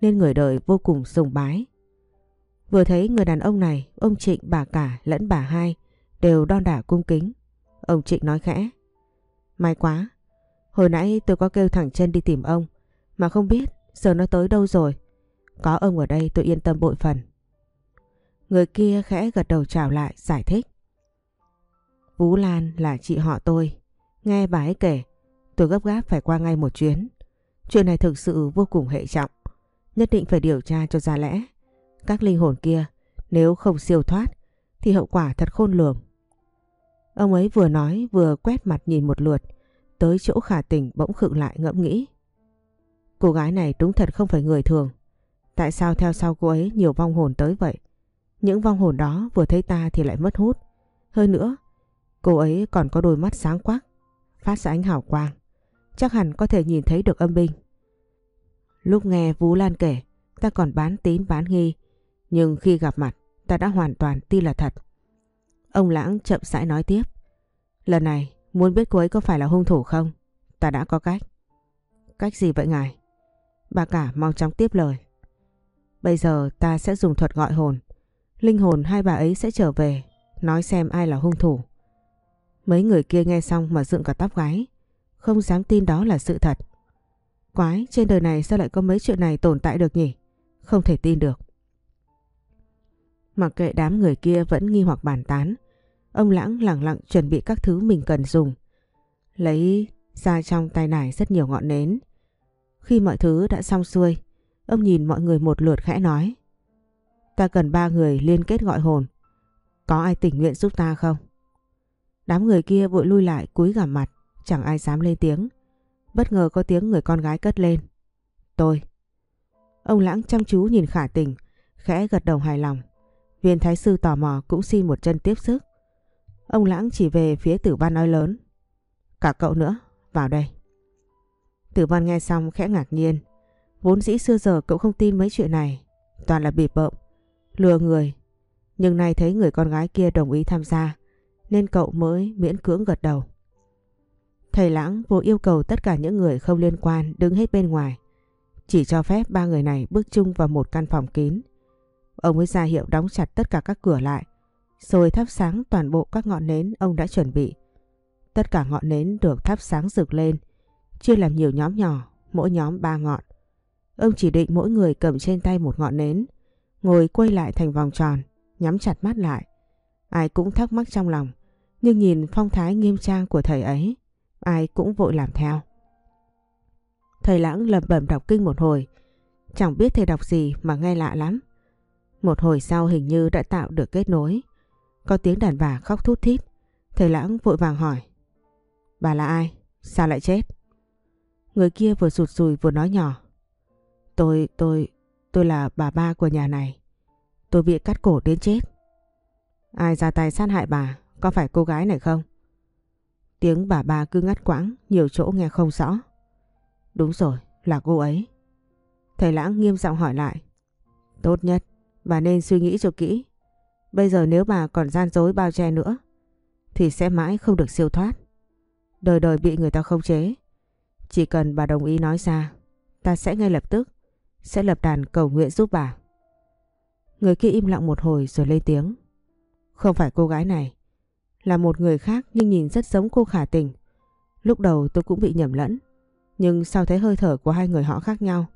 nên người đời vô cùng sùng bái. Vừa thấy người đàn ông này, ông Trịnh, bà cả lẫn bà hai đều đon đả cung kính. Ông Trịnh nói khẽ. May quá, hồi nãy tôi có kêu thẳng chân đi tìm ông, mà không biết giờ nó tới đâu rồi. Có ông ở đây tôi yên tâm bội phần. Người kia khẽ gật đầu chào lại giải thích. Vũ Lan là chị họ tôi. Nghe bà ấy kể, tôi gấp gáp phải qua ngay một chuyến. Chuyện này thực sự vô cùng hệ trọng. Nhất định phải điều tra cho ra lẽ. Các linh hồn kia nếu không siêu thoát thì hậu quả thật khôn lường. Ông ấy vừa nói vừa quét mặt nhìn một lượt tới chỗ khả tình bỗng khựng lại ngẫm nghĩ. Cô gái này đúng thật không phải người thường. Tại sao theo sau cô ấy nhiều vong hồn tới vậy? Những vong hồn đó vừa thấy ta thì lại mất hút. Hơn nữa, cô ấy còn có đôi mắt sáng quắc, phát ra ánh hào quang. Chắc hẳn có thể nhìn thấy được âm binh. Lúc nghe Vũ Lan kể, ta còn bán tín bán nghi. Nhưng khi gặp mặt, ta đã hoàn toàn tin là thật. Ông Lãng chậm rãi nói tiếp. Lần này, muốn biết cô ấy có phải là hung thủ không? Ta đã có cách. Cách gì vậy ngài? Bà cả mau chóng tiếp lời. Bây giờ ta sẽ dùng thuật gọi hồn. Linh hồn hai bà ấy sẽ trở về, nói xem ai là hung thủ. Mấy người kia nghe xong mà dựng cả tóc gái, không dám tin đó là sự thật. Quái, trên đời này sao lại có mấy chuyện này tồn tại được nhỉ? Không thể tin được. Mặc kệ đám người kia vẫn nghi hoặc bàn tán, ông Lãng lặng lặng chuẩn bị các thứ mình cần dùng. Lấy ra trong tay nải rất nhiều ngọn nến. Khi mọi thứ đã xong xuôi, ông nhìn mọi người một lượt khẽ nói. Ta cần ba người liên kết gọi hồn. Có ai tình nguyện giúp ta không? Đám người kia vội lui lại cúi gằm mặt, chẳng ai dám lên tiếng. Bất ngờ có tiếng người con gái cất lên. Tôi. Ông Lãng chăm chú nhìn khả tình, khẽ gật đầu hài lòng. Viên thái sư tò mò cũng xin một chân tiếp sức. Ông Lãng chỉ về phía tử văn nói lớn. Cả cậu nữa, vào đây. Tử văn nghe xong khẽ ngạc nhiên. Vốn dĩ xưa giờ cậu không tin mấy chuyện này. Toàn là bịp bợm, lừa người. Nhưng nay thấy người con gái kia đồng ý tham gia, nên cậu mới miễn cưỡng gật đầu. Thầy Lãng vô yêu cầu tất cả những người không liên quan đứng hết bên ngoài. Chỉ cho phép ba người này bước chung vào một căn phòng kín. Ông mới ra hiệu đóng chặt tất cả các cửa lại, rồi thắp sáng toàn bộ các ngọn nến ông đã chuẩn bị. Tất cả ngọn nến được thắp sáng rực lên, chia làm nhiều nhóm nhỏ, mỗi nhóm ba ngọn. Ông chỉ định mỗi người cầm trên tay một ngọn nến, ngồi quay lại thành vòng tròn, nhắm chặt mắt lại. Ai cũng thắc mắc trong lòng, nhưng nhìn phong thái nghiêm trang của thầy ấy, ai cũng vội làm theo. Thầy lãng lẩm bẩm đọc kinh một hồi, chẳng biết thầy đọc gì mà nghe lạ lắm. Một hồi sau hình như đã tạo được kết nối. Có tiếng đàn bà khóc thút thít, thầy lãng vội vàng hỏi. Bà là ai? Sao lại chết? Người kia vừa sụt sùi vừa nói nhỏ. Tôi, tôi, tôi là bà ba của nhà này. Tôi bị cắt cổ đến chết. Ai ra tay sát hại bà, có phải cô gái này không? Tiếng bà ba cứ ngắt quãng, nhiều chỗ nghe không rõ. Đúng rồi, là cô ấy. Thầy Lãng nghiêm giọng hỏi lại. Tốt nhất, bà nên suy nghĩ cho kỹ. Bây giờ nếu bà còn gian dối bao che nữa, thì sẽ mãi không được siêu thoát. Đời đời bị người ta khống chế. Chỉ cần bà đồng ý nói ra, ta sẽ ngay lập tức sẽ lập đàn cầu nguyện giúp bà. Người kia im lặng một hồi rồi lên tiếng. Không phải cô gái này, là một người khác nhưng nhìn rất giống cô khả tình. Lúc đầu tôi cũng bị nhầm lẫn, nhưng sau thấy hơi thở của hai người họ khác nhau.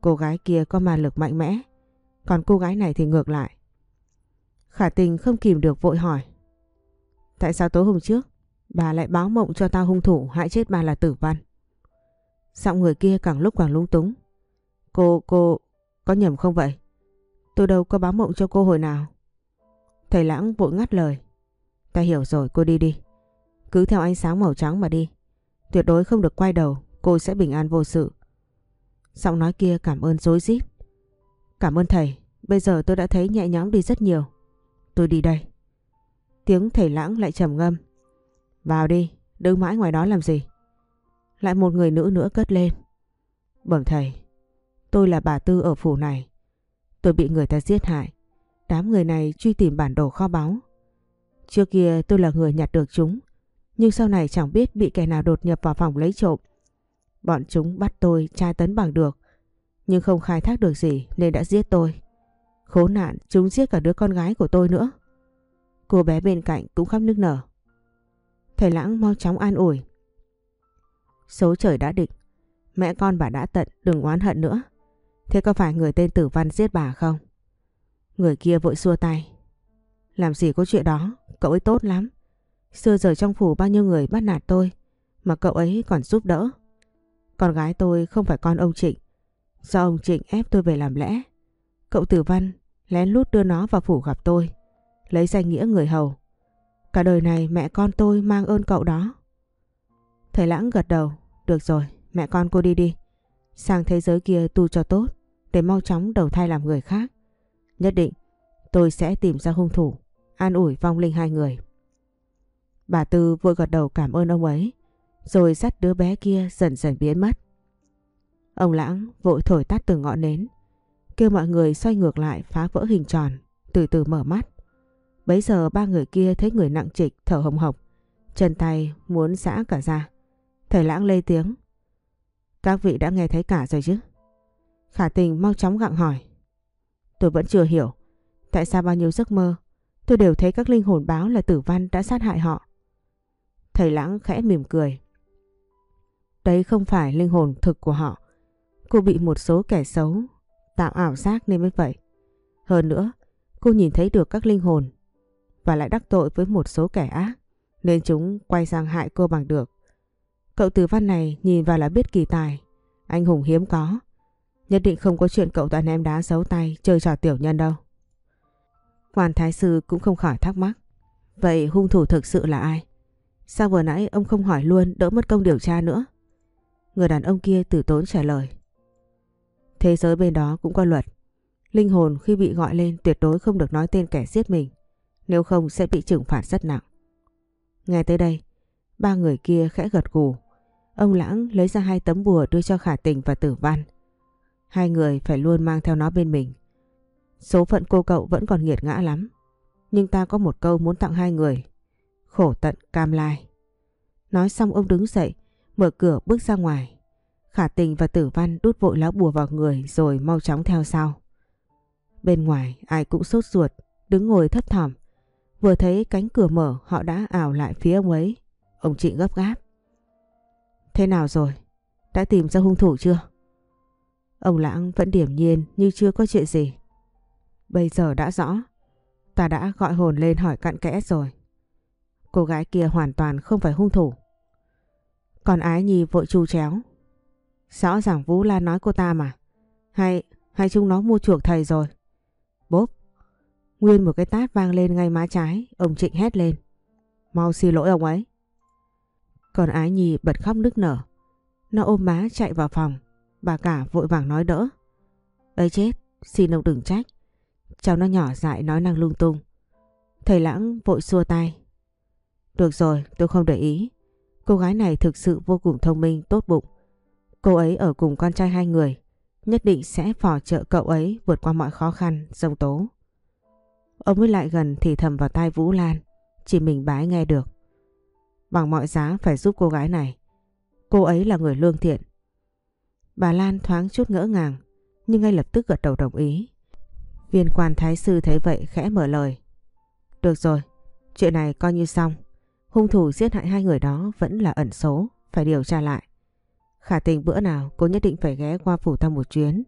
Cô gái kia có ma lực mạnh mẽ, còn cô gái này thì ngược lại. Khả tình không kìm được vội hỏi. Tại sao tối hôm trước bà lại báo mộng cho tao hung thủ hại chết bà là tử văn? Giọng người kia càng lúc càng lung túng. Cô, cô, có nhầm không vậy? Tôi đâu có báo mộng cho cô hồi nào. Thầy lãng vội ngắt lời. Ta hiểu rồi, cô đi đi. Cứ theo ánh sáng màu trắng mà đi. Tuyệt đối không được quay đầu, cô sẽ bình an vô sự. Giọng nói kia cảm ơn dối rít. Cảm ơn thầy, bây giờ tôi đã thấy nhẹ nhõm đi rất nhiều. Tôi đi đây. Tiếng thầy lãng lại trầm ngâm. Vào đi, đứng mãi ngoài đó làm gì? Lại một người nữ nữa cất lên. Bẩm thầy, tôi là bà Tư ở phủ này. Tôi bị người ta giết hại. Đám người này truy tìm bản đồ kho báu. Trước kia tôi là người nhặt được chúng. Nhưng sau này chẳng biết bị kẻ nào đột nhập vào phòng lấy trộm. Bọn chúng bắt tôi tra tấn bằng được. Nhưng không khai thác được gì nên đã giết tôi. Khốn nạn chúng giết cả đứa con gái của tôi nữa. Cô bé bên cạnh cũng khóc nức nở. Thầy lãng mau chóng an ủi. Số trời đã định. Mẹ con bà đã tận đừng oán hận nữa. Thế có phải người tên tử văn giết bà không? Người kia vội xua tay. Làm gì có chuyện đó, cậu ấy tốt lắm. Xưa giờ trong phủ bao nhiêu người bắt nạt tôi, mà cậu ấy còn giúp đỡ. Con gái tôi không phải con ông Trịnh, do ông Trịnh ép tôi về làm lẽ. Cậu tử văn lén lút đưa nó vào phủ gặp tôi, lấy danh nghĩa người hầu. Cả đời này mẹ con tôi mang ơn cậu đó. Thầy lãng gật đầu, được rồi, mẹ con cô đi đi. Sang thế giới kia tu cho tốt, để mau chóng đầu thai làm người khác. Nhất định tôi sẽ tìm ra hung thủ, an ủi vong linh hai người. Bà Tư vội gật đầu cảm ơn ông ấy, rồi dắt đứa bé kia dần dần biến mất. Ông Lãng vội thổi tắt từng ngọn nến, kêu mọi người xoay ngược lại phá vỡ hình tròn, từ từ mở mắt. Bấy giờ ba người kia thấy người nặng trịch thở hồng hộc, chân tay muốn giã cả ra. Thầy Lãng lê tiếng. Các vị đã nghe thấy cả rồi chứ? Khả tình mau chóng gặng hỏi. Tôi vẫn chưa hiểu. Tại sao bao nhiêu giấc mơ tôi đều thấy các linh hồn báo là tử văn đã sát hại họ. Thầy Lãng khẽ mỉm cười. Đấy không phải linh hồn thực của họ. Cô bị một số kẻ xấu tạo ảo giác nên mới vậy. Hơn nữa, cô nhìn thấy được các linh hồn và lại đắc tội với một số kẻ ác nên chúng quay sang hại cô bằng được. Cậu tử văn này nhìn vào là biết kỳ tài, anh hùng hiếm có. Nhất định không có chuyện cậu ta ném đá giấu tay chơi trò tiểu nhân đâu. Quan thái sư cũng không khỏi thắc mắc. Vậy hung thủ thực sự là ai? Sao vừa nãy ông không hỏi luôn đỡ mất công điều tra nữa? Người đàn ông kia tử tốn trả lời. Thế giới bên đó cũng có luật. Linh hồn khi bị gọi lên tuyệt đối không được nói tên kẻ giết mình. Nếu không sẽ bị trừng phạt rất nặng. Nghe tới đây, ba người kia khẽ gật gù. Ông Lãng lấy ra hai tấm bùa đưa cho Khả Tình và Tử Văn. Hai người phải luôn mang theo nó bên mình. Số phận cô cậu vẫn còn nghiệt ngã lắm. Nhưng ta có một câu muốn tặng hai người. Khổ tận cam lai. Nói xong ông đứng dậy, mở cửa bước ra ngoài. Khả tình và tử văn đút vội lá bùa vào người rồi mau chóng theo sau. Bên ngoài ai cũng sốt ruột, đứng ngồi thấp thỏm. Vừa thấy cánh cửa mở họ đã ảo lại phía ông ấy. Ông Trịnh gấp gáp. Thế nào rồi? Đã tìm ra hung thủ chưa? Ông Lãng vẫn điểm nhiên như chưa có chuyện gì. Bây giờ đã rõ. Ta đã gọi hồn lên hỏi cặn kẽ rồi. Cô gái kia hoàn toàn không phải hung thủ. Còn ái nhi vội chu chéo. Rõ ràng Vũ Lan nói cô ta mà. Hay, hay chúng nó mua chuộc thầy rồi. Bốp. Nguyên một cái tát vang lên ngay má trái, ông Trịnh hét lên. Mau xin lỗi ông ấy. Còn ái nhi bật khóc nức nở. Nó ôm má chạy vào phòng. Bà cả vội vàng nói đỡ. Ấy chết, xin ông đừng trách. Cháu nó nhỏ dại nói năng lung tung. Thầy lãng vội xua tay. Được rồi, tôi không để ý. Cô gái này thực sự vô cùng thông minh, tốt bụng. Cô ấy ở cùng con trai hai người. Nhất định sẽ phò trợ cậu ấy vượt qua mọi khó khăn, dông tố. Ông mới lại gần thì thầm vào tai Vũ Lan. Chỉ mình bái nghe được. Bằng mọi giá phải giúp cô gái này. Cô ấy là người lương thiện. Bà Lan thoáng chút ngỡ ngàng, nhưng ngay lập tức gật đầu đồng ý. Viên quan thái sư thấy vậy khẽ mở lời. Được rồi, chuyện này coi như xong. Hung thủ giết hại hai người đó vẫn là ẩn số, phải điều tra lại. Khả tình bữa nào cô nhất định phải ghé qua phủ thăm một chuyến.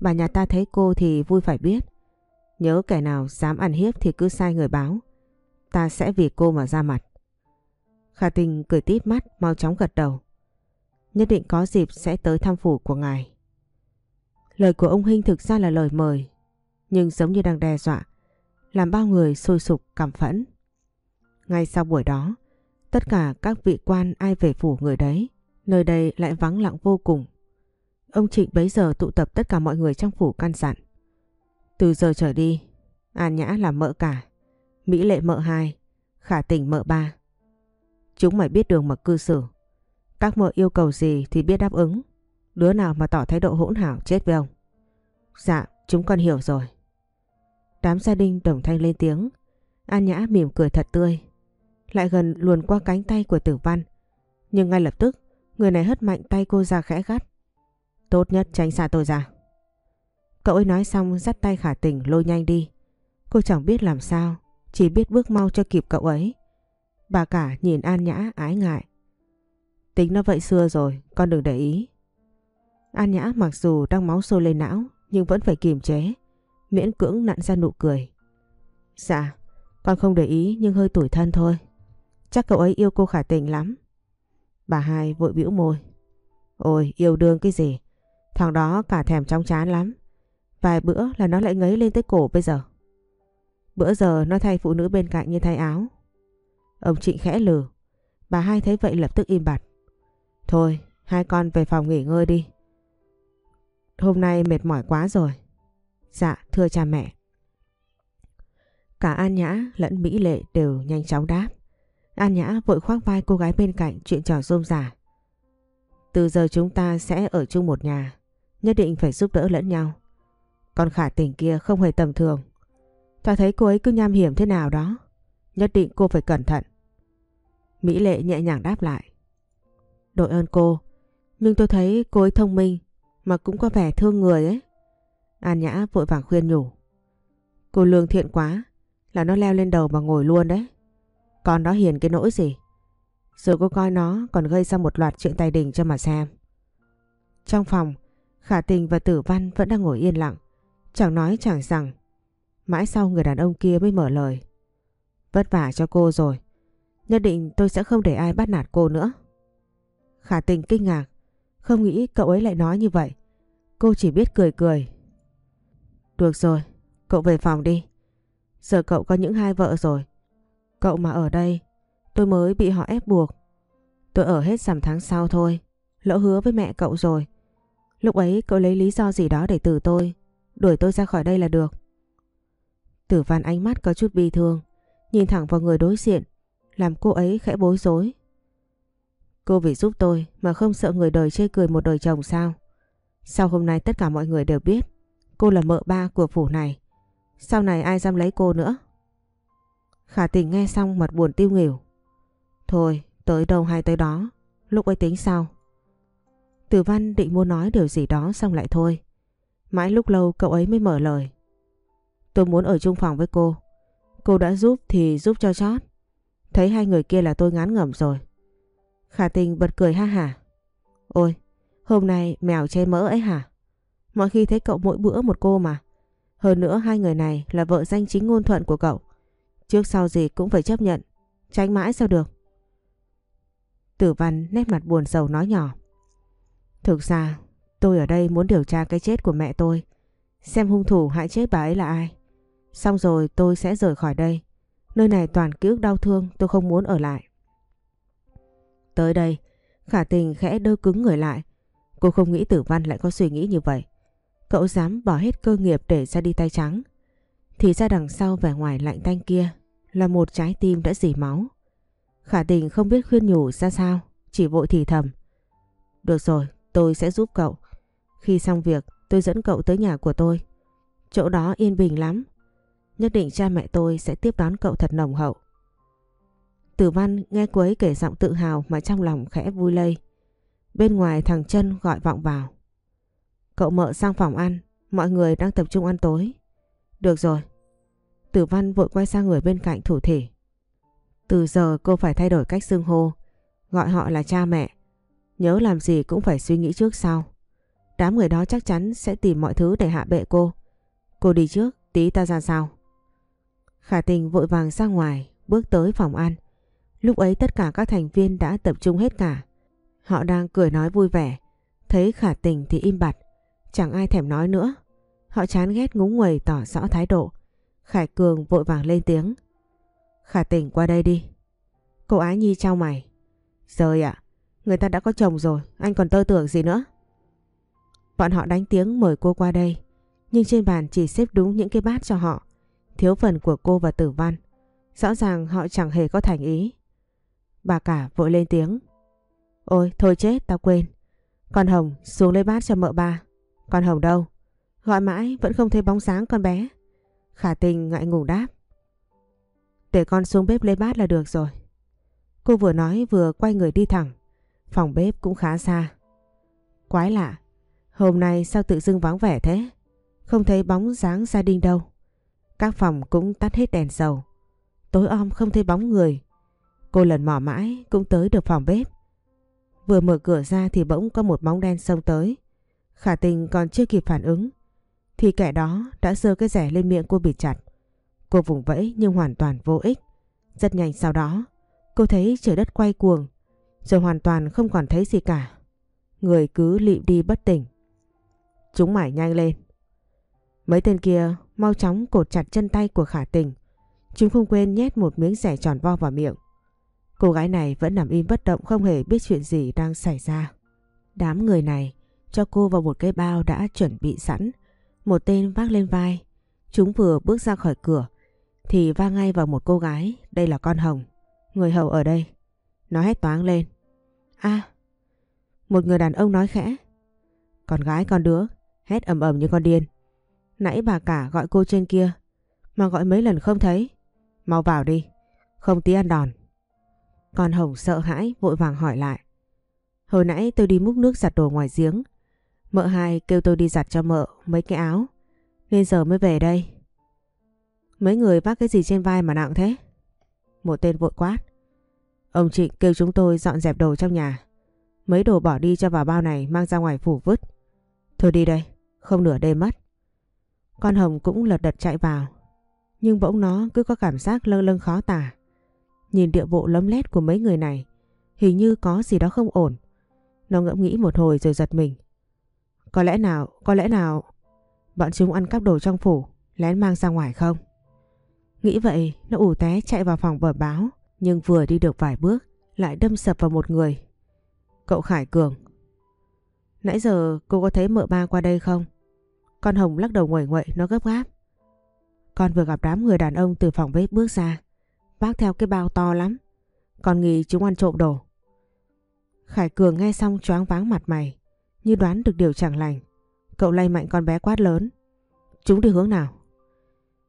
Bà nhà ta thấy cô thì vui phải biết. Nhớ kẻ nào dám ăn hiếp thì cứ sai người báo. Ta sẽ vì cô mà ra mặt. Khả tình cười tít mắt mau chóng gật đầu. Nhất định có dịp sẽ tới thăm phủ của ngài. Lời của ông Hinh thực ra là lời mời. Nhưng giống như đang đe dọa. Làm bao người sôi sục cảm phẫn. Ngay sau buổi đó, tất cả các vị quan ai về phủ người đấy. Nơi đây lại vắng lặng vô cùng. Ông Trịnh bấy giờ tụ tập tất cả mọi người trong phủ căn dặn. Từ giờ trở đi, An Nhã là mợ cả, Mỹ Lệ mợ hai, Khả Tình mợ ba. Chúng mày biết đường mà cư xử. Các mợ yêu cầu gì thì biết đáp ứng. Đứa nào mà tỏ thái độ hỗn hảo chết với ông. Dạ, chúng con hiểu rồi. Đám gia đình đồng thanh lên tiếng. An Nhã mỉm cười thật tươi. Lại gần luồn qua cánh tay của tử văn. Nhưng ngay lập tức, người này hất mạnh tay cô ra khẽ gắt. Tốt nhất tránh xa tôi ra. Cậu ấy nói xong dắt tay khả tình lôi nhanh đi. Cô chẳng biết làm sao, chỉ biết bước mau cho kịp cậu ấy. Bà cả nhìn An Nhã ái ngại. Tính nó vậy xưa rồi, con đừng để ý. An Nhã mặc dù đang máu sôi lên não, nhưng vẫn phải kiềm chế, miễn cưỡng nặn ra nụ cười. Dạ, con không để ý nhưng hơi tủi thân thôi. Chắc cậu ấy yêu cô khả tình lắm. Bà hai vội bĩu môi. Ôi, yêu đương cái gì? Thằng đó cả thèm trong chán lắm. Vài bữa là nó lại ngấy lên tới cổ bây giờ. Bữa giờ nó thay phụ nữ bên cạnh như thay áo. Ông Trịnh khẽ lừ. Bà hai thấy vậy lập tức im bặt. Thôi, hai con về phòng nghỉ ngơi đi. Hôm nay mệt mỏi quá rồi. Dạ, thưa cha mẹ. Cả An Nhã lẫn Mỹ Lệ đều nhanh chóng đáp. An Nhã vội khoác vai cô gái bên cạnh chuyện trò rôm rả. Từ giờ chúng ta sẽ ở chung một nhà, nhất định phải giúp đỡ lẫn nhau. Còn khả tình kia không hề tầm thường. Ta thấy cô ấy cứ nham hiểm thế nào đó. Nhất định cô phải cẩn thận. Mỹ Lệ nhẹ nhàng đáp lại. Đội ơn cô, nhưng tôi thấy cô ấy thông minh mà cũng có vẻ thương người ấy. An Nhã vội vàng khuyên nhủ. Cô lương thiện quá, là nó leo lên đầu mà ngồi luôn đấy. Còn nó hiền cái nỗi gì? Rồi cô coi nó còn gây ra một loạt chuyện tài đình cho mà xem. Trong phòng, Khả Tình và Tử Văn vẫn đang ngồi yên lặng. Chẳng nói chẳng rằng. Mãi sau người đàn ông kia mới mở lời. Vất vả cho cô rồi. Nhất định tôi sẽ không để ai bắt nạt cô nữa. Khả Tình kinh ngạc. Không nghĩ cậu ấy lại nói như vậy. Cô chỉ biết cười cười. Được rồi, cậu về phòng đi. Giờ cậu có những hai vợ rồi. Cậu mà ở đây Tôi mới bị họ ép buộc. Tôi ở hết giảm tháng sau thôi. Lỡ hứa với mẹ cậu rồi. Lúc ấy cậu lấy lý do gì đó để từ tôi. Đuổi tôi ra khỏi đây là được. Tử văn ánh mắt có chút bi thương. Nhìn thẳng vào người đối diện. Làm cô ấy khẽ bối rối. Cô vì giúp tôi mà không sợ người đời chê cười một đời chồng sao? Sau hôm nay tất cả mọi người đều biết cô là mợ ba của phủ này. Sau này ai dám lấy cô nữa? Khả tình nghe xong mặt buồn tiêu nghỉu. Thôi, tới đâu hay tới đó, lúc ấy tính sao? Tử văn định muốn nói điều gì đó xong lại thôi. Mãi lúc lâu cậu ấy mới mở lời. Tôi muốn ở chung phòng với cô. Cô đã giúp thì giúp cho chót. Thấy hai người kia là tôi ngán ngẩm rồi. Khả tình bật cười ha hả. Ôi, hôm nay mèo che mỡ ấy hả? Mọi khi thấy cậu mỗi bữa một cô mà. Hơn nữa hai người này là vợ danh chính ngôn thuận của cậu. Trước sau gì cũng phải chấp nhận. Tránh mãi sao được. Tử văn nét mặt buồn sầu nói nhỏ. Thực ra tôi ở đây muốn điều tra cái chết của mẹ tôi. Xem hung thủ hại chết bà ấy là ai. Xong rồi tôi sẽ rời khỏi đây. Nơi này toàn ký ức đau thương tôi không muốn ở lại. Tới đây, khả tình khẽ đơ cứng người lại. Cô không nghĩ tử văn lại có suy nghĩ như vậy. Cậu dám bỏ hết cơ nghiệp để ra đi tay trắng. Thì ra đằng sau vẻ ngoài lạnh tanh kia là một trái tim đã dỉ máu. Khả tình không biết khuyên nhủ ra sao, chỉ vội thì thầm. Được rồi, tôi sẽ giúp cậu. Khi xong việc, tôi dẫn cậu tới nhà của tôi. Chỗ đó yên bình lắm. Nhất định cha mẹ tôi sẽ tiếp đón cậu thật nồng hậu. Tử văn nghe cô ấy kể giọng tự hào mà trong lòng khẽ vui lây. Bên ngoài thằng chân gọi vọng vào. Cậu mợ sang phòng ăn, mọi người đang tập trung ăn tối. Được rồi. Tử văn vội quay sang người bên cạnh thủ thể. Từ giờ cô phải thay đổi cách xưng hô, gọi họ là cha mẹ. Nhớ làm gì cũng phải suy nghĩ trước sau. Đám người đó chắc chắn sẽ tìm mọi thứ để hạ bệ cô. Cô đi trước, tí ta ra sau. Khả tình vội vàng ra ngoài, bước tới phòng ăn. Lúc ấy tất cả các thành viên đã tập trung hết cả. Họ đang cười nói vui vẻ. Thấy khả tình thì im bặt. Chẳng ai thèm nói nữa. Họ chán ghét ngúng nguầy tỏ rõ thái độ. Khải Cường vội vàng lên tiếng. Khả Tỉnh qua đây đi. Cô Ái Nhi trao mày. Rời ạ, người ta đã có chồng rồi, anh còn tơ tưởng gì nữa. Bọn họ đánh tiếng mời cô qua đây. Nhưng trên bàn chỉ xếp đúng những cái bát cho họ. Thiếu phần của cô và tử văn. Rõ ràng họ chẳng hề có thành ý. Bà cả vội lên tiếng. Ôi thôi chết tao quên. Con Hồng xuống lấy bát cho mợ ba. Con Hồng đâu? Gọi mãi vẫn không thấy bóng sáng con bé. Khả tình ngại ngùng đáp. Để con xuống bếp lấy bát là được rồi. Cô vừa nói vừa quay người đi thẳng. Phòng bếp cũng khá xa. Quái lạ. Hôm nay sao tự dưng vắng vẻ thế? Không thấy bóng dáng gia đình đâu. Các phòng cũng tắt hết đèn dầu. Tối om không thấy bóng người. Cô lần mò mãi cũng tới được phòng bếp. Vừa mở cửa ra thì bỗng có một bóng đen xông tới. Khả tình còn chưa kịp phản ứng. Thì kẻ đó đã giơ cái rẻ lên miệng cô bị chặt. Cô vùng vẫy nhưng hoàn toàn vô ích. Rất nhanh sau đó, cô thấy trời đất quay cuồng. Rồi hoàn toàn không còn thấy gì cả. Người cứ lịm đi bất tỉnh. Chúng mải nhanh lên. Mấy tên kia mau chóng cột chặt chân tay của khả tình. Chúng không quên nhét một miếng rẻ tròn vo vào miệng. Cô gái này vẫn nằm im bất động không hề biết chuyện gì đang xảy ra. Đám người này cho cô vào một cái bao đã chuẩn bị sẵn. Một tên vác lên vai. Chúng vừa bước ra khỏi cửa, thì va ngay vào một cô gái. Đây là con Hồng. Người hầu ở đây. Nó hét toáng lên. a Một người đàn ông nói khẽ. Con gái, con đứa hét ầm ầm như con điên. Nãy bà cả gọi cô trên kia, mà gọi mấy lần không thấy. Mau vào đi. Không tí ăn đòn. Con Hồng sợ hãi, vội vàng hỏi lại. Hồi nãy tôi đi múc nước giặt đồ ngoài giếng. Mợ hai kêu tôi đi giặt cho mợ mấy cái áo. Nên giờ mới về đây. Mấy người vác cái gì trên vai mà nặng thế? Một tên vội quát. Ông Trịnh kêu chúng tôi dọn dẹp đồ trong nhà. Mấy đồ bỏ đi cho vào bao này mang ra ngoài phủ vứt. Thôi đi đây, không nửa đêm mất. Con Hồng cũng lật đật chạy vào. Nhưng bỗng nó cứ có cảm giác lâng lâng khó tả. Nhìn địa bộ lấm lét của mấy người này, hình như có gì đó không ổn. Nó ngẫm nghĩ một hồi rồi giật mình. Có lẽ nào, có lẽ nào bọn chúng ăn cắp đồ trong phủ, lén mang ra ngoài không? Nghĩ vậy, nó ủ té chạy vào phòng bờ báo, nhưng vừa đi được vài bước, lại đâm sập vào một người. Cậu Khải Cường. Nãy giờ cô có thấy mợ ba qua đây không? Con Hồng lắc đầu nguẩy nguậy, nó gấp gáp. Con vừa gặp đám người đàn ông từ phòng bếp bước ra vác theo cái bao to lắm. Con nghĩ chúng ăn trộm đồ. Khải Cường nghe xong choáng váng mặt mày, như đoán được điều chẳng lành. Cậu lay mạnh con bé quát lớn. Chúng đi hướng nào?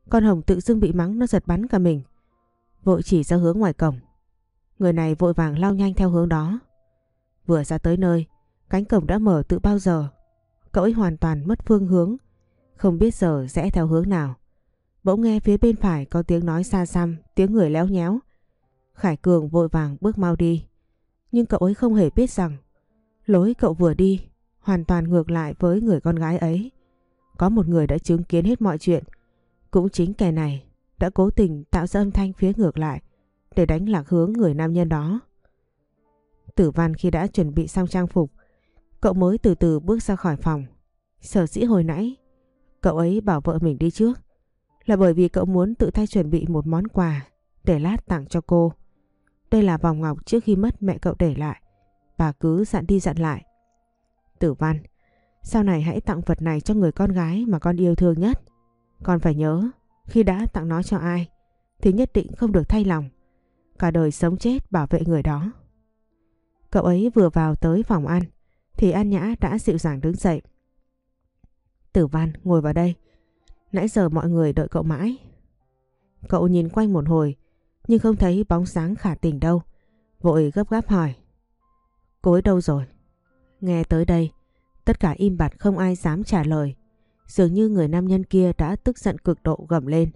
Con Hồng tự dưng bị mắng nó giật bắn cả mình. Vội chỉ ra hướng ngoài cổng. Người này vội vàng lao nhanh theo hướng đó. Vừa ra tới nơi, cánh cổng đã mở từ bao giờ. Cậu ấy hoàn toàn mất phương hướng, không biết giờ sẽ theo hướng nào. Bỗng nghe phía bên phải có tiếng nói xa xăm, tiếng người léo nhéo. Khải Cường vội vàng bước mau đi. Nhưng cậu ấy không hề biết rằng lối cậu vừa đi hoàn toàn ngược lại với người con gái ấy. Có một người đã chứng kiến hết mọi chuyện. Cũng chính kẻ này đã cố tình tạo ra âm thanh phía ngược lại để đánh lạc hướng người nam nhân đó. Tử văn khi đã chuẩn bị xong trang phục, cậu mới từ từ bước ra khỏi phòng. Sở dĩ hồi nãy, cậu ấy bảo vợ mình đi trước là bởi vì cậu muốn tự tay chuẩn bị một món quà để lát tặng cho cô. Đây là vòng ngọc trước khi mất mẹ cậu để lại. Bà cứ dặn đi dặn lại. Tử văn, sau này hãy tặng vật này cho người con gái mà con yêu thương nhất. Con phải nhớ, khi đã tặng nó cho ai, thì nhất định không được thay lòng. Cả đời sống chết bảo vệ người đó. Cậu ấy vừa vào tới phòng ăn, thì An Nhã đã dịu dàng đứng dậy. Tử văn, ngồi vào đây. Nãy giờ mọi người đợi cậu mãi. Cậu nhìn quanh một hồi nhưng không thấy bóng sáng khả tình đâu. Vội gấp gáp hỏi. Cô ấy đâu rồi? Nghe tới đây, tất cả im bặt không ai dám trả lời. Dường như người nam nhân kia đã tức giận cực độ gầm lên.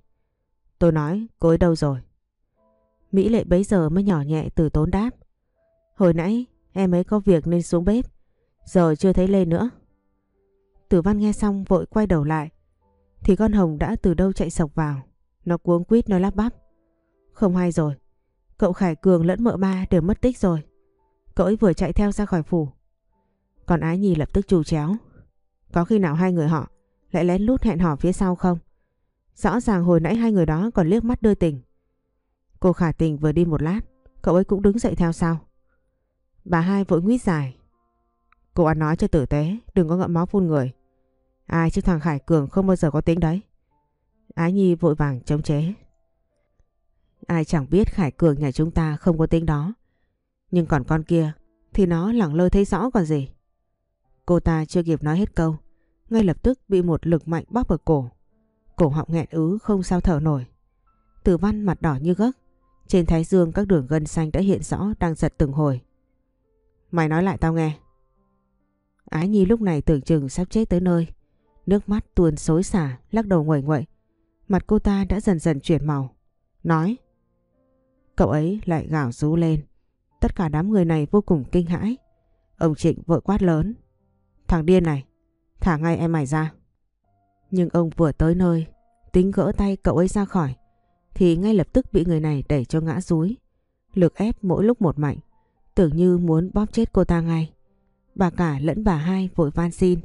Tôi nói cô ấy đâu rồi? Mỹ lệ bấy giờ mới nhỏ nhẹ từ tốn đáp. Hồi nãy em ấy có việc nên xuống bếp. Giờ chưa thấy lên nữa. Tử văn nghe xong vội quay đầu lại. thì con Hồng đã từ đâu chạy sọc vào. Nó cuống quýt nói lắp bắp. Không hay rồi. Cậu Khải Cường lẫn mợ ba đều mất tích rồi. Cậu ấy vừa chạy theo ra khỏi phủ. Còn Ái Nhi lập tức trù chéo. Có khi nào hai người họ lại lén lút hẹn hò phía sau không? Rõ ràng hồi nãy hai người đó còn liếc mắt đưa tình. Cô Khả Tình vừa đi một lát, cậu ấy cũng đứng dậy theo sau. Bà hai vội nguyết dài. Cô ăn nói cho tử tế, đừng có ngậm máu phun người. Ai chứ thằng Khải Cường không bao giờ có tính đấy. Ái Nhi vội vàng chống chế. Ai chẳng biết Khải Cường nhà chúng ta không có tính đó. Nhưng còn con kia thì nó lẳng lơ thấy rõ còn gì. Cô ta chưa kịp nói hết câu. Ngay lập tức bị một lực mạnh bóp ở cổ. Cổ họng nghẹn ứ không sao thở nổi. Tử văn mặt đỏ như gấc. Trên thái dương các đường gân xanh đã hiện rõ đang giật từng hồi. Mày nói lại tao nghe. Ái Nhi lúc này tưởng chừng sắp chết tới nơi. Nước mắt tuôn xối xả, lắc đầu nguẩy nguậy. Mặt cô ta đã dần dần chuyển màu. Nói. Cậu ấy lại gào rú lên. Tất cả đám người này vô cùng kinh hãi. Ông Trịnh vội quát lớn. Thằng điên này, thả ngay em mày ra. Nhưng ông vừa tới nơi, tính gỡ tay cậu ấy ra khỏi, thì ngay lập tức bị người này đẩy cho ngã rúi. Lực ép mỗi lúc một mạnh, tưởng như muốn bóp chết cô ta ngay. Bà cả lẫn bà hai vội van xin.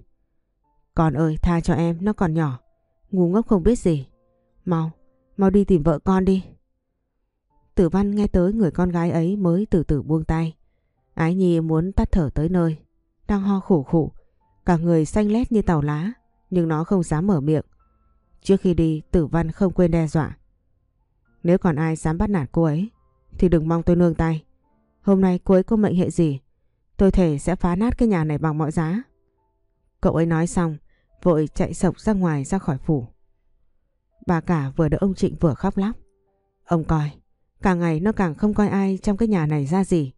Con ơi tha cho em, nó còn nhỏ, ngu ngốc không biết gì. Mau, mau đi tìm vợ con đi. Tử văn nghe tới người con gái ấy mới từ từ buông tay. Ái Nhi muốn tắt thở tới nơi, đang ho khổ khủ, cả người xanh lét như tàu lá, nhưng nó không dám mở miệng. Trước khi đi, tử văn không quên đe dọa. Nếu còn ai dám bắt nạt cô ấy, thì đừng mong tôi nương tay. Hôm nay cô ấy có mệnh hệ gì, tôi thể sẽ phá nát cái nhà này bằng mọi giá. Cậu ấy nói xong, vội chạy sộc ra ngoài ra khỏi phủ. Bà cả vừa đỡ ông Trịnh vừa khóc lóc. Ông coi, càng ngày nó càng không coi ai trong cái nhà này ra gì.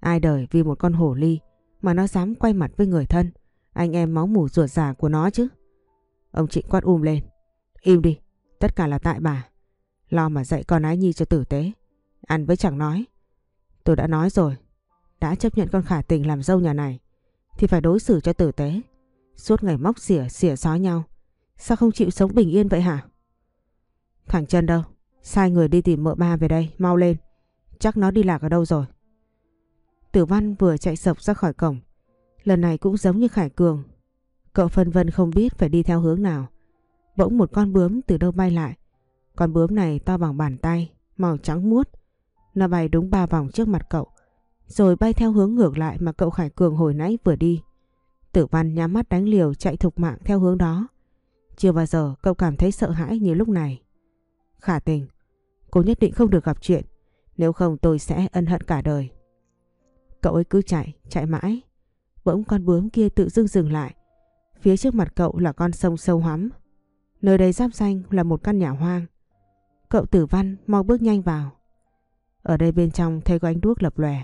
Ai đời vì một con hổ ly mà nó dám quay mặt với người thân, anh em máu mủ ruột già của nó chứ. Ông Trịnh quát um lên. Im đi, tất cả là tại bà. Lo mà dạy con ái nhi cho tử tế. Ăn với chẳng nói. Tôi đã nói rồi, đã chấp nhận con khả tình làm dâu nhà này, thì phải đối xử cho tử tế. Suốt ngày móc xỉa, xỉa sói nhau. Sao không chịu sống bình yên vậy hả? Thằng chân đâu? Sai người đi tìm mợ ba về đây, mau lên. Chắc nó đi lạc ở đâu rồi. Tử Văn vừa chạy sộc ra khỏi cổng. Lần này cũng giống như Khải Cường. Cậu phân vân không biết phải đi theo hướng nào. Bỗng một con bướm từ đâu bay lại. Con bướm này to bằng bàn tay, màu trắng muốt. Nó bay đúng ba vòng trước mặt cậu. Rồi bay theo hướng ngược lại mà cậu Khải Cường hồi nãy vừa đi. Tử Văn nhắm mắt đánh liều chạy thục mạng theo hướng đó. Chưa bao giờ cậu cảm thấy sợ hãi như lúc này. Khả tình, cô nhất định không được gặp chuyện. Nếu không tôi sẽ ân hận cả đời. Cậu ấy cứ chạy, chạy mãi. Bỗng con bướm kia tự dưng dừng lại. Phía trước mặt cậu là con sông sâu hoắm. Nơi đây giáp danh là một căn nhà hoang. Cậu tử văn mau bước nhanh vào. Ở đây bên trong thấy có ánh đuốc lập lòe.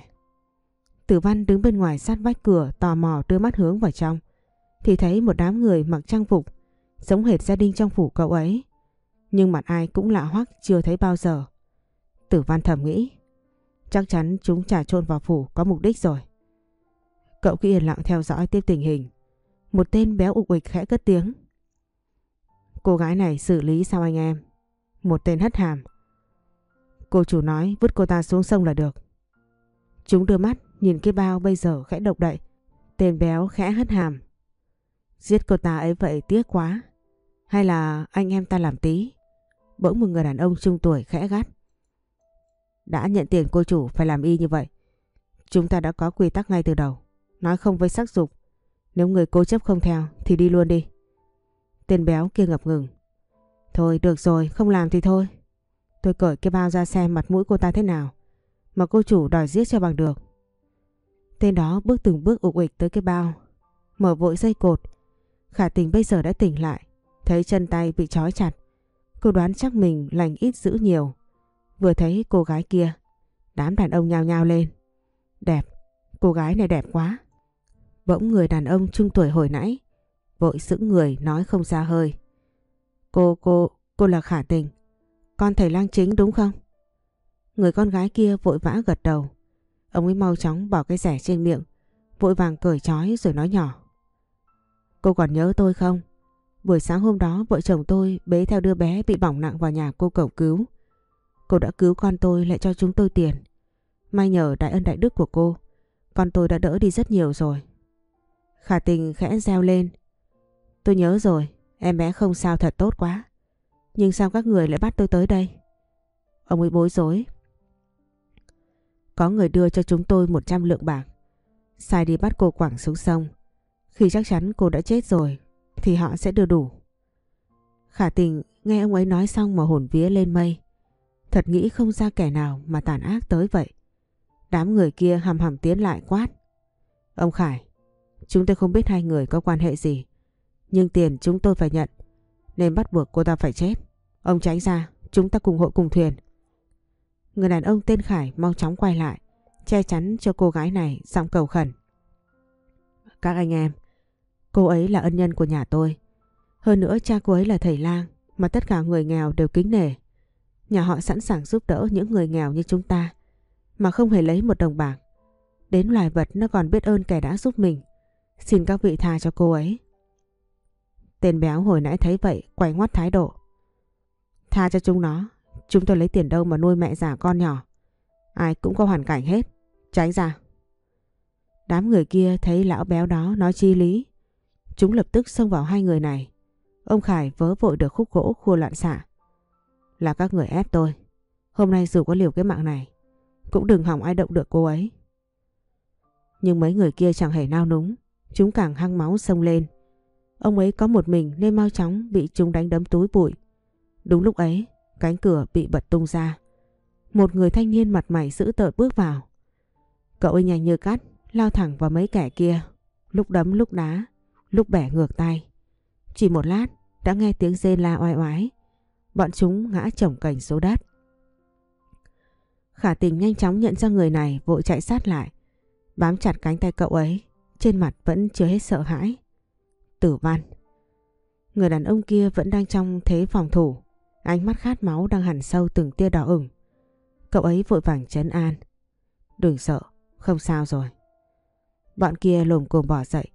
Tử văn đứng bên ngoài sát vách cửa, tò mò đưa mắt hướng vào trong. Thì thấy một đám người mặc trang phục, giống hệt gia đình trong phủ cậu ấy. Nhưng mặt ai cũng lạ hoắc, chưa thấy bao giờ. Tử văn thầm nghĩ. Chắc chắn chúng trà trộn vào phủ có mục đích rồi. Cậu cứ yên lặng theo dõi tiếp tình hình. Một tên béo ục ịch khẽ cất tiếng. Cô gái này xử lý sao anh em? Một tên hất hàm. Cô chủ nói, vứt cô ta xuống sông là được. Chúng đưa mắt, nhìn cái bao bây giờ khẽ độc đậy. Tên béo khẽ hất hàm. Giết cô ta ấy vậy tiếc quá. Hay là anh em ta làm tí? Bỗng một người đàn ông trung tuổi khẽ gắt. Đã nhận tiền cô chủ phải làm y như vậy. Chúng ta đã có quy tắc ngay từ đầu. Nói không với sắc dục. Nếu người cố chấp không theo thì đi luôn đi. Tên béo kia ngập ngừng. Thôi được rồi, không làm thì thôi. Tôi cởi cái bao ra xem mặt mũi cô ta thế nào. Mà cô chủ đòi giết cho bằng được. Tên đó bước từng bước ục ịch tới cái bao. Mở vội dây cột. Khả tình bây giờ đã tỉnh lại. Thấy chân tay bị trói chặt. Cô đoán chắc mình lành ít dữ nhiều. Vừa thấy cô gái kia. Đám đàn ông nhao nhao lên. Đẹp. Cô gái này đẹp quá. Bỗng người đàn ông trung tuổi hồi nãy. Vội sững người nói không ra hơi. Cô, cô, cô là khả tình. Con thầy lang chính đúng không? Người con gái kia vội vã gật đầu. Ông ấy mau chóng bỏ cái rẻ trên miệng. Vội vàng cởi trói rồi nói nhỏ. Cô còn nhớ tôi không? Buổi sáng hôm đó vợ chồng tôi bế theo đứa bé bị bỏng nặng vào nhà cô cầu cứu. Cô đã cứu con tôi lại cho chúng tôi tiền. May nhờ đại ân đại đức của cô, con tôi đã đỡ đi rất nhiều rồi. Khả tình khẽ reo lên. Tôi nhớ rồi, em bé không sao thật tốt quá. Nhưng sao các người lại bắt tôi tới đây? Ông ấy bối rối. Có người đưa cho chúng tôi 100 lượng bạc. Sai đi bắt cô quẳng xuống sông. Khi chắc chắn cô đã chết rồi thì họ sẽ đưa đủ. Khả tình nghe ông ấy nói xong mà hồn vía lên mây. Thật nghĩ không ra kẻ nào mà tàn ác tới vậy. Đám người kia hầm hầm tiến lại quát. Ông Khải, chúng tôi không biết hai người có quan hệ gì. Nhưng tiền chúng tôi phải nhận. Nên bắt buộc cô ta phải chết. Ông tránh ra, chúng ta cùng hội cùng thuyền. Người đàn ông tên Khải mau chóng quay lại. Che chắn cho cô gái này giọng cầu khẩn. Các anh em, cô ấy là ân nhân của nhà tôi. Hơn nữa cha cô ấy là thầy lang mà tất cả người nghèo đều kính nể. Nhà họ sẵn sàng giúp đỡ những người nghèo như chúng ta mà không hề lấy một đồng bạc. Đến loài vật nó còn biết ơn kẻ đã giúp mình. Xin các vị tha cho cô ấy. Tên béo hồi nãy thấy vậy quay ngoắt thái độ. Tha cho chúng nó. Chúng tôi lấy tiền đâu mà nuôi mẹ già con nhỏ. Ai cũng có hoàn cảnh hết. Tránh ra. Đám người kia thấy lão béo đó nói chi lý. Chúng lập tức xông vào hai người này. Ông Khải vớ vội được khúc gỗ khua loạn xạ. Là các người ép tôi. Hôm nay dù có liều cái mạng này, cũng đừng hỏng ai động được cô ấy. Nhưng mấy người kia chẳng hề nao núng, chúng càng hăng máu sông lên. Ông ấy có một mình nên mau chóng bị chúng đánh đấm túi bụi. Đúng lúc ấy, cánh cửa bị bật tung ra. Một người thanh niên mặt mày dữ tợn bước vào. Cậu ấy nhanh như cắt, lao thẳng vào mấy kẻ kia. Lúc đấm lúc đá, lúc bẻ ngược tay. Chỉ một lát, đã nghe tiếng rên la oai oái. Bọn chúng ngã chồng cảnh số đất. Khả tình nhanh chóng nhận ra người này vội chạy sát lại. Bám chặt cánh tay cậu ấy. Trên mặt vẫn chưa hết sợ hãi. Tử văn. Người đàn ông kia vẫn đang trong thế phòng thủ. Ánh mắt khát máu đang hẳn sâu từng tia đỏ ửng. Cậu ấy vội vàng chấn an. Đừng sợ, không sao rồi. Bọn kia lồm cồm bỏ dậy.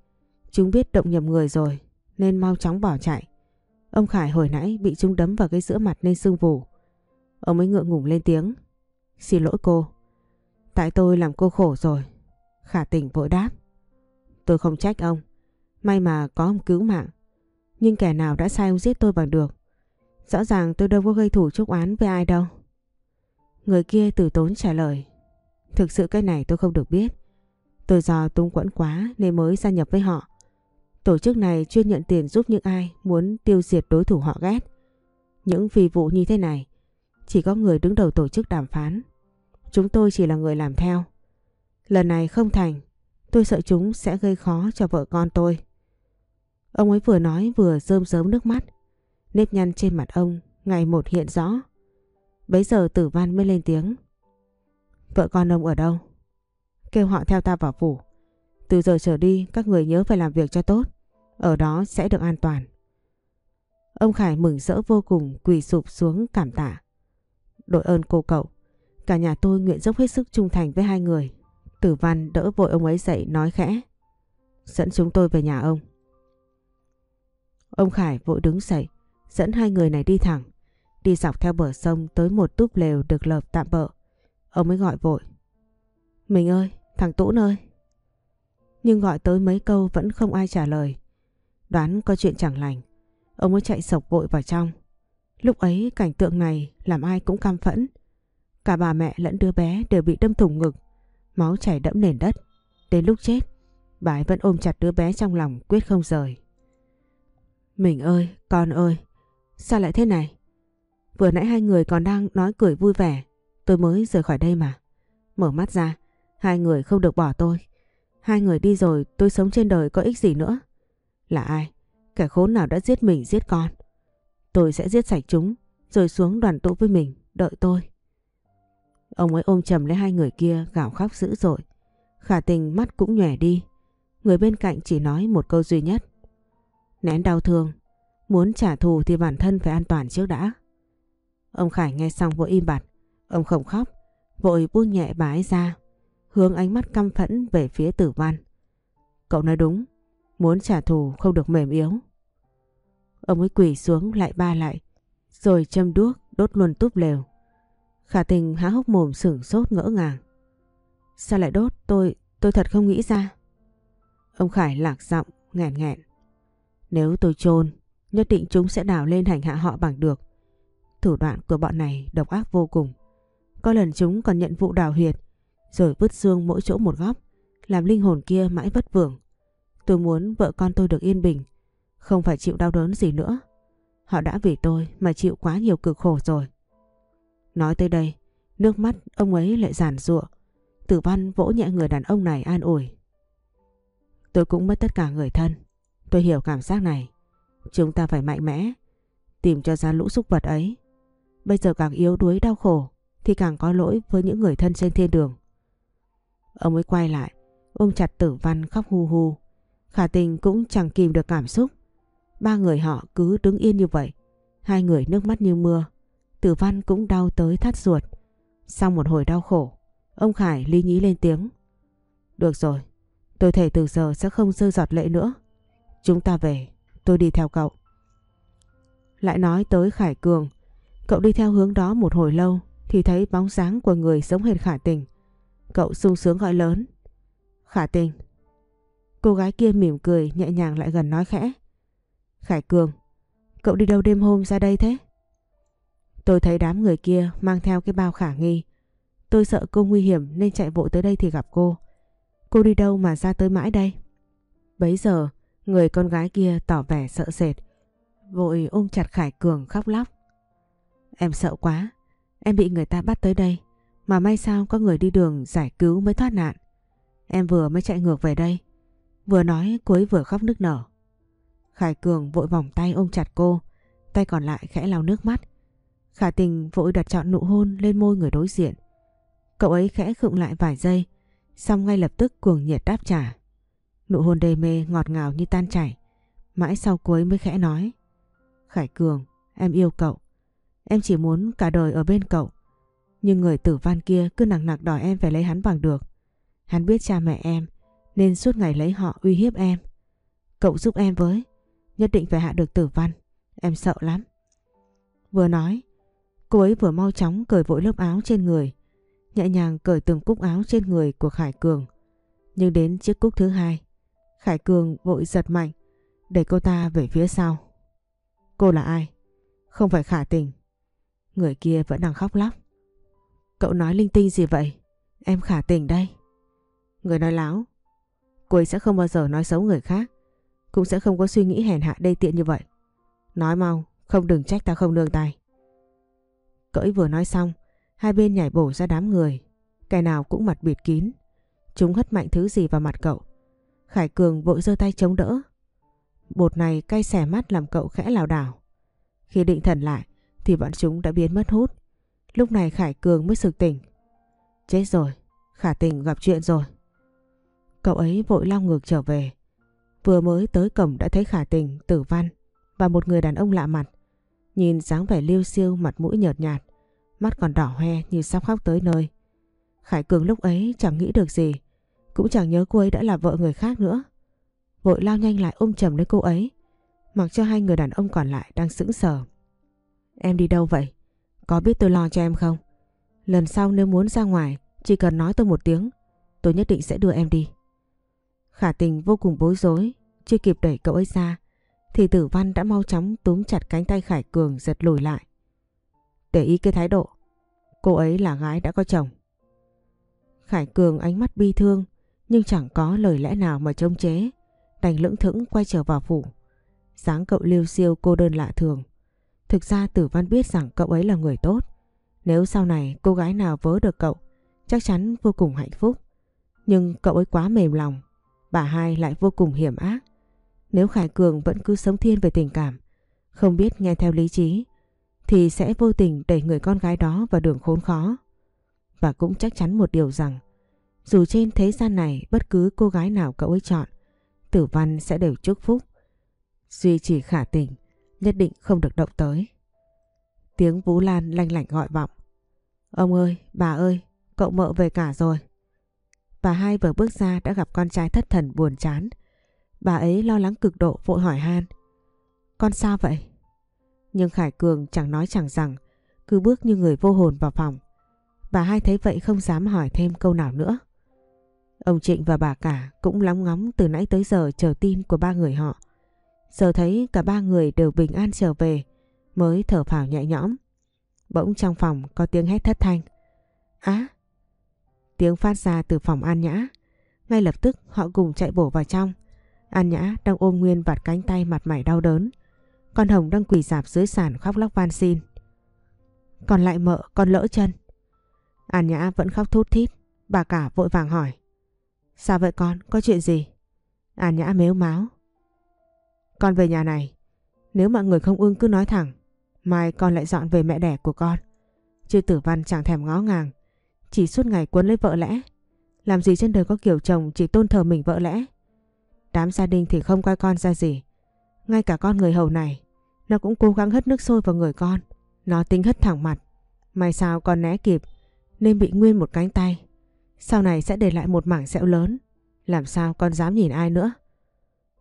Chúng biết động nhầm người rồi nên mau chóng bỏ chạy. Ông Khải hồi nãy bị chúng đấm vào cái giữa mặt nên sưng vù. Ông ấy ngượng ngùng lên tiếng. Xin lỗi cô. Tại tôi làm cô khổ rồi. Khả tỉnh vội đáp. Tôi không trách ông. May mà có ông cứu mạng. Nhưng kẻ nào đã sai ông giết tôi bằng được. Rõ ràng tôi đâu có gây thủ chúc oán với ai đâu. Người kia từ tốn trả lời. Thực sự cái này tôi không được biết. Tôi do tung quẫn quá nên mới gia nhập với họ. Tổ chức này chuyên nhận tiền giúp những ai muốn tiêu diệt đối thủ họ ghét. Những phi vụ như thế này, chỉ có người đứng đầu tổ chức đàm phán. Chúng tôi chỉ là người làm theo. Lần này không thành, tôi sợ chúng sẽ gây khó cho vợ con tôi. Ông ấy vừa nói vừa rơm rớm nước mắt. Nếp nhăn trên mặt ông ngày một hiện rõ. Bấy giờ tử văn mới lên tiếng. Vợ con ông ở đâu? Kêu họ theo ta vào phủ. Từ giờ trở đi, các người nhớ phải làm việc cho tốt. Ở đó sẽ được an toàn. Ông Khải mừng rỡ vô cùng, quỳ sụp xuống cảm tạ. Đội ơn cô cậu. Cả nhà tôi nguyện dốc hết sức trung thành với hai người. Tử văn đỡ vội ông ấy dậy nói khẽ. Dẫn chúng tôi về nhà ông. Ông Khải vội đứng dậy, dẫn hai người này đi thẳng. Đi dọc theo bờ sông tới một túp lều được lợp tạm bỡ, Ông mới gọi vội. Mình ơi, thằng Tũ ơi. Nhưng gọi tới mấy câu vẫn không ai trả lời. Đoán có chuyện chẳng lành. Ông mới chạy sộc vội vào trong. Lúc ấy cảnh tượng này làm ai cũng cam phẫn. Cả bà mẹ lẫn đứa bé đều bị đâm thủng ngực. Máu chảy đẫm nền đất. Đến lúc chết, bà ấy vẫn ôm chặt đứa bé trong lòng quyết không rời. Mình ơi, con ơi, sao lại thế này? Vừa nãy hai người còn đang nói cười vui vẻ, tôi mới rời khỏi đây mà. Mở mắt ra, hai người không được bỏ tôi. Hai người đi rồi tôi sống trên đời có ích gì nữa? Là ai? Kẻ khốn nào đã giết mình giết con? Tôi sẽ giết sạch chúng rồi xuống đoàn tụ với mình, đợi tôi. Ông ấy ôm chầm lấy hai người kia gào khóc dữ dội. Khả tình mắt cũng nhòe đi. Người bên cạnh chỉ nói một câu duy nhất. Nén đau thương, muốn trả thù thì bản thân phải an toàn trước đã. Ông Khải nghe xong vội im bặt. Ông không khóc, vội buông nhẹ bà ấy ra hướng ánh mắt căm phẫn về phía tử văn. Cậu nói đúng, muốn trả thù không được mềm yếu. Ông ấy quỳ xuống lại ba lại. Rồi châm đuốc đốt luôn túp lều. Khả tình há hốc mồm sửng sốt ngỡ ngàng. Sao lại đốt? Tôi, tôi thật không nghĩ ra. Ông Khải lạc giọng, nghẹn nghẹn. Nếu tôi chôn nhất định chúng sẽ đào lên hành hạ họ bằng được. Thủ đoạn của bọn này độc ác vô cùng. Có lần chúng còn nhận vụ đào huyệt, rồi vứt xương mỗi chỗ một góc, làm linh hồn kia mãi vất vưởng. Tôi muốn vợ con tôi được yên bình, không phải chịu đau đớn gì nữa. Họ đã vì tôi mà chịu quá nhiều cực khổ rồi. Nói tới đây, nước mắt ông ấy lại giàn ruộng. Tử văn vỗ nhẹ người đàn ông này an ủi. Tôi cũng mất tất cả người thân. Tôi hiểu cảm giác này. Chúng ta phải mạnh mẽ, tìm cho ra lũ xúc vật ấy. Bây giờ càng yếu đuối đau khổ thì càng có lỗi với những người thân trên thiên đường. Ông ấy quay lại, ôm chặt tử văn khóc hu hu. Khả tình cũng chẳng kìm được cảm xúc. Ba người họ cứ đứng yên như vậy. Hai người nước mắt như mưa. Tử văn cũng đau tới thắt ruột. Sau một hồi đau khổ, ông Khải ly nhí lên tiếng. Được rồi, tôi thể từ giờ sẽ không rơi giọt lệ nữa. Chúng ta về, tôi đi theo cậu. Lại nói tới Khải Cường, cậu đi theo hướng đó một hồi lâu thì thấy bóng dáng của người giống hệt Khả Tình. Cậu sung sướng gọi lớn. Khả Tình. Cô gái kia mỉm cười nhẹ nhàng lại gần nói khẽ. Khải Cường, cậu đi đâu đêm hôm ra đây thế? Tôi thấy đám người kia mang theo cái bao khả nghi. Tôi sợ cô nguy hiểm nên chạy vội tới đây thì gặp cô. Cô đi đâu mà ra tới mãi đây? Bấy giờ, người con gái kia tỏ vẻ sợ sệt. Vội ôm chặt Khải Cường khóc lóc. Em sợ quá, em bị người ta bắt tới đây. Mà may sao có người đi đường giải cứu mới thoát nạn. Em vừa mới chạy ngược về đây. Vừa nói cô ấy vừa khóc nức nở. Khải Cường vội vòng tay ôm chặt cô, tay còn lại khẽ lau nước mắt. Khả tình vội đặt chọn nụ hôn lên môi người đối diện. Cậu ấy khẽ khựng lại vài giây, xong ngay lập tức cuồng nhiệt đáp trả. Nụ hôn đê mê ngọt ngào như tan chảy. Mãi sau cuối mới khẽ nói. Khải Cường, em yêu cậu. Em chỉ muốn cả đời ở bên cậu. Nhưng người tử văn kia cứ nặng nặc đòi em phải lấy hắn bằng được. Hắn biết cha mẹ em nên suốt ngày lấy họ uy hiếp em. Cậu giúp em với. Nhất định phải hạ được tử văn. Em sợ lắm. Vừa nói, cô ấy vừa mau chóng cởi vội lớp áo trên người. Nhẹ nhàng cởi từng cúc áo trên người của Khải Cường. Nhưng đến chiếc cúc thứ hai, Khải Cường vội giật mạnh, đẩy cô ta về phía sau. Cô là ai? Không phải khả tình. Người kia vẫn đang khóc lóc. Cậu nói linh tinh gì vậy? Em khả tình đây. Người nói láo. Cô ấy sẽ không bao giờ nói xấu người khác. Cũng sẽ không có suy nghĩ hèn hạ đê tiện như vậy. Nói mau, không đừng trách ta không nương tay. Cậu ấy vừa nói xong, hai bên nhảy bổ ra đám người. Cái nào cũng mặt bịt kín. Chúng hất mạnh thứ gì vào mặt cậu. Khải Cường vội giơ tay chống đỡ. Bột này cay xẻ mắt làm cậu khẽ lảo đảo. Khi định thần lại thì bọn chúng đã biến mất hút. Lúc này Khải Cường mới sực tỉnh. Chết rồi, Khả tình gặp chuyện rồi. Cậu ấy vội lao ngược trở về. Vừa mới tới cổng đã thấy Khả tình, tử văn và một người đàn ông lạ mặt. Nhìn dáng vẻ liêu siêu mặt mũi nhợt nhạt, mắt còn đỏ hoe như sắp khóc tới nơi. Khải Cường lúc ấy chẳng nghĩ được gì, cũng chẳng nhớ cô ấy đã là vợ người khác nữa. Vội lao nhanh lại ôm chầm lấy cô ấy, mặc cho hai người đàn ông còn lại đang sững sờ. Em đi đâu vậy? Có biết tôi lo cho em không? Lần sau nếu muốn ra ngoài, chỉ cần nói tôi một tiếng, tôi nhất định sẽ đưa em đi. Khả tình vô cùng bối rối, chưa kịp đẩy cậu ấy ra, thì tử văn đã mau chóng túm chặt cánh tay Khải Cường giật lùi lại. Để ý cái thái độ, cô ấy là gái đã có chồng. Khải Cường ánh mắt bi thương, nhưng chẳng có lời lẽ nào mà trông chế, đành lưỡng thững quay trở vào phủ. Sáng cậu liêu siêu cô đơn lạ thường. Thực ra tử văn biết rằng cậu ấy là người tốt. Nếu sau này cô gái nào vớ được cậu, chắc chắn vô cùng hạnh phúc. Nhưng cậu ấy quá mềm lòng, bà hai lại vô cùng hiểm ác. Nếu Khải Cường vẫn cứ sống thiên về tình cảm, không biết nghe theo lý trí, thì sẽ vô tình đẩy người con gái đó vào đường khốn khó. Và cũng chắc chắn một điều rằng, dù trên thế gian này bất cứ cô gái nào cậu ấy chọn, tử văn sẽ đều chúc phúc. Duy chỉ khả tình, nhất định không được động tới. Tiếng Vũ Lan lanh lảnh gọi vọng. Ông ơi, bà ơi, cậu mợ về cả rồi. Bà hai vừa bước ra đã gặp con trai thất thần buồn chán. Bà ấy lo lắng cực độ vội hỏi han. con sao vậy? Nhưng Khải Cường chẳng nói chẳng rằng, cứ bước như người vô hồn vào phòng. Bà hai thấy vậy không dám hỏi thêm câu nào nữa. Ông Trịnh và bà cả cũng lóng ngóng từ nãy tới giờ chờ tin của ba người họ. Giờ thấy cả ba người đều bình an trở về mới thở phào nhẹ nhõm. Bỗng trong phòng có tiếng hét thất thanh. Á! tiếng phát ra từ phòng An Nhã. Ngay lập tức họ cùng chạy bổ vào trong. An Nhã đang ôm Nguyên vạt cánh tay mặt mày đau đớn. Con Hồng đang quỳ dạp dưới sàn khóc lóc van xin. Còn lại mợ, con lỡ chân. An Nhã vẫn khóc thút thít. Bà cả vội vàng hỏi. Sao vậy con? Có chuyện gì? An Nhã mếu máo. Con về nhà này. Nếu mọi người không ưng cứ nói thẳng. Mai con lại dọn về mẹ đẻ của con. Chứ tử văn chẳng thèm ngó ngàng. Chỉ suốt ngày quấn lấy vợ lẽ. Làm gì trên đời có kiểu chồng chỉ tôn thờ mình vợ lẽ. Đám gia đình thì không coi con ra gì. Ngay cả con người hầu này. Nó cũng cố gắng hất nước sôi vào người con. Nó tính hất thẳng mặt. May sao con né kịp. Nên bị nguyên một cánh tay. Sau này sẽ để lại một mảng sẹo lớn. Làm sao con dám nhìn ai nữa.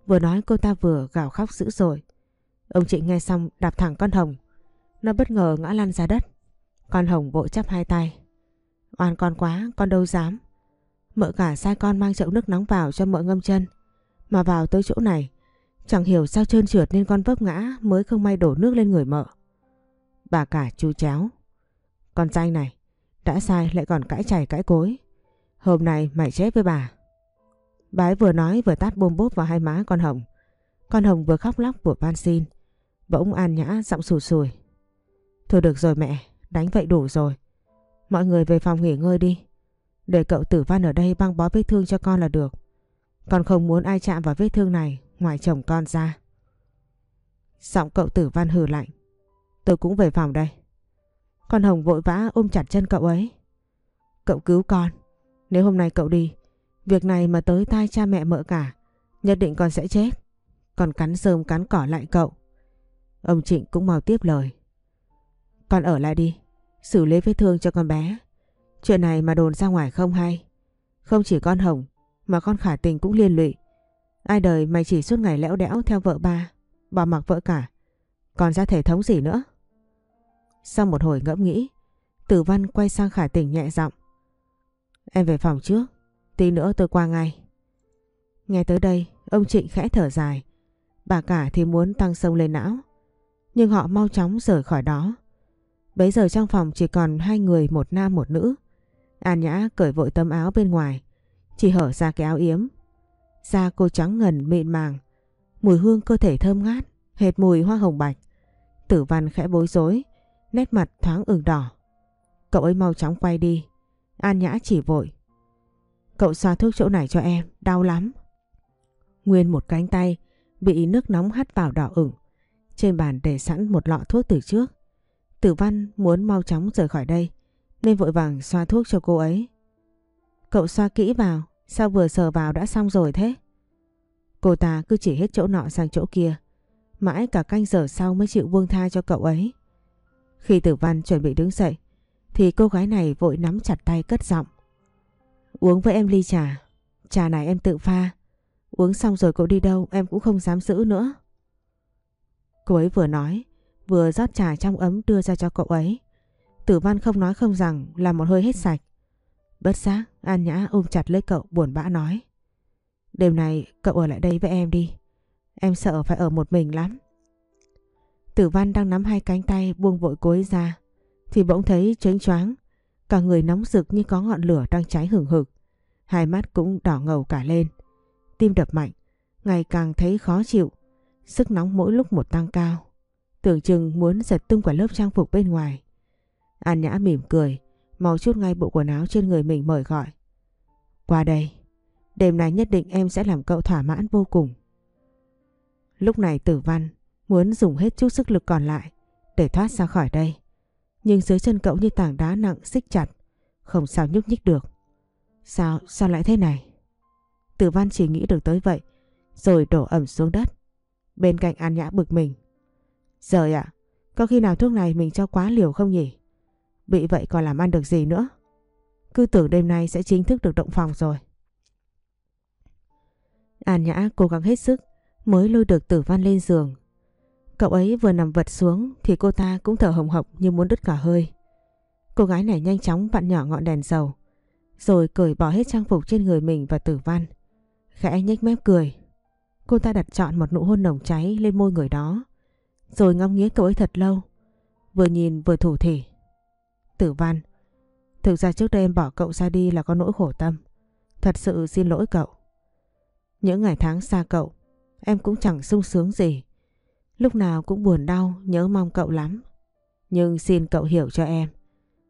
Vừa nói cô ta vừa gào khóc dữ dội. Ông chị nghe xong đạp thẳng con Hồng. Nó bất ngờ ngã lăn ra đất. Con Hồng vội chắp hai tay. Oan con quá, con đâu dám. Mợ cả sai con mang chậu nước nóng vào cho mợ ngâm chân. Mà vào tới chỗ này, chẳng hiểu sao trơn trượt nên con vấp ngã mới không may đổ nước lên người mợ. Bà cả chú chéo. Con danh này, đã sai lại còn cãi chảy cãi cối. Hôm nay mày chết với bà. Bà ấy vừa nói vừa tát bôm bốp vào hai má con Hồng. Con Hồng vừa khóc lóc vừa van xin. Bỗng An Nhã giọng sùi sùi. Thôi được rồi mẹ, đánh vậy đủ rồi. Mọi người về phòng nghỉ ngơi đi. Để cậu tử văn ở đây băng bó vết thương cho con là được. Con không muốn ai chạm vào vết thương này ngoài chồng con ra. Giọng cậu tử văn hừ lạnh. Tôi cũng về phòng đây. Con Hồng vội vã ôm chặt chân cậu ấy. Cậu cứu con. Nếu hôm nay cậu đi, việc này mà tới tai cha mẹ mợ cả, nhất định con sẽ chết. Còn cắn sơm cắn cỏ lại cậu. Ông Trịnh cũng mau tiếp lời. Con ở lại đi, xử lý vết thương cho con bé. Chuyện này mà đồn ra ngoài không hay. Không chỉ con Hồng, mà con khả tình cũng liên lụy. Ai đời mày chỉ suốt ngày lẽo đẽo theo vợ ba, bỏ mặc vợ cả. Còn ra thể thống gì nữa? Sau một hồi ngẫm nghĩ, Tử Văn quay sang khả tình nhẹ giọng. Em về phòng trước, tí nữa tôi qua ngay. Nghe tới đây, ông Trịnh khẽ thở dài. Bà cả thì muốn tăng sông lên não. Nhưng họ mau chóng rời khỏi đó. Bấy giờ trong phòng chỉ còn hai người một nam một nữ. An Nhã cởi vội tấm áo bên ngoài. Chỉ hở ra cái áo yếm. Da cô trắng ngần mịn màng. Mùi hương cơ thể thơm ngát. Hệt mùi hoa hồng bạch. Tử văn khẽ bối rối. Nét mặt thoáng ửng đỏ. Cậu ấy mau chóng quay đi. An Nhã chỉ vội. Cậu xoa thuốc chỗ này cho em. Đau lắm. Nguyên một cánh tay bị nước nóng hắt vào đỏ ửng. Trên bàn để sẵn một lọ thuốc từ trước. Tử Văn muốn mau chóng rời khỏi đây nên vội vàng xoa thuốc cho cô ấy. Cậu xoa kỹ vào, sao vừa sờ vào đã xong rồi thế? Cô ta cứ chỉ hết chỗ nọ sang chỗ kia, mãi cả canh giờ sau mới chịu buông tha cho cậu ấy. Khi Tử Văn chuẩn bị đứng dậy, thì cô gái này vội nắm chặt tay cất giọng. Uống với em ly trà, trà này em tự pha. Uống xong rồi cậu đi đâu em cũng không dám giữ nữa. Cô ấy vừa nói, vừa rót trà trong ấm đưa ra cho cậu ấy. Tử văn không nói không rằng là một hơi hết sạch. Bất giác, An Nhã ôm chặt lấy cậu buồn bã nói. Đêm này cậu ở lại đây với em đi. Em sợ phải ở một mình lắm. Tử văn đang nắm hai cánh tay buông vội cô ấy ra. Thì bỗng thấy chớnh choáng. Cả người nóng rực như có ngọn lửa đang cháy hừng hực. Hai mắt cũng đỏ ngầu cả lên. Tim đập mạnh. Ngày càng thấy khó chịu. Sức nóng mỗi lúc một tăng cao. Tưởng chừng muốn giật tung quả lớp trang phục bên ngoài. An Nhã mỉm cười, mau chút ngay bộ quần áo trên người mình mời gọi. Qua đây, đêm nay nhất định em sẽ làm cậu thỏa mãn vô cùng. Lúc này tử văn muốn dùng hết chút sức lực còn lại để thoát ra khỏi đây. Nhưng dưới chân cậu như tảng đá nặng xích chặt, không sao nhúc nhích được. Sao, sao lại thế này? Tử văn chỉ nghĩ được tới vậy, rồi đổ ẩm xuống đất. Bên cạnh An Nhã bực mình. Rời ạ, có khi nào thuốc này mình cho quá liều không nhỉ? Bị vậy còn làm ăn được gì nữa? Cứ tưởng đêm nay sẽ chính thức được động phòng rồi. An Nhã cố gắng hết sức mới lôi được tử văn lên giường. Cậu ấy vừa nằm vật xuống thì cô ta cũng thở hồng hộc như muốn đứt cả hơi. Cô gái này nhanh chóng vặn nhỏ ngọn đèn dầu, rồi cởi bỏ hết trang phục trên người mình và tử văn. Khẽ nhếch mép cười. Cô ta đặt chọn một nụ hôn nồng cháy lên môi người đó, rồi ngắm nghía cậu ấy thật lâu, vừa nhìn vừa thủ thỉ. Tử văn, thực ra trước đây em bỏ cậu ra đi là có nỗi khổ tâm. Thật sự xin lỗi cậu. Những ngày tháng xa cậu, em cũng chẳng sung sướng gì. Lúc nào cũng buồn đau, nhớ mong cậu lắm. Nhưng xin cậu hiểu cho em.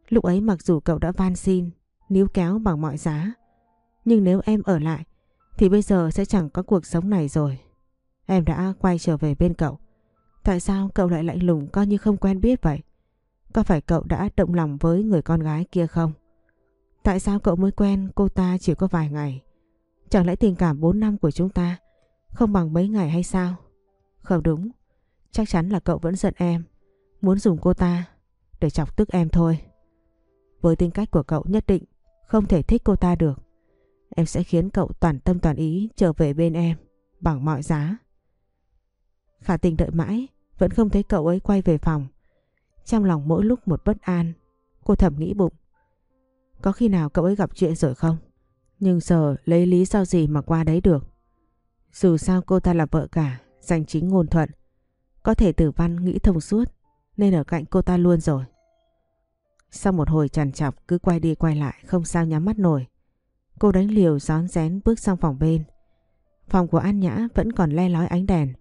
Lúc ấy mặc dù cậu đã van xin, níu kéo bằng mọi giá. Nhưng nếu em ở lại, thì bây giờ sẽ chẳng có cuộc sống này rồi. Em đã quay trở về bên cậu. Tại sao cậu lại lạnh lùng coi như không quen biết vậy? Có phải cậu đã động lòng với người con gái kia không? Tại sao cậu mới quen cô ta chỉ có vài ngày? Chẳng lẽ tình cảm 4 năm của chúng ta không bằng mấy ngày hay sao? Không đúng. Chắc chắn là cậu vẫn giận em. Muốn dùng cô ta để chọc tức em thôi. Với tính cách của cậu nhất định không thể thích cô ta được. Em sẽ khiến cậu toàn tâm toàn ý trở về bên em bằng mọi giá. Khả tình đợi mãi, vẫn không thấy cậu ấy quay về phòng. Trong lòng mỗi lúc một bất an cô thầm nghĩ bụng. Có khi nào cậu ấy gặp chuyện rồi không? Nhưng giờ lấy lý do gì mà qua đấy được? Dù sao cô ta là vợ cả, danh chính ngôn thuận. Có thể tử văn nghĩ thông suốt nên ở cạnh cô ta luôn rồi. Sau một hồi trằn chọc cứ quay đi quay lại không sao nhắm mắt nổi. Cô đánh liều gión rén bước sang phòng bên. Phòng của An Nhã vẫn còn le lói ánh đèn.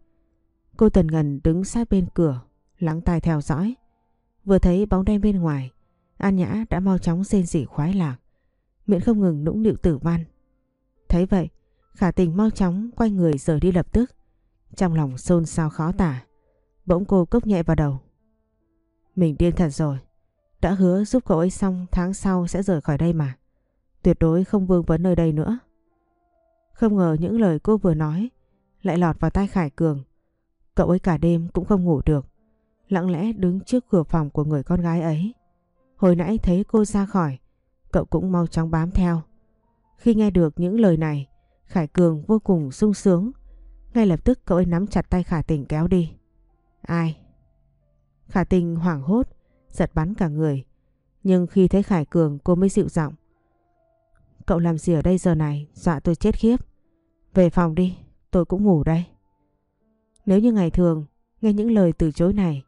Cô Tần ngần đứng sát bên cửa, lắng tai theo dõi. Vừa thấy bóng đen bên ngoài, An Nhã đã mau chóng rên rỉ khoái lạc, miệng không ngừng nũng nịu tử văn. Thấy vậy, khả tình mau chóng quay người rời đi lập tức. Trong lòng xôn xao khó tả, bỗng cô cốc nhẹ vào đầu. Mình điên thật rồi, đã hứa giúp cậu ấy xong tháng sau sẽ rời khỏi đây mà. Tuyệt đối không vương vấn nơi đây nữa. Không ngờ những lời cô vừa nói lại lọt vào tai Khải Cường. Cậu ấy cả đêm cũng không ngủ được. Lặng lẽ đứng trước cửa phòng của người con gái ấy. Hồi nãy thấy cô ra khỏi, cậu cũng mau chóng bám theo. Khi nghe được những lời này, Khải Cường vô cùng sung sướng. Ngay lập tức cậu ấy nắm chặt tay Khả Tình kéo đi. Ai? Khả Tình hoảng hốt, giật bắn cả người. Nhưng khi thấy Khải Cường cô mới dịu giọng. Cậu làm gì ở đây giờ này, dọa tôi chết khiếp. Về phòng đi, tôi cũng ngủ đây. Nếu như ngày thường, nghe những lời từ chối này,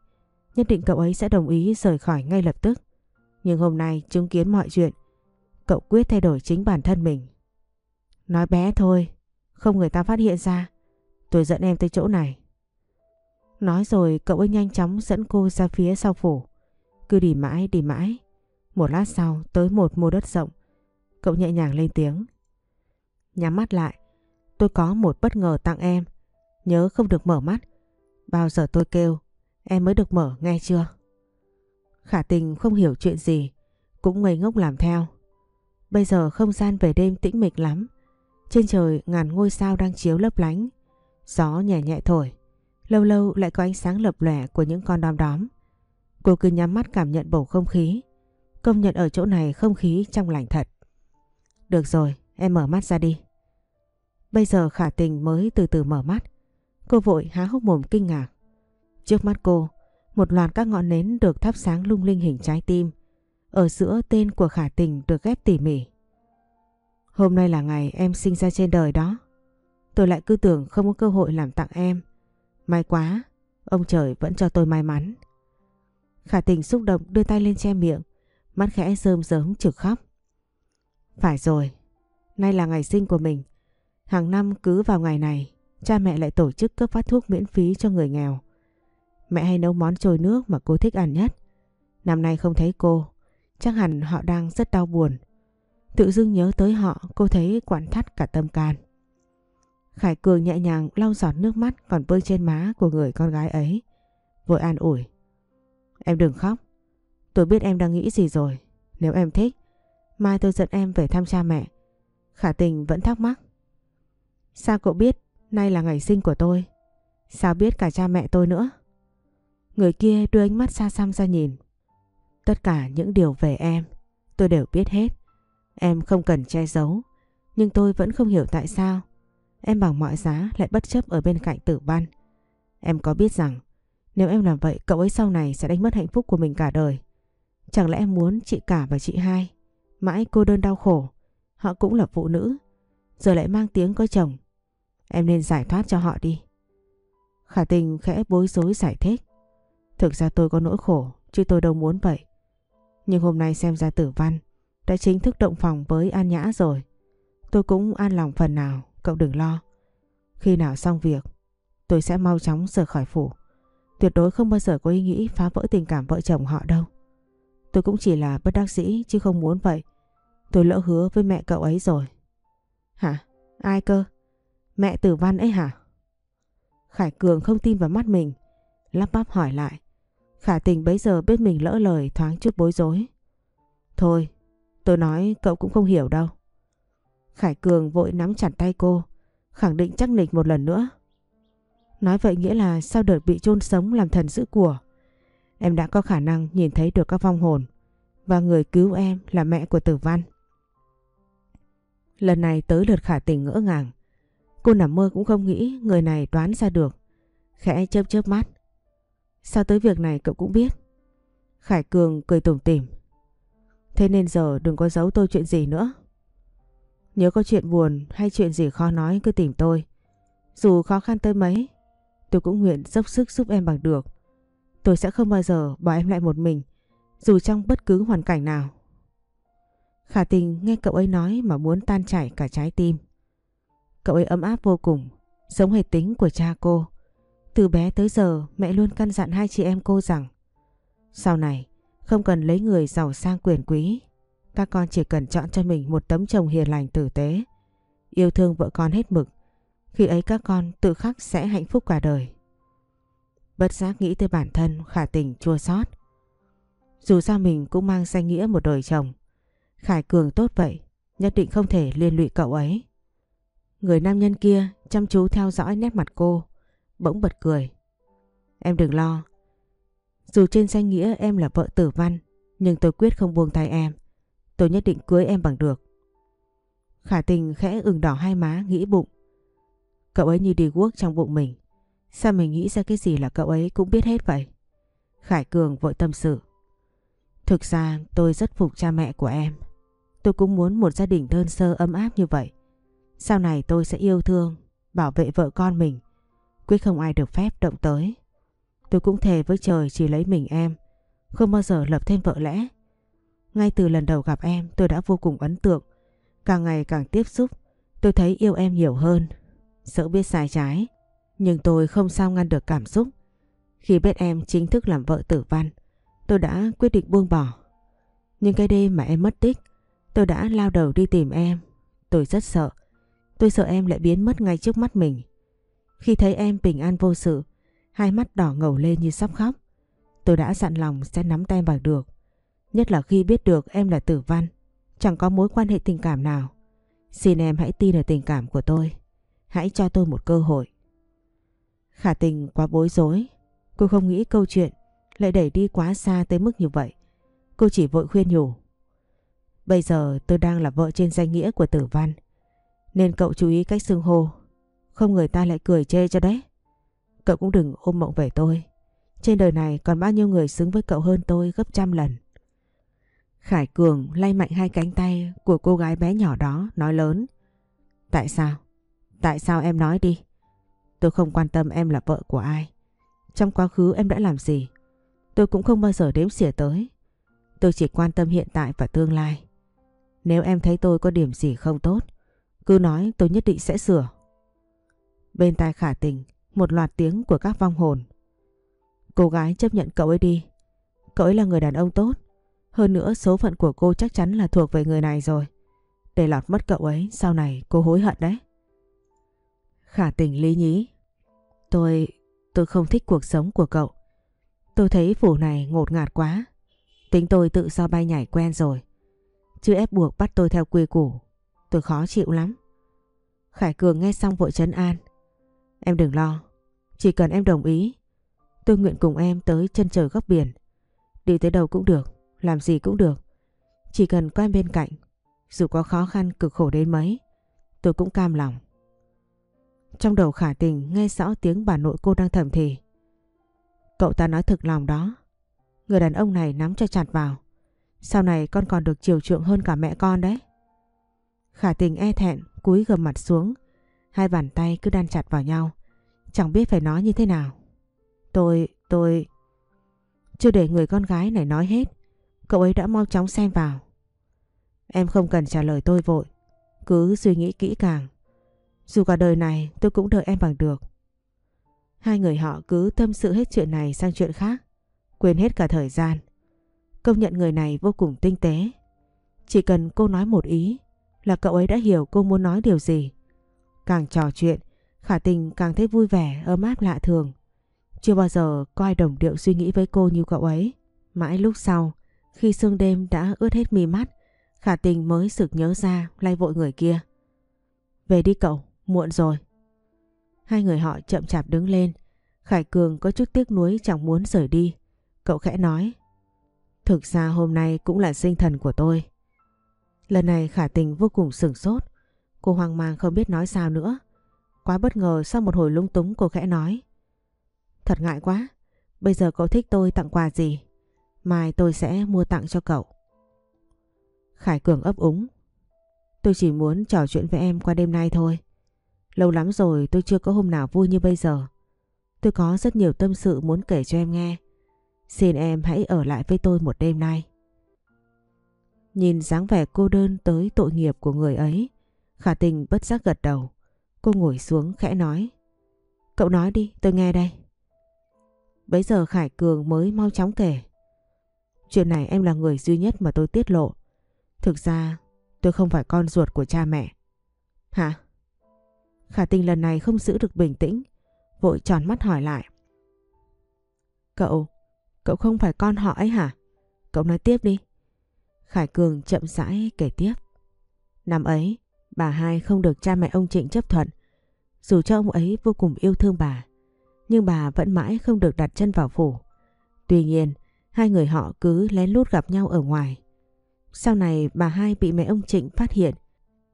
nhất định cậu ấy sẽ đồng ý rời khỏi ngay lập tức. Nhưng hôm nay chứng kiến mọi chuyện, cậu quyết thay đổi chính bản thân mình. Nói bé thôi, không người ta phát hiện ra, tôi dẫn em tới chỗ này. Nói rồi cậu ấy nhanh chóng dẫn cô ra phía sau phủ. Cứ đi mãi đi mãi. Một lát sau tới một mô đất rộng. Cậu nhẹ nhàng lên tiếng. Nhắm mắt lại. Tôi có một bất ngờ tặng em. Nhớ không được mở mắt. Bao giờ tôi kêu, em mới được mở nghe chưa? Khả tình không hiểu chuyện gì, cũng ngây ngốc làm theo. Bây giờ không gian về đêm tĩnh mịch lắm. Trên trời ngàn ngôi sao đang chiếu lấp lánh. Gió nhẹ nhẹ thổi. Lâu lâu lại có ánh sáng lập lẻ của những con đom đóm. Cô cứ nhắm mắt cảm nhận bầu không khí. Công nhận ở chỗ này không khí trong lành thật. Được rồi, em mở mắt ra đi. Bây giờ khả tình mới từ từ mở mắt. Cô vội há hốc mồm kinh ngạc. Trước mắt cô, một loạt các ngọn nến được thắp sáng lung linh hình trái tim. Ở giữa tên của khả tình được ghép tỉ mỉ. Hôm nay là ngày em sinh ra trên đời đó. Tôi lại cứ tưởng không có cơ hội làm tặng em. May quá, ông trời vẫn cho tôi may mắn. Khả tình xúc động đưa tay lên che miệng, mắt khẽ rơm rớm trực khóc. Phải rồi, nay là ngày sinh của mình. Hàng năm cứ vào ngày này, cha mẹ lại tổ chức cấp phát thuốc miễn phí cho người nghèo. Mẹ hay nấu món trôi nước mà cô thích ăn nhất. Năm nay không thấy cô, chắc hẳn họ đang rất đau buồn. Tự dưng nhớ tới họ, cô thấy quặn thắt cả tâm can. Khải Cường nhẹ nhàng lau giọt nước mắt còn vương trên má của người con gái ấy. Vội an ủi. Em đừng khóc. Tôi biết em đang nghĩ gì rồi. Nếu em thích, mai tôi dẫn em về thăm cha mẹ. Khả tình vẫn thắc mắc. Sao cậu biết nay là ngày sinh của tôi? Sao biết cả cha mẹ tôi nữa? Người kia đưa ánh mắt xa xăm ra nhìn. Tất cả những điều về em, tôi đều biết hết. Em không cần che giấu, nhưng tôi vẫn không hiểu tại sao em bằng mọi giá lại bất chấp ở bên cạnh tử văn. Em có biết rằng Nếu em làm vậy cậu ấy sau này sẽ đánh mất hạnh phúc của mình cả đời. Chẳng lẽ em muốn chị cả và chị hai mãi cô đơn đau khổ. Họ cũng là phụ nữ. Giờ lại mang tiếng có chồng. Em nên giải thoát cho họ đi. Khả tình khẽ bối rối giải thích. Thực ra tôi có nỗi khổ chứ tôi đâu muốn vậy. Nhưng hôm nay xem ra tử văn đã chính thức động phòng với An Nhã rồi. Tôi cũng an lòng phần nào, cậu đừng lo. Khi nào xong việc, tôi sẽ mau chóng rời khỏi phủ. Tuyệt đối không bao giờ có ý nghĩ phá vỡ tình cảm vợ chồng họ đâu. Tôi cũng chỉ là bất đắc dĩ chứ không muốn vậy. Tôi lỡ hứa với mẹ cậu ấy rồi. Hả? Ai cơ? Mẹ tử văn ấy hả? Khải Cường không tin vào mắt mình. Lắp bắp hỏi lại. Khả tình bấy giờ biết mình lỡ lời thoáng chút bối rối. Thôi, tôi nói cậu cũng không hiểu đâu. Khải Cường vội nắm chặt tay cô, khẳng định chắc nịch một lần nữa. Nói vậy nghĩa là sau đợt bị chôn sống làm thần giữ của, em đã có khả năng nhìn thấy được các vong hồn và người cứu em là mẹ của tử văn. Lần này tới lượt khả tình ngỡ ngàng. Cô nằm mơ cũng không nghĩ người này đoán ra được. Khẽ chớp chớp mắt. Sao tới việc này cậu cũng biết? Khải Cường cười tủm tỉm. Thế nên giờ đừng có giấu tôi chuyện gì nữa. nhớ có chuyện buồn hay chuyện gì khó nói cứ tìm tôi. Dù khó khăn tới mấy, tôi cũng nguyện dốc sức giúp em bằng được. Tôi sẽ không bao giờ bỏ em lại một mình, dù trong bất cứ hoàn cảnh nào. Khả tình nghe cậu ấy nói mà muốn tan chảy cả trái tim. Cậu ấy ấm áp vô cùng, giống hệt tính của cha cô. Từ bé tới giờ mẹ luôn căn dặn hai chị em cô rằng sau này không cần lấy người giàu sang quyền quý. Các con chỉ cần chọn cho mình một tấm chồng hiền lành tử tế. Yêu thương vợ con hết mực. Khi ấy các con tự khắc sẽ hạnh phúc cả đời. Bất giác nghĩ tới bản thân khả tình chua xót. Dù sao mình cũng mang danh nghĩa một đời chồng. Khải Cường tốt vậy, nhất định không thể liên lụy cậu ấy. Người nam nhân kia chăm chú theo dõi nét mặt cô, bỗng bật cười. Em đừng lo. Dù trên danh nghĩa em là vợ tử văn, nhưng tôi quyết không buông tay em. Tôi nhất định cưới em bằng được. Khả tình khẽ ửng đỏ hai má nghĩ bụng. Cậu ấy như đi guốc trong bụng mình. Sao mình nghĩ ra cái gì là cậu ấy cũng biết hết vậy? Khải Cường vội tâm sự. Thực ra tôi rất phục cha mẹ của em. Tôi cũng muốn một gia đình đơn sơ ấm áp như vậy. Sau này tôi sẽ yêu thương, bảo vệ vợ con mình. Quyết không ai được phép động tới. Tôi cũng thề với trời chỉ lấy mình em. Không bao giờ lập thêm vợ lẽ. Ngay từ lần đầu gặp em tôi đã vô cùng ấn tượng. Càng ngày càng tiếp xúc, tôi thấy yêu em nhiều hơn. Sợ biết sai trái, nhưng tôi không sao ngăn được cảm xúc. Khi biết em chính thức làm vợ tử văn, tôi đã quyết định buông bỏ. Nhưng cái đêm mà em mất tích, tôi đã lao đầu đi tìm em. Tôi rất sợ. Tôi sợ em lại biến mất ngay trước mắt mình. Khi thấy em bình an vô sự, hai mắt đỏ ngầu lên như sắp khóc. Tôi đã dặn lòng sẽ nắm tay bằng được. Nhất là khi biết được em là tử văn, chẳng có mối quan hệ tình cảm nào. Xin em hãy tin ở tình cảm của tôi. Hãy cho tôi một cơ hội. Khả tình quá bối rối. Cô không nghĩ câu chuyện lại đẩy đi quá xa tới mức như vậy. Cô chỉ vội khuyên nhủ. Bây giờ tôi đang là vợ trên danh nghĩa của tử văn. Nên cậu chú ý cách xưng hô. Không người ta lại cười chê cho đấy. Cậu cũng đừng ôm mộng về tôi. Trên đời này còn bao nhiêu người xứng với cậu hơn tôi gấp trăm lần. Khải Cường lay mạnh hai cánh tay của cô gái bé nhỏ đó nói lớn. Tại sao? Tại sao em nói đi? Tôi không quan tâm em là vợ của ai. Trong quá khứ em đã làm gì? Tôi cũng không bao giờ đếm xỉa tới. Tôi chỉ quan tâm hiện tại và tương lai. Nếu em thấy tôi có điểm gì không tốt, cứ nói tôi nhất định sẽ sửa. Bên tai khả tình, một loạt tiếng của các vong hồn. Cô gái chấp nhận cậu ấy đi. Cậu ấy là người đàn ông tốt. Hơn nữa số phận của cô chắc chắn là thuộc về người này rồi. Để lọt mất cậu ấy, sau này cô hối hận đấy. Khả tình lý nhí. Tôi, tôi không thích cuộc sống của cậu. Tôi thấy phủ này ngột ngạt quá. Tính tôi tự do bay nhảy quen rồi. Chứ ép buộc bắt tôi theo quy củ. Tôi khó chịu lắm. Khải Cường nghe xong vội chấn an. Em đừng lo. Chỉ cần em đồng ý. Tôi nguyện cùng em tới chân trời góc biển. Đi tới đâu cũng được. Làm gì cũng được. Chỉ cần có em bên cạnh. Dù có khó khăn cực khổ đến mấy. Tôi cũng cam lòng. Trong đầu khả tình nghe rõ tiếng bà nội cô đang thầm thì. Cậu ta nói thực lòng đó. Người đàn ông này nắm cho chặt vào. Sau này con còn được chiều chuộng hơn cả mẹ con đấy. Khả tình e thẹn, cúi gầm mặt xuống. Hai bàn tay cứ đan chặt vào nhau. Chẳng biết phải nói như thế nào. Tôi, tôi... Chưa để người con gái này nói hết. Cậu ấy đã mau chóng xen vào. Em không cần trả lời tôi vội. Cứ suy nghĩ kỹ càng. Dù cả đời này tôi cũng đợi em bằng được. Hai người họ cứ tâm sự hết chuyện này sang chuyện khác. Quên hết cả thời gian. Công nhận người này vô cùng tinh tế. Chỉ cần cô nói một ý là cậu ấy đã hiểu cô muốn nói điều gì. Càng trò chuyện, khả tình càng thấy vui vẻ, ấm áp lạ thường. Chưa bao giờ có ai đồng điệu suy nghĩ với cô như cậu ấy. Mãi lúc sau, khi sương đêm đã ướt hết mi mắt, khả tình mới sực nhớ ra lay vội người kia. Về đi cậu, muộn rồi. Hai người họ chậm chạp đứng lên. Khải Cường có chút tiếc nuối chẳng muốn rời đi. Cậu khẽ nói. Thực ra hôm nay cũng là sinh thần của tôi. Lần này khả tình vô cùng sửng sốt. Cô hoang mang không biết nói sao nữa. Quá bất ngờ sau một hồi lung túng cô khẽ nói. Thật ngại quá. Bây giờ cậu thích tôi tặng quà gì? Mai tôi sẽ mua tặng cho cậu. Khải Cường ấp úng. Tôi chỉ muốn trò chuyện với em qua đêm nay thôi. Lâu lắm rồi tôi chưa có hôm nào vui như bây giờ. Tôi có rất nhiều tâm sự muốn kể cho em nghe. Xin em hãy ở lại với tôi một đêm nay. Nhìn dáng vẻ cô đơn tới tội nghiệp của người ấy, khả tình bất giác gật đầu. Cô ngồi xuống khẽ nói. Cậu nói đi, tôi nghe đây. Bấy giờ Khải Cường mới mau chóng kể. Chuyện này em là người duy nhất mà tôi tiết lộ. Thực ra tôi không phải con ruột của cha mẹ. Hả? Khả tình lần này không giữ được bình tĩnh, vội tròn mắt hỏi lại. Cậu, cậu không phải con họ ấy hả? Cậu nói tiếp đi. Khải Cường chậm rãi kể tiếp. Năm ấy, bà hai không được cha mẹ ông Trịnh chấp thuận. Dù cho ông ấy vô cùng yêu thương bà, nhưng bà vẫn mãi không được đặt chân vào phủ. Tuy nhiên, hai người họ cứ lén lút gặp nhau ở ngoài. Sau này bà hai bị mẹ ông Trịnh phát hiện,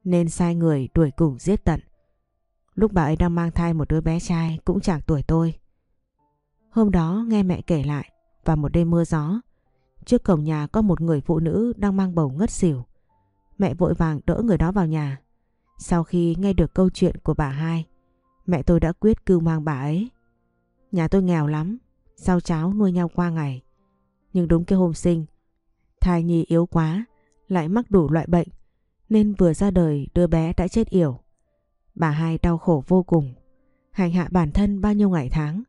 nên sai người đuổi cùng giết tận. Lúc bà ấy đang mang thai một đứa bé trai cũng chạc tuổi tôi. Hôm đó nghe mẹ kể lại, vào một đêm mưa gió, trước cổng nhà có một người phụ nữ đang mang bầu ngất xỉu. Mẹ vội vàng đỡ người đó vào nhà. Sau khi nghe được câu chuyện của bà hai, mẹ tôi đã quyết cưu mang bà ấy. Nhà tôi nghèo lắm, sao cháu nuôi nhau qua ngày. Nhưng đúng cái hôm sinh, thai nhi yếu quá, lại mắc đủ loại bệnh, nên vừa ra đời đứa bé đã chết yểu. Bà hai đau khổ vô cùng, hành hạ bản thân bao nhiêu ngày tháng.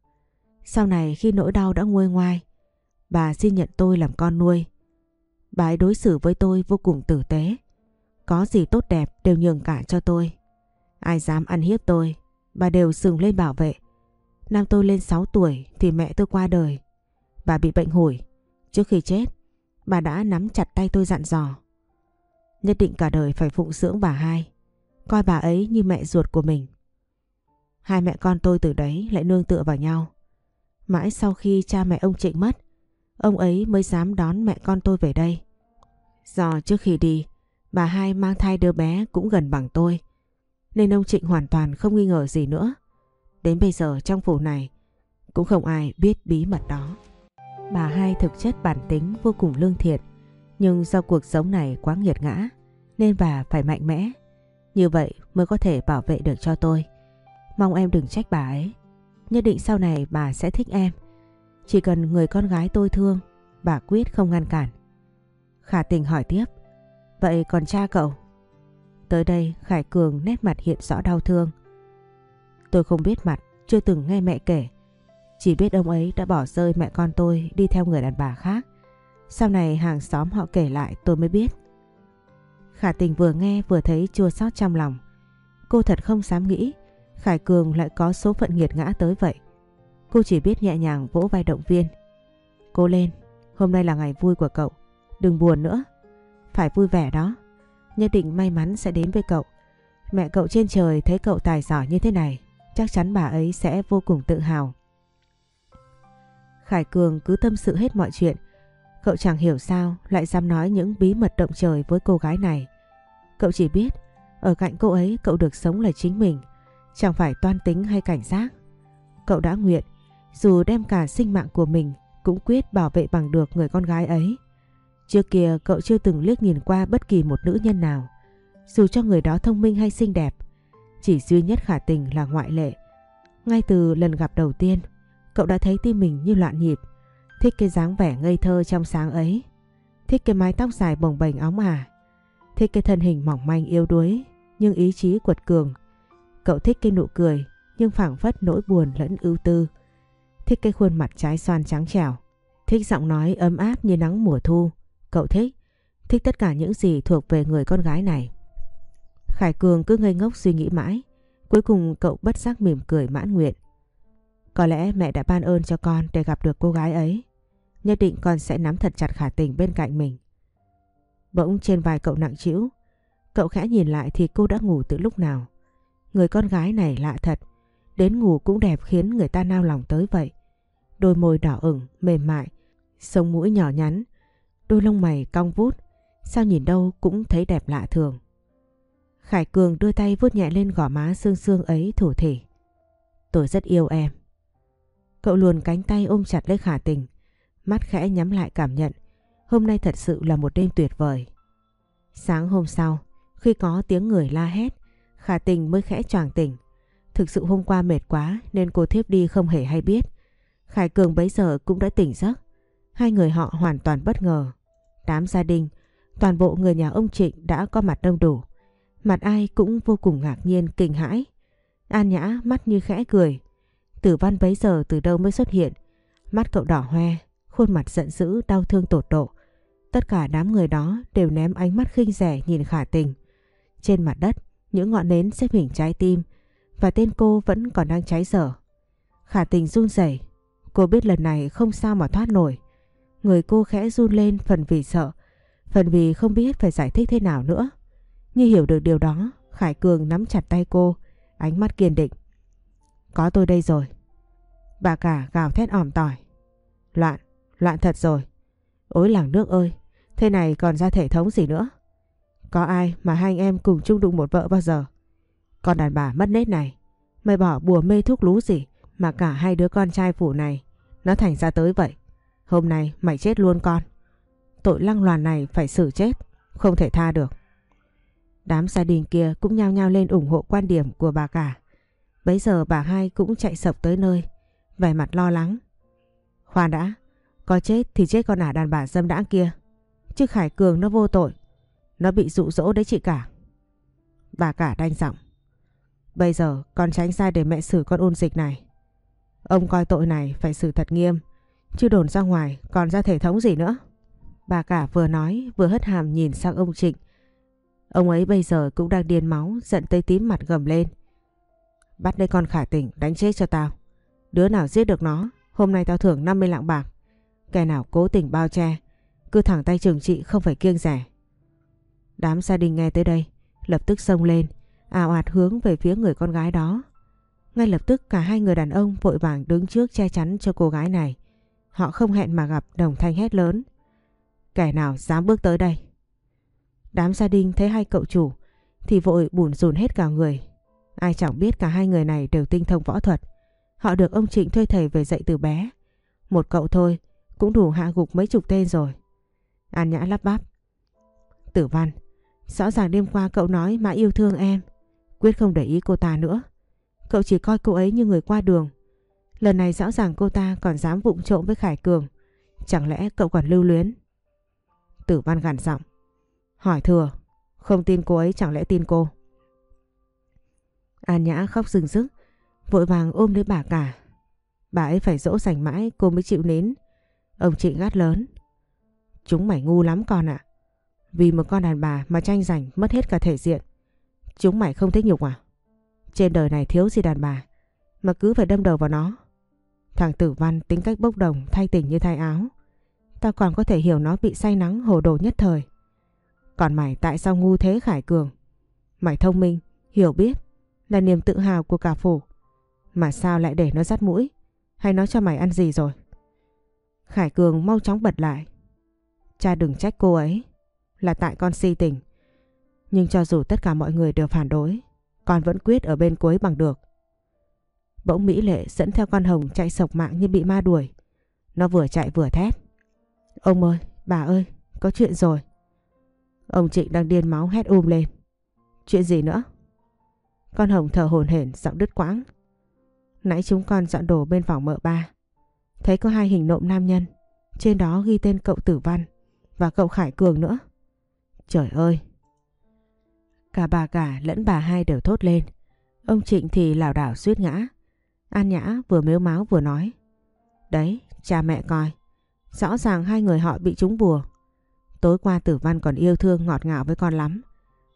Sau này khi nỗi đau đã nguôi ngoai, bà xin nhận tôi làm con nuôi. Bà ấy đối xử với tôi vô cùng tử tế. Có gì tốt đẹp đều nhường cả cho tôi. Ai dám ăn hiếp tôi, bà đều sừng lên bảo vệ. Năm tôi lên 6 tuổi thì mẹ tôi qua đời. Bà bị bệnh hủi. Trước khi chết, bà đã nắm chặt tay tôi dặn dò. Nhất định cả đời phải phụng dưỡng bà hai coi bà ấy như mẹ ruột của mình. Hai mẹ con tôi từ đấy lại nương tựa vào nhau. Mãi sau khi cha mẹ ông Trịnh mất, ông ấy mới dám đón mẹ con tôi về đây. Do trước khi đi, bà hai mang thai đứa bé cũng gần bằng tôi, nên ông Trịnh hoàn toàn không nghi ngờ gì nữa. Đến bây giờ trong phủ này, cũng không ai biết bí mật đó. Bà hai thực chất bản tính vô cùng lương thiện, nhưng do cuộc sống này quá nghiệt ngã, nên bà phải mạnh mẽ như vậy mới có thể bảo vệ được cho tôi. Mong em đừng trách bà ấy. Nhất định sau này bà sẽ thích em. Chỉ cần người con gái tôi thương, bà quyết không ngăn cản. Khả tình hỏi tiếp. Vậy còn cha cậu? Tới đây Khải Cường nét mặt hiện rõ đau thương. Tôi không biết mặt, chưa từng nghe mẹ kể. Chỉ biết ông ấy đã bỏ rơi mẹ con tôi đi theo người đàn bà khác. Sau này hàng xóm họ kể lại tôi mới biết. Khả tình vừa nghe vừa thấy chua xót trong lòng. Cô thật không dám nghĩ Khải Cường lại có số phận nghiệt ngã tới vậy. Cô chỉ biết nhẹ nhàng vỗ vai động viên. Cô lên, hôm nay là ngày vui của cậu. Đừng buồn nữa. Phải vui vẻ đó. Nhất định may mắn sẽ đến với cậu. Mẹ cậu trên trời thấy cậu tài giỏi như thế này. Chắc chắn bà ấy sẽ vô cùng tự hào. Khải Cường cứ tâm sự hết mọi chuyện. Cậu chẳng hiểu sao lại dám nói những bí mật động trời với cô gái này. Cậu chỉ biết ở cạnh cô ấy cậu được sống là chính mình, chẳng phải toan tính hay cảnh giác. Cậu đã nguyện, Dù đem cả sinh mạng của mình cũng quyết bảo vệ bằng được người con gái ấy. Trước kia cậu chưa từng liếc nhìn qua bất kỳ một nữ nhân nào. Dù cho người đó thông minh hay xinh đẹp, chỉ duy nhất khả tình là ngoại lệ. Ngay từ lần gặp đầu tiên, cậu đã thấy tim mình như loạn nhịp, thích cái dáng vẻ ngây thơ trong sáng ấy. Thích cái mái tóc dài bồng bềnh óng ả. Thích cái thân hình mỏng manh yếu đuối, nhưng ý chí quật cường. Cậu thích cái nụ cười, nhưng phảng phất nỗi buồn lẫn ưu tư. Thích cái khuôn mặt trái xoan trắng trẻo. Thích giọng nói ấm áp như nắng mùa thu. Cậu thích, thích tất cả những gì thuộc về người con gái này. Khải Cường cứ ngây ngốc suy nghĩ mãi. Cuối cùng cậu bất giác mỉm cười mãn nguyện. Có lẽ mẹ đã ban ơn cho con để gặp được cô gái ấy. Nhất định con sẽ nắm thật chặt khả tình bên cạnh mình. Bỗng trên vai cậu nặng trĩu. Cậu khẽ nhìn lại thì cô đã ngủ từ lúc nào. Người con gái này lạ thật. Đến ngủ cũng đẹp khiến người ta nao lòng tới vậy. Đôi môi đỏ ửng, mềm mại, sống mũi nhỏ nhắn, đôi lông mày cong vút. Sao nhìn đâu cũng thấy đẹp lạ thường. Khải Cường đưa tay vuốt nhẹ lên gò má xương xương ấy thủ thỉ. Tôi rất yêu em. Cậu luồn cánh tay ôm chặt lấy khả tình. Mắt khẽ nhắm lại cảm nhận. Hôm nay thật sự là một đêm tuyệt vời. Sáng hôm sau, khi có tiếng người la hét, khả tình mới khẽ choàng tỉnh. Thực sự hôm qua mệt quá nên cô thiếp đi không hề hay biết. Khải Cường bấy giờ cũng đã tỉnh giấc. Hai người họ hoàn toàn bất ngờ. Đám gia đình, toàn bộ người nhà ông Trịnh đã có mặt đông đủ. Mặt ai cũng vô cùng ngạc nhiên, kinh hãi. An Nhã mắt như khẽ cười. Tử văn bấy giờ từ đâu mới xuất hiện. Mắt cậu đỏ hoe, khuôn mặt giận dữ, đau thương tột độ. Tất cả đám người đó đều ném ánh mắt khinh rẻ nhìn khả tình. Trên mặt đất, những ngọn nến xếp hình trái tim và tên cô vẫn còn đang cháy dở. Khả tình run rẩy, cô biết lần này không sao mà thoát nổi. Người cô khẽ run lên phần vì sợ, phần vì không biết phải giải thích thế nào nữa. Như hiểu được điều đó, Khải Cường nắm chặt tay cô, ánh mắt kiên định. Có tôi đây rồi. Bà cả gào thét ỏm tỏi. Loạn, loạn thật rồi. Ôi làng nước ơi, thế này còn ra thể thống gì nữa? Có ai mà hai anh em cùng chung đụng một vợ bao giờ? Con đàn bà mất nết này, mày bỏ bùa mê thuốc lú gì mà cả hai đứa con trai phủ này nó thành ra tới vậy. Hôm nay mày chết luôn con. Tội lăng loàn này phải xử chết, không thể tha được. Đám gia đình kia cũng nhao nhao lên ủng hộ quan điểm của bà cả. Bấy giờ bà hai cũng chạy sập tới nơi, vẻ mặt lo lắng. Khoan đã, có chết thì chết con ả đàn bà dâm đãng kia. Chứ Khải Cường nó vô tội, nó bị dụ dỗ đấy chị cả. Bà cả đanh giọng. Bây giờ con tránh sai để mẹ xử con ôn dịch này. Ông coi tội này phải xử thật nghiêm, chứ đồn ra ngoài còn ra thể thống gì nữa. Bà cả vừa nói vừa hất hàm nhìn sang ông Trịnh Ông ấy bây giờ cũng đang điên máu, giận tới tím mặt gầm lên. Bắt đây con khả tỉnh, đánh chết cho tao. Đứa nào giết được nó, hôm nay tao thưởng 50 lạng bạc. Kẻ nào cố tình bao che, cứ thẳng tay trừng trị không phải kiêng rẻ. Đám gia đình nghe tới đây, lập tức xông lên, ảo ạt hướng về phía người con gái đó. Ngay lập tức cả hai người đàn ông vội vàng đứng trước che chắn cho cô gái này. Họ không hẹn mà gặp đồng thanh hét lớn. Kẻ nào dám bước tới đây? Đám gia đình thấy hai cậu chủ thì vội bùn rùn hết cả người. Ai chẳng biết cả hai người này đều tinh thông võ thuật. Họ được ông Trịnh thuê thầy về dạy từ bé. Một cậu thôi cũng đủ hạ gục mấy chục tên rồi. An Nhã lắp bắp. Tử Văn, rõ ràng đêm qua cậu nói mà yêu thương em. Quyết không để ý cô ta nữa. Cậu chỉ coi cô ấy như người qua đường. Lần này rõ ràng cô ta còn dám vụng trộm với Khải Cường. Chẳng lẽ cậu còn lưu luyến? Tử Văn gằn giọng. Hỏi thừa, không tin cô ấy chẳng lẽ tin cô? An Nhã khóc rừng rức, vội vàng ôm lấy bà cả. Bà ấy phải dỗ dành mãi cô mới chịu nín. Ông chị gắt lớn. Chúng mày ngu lắm con ạ. Vì một con đàn bà mà tranh giành mất hết cả thể diện. Chúng mày không thích nhục à? Trên đời này thiếu gì đàn bà mà cứ phải đâm đầu vào nó. Thằng tử văn tính cách bốc đồng thay tình như thay áo. Tao còn có thể hiểu nó bị say nắng hồ đồ nhất thời. Còn mày tại sao ngu thế Khải Cường? Mày thông minh, hiểu biết, là niềm tự hào của cả phủ. Mà sao lại để nó dắt mũi? Hay nó cho mày ăn gì rồi? Khải Cường mau chóng bật lại. Cha đừng trách cô ấy. Là tại con si tình. Nhưng cho dù tất cả mọi người đều phản đối, con vẫn quyết ở bên cuối bằng được. Bỗng Mỹ Lệ dẫn theo con hồng chạy sộc mạng như bị ma đuổi. Nó vừa chạy vừa thét. Ông ơi, bà ơi, có chuyện rồi. Ông Trịnh đang điên máu hét um lên. Chuyện gì nữa? Con Hồng thở hổn hển giọng đứt quãng. Nãy chúng con dọn đồ bên phòng mợ ba. Thấy có hai hình nộm nam nhân. Trên đó ghi tên cậu Tử Văn và cậu Khải Cường nữa. Trời ơi! Cả bà cả lẫn bà hai đều thốt lên. Ông Trịnh thì lảo đảo suýt ngã. An Nhã vừa mếu máu vừa nói. Đấy, cha mẹ coi. Rõ ràng hai người họ bị trúng bùa. Tối qua Tử Văn còn yêu thương ngọt ngào với con lắm.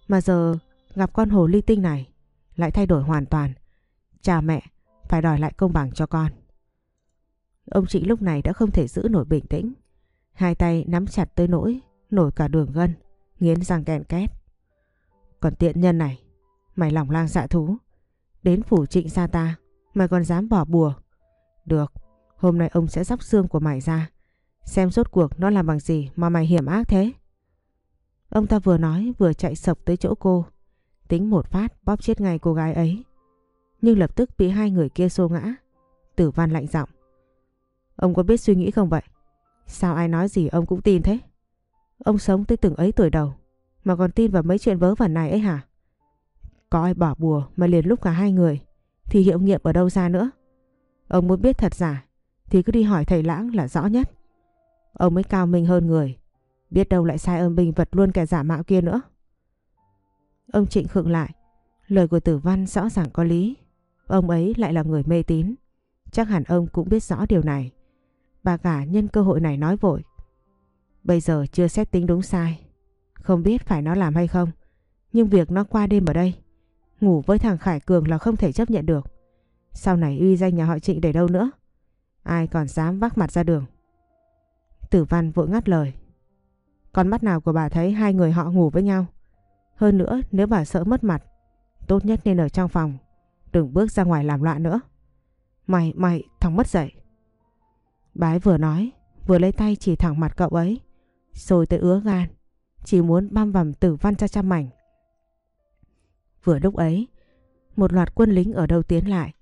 Mà giờ gặp con hồ ly tinh này lại thay đổi hoàn toàn. Cha mẹ phải đòi lại công bằng cho con. Ông Trịnh lúc này đã không thể giữ nổi bình tĩnh. Hai tay nắm chặt tới nỗi nổi cả đường gân, nghiến răng kèn két. Còn tiện nhân này, mày lòng lang dạ thú. Đến phủ trịnh xa ta, mày còn dám bỏ bùa. Được, hôm nay ông sẽ dóc xương của mày ra. Xem rốt cuộc nó làm bằng gì mà mày hiểm ác thế. Ông ta vừa nói vừa chạy sập tới chỗ cô. Tính một phát bóp chết ngay cô gái ấy. Nhưng lập tức bị hai người kia xô ngã. Tử văn lạnh giọng. Ông có biết suy nghĩ không vậy? Sao ai nói gì ông cũng tin thế? Ông sống tới từng ấy tuổi đầu mà còn tin vào mấy chuyện vớ vẩn này ấy hả? Có ai bỏ bùa mà liền lúc cả hai người thì hiệu nghiệm ở đâu ra nữa? Ông muốn biết thật giả, thì cứ đi hỏi thầy lãng là rõ nhất. Ông mới cao minh hơn người. Biết đâu lại sai ơn bình vật luôn kẻ giả mạo kia nữa. Ông Trịnh khựng lại. Lời của tử văn rõ ràng có lý. Ông ấy lại là người mê tín. Chắc hẳn ông cũng biết rõ điều này. Bà cả nhân cơ hội này nói vội. Bây giờ chưa xét tính đúng sai. Không biết phải nó làm hay không. Nhưng việc nó qua đêm ở đây. Ngủ với thằng Khải Cường là không thể chấp nhận được. Sau này uy danh nhà họ Trịnh để đâu nữa. Ai còn dám vác mặt ra đường. Tử văn vội ngắt lời. Con mắt nào của bà thấy hai người họ ngủ với nhau? Hơn nữa nếu bà sợ mất mặt, tốt nhất nên ở trong phòng. Đừng bước ra ngoài làm loạn nữa. Mày, mày, thằng mất dậy. Bái vừa nói, vừa lấy tay chỉ thẳng mặt cậu ấy. Rồi tới ứa gan, chỉ muốn băm vằm tử văn ra trăm mảnh. Vừa lúc ấy, một loạt quân lính ở đâu tiến lại.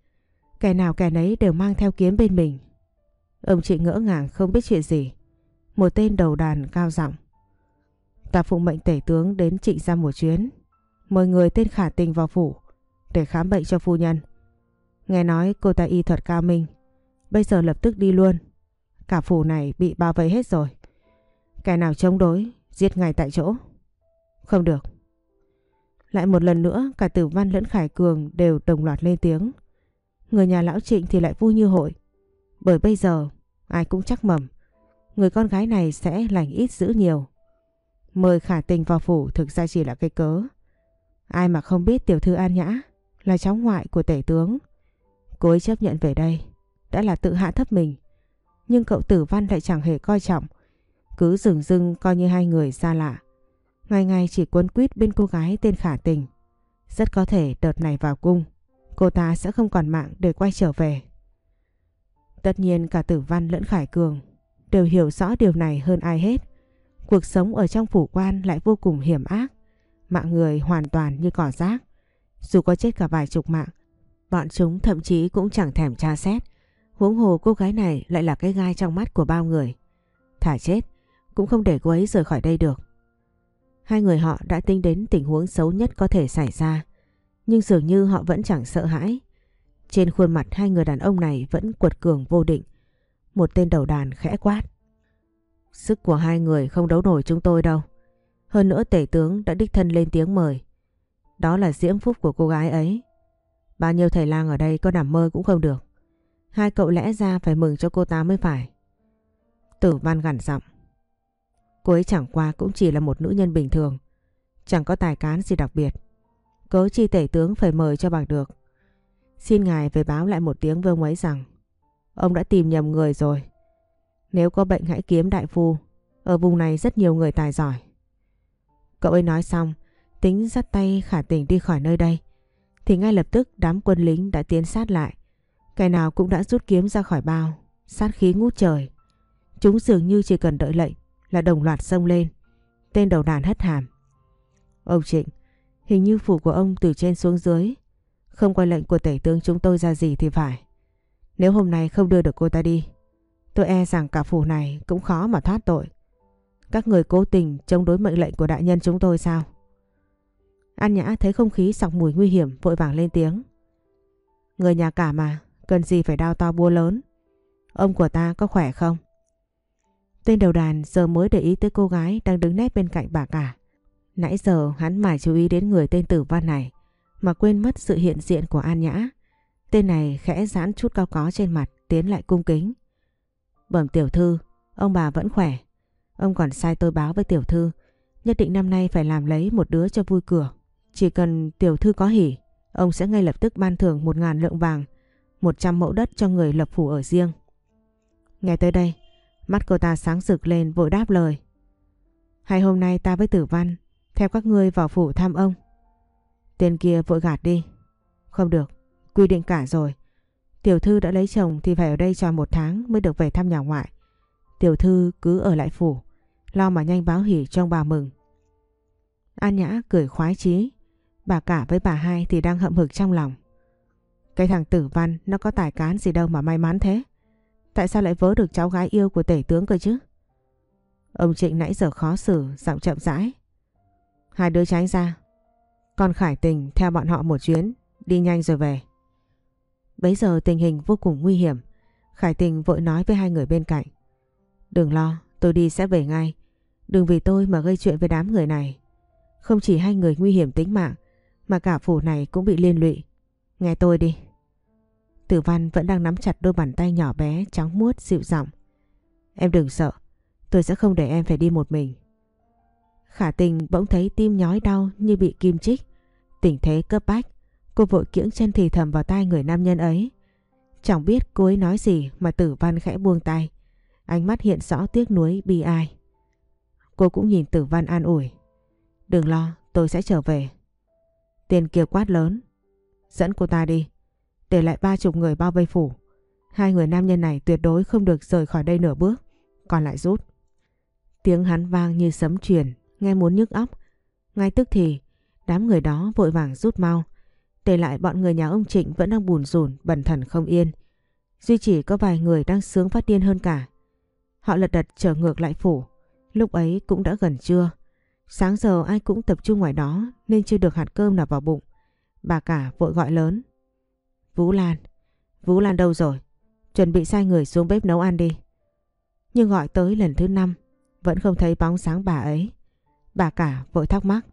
Kẻ nào kẻ nấy đều mang theo kiếm bên mình. Ông chị ngỡ ngàng không biết chuyện gì. Một tên đầu đàn cao giọng Ta phụng mệnh tể tướng đến trịnh ra một chuyến. Mời người tên khả tình vào phủ để khám bệnh cho phu nhân. Nghe nói cô ta y thuật cao minh. Bây giờ lập tức đi luôn. Cả phủ này bị bao vây hết rồi. Kẻ nào chống đối, giết ngay tại chỗ. Không được. Lại một lần nữa, cả tử văn lẫn khải cường đều đồng loạt lên tiếng. Người nhà lão trịnh thì lại vui như hội. Bởi bây giờ, ai cũng chắc mầm. Người con gái này sẽ lành ít giữ nhiều. Mời khả tình vào phủ thực ra chỉ là cái cớ. Ai mà không biết tiểu thư An Nhã là cháu ngoại của tể tướng. Cô ấy chấp nhận về đây, đã là tự hạ thấp mình. Nhưng cậu tử văn lại chẳng hề coi trọng. Cứ rừng rưng coi như hai người xa lạ. Ngày ngày chỉ cuốn quýt bên cô gái tên khả tình. Rất có thể đợt này vào cung. Cô ta sẽ không còn mạng để quay trở về. Tất nhiên cả tử văn lẫn khải cường đều hiểu rõ điều này hơn ai hết. Cuộc sống ở trong phủ quan lại vô cùng hiểm ác. Mạng người hoàn toàn như cỏ rác. Dù có chết cả vài chục mạng, bọn chúng thậm chí cũng chẳng thèm tra xét. Huống hồ cô gái này lại là cái gai trong mắt của bao người. Thả chết, cũng không để cô ấy rời khỏi đây được. Hai người họ đã tính đến tình huống xấu nhất có thể xảy ra. Nhưng dường như họ vẫn chẳng sợ hãi. Trên khuôn mặt hai người đàn ông này vẫn quật cường vô định. Một tên đầu đàn khẽ quát. Sức của hai người không đấu nổi chúng tôi đâu. Hơn nữa tể tướng đã đích thân lên tiếng mời. Đó là diễm phúc của cô gái ấy. Bao nhiêu thầy lang ở đây có nằm mơ cũng không được. Hai cậu lẽ ra phải mừng cho cô ta mới phải. Tử văn gằn giọng. Cô ấy chẳng qua cũng chỉ là một nữ nhân bình thường. Chẳng có tài cán gì đặc biệt. Cớ chi tể tướng phải mời cho bằng được. Xin ngài về báo lại một tiếng với ông ấy rằng ông đã tìm nhầm người rồi. Nếu có bệnh hãy kiếm đại phu. Ở vùng này rất nhiều người tài giỏi. Cậu ấy nói xong, tính dắt tay khả tình đi khỏi nơi đây. Thì ngay lập tức đám quân lính đã tiến sát lại. Cái nào cũng đã rút kiếm ra khỏi bao, sát khí ngút trời. Chúng dường như chỉ cần đợi lệnh là đồng loạt xông lên. Tên đầu đàn hất hàm. Ông Trịnh, hình như phủ của ông từ trên xuống dưới Không qua lệnh của tể tướng chúng tôi ra gì thì phải. Nếu hôm nay không đưa được cô ta đi, tôi e rằng cả phủ này cũng khó mà thoát tội. Các người cố tình chống đối mệnh lệnh của đại nhân chúng tôi sao? An Nhã thấy không khí sọc mùi nguy hiểm vội vàng lên tiếng. Người nhà cả mà, cần gì phải đao to búa lớn. Ông của ta có khỏe không? Tên đầu đàn giờ mới để ý tới cô gái đang đứng nét bên cạnh bà cả. Nãy giờ hắn mải chú ý đến người tên tử văn này mà quên mất sự hiện diện của An Nhã. Tên này khẽ giãn chút cao có trên mặt tiến lại cung kính. Bẩm tiểu thư, ông bà vẫn khỏe. Ông còn sai tôi báo với tiểu thư, nhất định năm nay phải làm lấy một đứa cho vui cửa. Chỉ cần tiểu thư có hỉ, ông sẽ ngay lập tức ban thưởng một ngàn lượng vàng, một trăm mẫu đất cho người lập phủ ở riêng. Nghe tới đây, mắt cô ta sáng rực lên vội đáp lời. Hay hôm nay ta với tử văn, theo các ngươi vào phủ thăm ông. Tên kia vội gạt đi. Không được, quy định cả rồi. Tiểu thư đã lấy chồng thì phải ở đây cho một tháng mới được về thăm nhà ngoại. Tiểu thư cứ ở lại phủ, lo mà nhanh báo hỉ trong bà mừng. An Nhã cười khoái chí, bà cả với bà hai thì đang hậm hực trong lòng. Cái thằng tử văn nó có tài cán gì đâu mà may mắn thế. Tại sao lại vớ được cháu gái yêu của tể tướng cơ chứ? Ông Trịnh nãy giờ khó xử, giọng chậm rãi. Hai đứa tránh ra. Còn Khải Tình theo bọn họ một chuyến, đi nhanh rồi về. Bấy giờ tình hình vô cùng nguy hiểm. Khải Tình vội nói với hai người bên cạnh. Đừng lo, tôi đi sẽ về ngay. Đừng vì tôi mà gây chuyện với đám người này. Không chỉ hai người nguy hiểm tính mạng, mà cả phủ này cũng bị liên lụy. Nghe tôi đi. Tử Văn vẫn đang nắm chặt đôi bàn tay nhỏ bé trắng muốt dịu giọng. Em đừng sợ, tôi sẽ không để em phải đi một mình. Khả tình bỗng thấy tim nhói đau như bị kim chích. Tình thế cấp bách, cô vội kiễng chân thì thầm vào tai người nam nhân ấy. Chẳng biết cô ấy nói gì mà tử văn khẽ buông tay. Ánh mắt hiện rõ tiếc nuối bi ai. Cô cũng nhìn tử văn an ủi. Đừng lo, tôi sẽ trở về. Tiền kiều quát lớn. Dẫn cô ta đi. Để lại ba chục người bao vây phủ. Hai người nam nhân này tuyệt đối không được rời khỏi đây nửa bước. Còn lại rút. Tiếng hắn vang như sấm truyền nghe muốn nhức óc. Ngay tức thì, đám người đó vội vàng rút mau. Để lại bọn người nhà ông Trịnh vẫn đang bùn rùn, bần thần không yên. Duy chỉ có vài người đang sướng phát điên hơn cả. Họ lật đật trở ngược lại phủ. Lúc ấy cũng đã gần trưa. Sáng giờ ai cũng tập trung ngoài đó nên chưa được hạt cơm nào vào bụng. Bà cả vội gọi lớn. Vũ Lan, Vũ Lan đâu rồi? Chuẩn bị sai người xuống bếp nấu ăn đi. Nhưng gọi tới lần thứ năm vẫn không thấy bóng sáng bà ấy. Bà cả vội thắc mắc.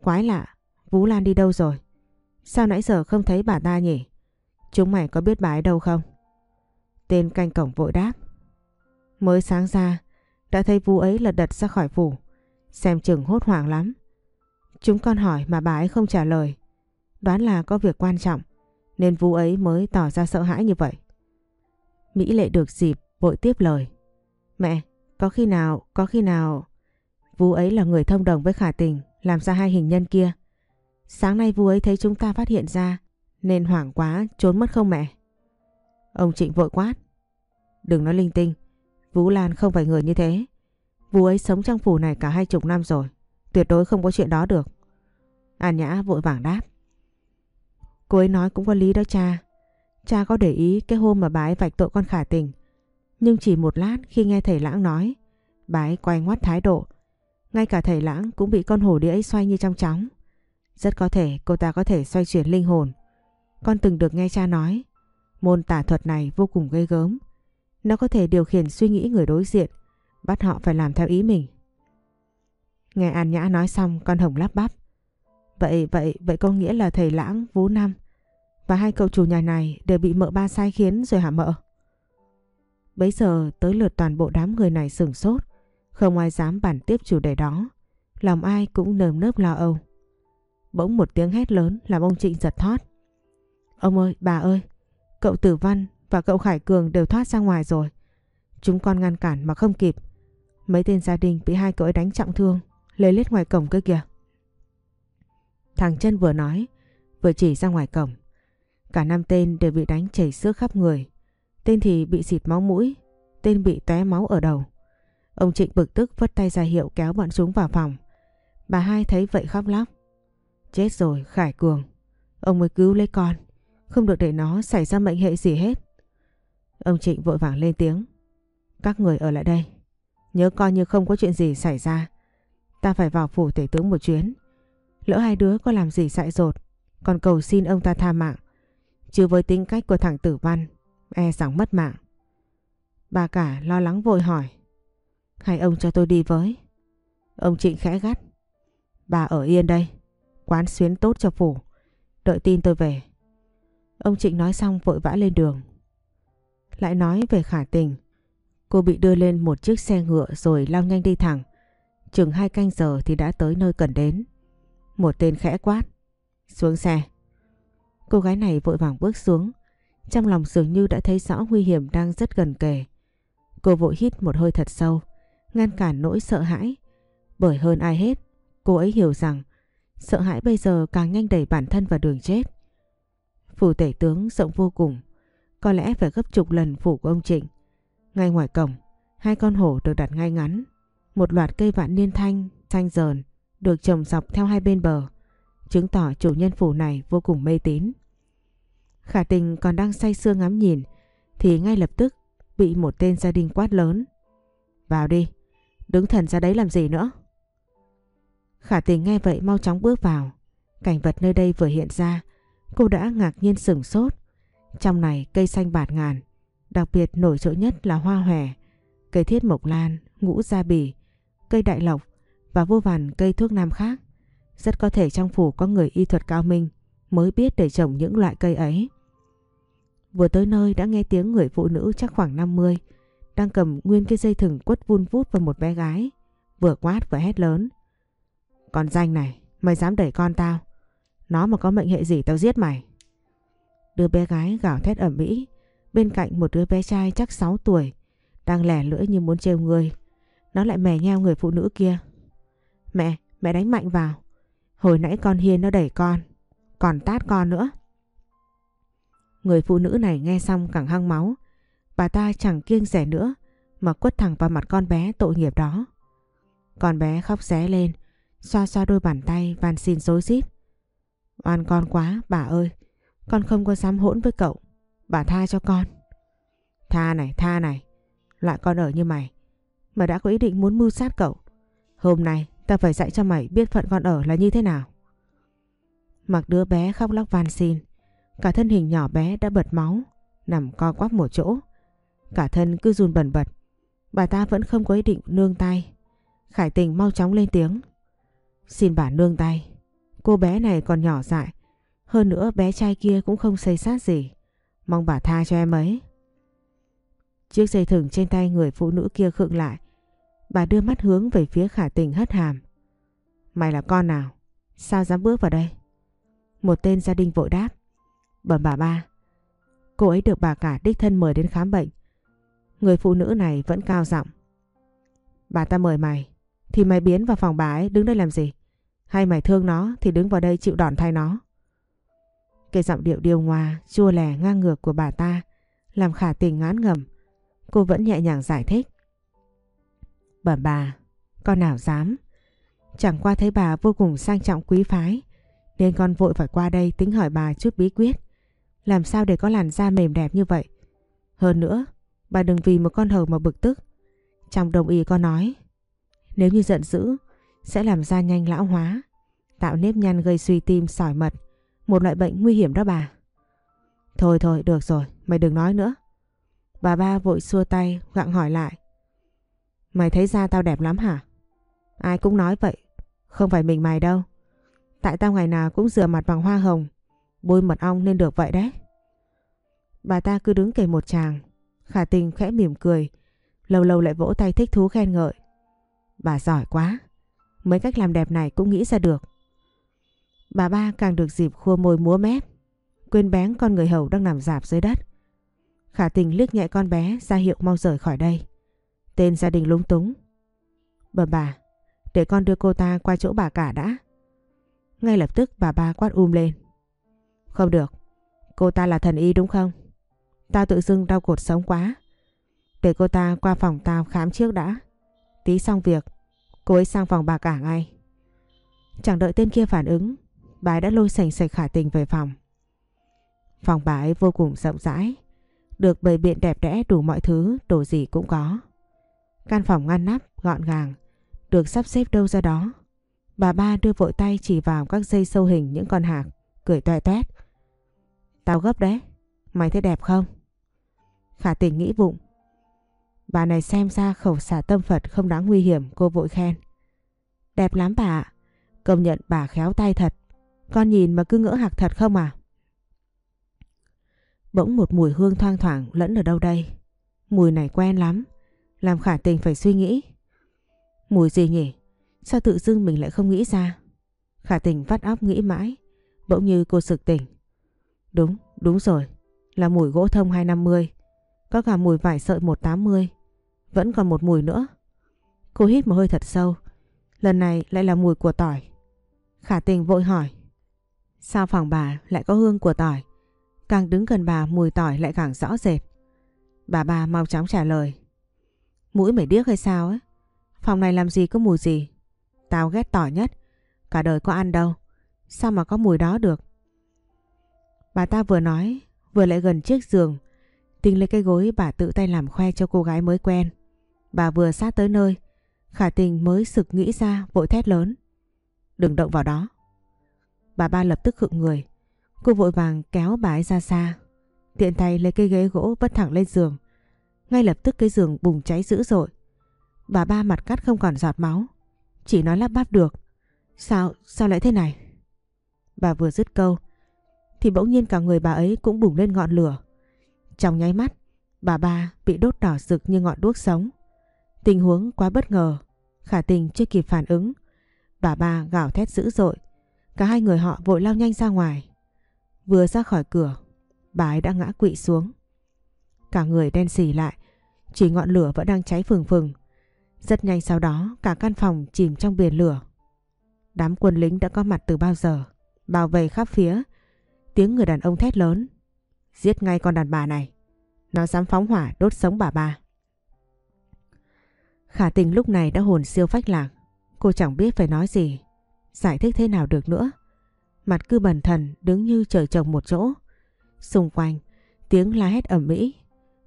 Quái lạ, Vũ Lan đi đâu rồi? Sao nãy giờ không thấy bà ta nhỉ? Chúng mày có biết bà ấy đâu không? Tên canh cổng vội đáp. Mới sáng ra, đã thấy Vũ ấy lật đật ra khỏi phủ. Xem chừng hốt hoảng lắm. Chúng con hỏi mà bà ấy không trả lời. Đoán là có việc quan trọng, nên Vũ ấy mới tỏ ra sợ hãi như vậy. Mỹ lệ được dịp vội tiếp lời. Mẹ, có khi nào, có khi nào... vũ ấy là người thông đồng với khả tình làm ra hai hình nhân kia. Sáng nay vũ ấy thấy chúng ta phát hiện ra nên hoảng quá trốn mất không mẹ? Ông Trịnh vội quát. Đừng nói linh tinh. Vũ Lan không phải người như thế. vũ ấy sống trong phủ này cả hai chục năm rồi. Tuyệt đối không có chuyện đó được. An Nhã vội vàng đáp. Cô ấy nói cũng có lý đó cha. Cha có để ý cái hôm mà bà ấy vạch tội con khả tình. Nhưng chỉ một lát khi nghe thầy Lãng nói, bà ấy quay ngoắt thái độ, ngay cả thầy lãng cũng bị con hổ đĩa ấy xoay như trong chóng. Rất có thể cô ta có thể xoay chuyển linh hồn. Con từng được nghe cha nói, môn tả thuật này vô cùng gây gớm. Nó có thể điều khiển suy nghĩ người đối diện, bắt họ phải làm theo ý mình. Nghe An Nhã nói xong con hồng lắp bắp. Vậy, vậy, vậy có nghĩa là thầy lãng, vú năm và hai cậu chủ nhà này đều bị mợ ba sai khiến rồi hả mợ? Bấy giờ tới lượt toàn bộ đám người này sửng sốt. Không ai dám bản tiếp chủ đề đó. Lòng ai cũng nơm nớp lo âu. Bỗng một tiếng hét lớn làm ông Trịnh giật thót. Ông ơi, bà ơi, cậu Tử Văn và cậu Khải Cường đều thoát ra ngoài rồi. Chúng con ngăn cản mà không kịp. Mấy tên gia đình bị hai cậu ấy đánh trọng thương, lấy lết ngoài cổng cơ kìa. Thằng chân vừa nói, vừa chỉ ra ngoài cổng. Cả năm tên đều bị đánh chảy xước khắp người. Tên thì bị xịt máu mũi, tên bị té máu ở đầu. Ông Trịnh bực tức vất tay ra hiệu kéo bọn chúng vào phòng. Bà hai thấy vậy khóc lóc. Chết rồi Khải Cường. Ông mới cứu lấy con. Không được để nó xảy ra mệnh hệ gì hết. Ông Trịnh vội vàng lên tiếng. Các người ở lại đây. Nhớ coi như không có chuyện gì xảy ra. Ta phải vào phủ tể tướng một chuyến. Lỡ hai đứa có làm gì dại dột. Còn cầu xin ông ta tha mạng. Chứ với tính cách của thằng tử văn. E rằng mất mạng. Bà cả lo lắng vội hỏi. Hay ông cho tôi đi với. Ông Trịnh khẽ gắt. Bà ở yên đây. Quán xuyến tốt cho phủ. Đợi tin tôi về. Ông Trịnh nói xong vội vã lên đường. Lại nói về khả tình. Cô bị đưa lên một chiếc xe ngựa rồi lao nhanh đi thẳng. Chừng hai canh giờ thì đã tới nơi cần đến. Một tên khẽ quát. Xuống xe. Cô gái này vội vàng bước xuống. Trong lòng dường như đã thấy rõ nguy hiểm đang rất gần kề. Cô vội hít một hơi thật sâu. Ngăn cản nỗi sợ hãi. Bởi hơn ai hết, cô ấy hiểu rằng sợ hãi bây giờ càng nhanh đẩy bản thân vào đường chết. Phủ tể tướng rộng vô cùng. Có lẽ phải gấp chục lần phủ của ông Trịnh. Ngay ngoài cổng, hai con hổ được đặt ngay ngắn. Một loạt cây vạn niên thanh, xanh dờn được trồng dọc theo hai bên bờ. Chứng tỏ chủ nhân phủ này vô cùng mê tín. Khả tình còn đang say sưa ngắm nhìn thì ngay lập tức bị một tên gia đình quát lớn. Vào đi, đứng thần ra đấy làm gì nữa? Khả tình nghe vậy mau chóng bước vào. Cảnh vật nơi đây vừa hiện ra, cô đã ngạc nhiên sửng sốt. Trong này cây xanh bạt ngàn, đặc biệt nổi trội nhất là hoa hòe, cây thiết mộc lan, ngũ gia bỉ, cây đại lộc và vô vàn cây thuốc nam khác. Rất có thể trong phủ có người y thuật cao minh mới biết để trồng những loại cây ấy. Vừa tới nơi đã nghe tiếng người phụ nữ chắc khoảng 50 đang cầm nguyên cái dây thừng quất vun vút vào một bé gái, vừa quát vừa hét lớn. Con danh này, mày dám đẩy con tao. Nó mà có mệnh hệ gì tao giết mày. Đứa bé gái gào thét ẩm mỹ, bên cạnh một đứa bé trai chắc 6 tuổi, đang lẻ lưỡi như muốn trêu người. Nó lại mè nheo người phụ nữ kia. Mẹ, mẹ đánh mạnh vào. Hồi nãy con Hiên nó đẩy con, còn tát con nữa. Người phụ nữ này nghe xong càng hăng máu. Bà ta chẳng kiêng rẻ nữa mà quất thẳng vào mặt con bé tội nghiệp đó. Con bé khóc ré lên, xoa xoa đôi bàn tay van xin dối rít. Oan con quá, bà ơi, con không có dám hỗn với cậu. Bà tha cho con. Tha này, tha này, loại con ở như mày, mà đã có ý định muốn mưu sát cậu. Hôm nay ta phải dạy cho mày biết phận con ở là như thế nào. Mặc đứa bé khóc lóc van xin, cả thân hình nhỏ bé đã bật máu, nằm co quắp một chỗ. Cả thân cứ run bẩn bật, bà ta vẫn không có ý định nương tay. Khải tình mau chóng lên tiếng. Xin bà nương tay. Cô bé này còn nhỏ dại. Hơn nữa bé trai kia cũng không xây sát gì. Mong bà tha cho em ấy. Chiếc dây thừng trên tay người phụ nữ kia khựng lại. Bà đưa mắt hướng về phía khả tình hất hàm. Mày là con nào? Sao dám bước vào đây? Một tên gia đình vội đáp. Bẩm bà ba. Cô ấy được bà cả đích thân mời đến khám bệnh. Người phụ nữ này vẫn cao giọng. Bà ta mời mày thì mày biến vào phòng bà ấy đứng đây làm gì? Hay mày thương nó thì đứng vào đây chịu đòn thay nó? Cái giọng điệu điều hòa, chua lè ngang ngược của bà ta làm khả tình ngán ngầm. Cô vẫn nhẹ nhàng giải thích. Bẩm bà, con nào dám. Chẳng qua thấy bà vô cùng sang trọng quý phái nên con vội phải qua đây tính hỏi bà chút bí quyết. Làm sao để có làn da mềm đẹp như vậy? Hơn nữa, bà đừng vì một con hầu mà bực tức. Trong đồng ý con nói nếu như giận dữ, sẽ làm da nhanh lão hóa, tạo nếp nhăn gây suy tim sỏi mật, một loại bệnh nguy hiểm đó bà. Thôi thôi, được rồi, mày đừng nói nữa. Bà ba vội xua tay, gặng hỏi lại. Mày thấy da tao đẹp lắm hả? Ai cũng nói vậy, không phải mình mày đâu. Tại tao ngày nào cũng rửa mặt bằng hoa hồng, bôi mật ong nên được vậy đấy. Bà ta cứ đứng kể một chàng, khả tình khẽ mỉm cười, lâu lâu lại vỗ tay thích thú khen ngợi. Bà giỏi quá. Mấy cách làm đẹp này cũng nghĩ ra được. Bà ba càng được dịp khua môi múa mép. Quên bén con người hầu đang nằm dạp dưới đất. Khả tình liếc nhẹ con bé ra hiệu mau rời khỏi đây. Tên gia đình lúng túng. Bà bà, để con đưa cô ta qua chỗ bà cả đã. Ngay lập tức bà ba quát um lên. Không được, cô ta là thần y đúng không? ta tự dưng đau cột sống quá. Để cô ta qua phòng tao khám trước đã. Tí xong việc, cô ấy sang phòng bà cả ngay. Chẳng đợi tên kia phản ứng, bà ấy đã lôi sành sạch khả tình về phòng. Phòng bà ấy vô cùng rộng rãi, được bày biện đẹp đẽ đủ mọi thứ, đồ gì cũng có. Căn phòng ngăn nắp, gọn gàng, được sắp xếp đâu ra đó. Bà ba đưa vội tay chỉ vào các dây sâu hình những con hạc, cười toe toét. Tao gấp đấy, mày thấy đẹp không? Khả tình nghĩ bụng. Bà này xem ra khẩu xả tâm Phật không đáng nguy hiểm, cô vội khen. Đẹp lắm bà ạ, công nhận bà khéo tay thật. Con nhìn mà cứ ngỡ hạc thật không à? Bỗng một mùi hương thoang thoảng lẫn ở đâu đây. Mùi này quen lắm, làm khả tình phải suy nghĩ. Mùi gì nhỉ? Sao tự dưng mình lại không nghĩ ra? Khả tình vắt óc nghĩ mãi, bỗng như cô sực tỉnh. Đúng, đúng rồi, là mùi gỗ thông 250, có cả mùi vải sợi 180, vẫn còn một mùi nữa. Cô hít một hơi thật sâu, lần này lại là mùi của tỏi. Khả tình vội hỏi, sao phòng bà lại có hương của tỏi? Càng đứng gần bà mùi tỏi lại càng rõ rệt. Bà bà mau chóng trả lời. Mũi mày điếc hay sao ấy? Phòng này làm gì có mùi gì? Tao ghét tỏi nhất. Cả đời có ăn đâu. Sao mà có mùi đó được? Bà ta vừa nói, vừa lại gần chiếc giường. Tinh lấy cái gối bà tự tay làm khoe cho cô gái mới quen. Bà vừa sát tới nơi. Khả tình mới sực nghĩ ra vội thét lớn. Đừng động vào đó. Bà ba lập tức khựng người. Cô vội vàng kéo bà ấy ra xa. Tiện tay lấy cây ghế gỗ vất thẳng lên giường. Ngay lập tức cái giường bùng cháy dữ dội. Bà ba mặt cắt không còn giọt máu. Chỉ nói lắp bắp được. Sao, sao lại thế này? Bà vừa dứt câu. Thì bỗng nhiên cả người bà ấy cũng bùng lên ngọn lửa. Trong nháy mắt, bà ba bị đốt đỏ rực như ngọn đuốc sống. Tình huống quá bất ngờ. Khả tình chưa kịp phản ứng. Bà ba gào thét dữ dội. Cả hai người họ vội lao nhanh ra ngoài. Vừa ra khỏi cửa, bà ấy đã ngã quỵ xuống. Cả người đen xì lại, chỉ ngọn lửa vẫn đang cháy phừng phừng. Rất nhanh sau đó cả căn phòng chìm trong biển lửa. Đám quân lính đã có mặt từ bao giờ, bảo vệ khắp phía. Tiếng người đàn ông thét lớn. Giết ngay con đàn bà này. Nó dám phóng hỏa đốt sống bà ba. Khả tình lúc này đã hồn siêu phách lạc. Cô chẳng biết phải nói gì. Giải thích thế nào được nữa. Mặt cứ bần thần đứng như trời trồng một chỗ. Xung quanh tiếng la hét ẩm mỹ.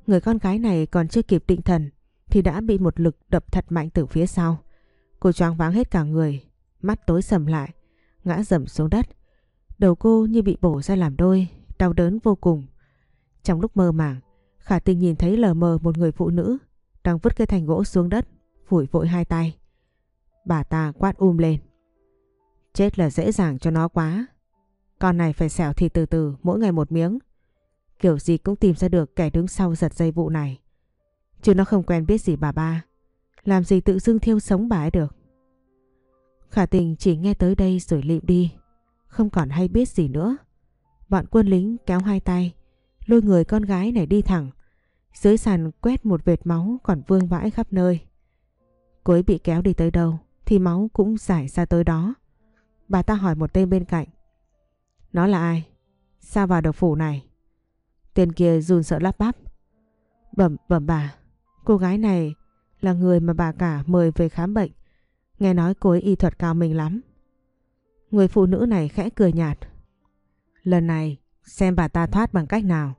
Người con gái này còn chưa kịp định thần thì đã bị một lực đập thật mạnh từ phía sau. Cô choáng váng hết cả người, mắt tối sầm lại, ngã dầm xuống đất. Đầu cô như bị bổ ra làm đôi, đau đớn vô cùng. Trong lúc mơ màng, Khả tình nhìn thấy lờ mờ một người phụ nữ đang vứt cái thành gỗ xuống đất, phủi vội hai tay. Bà ta quát um lên. Chết là dễ dàng cho nó quá. Con này phải xẻo thịt từ từ mỗi ngày một miếng. Kiểu gì cũng tìm ra được kẻ đứng sau giật dây vụ này. Chứ nó không quen biết gì bà ba. Làm gì tự dưng thiêu sống bà ấy được. Khả tình chỉ nghe tới đây rồi lịm đi. Không còn hay biết gì nữa. Bọn quân lính kéo hai tay. Lôi người con gái này đi thẳng. Dưới sàn quét một vệt máu còn vương vãi khắp nơi. Cô ấy bị kéo đi tới đâu thì máu cũng giải ra tới đó. Bà ta hỏi một tên bên cạnh. Nó là ai? Sao vào được phủ này? Tên kia run sợ lắp bắp. Bẩm bẩm bà, cô gái này là người mà bà cả mời về khám bệnh. Nghe nói cô ấy y thuật cao mình lắm. Người phụ nữ này khẽ cười nhạt. Lần này xem bà ta thoát bằng cách nào.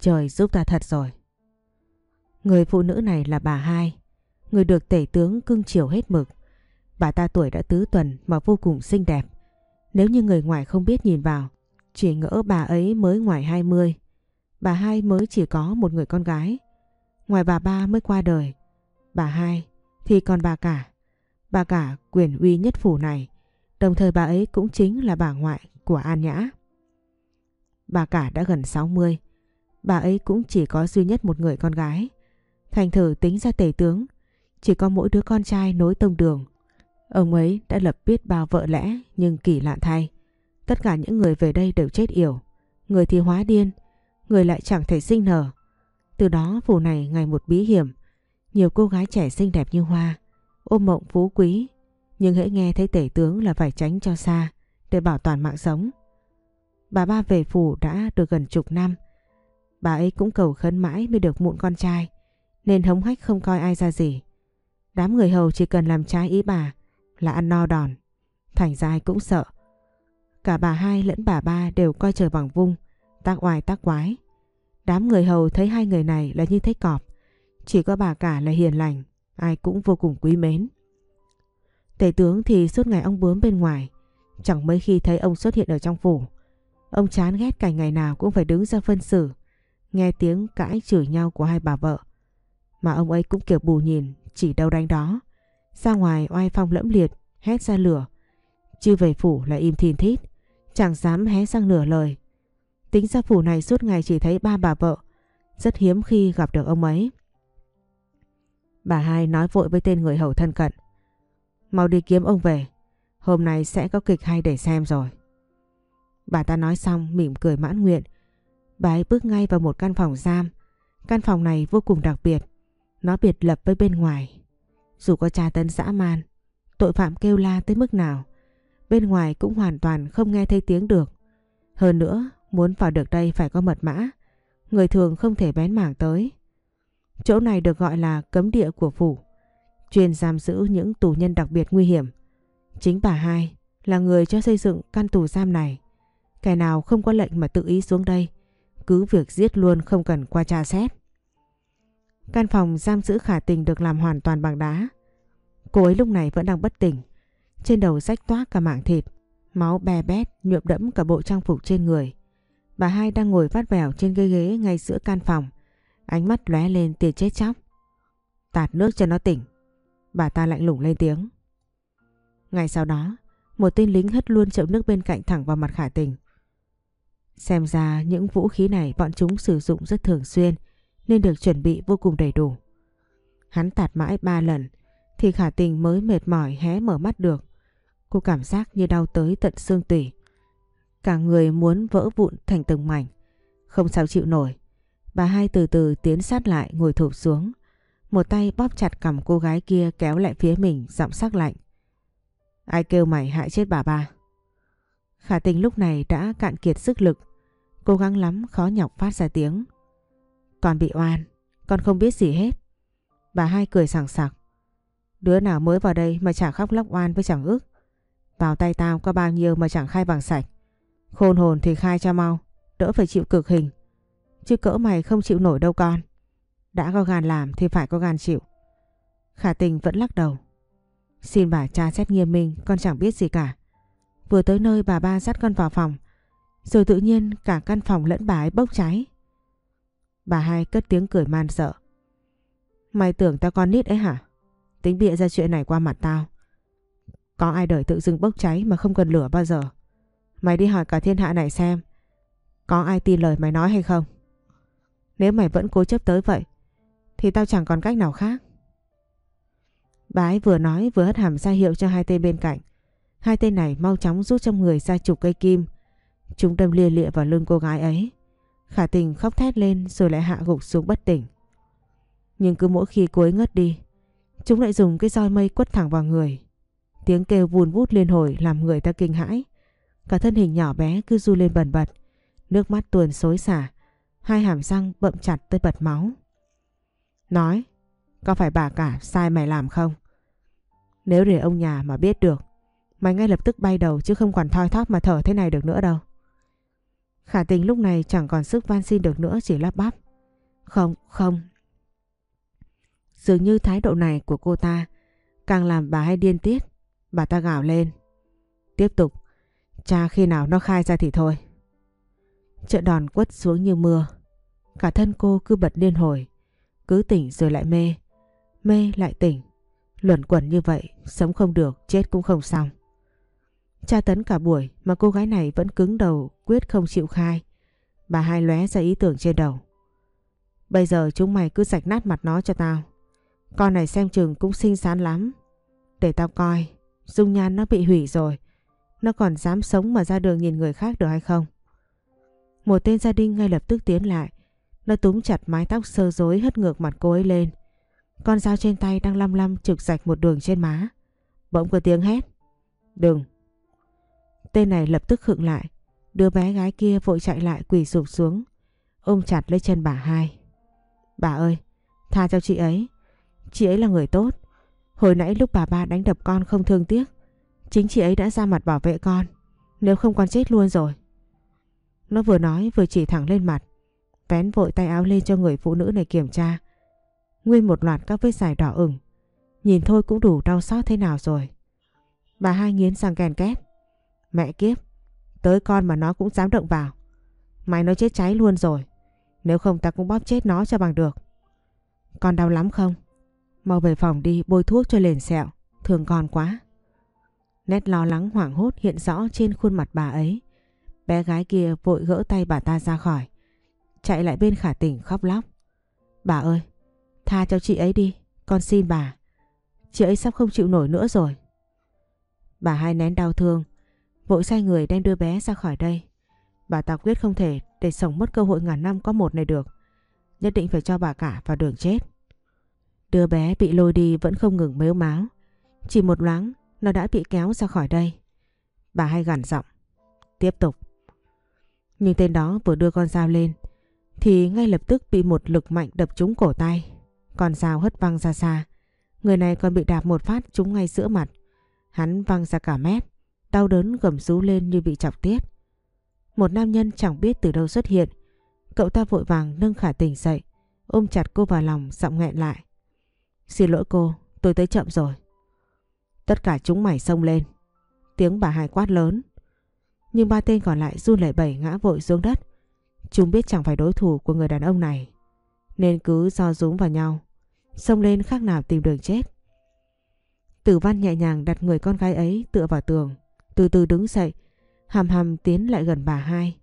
Trời giúp ta thật rồi. Người phụ nữ này là bà hai, người được tể tướng cưng chiều hết mực. Bà ta tuổi đã tứ tuần mà vô cùng xinh đẹp. Nếu như người ngoài không biết nhìn vào, chỉ ngỡ bà ấy mới ngoài 20. Bà hai mới chỉ có một người con gái. Ngoài bà ba mới qua đời. Bà hai thì còn bà cả. Bà cả quyền uy nhất phủ này. Đồng thời bà ấy cũng chính là bà ngoại của An Nhã. Bà cả đã gần 60. Bà ấy cũng chỉ có duy nhất một người con gái. Thành thử tính ra tể tướng. Chỉ có mỗi đứa con trai nối tông đường. Ông ấy đã lập biết bao vợ lẽ nhưng kỳ lạ thay. Tất cả những người về đây đều chết yểu. Người thì hóa điên, người lại chẳng thể sinh nở. Từ đó phủ này ngày một bí hiểm. Nhiều cô gái trẻ xinh đẹp như hoa, ôm mộng phú quý. Nhưng hãy nghe thấy tể tướng là phải tránh cho xa để bảo toàn mạng sống. Bà ba về phủ đã được gần chục năm. Bà ấy cũng cầu khấn mãi mới được mụn con trai. Nên hống hách không coi ai ra gì. Đám người hầu chỉ cần làm trái ý bà là ăn no đòn. Thành ra ai cũng sợ. Cả bà hai lẫn bà ba đều coi trời bằng vung, tác oai tác quái. Đám người hầu thấy hai người này là như thấy cọp. Chỉ có bà cả là hiền lành, ai cũng vô cùng quý mến. Tể tướng thì suốt ngày ông bướm bên ngoài, chẳng mấy khi thấy ông xuất hiện ở trong phủ. Ông chán ghét cảnh ngày nào cũng phải đứng ra phân xử, nghe tiếng cãi chửi nhau của hai bà vợ. Mà ông ấy cũng kiểu bù nhìn, chỉ đâu đánh đó. Ra ngoài oai phong lẫm liệt, hét ra lửa. Chứ về phủ là im thìn thít, chẳng dám hé sang nửa lời. Tính ra phủ này suốt ngày chỉ thấy ba bà vợ, rất hiếm khi gặp được ông ấy. Bà hai nói vội với tên người hầu thân cận. Mau đi kiếm ông về, hôm nay sẽ có kịch hay để xem rồi. Bà ta nói xong mỉm cười mãn nguyện. Bà ấy bước ngay vào một căn phòng giam. Căn phòng này vô cùng đặc biệt. Nó biệt lập với bên ngoài. Dù có tra tấn dã man, tội phạm kêu la tới mức nào, bên ngoài cũng hoàn toàn không nghe thấy tiếng được. Hơn nữa, muốn vào được đây phải có mật mã. Người thường không thể bén mảng tới. Chỗ này được gọi là cấm địa của phủ. Chuyên giam giữ những tù nhân đặc biệt nguy hiểm. Chính bà hai là người cho xây dựng căn tù giam này. Kẻ nào không có lệnh mà tự ý xuống đây, cứ việc giết luôn không cần qua tra xét. Căn phòng giam giữ khả tình được làm hoàn toàn bằng đá. Cô ấy lúc này vẫn đang bất tỉnh. Trên đầu rách toát cả mảng thịt, máu bè bét nhuộm đẫm cả bộ trang phục trên người. Bà hai đang ngồi vắt vẻo trên ghế ghế ngay giữa căn phòng. Ánh mắt lóe lên tia chết chóc. Tạt nước cho nó tỉnh. Bà ta lạnh lùng lên tiếng. Ngay sau đó, một tên lính hất luôn chậu nước bên cạnh thẳng vào mặt khả tình. Xem ra những vũ khí này bọn chúng sử dụng rất thường xuyên nên được chuẩn bị vô cùng đầy đủ. Hắn tạt mãi ba lần thì khả tình mới mệt mỏi hé mở mắt được. Cô cảm giác như đau tới tận xương tủy. Cả người muốn vỡ vụn thành từng mảnh. Không sao chịu nổi. Bà hai từ từ tiến sát lại ngồi thụp xuống. Một tay bóp chặt cầm cô gái kia kéo lại phía mình giọng sắc lạnh. Ai kêu mày hại chết bà ba? Khả tình lúc này đã cạn kiệt sức lực. Cố gắng lắm khó nhọc phát ra tiếng. Con bị oan, con không biết gì hết. Bà hai cười sảng sặc. Đứa nào mới vào đây mà chả khóc lóc oan với chẳng ước. Vào tay tao có bao nhiêu mà chẳng khai bằng sạch. Khôn hồn thì khai cho mau, đỡ phải chịu cực hình. Chứ cỡ mày không chịu nổi đâu con. Đã có gan làm thì phải có gan chịu. Khả tình vẫn lắc đầu. Xin bà cha xét nghiêm minh, con chẳng biết gì cả. Vừa tới nơi bà ba dắt con vào phòng. Rồi tự nhiên cả căn phòng lẫn bà ấy bốc cháy. Bà hai cất tiếng cười man sợ. Mày tưởng tao con nít ấy hả? Tính bịa ra chuyện này qua mặt tao. Có ai đời tự dưng bốc cháy mà không cần lửa bao giờ. Mày đi hỏi cả thiên hạ này xem. Có ai tin lời mày nói hay không? Nếu mày vẫn cố chấp tới vậy thì tao chẳng còn cách nào khác. Bà ấy vừa nói vừa hất hàm ra hiệu cho hai tên bên cạnh. Hai tên này mau chóng rút trong người ra chục cây kim. Chúng đâm lia lịa vào lưng cô gái ấy. Khả tình khóc thét lên rồi lại hạ gục xuống bất tỉnh. Nhưng cứ mỗi khi cô ấy ngất đi, chúng lại dùng cái roi mây quất thẳng vào người. Tiếng kêu vùn vút liên hồi làm người ta kinh hãi. Cả thân hình nhỏ bé cứ du lên bần bật, nước mắt tuồn xối xả, hai hàm răng bậm chặt tới bật máu. Nói, có phải bà cả sai mày làm không? Nếu để ông nhà mà biết được, mày ngay lập tức bay đầu chứ không còn thoi thóp mà thở thế này được nữa đâu. Khả tình lúc này chẳng còn sức van xin được nữa chỉ lắp bắp. Không, không. Dường như thái độ này của cô ta càng làm bà hay điên tiết. Bà ta gào lên. Tiếp tục. Cha khi nào nó khai ra thì thôi. Trận đòn quất xuống như mưa. Cả thân cô cứ bật điên hồi. Cứ tỉnh rồi lại mê. Mê lại tỉnh. Luẩn quẩn như vậy, sống không được, chết cũng không xong. Tra tấn cả buổi mà cô gái này vẫn cứng đầu quyết không chịu khai. Bà hai lóe ra ý tưởng trên đầu. Bây giờ chúng mày cứ sạch nát mặt nó cho tao. Con này xem chừng cũng xinh xắn lắm. Để tao coi, dung nhan nó bị hủy rồi. Nó còn dám sống mà ra đường nhìn người khác được hay không? Một tên gia đình ngay lập tức tiến lại. Nó túm chặt mái tóc sơ rối hất ngược mặt cô ấy lên. Con dao trên tay đang lăm lăm trực rạch một đường trên má. Bỗng có tiếng hét. Đừng! Tên này lập tức khựng lại. Đứa bé gái kia vội chạy lại quỳ sụp xuống. Ôm chặt lấy chân bà hai. Bà ơi! Tha cho chị ấy. Chị ấy là người tốt. Hồi nãy lúc bà ba đánh đập con không thương tiếc. Chính chị ấy đã ra mặt bảo vệ con. Nếu không con chết luôn rồi. Nó vừa nói vừa chỉ thẳng lên mặt. Vén vội tay áo lên cho người phụ nữ này kiểm tra. Nguyên một loạt các vết dài đỏ ửng. Nhìn thôi cũng đủ đau xót thế nào rồi. Bà hai nghiến răng kèn két. Mẹ kiếp, tới con mà nó cũng dám động vào. Mày nó chết cháy luôn rồi. Nếu không ta cũng bóp chết nó cho bằng được. Con đau lắm không? Mau về phòng đi bôi thuốc cho liền sẹo. thường con quá. Nét lo lắng hoảng hốt hiện rõ trên khuôn mặt bà ấy. Bé gái kia vội gỡ tay bà ta ra khỏi. Chạy lại bên khả tỉnh khóc lóc. Bà ơi, tha cho chị ấy đi, con xin bà. Chị ấy sắp không chịu nổi nữa rồi. Bà hai nén đau thương, vội sai người đem đưa bé ra khỏi đây. Bà ta quyết không thể để sống mất cơ hội ngàn năm có một này được. Nhất định phải cho bà cả vào đường chết. Đứa bé bị lôi đi vẫn không ngừng mếu máu. Chỉ một loáng nó đã bị kéo ra khỏi đây. Bà hay gằn giọng. Tiếp tục. Nhưng tên đó vừa đưa con dao lên thì ngay lập tức bị một lực mạnh đập trúng cổ tay. Con dao hất văng ra xa. Người này còn bị đạp một phát trúng ngay giữa mặt. Hắn văng ra cả mét. Đau đớn gầm rú lên như bị chọc tiết. Một nam nhân chẳng biết từ đâu xuất hiện. Cậu ta vội vàng nâng khả tình dậy. Ôm chặt cô vào lòng giọng nghẹn lại. Xin lỗi cô, tôi tới chậm rồi. Tất cả chúng mày xông lên. Tiếng bà hai quát lớn. Nhưng ba tên còn lại run lẩy bẩy ngã vội xuống đất. Chúng biết chẳng phải đối thủ của người đàn ông này. Nên cứ do dúng vào nhau. Xông lên khác nào tìm đường chết. Tử văn nhẹ nhàng đặt người con gái ấy tựa vào tường. Từ từ đứng dậy. Hàm hàm tiến lại gần bà hai.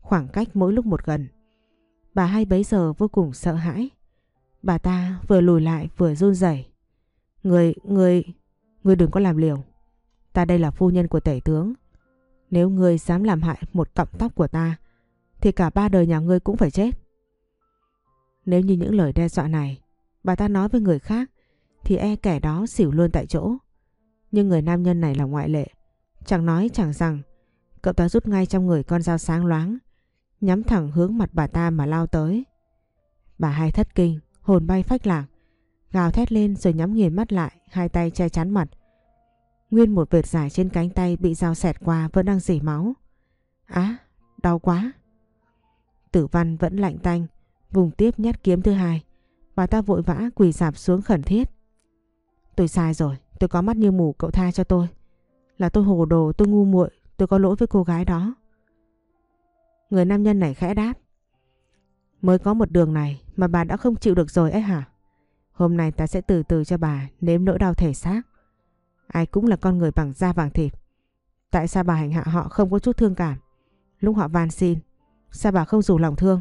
Khoảng cách mỗi lúc một gần. Bà hai bấy giờ vô cùng sợ hãi. Bà ta vừa lùi lại vừa run rẩy. Người, người, người đừng có làm liều. Ta đây là phu nhân của tể tướng. Nếu người dám làm hại một cọng tóc của ta, thì cả ba đời nhà ngươi cũng phải chết. Nếu như những lời đe dọa này, bà ta nói với người khác, thì e kẻ đó xỉu luôn tại chỗ. Nhưng người nam nhân này là ngoại lệ. Chẳng nói chẳng rằng, cậu ta rút ngay trong người con dao sáng loáng, nhắm thẳng hướng mặt bà ta mà lao tới. Bà hai thất kinh, hồn bay phách lạc, gào thét lên rồi nhắm nghiền mắt lại, hai tay che chắn mặt. Nguyên một vệt dài trên cánh tay bị dao xẹt qua vẫn đang dỉ máu. Á, đau quá. Tử văn vẫn lạnh tanh, vùng tiếp nhát kiếm thứ hai. Bà ta vội vã quỳ dạp xuống khẩn thiết. Tôi sai rồi, tôi có mắt như mù cậu tha cho tôi. Là tôi hồ đồ, tôi ngu muội, tôi có lỗi với cô gái đó. Người nam nhân này khẽ đáp. Mới có một đường này mà bà đã không chịu được rồi ấy hả? Hôm nay ta sẽ từ từ cho bà nếm nỗi đau thể xác. Ai cũng là con người bằng da vàng thịt. Tại sao bà hành hạ họ không có chút thương cảm? Lúc họ van xin, sao bà không rủ lòng thương?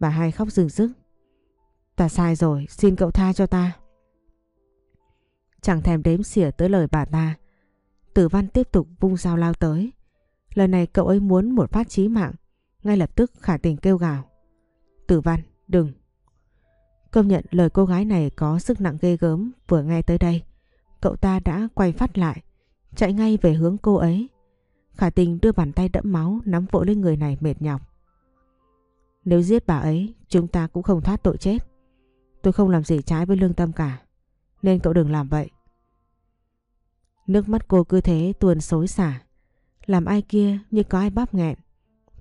Bà hai khóc rừng rức. Ta sai rồi, xin cậu tha cho ta. Chẳng thèm đếm xỉa tới lời bà ta. Tử văn tiếp tục vung dao lao tới. Lần này cậu ấy muốn một phát chí mạng. Ngay lập tức khả tình kêu gào. Tử văn, đừng. Công nhận lời cô gái này có sức nặng ghê gớm vừa nghe tới đây. Cậu ta đã quay phát lại, chạy ngay về hướng cô ấy. Khả tình đưa bàn tay đẫm máu nắm vỗ lên người này mệt nhọc. Nếu giết bà ấy, chúng ta cũng không thoát tội chết. Tôi không làm gì trái với lương tâm cả. Nên cậu đừng làm vậy. Nước mắt cô cứ thế tuôn xối xả. Làm ai kia như có ai bóp nghẹn.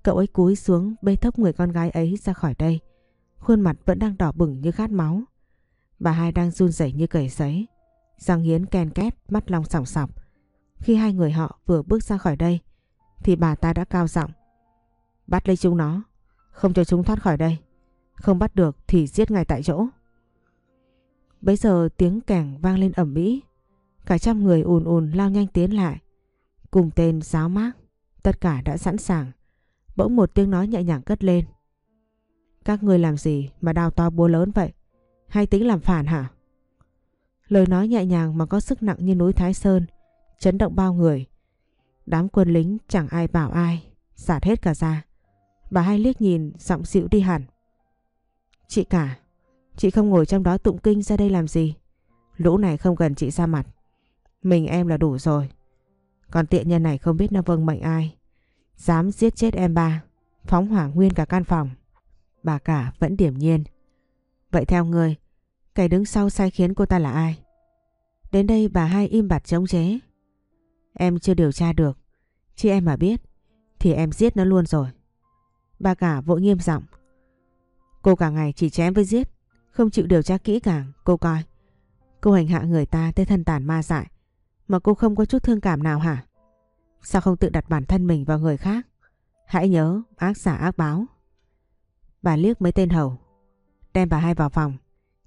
Cậu ấy cúi xuống bê thấp người con gái ấy ra khỏi đây. Khuôn mặt vẫn đang đỏ bừng như khát máu. Bà hai đang run rẩy như cầy sấy. Giang hiến ken két, mắt long sòng sọc. Khi hai người họ vừa bước ra khỏi đây, thì bà ta đã cao giọng. Bắt lấy chúng nó, không cho chúng thoát khỏi đây. Không bắt được thì giết ngay tại chỗ. Bây giờ tiếng kèn vang lên ẩm mỹ. Cả trăm người ùn ùn lao nhanh tiến lại. Cùng tên giáo mác, tất cả đã sẵn sàng. Bỗng một tiếng nói nhẹ nhàng cất lên. Các người làm gì mà đào to búa lớn vậy? Hay tính làm phản hả? Lời nói nhẹ nhàng mà có sức nặng như núi Thái Sơn, chấn động bao người. Đám quân lính chẳng ai bảo ai, sạt hết cả ra. Bà hai liếc nhìn, giọng dịu đi hẳn. Chị cả, chị không ngồi trong đó tụng kinh ra đây làm gì? Lũ này không cần chị ra mặt. Mình em là đủ rồi. Còn tiện nhân này không biết nó vâng mệnh ai. Dám giết chết em ba, phóng hỏa nguyên cả căn phòng. Bà cả vẫn điểm nhiên. Vậy theo người, kẻ đứng sau sai khiến cô ta là ai? Đến đây bà hai im bặt chống chế. Em chưa điều tra được, Chứ em mà biết thì em giết nó luôn rồi. Bà cả vội nghiêm giọng. Cô cả ngày chỉ chém với giết, không chịu điều tra kỹ càng, cô coi. Cô hành hạ người ta tới thân tàn ma dại, mà cô không có chút thương cảm nào hả? Sao không tự đặt bản thân mình vào người khác? Hãy nhớ ác giả ác báo. Bà liếc mấy tên hầu, đem bà hai vào phòng,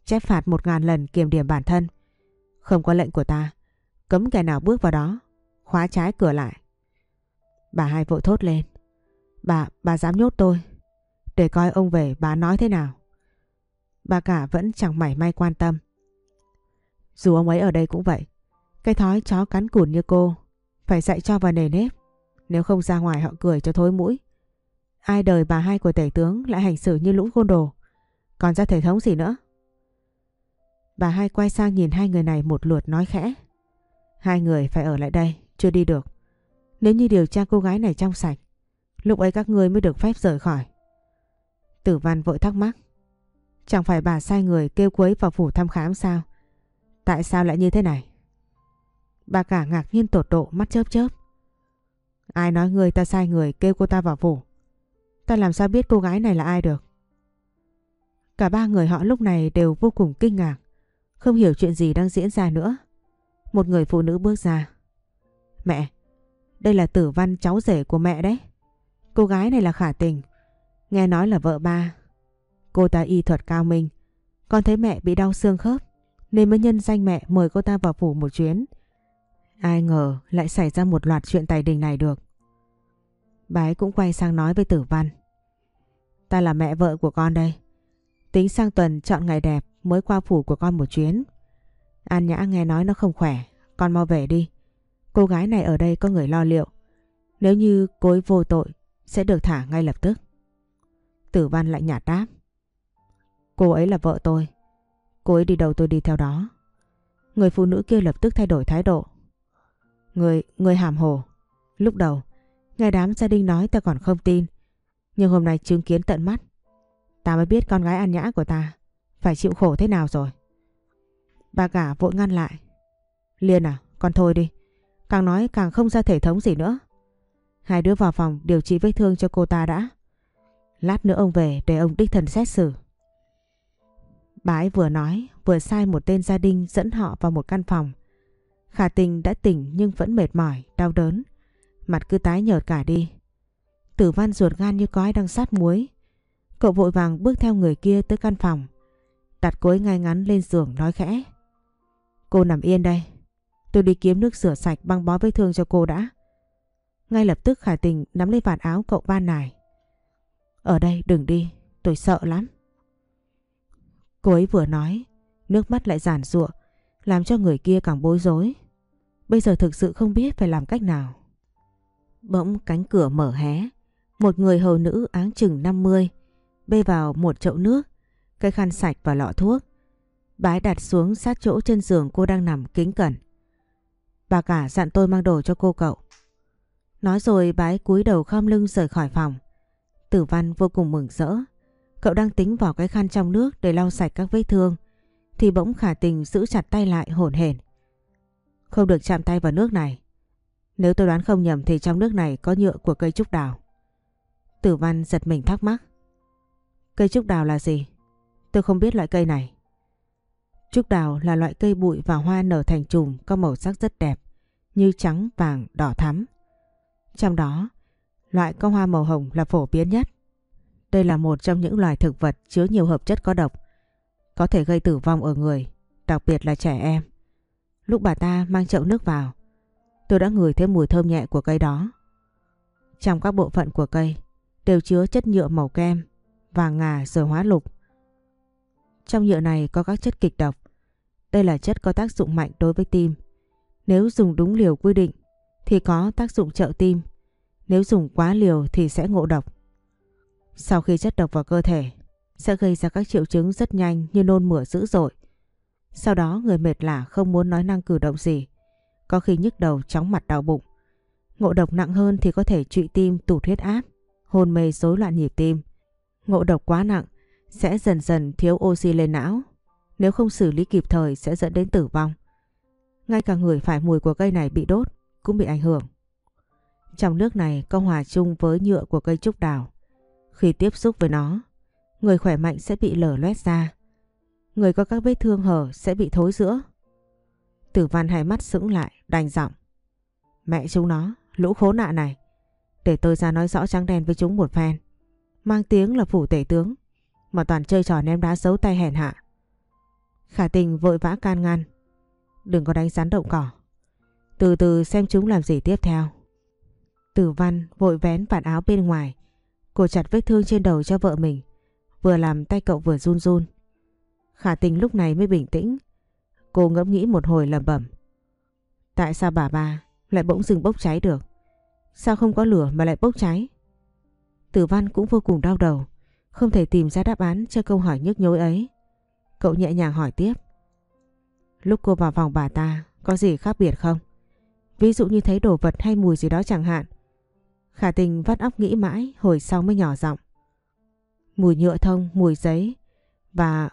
chép phạt một ngàn lần kiểm điểm bản thân. Không có lệnh của ta, cấm kẻ nào bước vào đó, khóa trái cửa lại. Bà hai vội thốt lên. Bà, bà dám nhốt tôi. Để coi ông về bà nói thế nào. Bà cả vẫn chẳng mảy may quan tâm. Dù ông ấy ở đây cũng vậy. Cái thói chó cắn cùn như cô. Phải dạy cho vào nề nếp. Nếu không ra ngoài họ cười cho thối mũi. Ai đời bà hai của tể tướng lại hành xử như lũ côn đồ. Còn ra thể thống gì nữa? Bà hai quay sang nhìn hai người này một lượt nói khẽ. Hai người phải ở lại đây, chưa đi được. Nếu như điều tra cô gái này trong sạch, lúc ấy các ngươi mới được phép rời khỏi. Tử văn vội thắc mắc. Chẳng phải bà sai người kêu quấy vào phủ thăm khám sao? Tại sao lại như thế này? Bà cả ngạc nhiên tột độ mắt chớp chớp. Ai nói người ta sai người kêu cô ta vào phủ? Ta làm sao biết cô gái này là ai được? Cả ba người họ lúc này đều vô cùng kinh ngạc. Không hiểu chuyện gì đang diễn ra nữa. Một người phụ nữ bước ra. Mẹ, đây là tử văn cháu rể của mẹ đấy. Cô gái này là khả tình. Nghe nói là vợ ba. Cô ta y thuật cao minh. Con thấy mẹ bị đau xương khớp. Nên mới nhân danh mẹ mời cô ta vào phủ một chuyến. Ai ngờ lại xảy ra một loạt chuyện tài đình này được. Bà ấy cũng quay sang nói với tử văn. Ta là mẹ vợ của con đây. Tính sang tuần chọn ngày đẹp mới qua phủ của con một chuyến. An Nhã nghe nói nó không khỏe. Con mau về đi. Cô gái này ở đây có người lo liệu. Nếu như cô ấy vô tội sẽ được thả ngay lập tức. Tử văn lạnh nhạt đáp. Cô ấy là vợ tôi. Cô ấy đi đâu tôi đi theo đó. Người phụ nữ kia lập tức thay đổi thái độ. Người, người hàm hồ. Lúc đầu, nghe đám gia đình nói ta còn không tin. Nhưng hôm nay chứng kiến tận mắt. Ta mới biết con gái an nhã của ta phải chịu khổ thế nào rồi. Bà cả vội ngăn lại. Liên à, con thôi đi. Càng nói càng không ra thể thống gì nữa. Hai đứa vào phòng điều trị vết thương cho cô ta đã. Lát nữa ông về để ông đích thần xét xử. Bà ấy vừa nói vừa sai một tên gia đình dẫn họ vào một căn phòng. Khả tình đã tỉnh nhưng vẫn mệt mỏi, đau đớn. Mặt cứ tái nhợt cả đi. Tử văn ruột gan như cói đang sát muối. Cậu vội vàng bước theo người kia tới căn phòng. Đặt cối ngay ngắn lên giường nói khẽ. Cô nằm yên đây. Tôi đi kiếm nước rửa sạch băng bó vết thương cho cô đã. Ngay lập tức Khả Tình nắm lấy vạt áo cậu ban nài. Ở đây đừng đi, tôi sợ lắm. Cô ấy vừa nói, nước mắt lại giản rụa, làm cho người kia càng bối rối. Bây giờ thực sự không biết phải làm cách nào. Bỗng cánh cửa mở hé, một người hầu nữ áng chừng 50 bê vào một chậu nước, cái khăn sạch và lọ thuốc. Bái đặt xuống sát chỗ chân giường cô đang nằm kính cẩn. Bà cả dặn tôi mang đồ cho cô cậu. Nói rồi bái cúi đầu khom lưng rời khỏi phòng. Tử văn vô cùng mừng rỡ. Cậu đang tính vào cái khăn trong nước để lau sạch các vết thương. Thì bỗng khả tình giữ chặt tay lại hổn hển. Không được chạm tay vào nước này. Nếu tôi đoán không nhầm thì trong nước này có nhựa của cây trúc đào. Tử văn giật mình thắc mắc. Cây trúc đào là gì? Tôi không biết loại cây này. Trúc đào là loại cây bụi và hoa nở thành chùm có màu sắc rất đẹp, như trắng, vàng, đỏ thắm. Trong đó, loại có hoa màu hồng là phổ biến nhất. Đây là một trong những loài thực vật chứa nhiều hợp chất có độc, có thể gây tử vong ở người, đặc biệt là trẻ em. Lúc bà ta mang chậu nước vào, tôi đã ngửi thấy mùi thơm nhẹ của cây đó. Trong các bộ phận của cây đều chứa chất nhựa màu kem, vàng ngà rồi hóa lục. Trong nhựa này có các chất kịch độc. Đây là chất có tác dụng mạnh đối với tim. Nếu dùng đúng liều quy định thì có tác dụng trợ tim. Nếu dùng quá liều thì sẽ ngộ độc. Sau khi chất độc vào cơ thể sẽ gây ra các triệu chứng rất nhanh như nôn mửa dữ dội. Sau đó người mệt lả không muốn nói năng cử động gì. Có khi nhức đầu chóng mặt đau bụng. Ngộ độc nặng hơn thì có thể trụy tim tụt huyết áp, hôn mê rối loạn nhịp tim. Ngộ độc quá nặng sẽ dần dần thiếu oxy lên não. Nếu không xử lý kịp thời sẽ dẫn đến tử vong. Ngay cả người phải mùi của cây này bị đốt cũng bị ảnh hưởng. Trong nước này có hòa chung với nhựa của cây trúc đào. Khi tiếp xúc với nó, người khỏe mạnh sẽ bị lở loét ra. Người có các vết thương hở sẽ bị thối giữa. Tử văn hai mắt sững lại, đành giọng. Mẹ chúng nó, lũ khốn nạn này. Để tôi ra nói rõ trắng đen với chúng một phen. Mang tiếng là phủ tể tướng, mà toàn chơi trò ném đá giấu tay hèn hạ. Khả tình vội vã can ngăn. Đừng có đánh rắn động cỏ. Từ từ xem chúng làm gì tiếp theo. Tử văn vội vén vạt áo bên ngoài. Cô chặt vết thương trên đầu cho vợ mình. Vừa làm tay cậu vừa run run. Khả tình lúc này mới bình tĩnh. Cô ngẫm nghĩ một hồi lẩm bẩm. Tại sao bà ba lại bỗng dừng bốc cháy được? Sao không có lửa mà lại bốc cháy? Tử văn cũng vô cùng đau đầu. Không thể tìm ra đáp án cho câu hỏi nhức nhối ấy. Cậu nhẹ nhàng hỏi tiếp. Lúc cô vào phòng bà ta có gì khác biệt không? Ví dụ như thấy đồ vật hay mùi gì đó chẳng hạn. Khả tình vắt óc nghĩ mãi hồi sau mới nhỏ giọng. Mùi nhựa thông, mùi giấy và...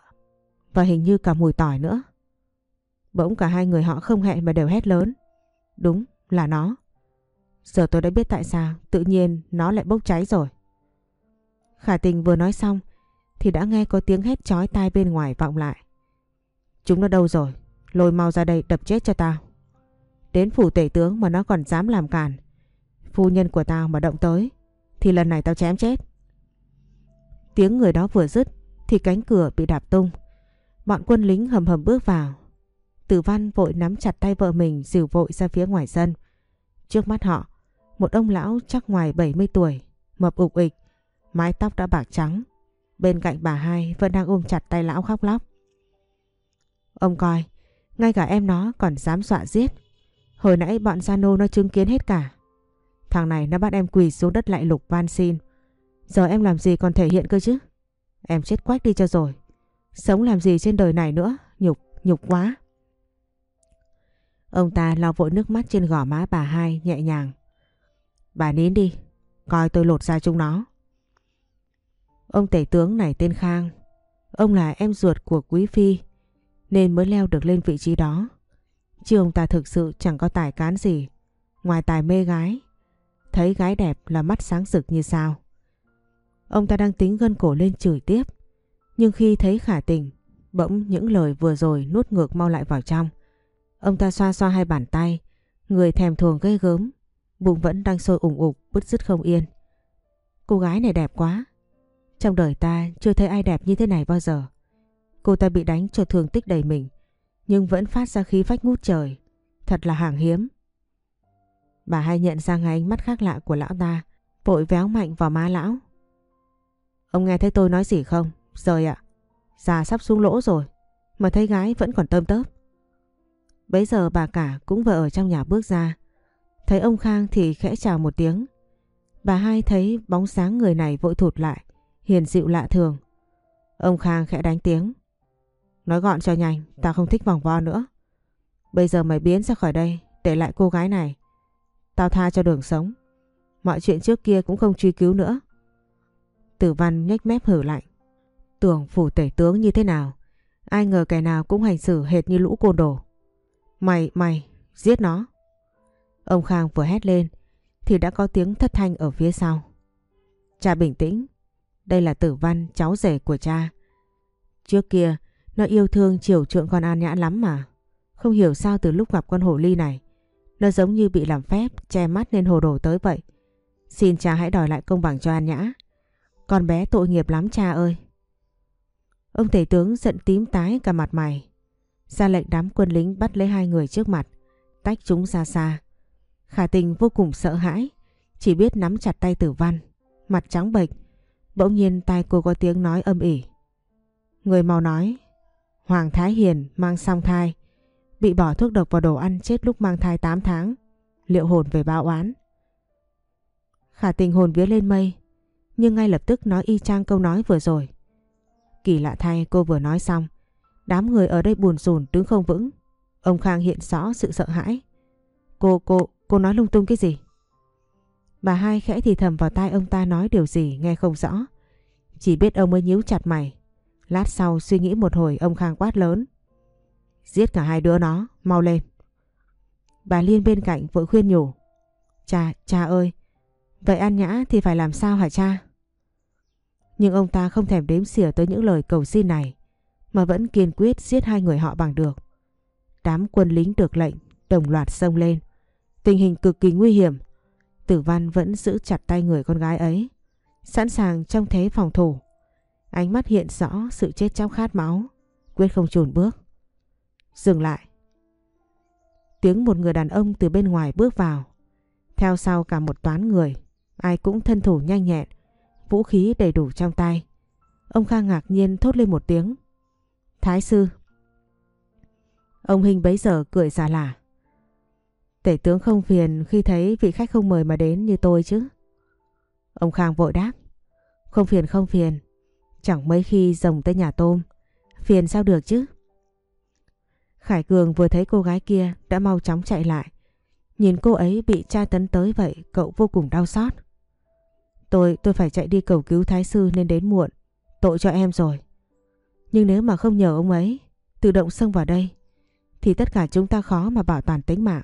và hình như cả mùi tỏi nữa. Bỗng cả hai người họ không hẹn mà đều hét lớn. Đúng, là nó. Giờ tôi đã biết tại sao tự nhiên nó lại bốc cháy rồi. Khả tình vừa nói xong thì đã nghe có tiếng hét chói tai bên ngoài vọng lại. Chúng nó đâu rồi? Lôi mau ra đây đập chết cho tao. Đến phủ tể tướng mà nó còn dám làm cản. Phu nhân của tao mà động tới thì lần này tao chém chết. Tiếng người đó vừa dứt thì cánh cửa bị đạp tung. Bọn quân lính hầm hầm bước vào. Tử văn vội nắm chặt tay vợ mình dìu vội ra phía ngoài sân. Trước mắt họ, một ông lão chắc ngoài 70 tuổi, mập ục ịch, mái tóc đã bạc trắng. Bên cạnh bà hai vẫn đang ôm chặt tay lão khóc lóc. Ông coi, ngay cả em nó còn dám dọa giết. Hồi nãy bọn zano nó chứng kiến hết cả. Thằng này nó bắt em quỳ xuống đất lại lục van xin. Giờ em làm gì còn thể hiện cơ chứ? Em chết quách đi cho rồi. Sống làm gì trên đời này nữa? Nhục, nhục quá. Ông ta lau vội nước mắt trên gò má bà hai nhẹ nhàng. Bà nín đi, coi tôi lột ra chúng nó. Ông tể tướng này tên Khang. Ông là em ruột của Quý Phi nên mới leo được lên vị trí đó. Chứ ông ta thực sự chẳng có tài cán gì ngoài tài mê gái. Thấy gái đẹp là mắt sáng rực như sao. Ông ta đang tính gân cổ lên chửi tiếp. Nhưng khi thấy khả tình, bỗng những lời vừa rồi nuốt ngược mau lại vào trong. Ông ta xoa xoa hai bàn tay, người thèm thuồng ghê gớm, bụng vẫn đang sôi ủng ục, bứt rứt không yên. Cô gái này đẹp quá. Trong đời ta chưa thấy ai đẹp như thế này bao giờ. Cô ta bị đánh cho thương tích đầy mình, nhưng vẫn phát ra khí phách ngút trời. Thật là hàng hiếm. Bà hai nhận ra ngay ánh mắt khác lạ của lão ta, vội véo mạnh vào má lão. Ông nghe thấy tôi nói gì không? Rời ạ. Già sắp xuống lỗ rồi, mà thấy gái vẫn còn tơm tớp. Bấy giờ bà cả cũng vừa ở trong nhà bước ra. Thấy ông Khang thì khẽ chào một tiếng. Bà hai thấy bóng sáng người này vội thụt lại, hiền dịu lạ thường. Ông Khang khẽ đánh tiếng. Nói gọn cho nhanh, tao không thích vòng vo nữa. Bây giờ mày biến ra khỏi đây, để lại cô gái này. Tao tha cho đường sống. Mọi chuyện trước kia cũng không truy cứu nữa. Tử văn nhếch mép hử lạnh. Tưởng phủ tể tướng như thế nào? Ai ngờ kẻ nào cũng hành xử hệt như lũ côn đồ. Mày, mày, giết nó. Ông Khang vừa hét lên thì đã có tiếng thất thanh ở phía sau. Cha bình tĩnh, đây là tử văn cháu rể của cha. Trước kia nó yêu thương chiều chuộng con An Nhã lắm mà. Không hiểu sao từ lúc gặp con hồ ly này nó giống như bị làm phép che mắt nên hồ đồ tới vậy. Xin cha hãy đòi lại công bằng cho An Nhã. Con bé tội nghiệp lắm cha ơi. Ông tể tướng giận tím tái cả mặt mày. Ra lệnh đám quân lính bắt lấy hai người trước mặt, tách chúng ra xa. Khả tình vô cùng sợ hãi, chỉ biết nắm chặt tay tử văn, mặt trắng bệch. Bỗng nhiên tai cô có tiếng nói âm ỉ. Người mau nói, Hoàng Thái Hiền mang song thai, bị bỏ thuốc độc vào đồ ăn chết lúc mang thai 8 tháng, liệu hồn về báo oán. Khả tình hồn vía lên mây, nhưng ngay lập tức nói y chang câu nói vừa rồi. Kỳ lạ thay cô vừa nói xong, đám người ở đây buồn rùn đứng không vững. Ông Khang hiện rõ sự sợ hãi. Cô, cô, cô nói lung tung cái gì? Bà hai khẽ thì thầm vào tai ông ta nói điều gì nghe không rõ. Chỉ biết ông ấy nhíu chặt mày. Lát sau suy nghĩ một hồi ông Khang quát lớn. Giết cả hai đứa nó, mau lên. Bà Liên bên cạnh vội khuyên nhủ. Cha, cha ơi, vậy An Nhã thì phải làm sao hả cha? Nhưng ông ta không thèm đếm xỉa tới những lời cầu xin này, mà vẫn kiên quyết giết hai người họ bằng được. Đám quân lính được lệnh, đồng loạt xông lên. Tình hình cực kỳ nguy hiểm. Tử Văn vẫn giữ chặt tay người con gái ấy, sẵn sàng trong thế phòng thủ. Ánh mắt hiện rõ sự chết chóc khát máu, quyết không chùn bước. Dừng lại. Tiếng một người đàn ông từ bên ngoài bước vào. Theo sau cả một toán người, ai cũng thân thủ nhanh nhẹn, vũ khí đầy đủ trong tay. Ông Khang ngạc nhiên thốt lên một tiếng. Thái sư. Ông Hình bấy giờ cười giả lả. Tể tướng không phiền khi thấy vị khách không mời mà đến như tôi chứ. Ông Khang vội đáp. Không phiền không phiền. Chẳng mấy khi rồng tới nhà tôm. Phiền sao được chứ. Khải Cường vừa thấy cô gái kia đã mau chóng chạy lại. Nhìn cô ấy bị tra tấn tới vậy cậu vô cùng đau xót. Tôi, tôi phải chạy đi cầu cứu thái sư nên đến muộn. Tội cho em rồi. Nhưng nếu mà không nhờ ông ấy tự động xông vào đây thì tất cả chúng ta khó mà bảo toàn tính mạng.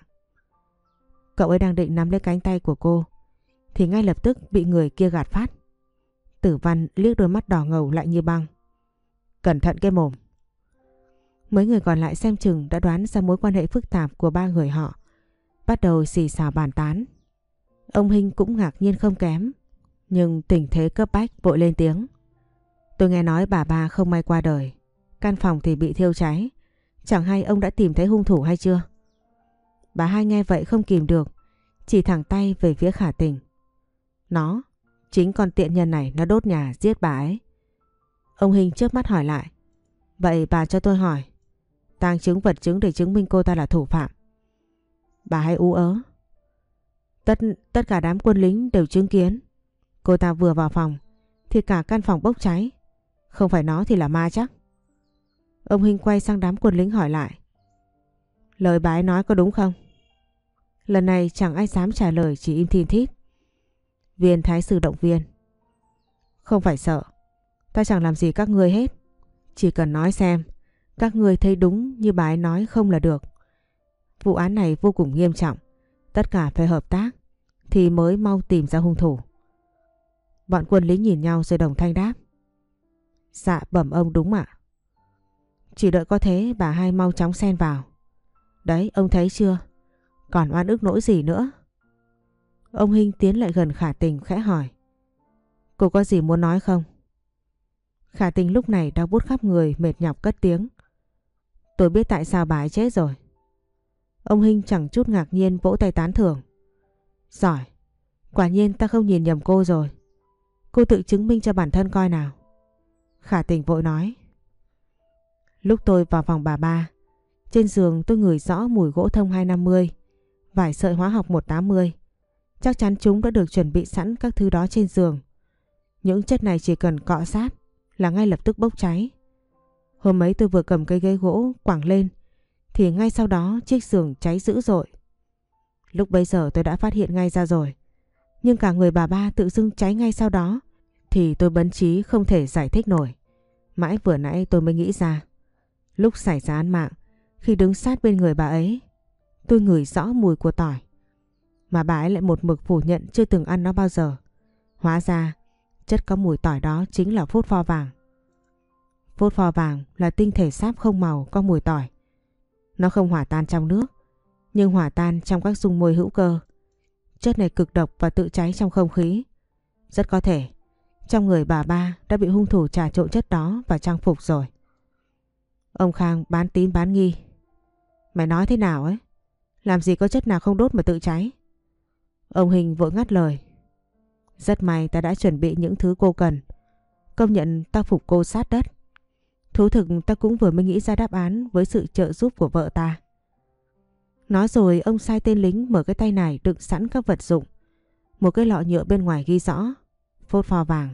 Cậu ấy đang định nắm lấy cánh tay của cô, thì ngay lập tức bị người kia gạt phát. Tử văn liếc đôi mắt đỏ ngầu lại như băng. Cẩn thận cái mồm. Mấy người còn lại xem chừng đã đoán ra mối quan hệ phức tạp của ba người họ. Bắt đầu xì xào bàn tán. Ông Hinh cũng ngạc nhiên không kém. Nhưng tình thế cấp bách vội lên tiếng. Tôi nghe nói bà ba không may qua đời. Căn phòng thì bị thiêu cháy. Chẳng hay ông đã tìm thấy hung thủ hay chưa? Bà hai nghe vậy không kìm được. Chỉ thẳng tay về phía khả tình. Nó, chính con tiện nhân này nó đốt nhà giết bà ấy. Ông Hình trước mắt hỏi lại. Vậy bà cho tôi hỏi. tang chứng vật chứng để chứng minh cô ta là thủ phạm. Bà hay ú ớ. Tất, tất cả đám quân lính đều chứng kiến. Cô ta vừa vào phòng thì cả căn phòng bốc cháy. Không phải nó thì là ma chắc. Ông Hình quay sang đám quân lính hỏi lại. Lời bà ấy nói có đúng không? Lần này chẳng ai dám trả lời chỉ im thiên thít. Viên thái sư động viên. Không phải sợ. Ta chẳng làm gì các ngươi hết. Chỉ cần nói xem. Các ngươi thấy đúng như bà ấy nói không là được. Vụ án này vô cùng nghiêm trọng. Tất cả phải hợp tác. Thì mới mau tìm ra hung thủ. Bọn quân lính nhìn nhau rồi đồng thanh đáp. Dạ bẩm ông đúng ạ. Chỉ đợi có thế bà hai mau chóng xen vào. Đấy, ông thấy chưa? Còn oan ức nỗi gì nữa? Ông Hinh tiến lại gần khả tình khẽ hỏi. Cô có gì muốn nói không? Khả tình lúc này đau bút khắp người mệt nhọc cất tiếng. Tôi biết tại sao bà ấy chết rồi. Ông Hinh chẳng chút ngạc nhiên vỗ tay tán thưởng. Giỏi, quả nhiên ta không nhìn nhầm cô rồi. Cô tự chứng minh cho bản thân coi nào. Khả tình vội nói. Lúc tôi vào phòng bà ba, trên giường tôi ngửi rõ mùi gỗ thông 250, vải sợi hóa học 180. Chắc chắn chúng đã được chuẩn bị sẵn các thứ đó trên giường. Những chất này chỉ cần cọ sát là ngay lập tức bốc cháy. Hôm ấy tôi vừa cầm cây ghế gỗ quẳng lên thì ngay sau đó chiếc giường cháy dữ dội. Lúc bấy giờ tôi đã phát hiện ngay ra rồi. Nhưng cả người bà ba tự dưng cháy ngay sau đó thì tôi bấn trí không thể giải thích nổi. Mãi vừa nãy tôi mới nghĩ ra. Lúc xảy ra án mạng, khi đứng sát bên người bà ấy, tôi ngửi rõ mùi của tỏi. Mà bà ấy lại một mực phủ nhận chưa từng ăn nó bao giờ. Hóa ra, chất có mùi tỏi đó chính là phốt pho vàng. Phốt pho vàng là tinh thể sáp không màu có mùi tỏi. Nó không hỏa tan trong nước, nhưng hỏa tan trong các dung môi hữu cơ. Chất này cực độc và tự cháy trong không khí. Rất có thể, trong người bà ba đã bị hung thủ trà trộn chất đó vào trang phục rồi. Ông Khang bán tín bán nghi. Mày nói thế nào ấy? Làm gì có chất nào không đốt mà tự cháy? Ông Hình vội ngắt lời. Rất may ta đã chuẩn bị những thứ cô cần. Công nhận ta phục cô sát đất. Thú thực ta cũng vừa mới nghĩ ra đáp án với sự trợ giúp của vợ ta. Nói rồi ông sai tên lính mở cái tay này đựng sẵn các vật dụng. Một cái lọ nhựa bên ngoài ghi rõ. Phốt pho vàng.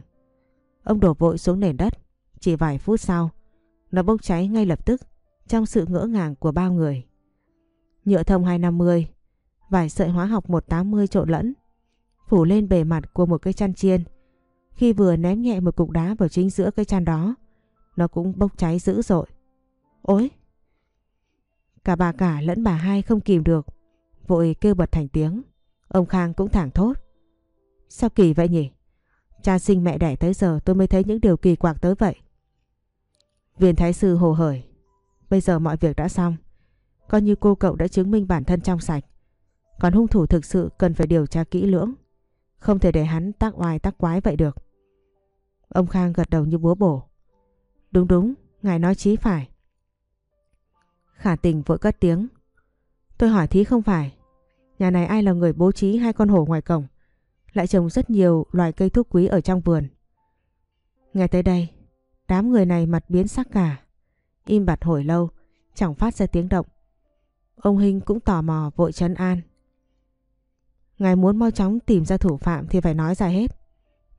Ông đổ vội xuống nền đất. Chỉ vài phút sau, nó bốc cháy ngay lập tức trong sự ngỡ ngàng của bao người. Nhựa thông 250, vài sợi hóa học 180 trộn lẫn, phủ lên bề mặt của một cây chăn chiên. Khi vừa ném nhẹ một cục đá vào chính giữa cây chăn đó, nó cũng bốc cháy dữ dội. Ôi! Cả bà cả lẫn bà hai không kìm được, vội kêu bật thành tiếng. Ông Khang cũng thẳng thốt. Sao kỳ vậy nhỉ? Cha sinh mẹ đẻ tới giờ tôi mới thấy những điều kỳ quặc tới vậy. Viên Thái Sư hồ hởi. Bây giờ mọi việc đã xong. Coi như cô cậu đã chứng minh bản thân trong sạch. Còn hung thủ thực sự cần phải điều tra kỹ lưỡng. Không thể để hắn tác oai tác quái vậy được. Ông Khang gật đầu như búa bổ. Đúng đúng, ngài nói chí phải. Khả tình vội cất tiếng. Tôi hỏi thí không phải. Nhà này ai là người bố trí hai con hổ ngoài cổng? Lại trồng rất nhiều loài cây thuốc quý ở trong vườn. Nghe tới đây, đám người này mặt biến sắc cả. Im bặt hồi lâu, chẳng phát ra tiếng động. Ông Hình cũng tò mò vội chân an. Ngài muốn mau chóng tìm ra thủ phạm thì phải nói ra hết.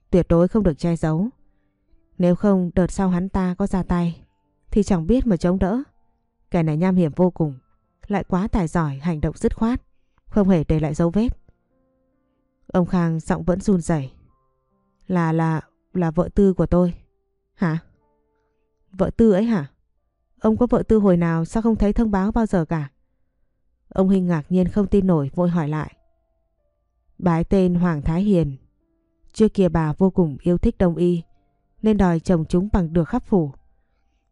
Tuyệt đối không được che giấu. Nếu không đợt sau hắn ta có ra tay thì chẳng biết mà chống đỡ. Kẻ này nham hiểm vô cùng, lại quá tài giỏi hành động dứt khoát, không hề để lại dấu vết. Ông Khang giọng vẫn run rẩy. Là là là vợ tư của tôi. Hả? Vợ tư ấy hả? Ông có vợ tư hồi nào sao không thấy thông báo bao giờ cả? Ông hinh ngạc nhiên không tin nổi vội hỏi lại. Bà ấy tên Hoàng Thái Hiền. Trước kia bà vô cùng yêu thích đông y nên đòi chồng chúng bằng được khắp phủ.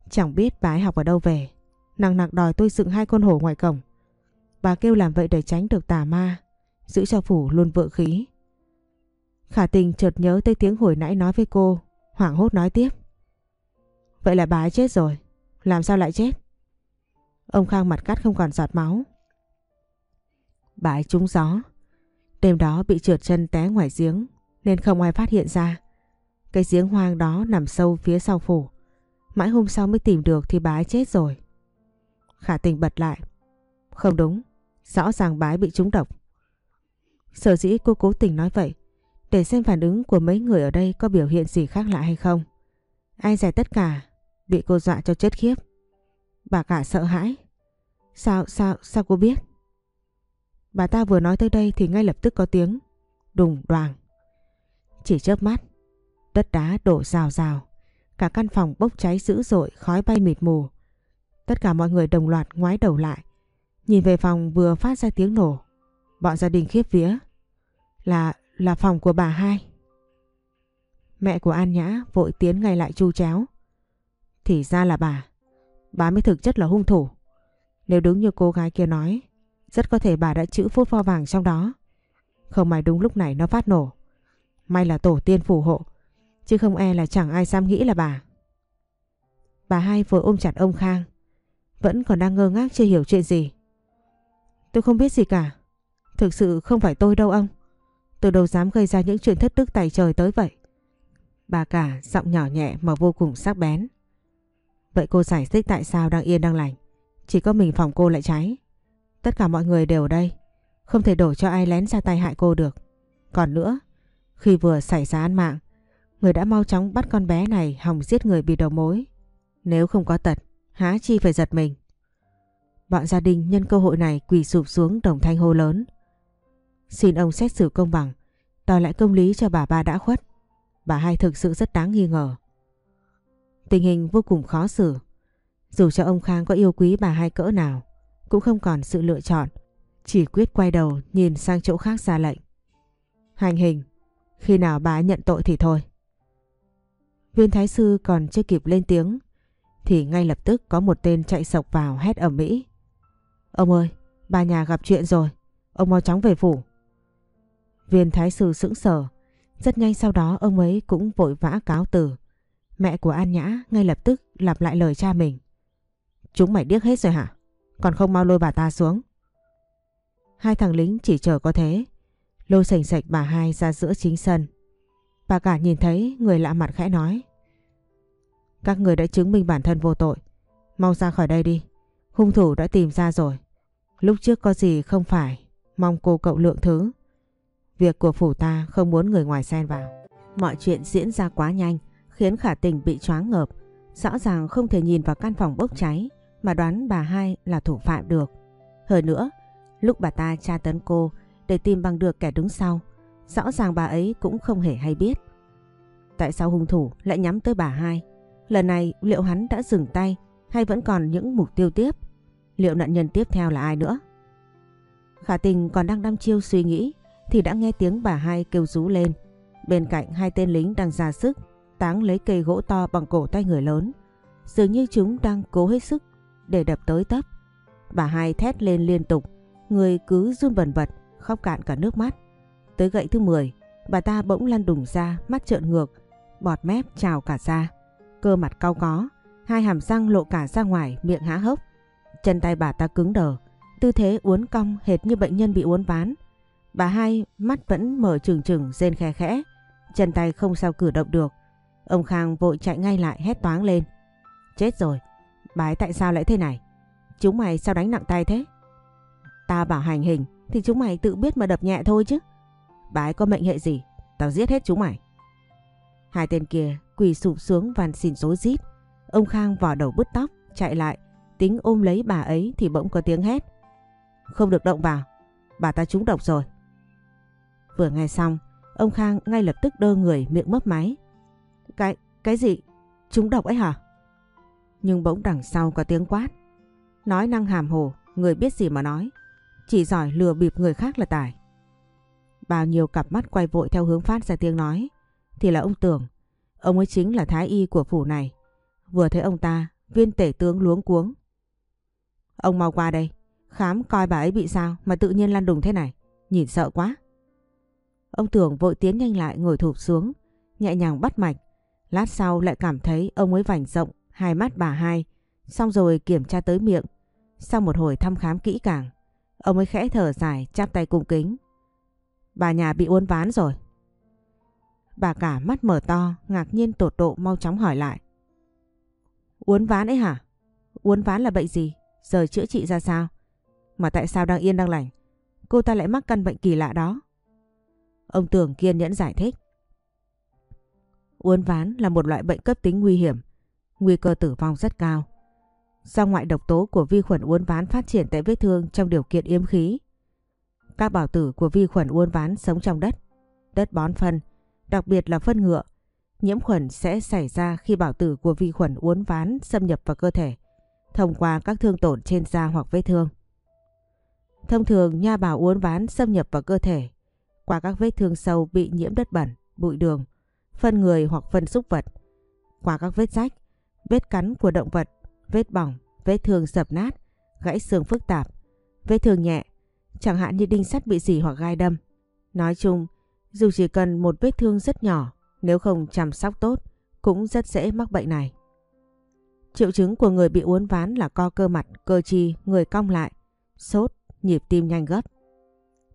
Chẳng biết bà ấy học ở đâu về. nàng nặng đòi tôi dựng hai con hổ ngoài cổng. Bà kêu làm vậy để tránh được tà ma, giữ cho phủ luôn vượng khí. Khả tình chợt nhớ tới tiếng hồi nãy nói với cô, hoảng hốt nói tiếp. Vậy là bà ấy chết rồi, làm sao lại chết? Ông Khang mặt cắt không còn giọt máu. Bà ấy trúng gió. Đêm đó bị trượt chân té ngoài giếng nên không ai phát hiện ra. Cái giếng hoang đó nằm sâu phía sau phủ. Mãi hôm sau mới tìm được thì bà ấy chết rồi. Khả tình bật lại. Không đúng, rõ ràng bà ấy bị trúng độc. Sở dĩ cô cố tình nói vậy để xem phản ứng của mấy người ở đây có biểu hiện gì khác lạ hay không. Ai giải tất cả bị cô dọa cho chết khiếp. Bà cả sợ hãi. Sao, sao, sao cô biết? Bà ta vừa nói tới đây thì ngay lập tức có tiếng đùng đoàng. Chỉ chớp mắt, đất đá đổ rào rào, cả căn phòng bốc cháy dữ dội, khói bay mịt mù. Tất cả mọi người đồng loạt ngoái đầu lại, nhìn về phòng vừa phát ra tiếng nổ. Bọn gia đình khiếp vía. Là, là phòng của bà hai. Mẹ của An Nhã vội tiến ngay lại chu chéo. Thì ra là bà. Bà mới thực chất là hung thủ. Nếu đúng như cô gái kia nói, rất có thể bà đã chữ phốt pho vàng trong đó. Không may đúng lúc này nó phát nổ. May là tổ tiên phù hộ. Chứ không e là chẳng ai dám nghĩ là bà. Bà hai vừa ôm chặt ông Khang. Vẫn còn đang ngơ ngác chưa hiểu chuyện gì. Tôi không biết gì cả. Thực sự không phải tôi đâu ông. Tôi đâu dám gây ra những chuyện thất đức tài trời tới vậy. Bà cả giọng nhỏ nhẹ mà vô cùng sắc bén. Vậy cô giải thích tại sao đang yên đang lành. Chỉ có mình phòng cô lại cháy. Tất cả mọi người đều ở đây. Không thể đổ cho ai lén ra tay hại cô được. Còn nữa, khi vừa xảy ra án mạng, người đã mau chóng bắt con bé này hòng giết người bị đầu mối. Nếu không có tật, há chi phải giật mình. Bọn gia đình nhân cơ hội này quỳ sụp xuống đồng thanh hô lớn. Xin ông xét xử công bằng, đòi lại công lý cho bà ba đã khuất. Bà hai thực sự rất đáng nghi ngờ. Tình hình vô cùng khó xử. Dù cho ông Khang có yêu quý bà hai cỡ nào, cũng không còn sự lựa chọn. Chỉ quyết quay đầu nhìn sang chỗ khác ra lệnh. Hành hình, khi nào bà nhận tội thì thôi. Viên Thái Sư còn chưa kịp lên tiếng, thì ngay lập tức có một tên chạy sộc vào hét ở Mỹ. Ông ơi, bà nhà gặp chuyện rồi, ông mau chóng về phủ. Viên Thái Sư sững sờ, rất nhanh sau đó ông ấy cũng vội vã cáo từ. Mẹ của An Nhã ngay lập tức lặp lại lời cha mình. Chúng mày điếc hết rồi hả? Còn không mau lôi bà ta xuống. Hai thằng lính chỉ chờ có thế. Lôi sành sạch bà hai ra giữa chính sân. Bà cả nhìn thấy người lạ mặt khẽ nói. Các người đã chứng minh bản thân vô tội. Mau ra khỏi đây đi. Hung thủ đã tìm ra rồi. Lúc trước có gì không phải. Mong cô cậu lượng thứ. Việc của phủ ta không muốn người ngoài xen vào. Mọi chuyện diễn ra quá nhanh, khiến khả tình bị choáng ngợp. Rõ ràng không thể nhìn vào căn phòng bốc cháy mà đoán bà hai là thủ phạm được. Hơn nữa, lúc bà ta tra tấn cô để tìm bằng được kẻ đứng sau, rõ ràng bà ấy cũng không hề hay biết. Tại sao hung thủ lại nhắm tới bà hai? Lần này liệu hắn đã dừng tay hay vẫn còn những mục tiêu tiếp? Liệu nạn nhân tiếp theo là ai nữa? Khả tình còn đang đăm chiêu suy nghĩ thì đã nghe tiếng bà hai kêu rú lên. Bên cạnh hai tên lính đang ra sức táng lấy cây gỗ to bằng cổ tay người lớn. Dường như chúng đang cố hết sức để đập tới tấp. Bà hai thét lên liên tục, người cứ run bần bật, khóc cạn cả nước mắt. Tới gậy thứ 10, bà ta bỗng lăn đùng ra, mắt trợn ngược, bọt mép trào cả ra. Cơ mặt cau có, hai hàm răng lộ cả ra ngoài, miệng há hốc. Chân tay bà ta cứng đờ, tư thế uốn cong hệt như bệnh nhân bị uốn ván. Bà hai mắt vẫn mở trừng trừng rên khe khẽ, chân tay không sao cử động được. Ông Khang vội chạy ngay lại hét toáng lên. Chết rồi, bà ấy tại sao lại thế này? Chúng mày sao đánh nặng tay thế? Ta bảo hành hình thì chúng mày tự biết mà đập nhẹ thôi chứ. Bà ấy có mệnh hệ gì? Tao giết hết chúng mày. Hai tên kia quỳ sụp xuống van xin rối rít. Ông Khang vò đầu bứt tóc, chạy lại, tính ôm lấy bà ấy thì bỗng có tiếng hét. Không được động vào, bà ta trúng độc rồi. Vừa nghe xong, ông Khang ngay lập tức đơ người miệng mấp máy. Cái, cái gì? Trúng độc ấy hả? Nhưng bỗng đằng sau có tiếng quát. Nói năng hàm hồ, người biết gì mà nói. Chỉ giỏi lừa bịp người khác là tài. Bao nhiêu cặp mắt quay vội theo hướng phát ra tiếng nói. Thì là ông tưởng, ông ấy chính là thái y của phủ này. Vừa thấy ông ta, viên tể tướng luống cuống. Ông mau qua đây, khám coi bà ấy bị sao mà tự nhiên lăn đùng thế này. Nhìn sợ quá. Ông tưởng vội tiến nhanh lại ngồi thụp xuống, nhẹ nhàng bắt mạch. Lát sau lại cảm thấy ông ấy vành rộng, hai mắt bà hai, xong rồi kiểm tra tới miệng. Sau một hồi thăm khám kỹ càng, ông ấy khẽ thở dài chắp tay cung kính. Bà nhà bị uốn ván rồi. Bà cả mắt mở to, ngạc nhiên tột độ mau chóng hỏi lại. Uốn ván ấy hả? Uốn ván là bệnh gì? Giờ chữa trị ra sao? Mà tại sao đang yên đang lành? Cô ta lại mắc căn bệnh kỳ lạ đó. Ông Tường kiên nhẫn giải thích. Uốn ván là một loại bệnh cấp tính nguy hiểm, nguy cơ tử vong rất cao. Do ngoại độc tố của vi khuẩn uốn ván phát triển tại vết thương trong điều kiện yếm khí. Các bảo tử của vi khuẩn uốn ván sống trong đất, đất bón phân, đặc biệt là phân ngựa. Nhiễm khuẩn sẽ xảy ra khi bảo tử của vi khuẩn uốn ván xâm nhập vào cơ thể, thông qua các thương tổn trên da hoặc vết thương. Thông thường nha bào uốn ván xâm nhập vào cơ thể qua các vết thương sâu bị nhiễm đất bẩn, bụi đường, phân người hoặc phân súc vật, qua các vết rách, vết cắn của động vật, vết bỏng, vết thương dập nát, gãy xương phức tạp, vết thương nhẹ, chẳng hạn như đinh sắt bị dỉ hoặc gai đâm. Nói chung, dù chỉ cần một vết thương rất nhỏ, nếu không chăm sóc tốt, cũng rất dễ mắc bệnh này. Triệu chứng của người bị uốn ván là co cơ mặt, cơ chi, người cong lại, sốt, nhịp tim nhanh gấp.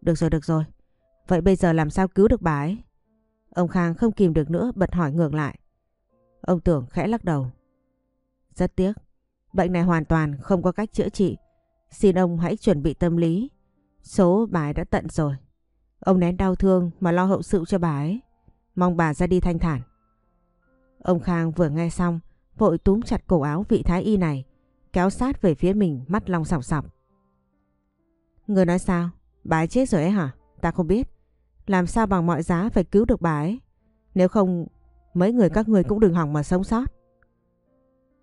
Được rồi, được rồi. Vậy bây giờ làm sao cứu được bà ấy? Ông Khang không kìm được nữa bật hỏi ngược lại. Ông Tưởng khẽ lắc đầu. Rất tiếc, bệnh này hoàn toàn không có cách chữa trị. Xin ông hãy chuẩn bị tâm lý. Số bà ấy đã tận rồi. Ông nén đau thương mà lo hậu sự cho bà ấy. Mong bà ra đi thanh thản. Ông Khang vừa nghe xong, vội túm chặt cổ áo vị thái y này, kéo sát về phía mình mắt long sọc sọc. Người nói sao? Bà ấy chết rồi ấy hả? Ta không biết. Làm sao bằng mọi giá phải cứu được bà ấy. Nếu không, mấy người các người cũng đừng hỏng mà sống sót.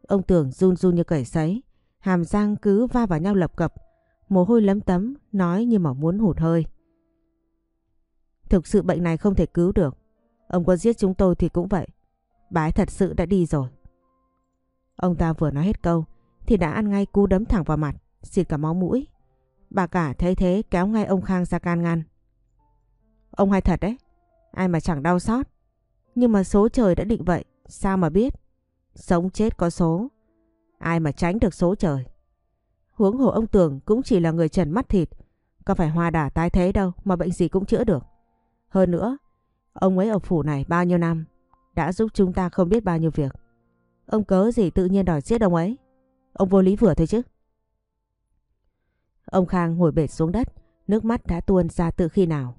Ông tưởng run run như cẩy sấy, hàm răng cứ va vào nhau lập cập, mồ hôi lấm tấm, nói như mà muốn hụt hơi. Thực sự bệnh này không thể cứu được. Ông có giết chúng tôi thì cũng vậy. Bà ấy thật sự đã đi rồi. Ông ta vừa nói hết câu thì đã ăn ngay cú đấm thẳng vào mặt, xịt cả máu mũi. Bà cả thấy thế kéo ngay ông Khang ra can ngăn. Ông hay thật đấy, ai mà chẳng đau xót. Nhưng mà số trời đã định vậy, sao mà biết? Sống chết có số, ai mà tránh được số trời. Huống hồ ông Tường cũng chỉ là người trần mắt thịt, có phải hoa đả tái thế đâu mà bệnh gì cũng chữa được. Hơn nữa, ông ấy ở phủ này bao nhiêu năm, đã giúp chúng ta không biết bao nhiêu việc. Ông cớ gì tự nhiên đòi giết ông ấy. Ông vô lý vừa thôi chứ. Ông Khang ngồi bệt xuống đất, nước mắt đã tuôn ra từ khi nào.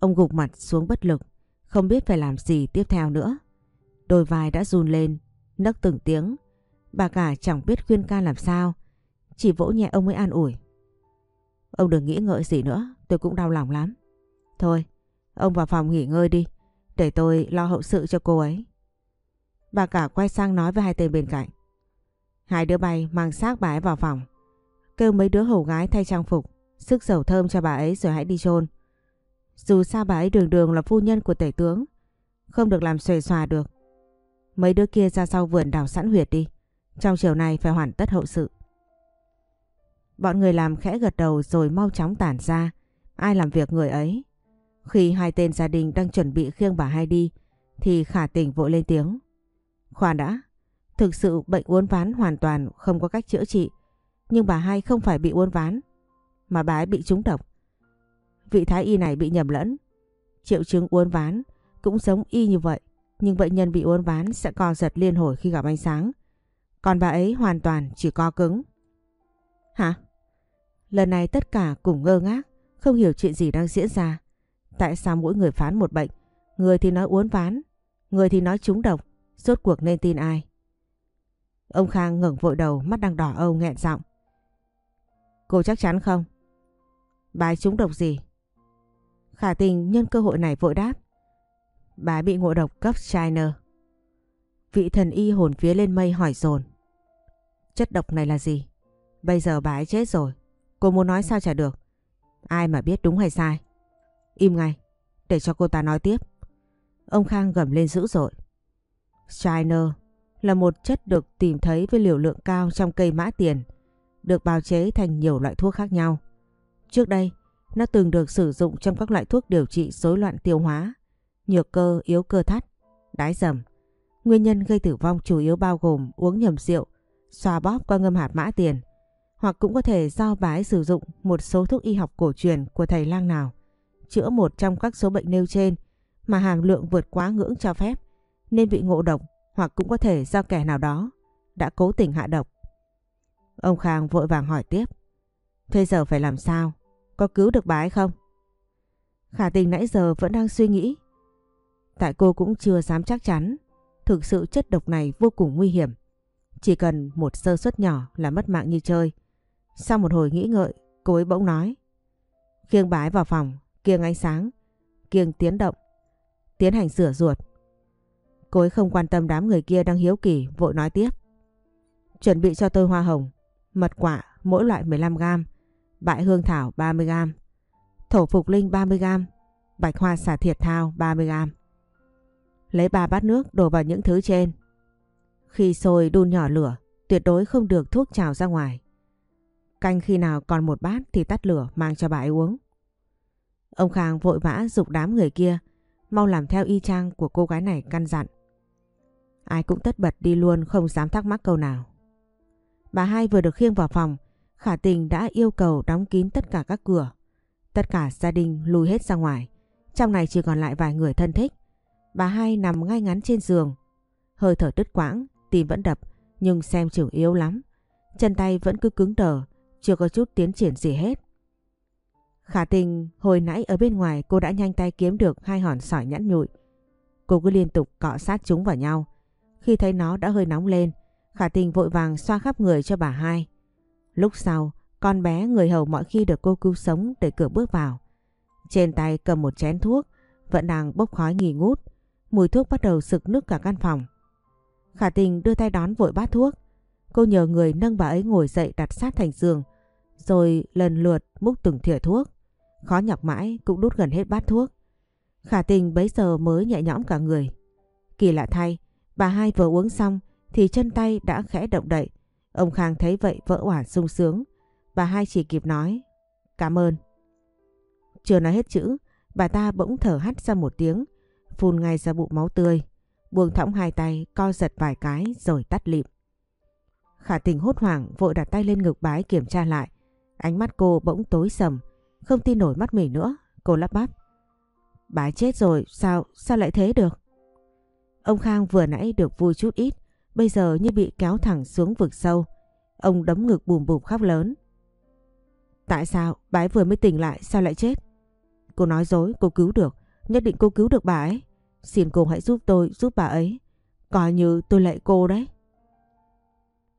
Ông gục mặt xuống bất lực, không biết phải làm gì tiếp theo nữa. Đôi vai đã run lên, nấc từng tiếng. Bà cả chẳng biết khuyên can làm sao, chỉ vỗ nhẹ ông ấy an ủi. Ông đừng nghĩ ngợi gì nữa, tôi cũng đau lòng lắm. Thôi, ông vào phòng nghỉ ngơi đi, để tôi lo hậu sự cho cô ấy. Bà cả quay sang nói với hai tên bên cạnh. Hai đứa bay mang xác bà ấy vào phòng. Kêu mấy đứa hầu gái thay trang phục, sức dầu thơm cho bà ấy rồi hãy đi chôn Dù sao bà ấy đường đường là phu nhân của tể tướng. Không được làm xuề xòa được. Mấy đứa kia ra sau vườn đào sẵn huyệt đi. Trong chiều này phải hoàn tất hậu sự. Bọn người làm khẽ gật đầu rồi mau chóng tản ra. Ai làm việc người ấy. Khi hai tên gia đình đang chuẩn bị khiêng bà hai đi thì khả tình vội lên tiếng. Khoan đã, thực sự bệnh uốn ván hoàn toàn không có cách chữa trị. Nhưng bà hai không phải bị uốn ván mà bà ấy bị trúng độc. Vị thái y này bị nhầm lẫn. Triệu chứng uốn ván cũng giống y như vậy. Nhưng bệnh nhân bị uốn ván sẽ co giật liên hồi khi gặp ánh sáng. Còn bà ấy hoàn toàn chỉ co cứng. Hả? Lần này tất cả cùng ngơ ngác, không hiểu chuyện gì đang diễn ra. Tại sao mỗi người phán một bệnh, người thì nói uốn ván, người thì nói trúng độc, rốt cuộc nên tin ai? Ông Khang ngẩng vội đầu, mắt đang đỏ âu nghẹn giọng. Cô chắc chắn không? Bà ấy trúng độc gì? Khả tình nhân cơ hội này vội đáp. Bà bị ngộ độc cấp China. Vị thần y hồn phía lên mây hỏi dồn Chất độc này là gì? Bây giờ bà ấy chết rồi. Cô muốn nói sao chả được. Ai mà biết đúng hay sai. Im ngay. Để cho cô ta nói tiếp. Ông Khang gầm lên dữ dội. China là một chất được tìm thấy với liều lượng cao trong cây mã tiền. Được bào chế thành nhiều loại thuốc khác nhau. Trước đây, nó từng được sử dụng trong các loại thuốc điều trị rối loạn tiêu hóa, nhược cơ, yếu cơ thắt, đái dầm. Nguyên nhân gây tử vong chủ yếu bao gồm uống nhầm rượu, xoa bóp qua ngâm hạt mã tiền, hoặc cũng có thể do bà ấy sử dụng một số thuốc y học cổ truyền của thầy lang nào, chữa một trong các số bệnh nêu trên mà hàm lượng vượt quá ngưỡng cho phép nên bị ngộ độc hoặc cũng có thể do kẻ nào đó đã cố tình hạ độc. Ông Khang vội vàng hỏi tiếp. Thế giờ phải làm sao? Có cứu được bà ấy không? Khả tình nãy giờ vẫn đang suy nghĩ. Tại cô cũng chưa dám chắc chắn. Thực sự chất độc này vô cùng nguy hiểm. Chỉ cần một sơ suất nhỏ là mất mạng như chơi. Sau một hồi nghĩ ngợi, cô ấy bỗng nói. Kiêng bái vào phòng, kiêng ánh sáng, kiêng tiến động, tiến hành sửa ruột. Cô ấy không quan tâm đám người kia đang hiếu kỳ, vội nói tiếp. Chuẩn bị cho tôi hoa hồng, mật quả mỗi loại 15 gram, bại hương thảo 30 gram, thổ phục linh 30 gram, bạch hoa xả thiệt thao 30 gram. Lấy ba bát nước đổ vào những thứ trên. Khi sôi đun nhỏ lửa, tuyệt đối không được thuốc trào ra ngoài. Canh khi nào còn một bát thì tắt lửa mang cho bà ấy uống. Ông Khang vội vã dục đám người kia, mau làm theo y chang của cô gái này căn dặn. Ai cũng tất bật đi luôn không dám thắc mắc câu nào. Bà hai vừa được khiêng vào phòng, Khả tình đã yêu cầu đóng kín tất cả các cửa. Tất cả gia đình lùi hết ra ngoài. Trong này chỉ còn lại vài người thân thích. Bà hai nằm ngay ngắn trên giường. Hơi thở đứt quãng, tim vẫn đập, nhưng xem chừng yếu lắm. Chân tay vẫn cứ cứng đờ, chưa có chút tiến triển gì hết. Khả tình hồi nãy ở bên ngoài cô đã nhanh tay kiếm được hai hòn sỏi nhẵn nhụi. Cô cứ liên tục cọ sát chúng vào nhau. Khi thấy nó đã hơi nóng lên, Khả tình vội vàng xoa khắp người cho bà hai. Lúc sau, con bé người hầu mọi khi được cô cứu sống để cửa bước vào. Trên tay cầm một chén thuốc, vẫn đang bốc khói nghi ngút. Mùi thuốc bắt đầu sực nước cả căn phòng. Khả tình đưa tay đón vội bát thuốc. Cô nhờ người nâng bà ấy ngồi dậy đặt sát thành giường, rồi lần lượt múc từng thìa thuốc. Khó nhọc mãi cũng đút gần hết bát thuốc. Khả tình bấy giờ mới nhẹ nhõm cả người. Kỳ lạ thay, bà hai vừa uống xong thì chân tay đã khẽ động đậy. Ông Khang thấy vậy vỡ òa sung sướng. Bà hai chỉ kịp nói Cảm ơn. Chưa nói hết chữ, bà ta bỗng thở hắt ra một tiếng, phun ngay ra bụng máu tươi, buông thõng hai tay co giật vài cái rồi tắt lịm. Khả tình hốt hoảng vội đặt tay lên ngực bái kiểm tra lại. Ánh mắt cô bỗng tối sầm, không tin nổi mắt mình nữa, cô lắp bắp. Bái chết rồi, sao, sao lại thế được? Ông Khang vừa nãy được vui chút ít, bây giờ như bị kéo thẳng xuống vực sâu. Ông đấm ngực bùm bùm khóc lớn. Tại sao bái vừa mới tỉnh lại sao lại chết? Cô nói dối cô cứu được, nhất định cô cứu được bà ấy. Xin cô hãy giúp tôi giúp bà ấy. Coi như tôi lệ cô đấy.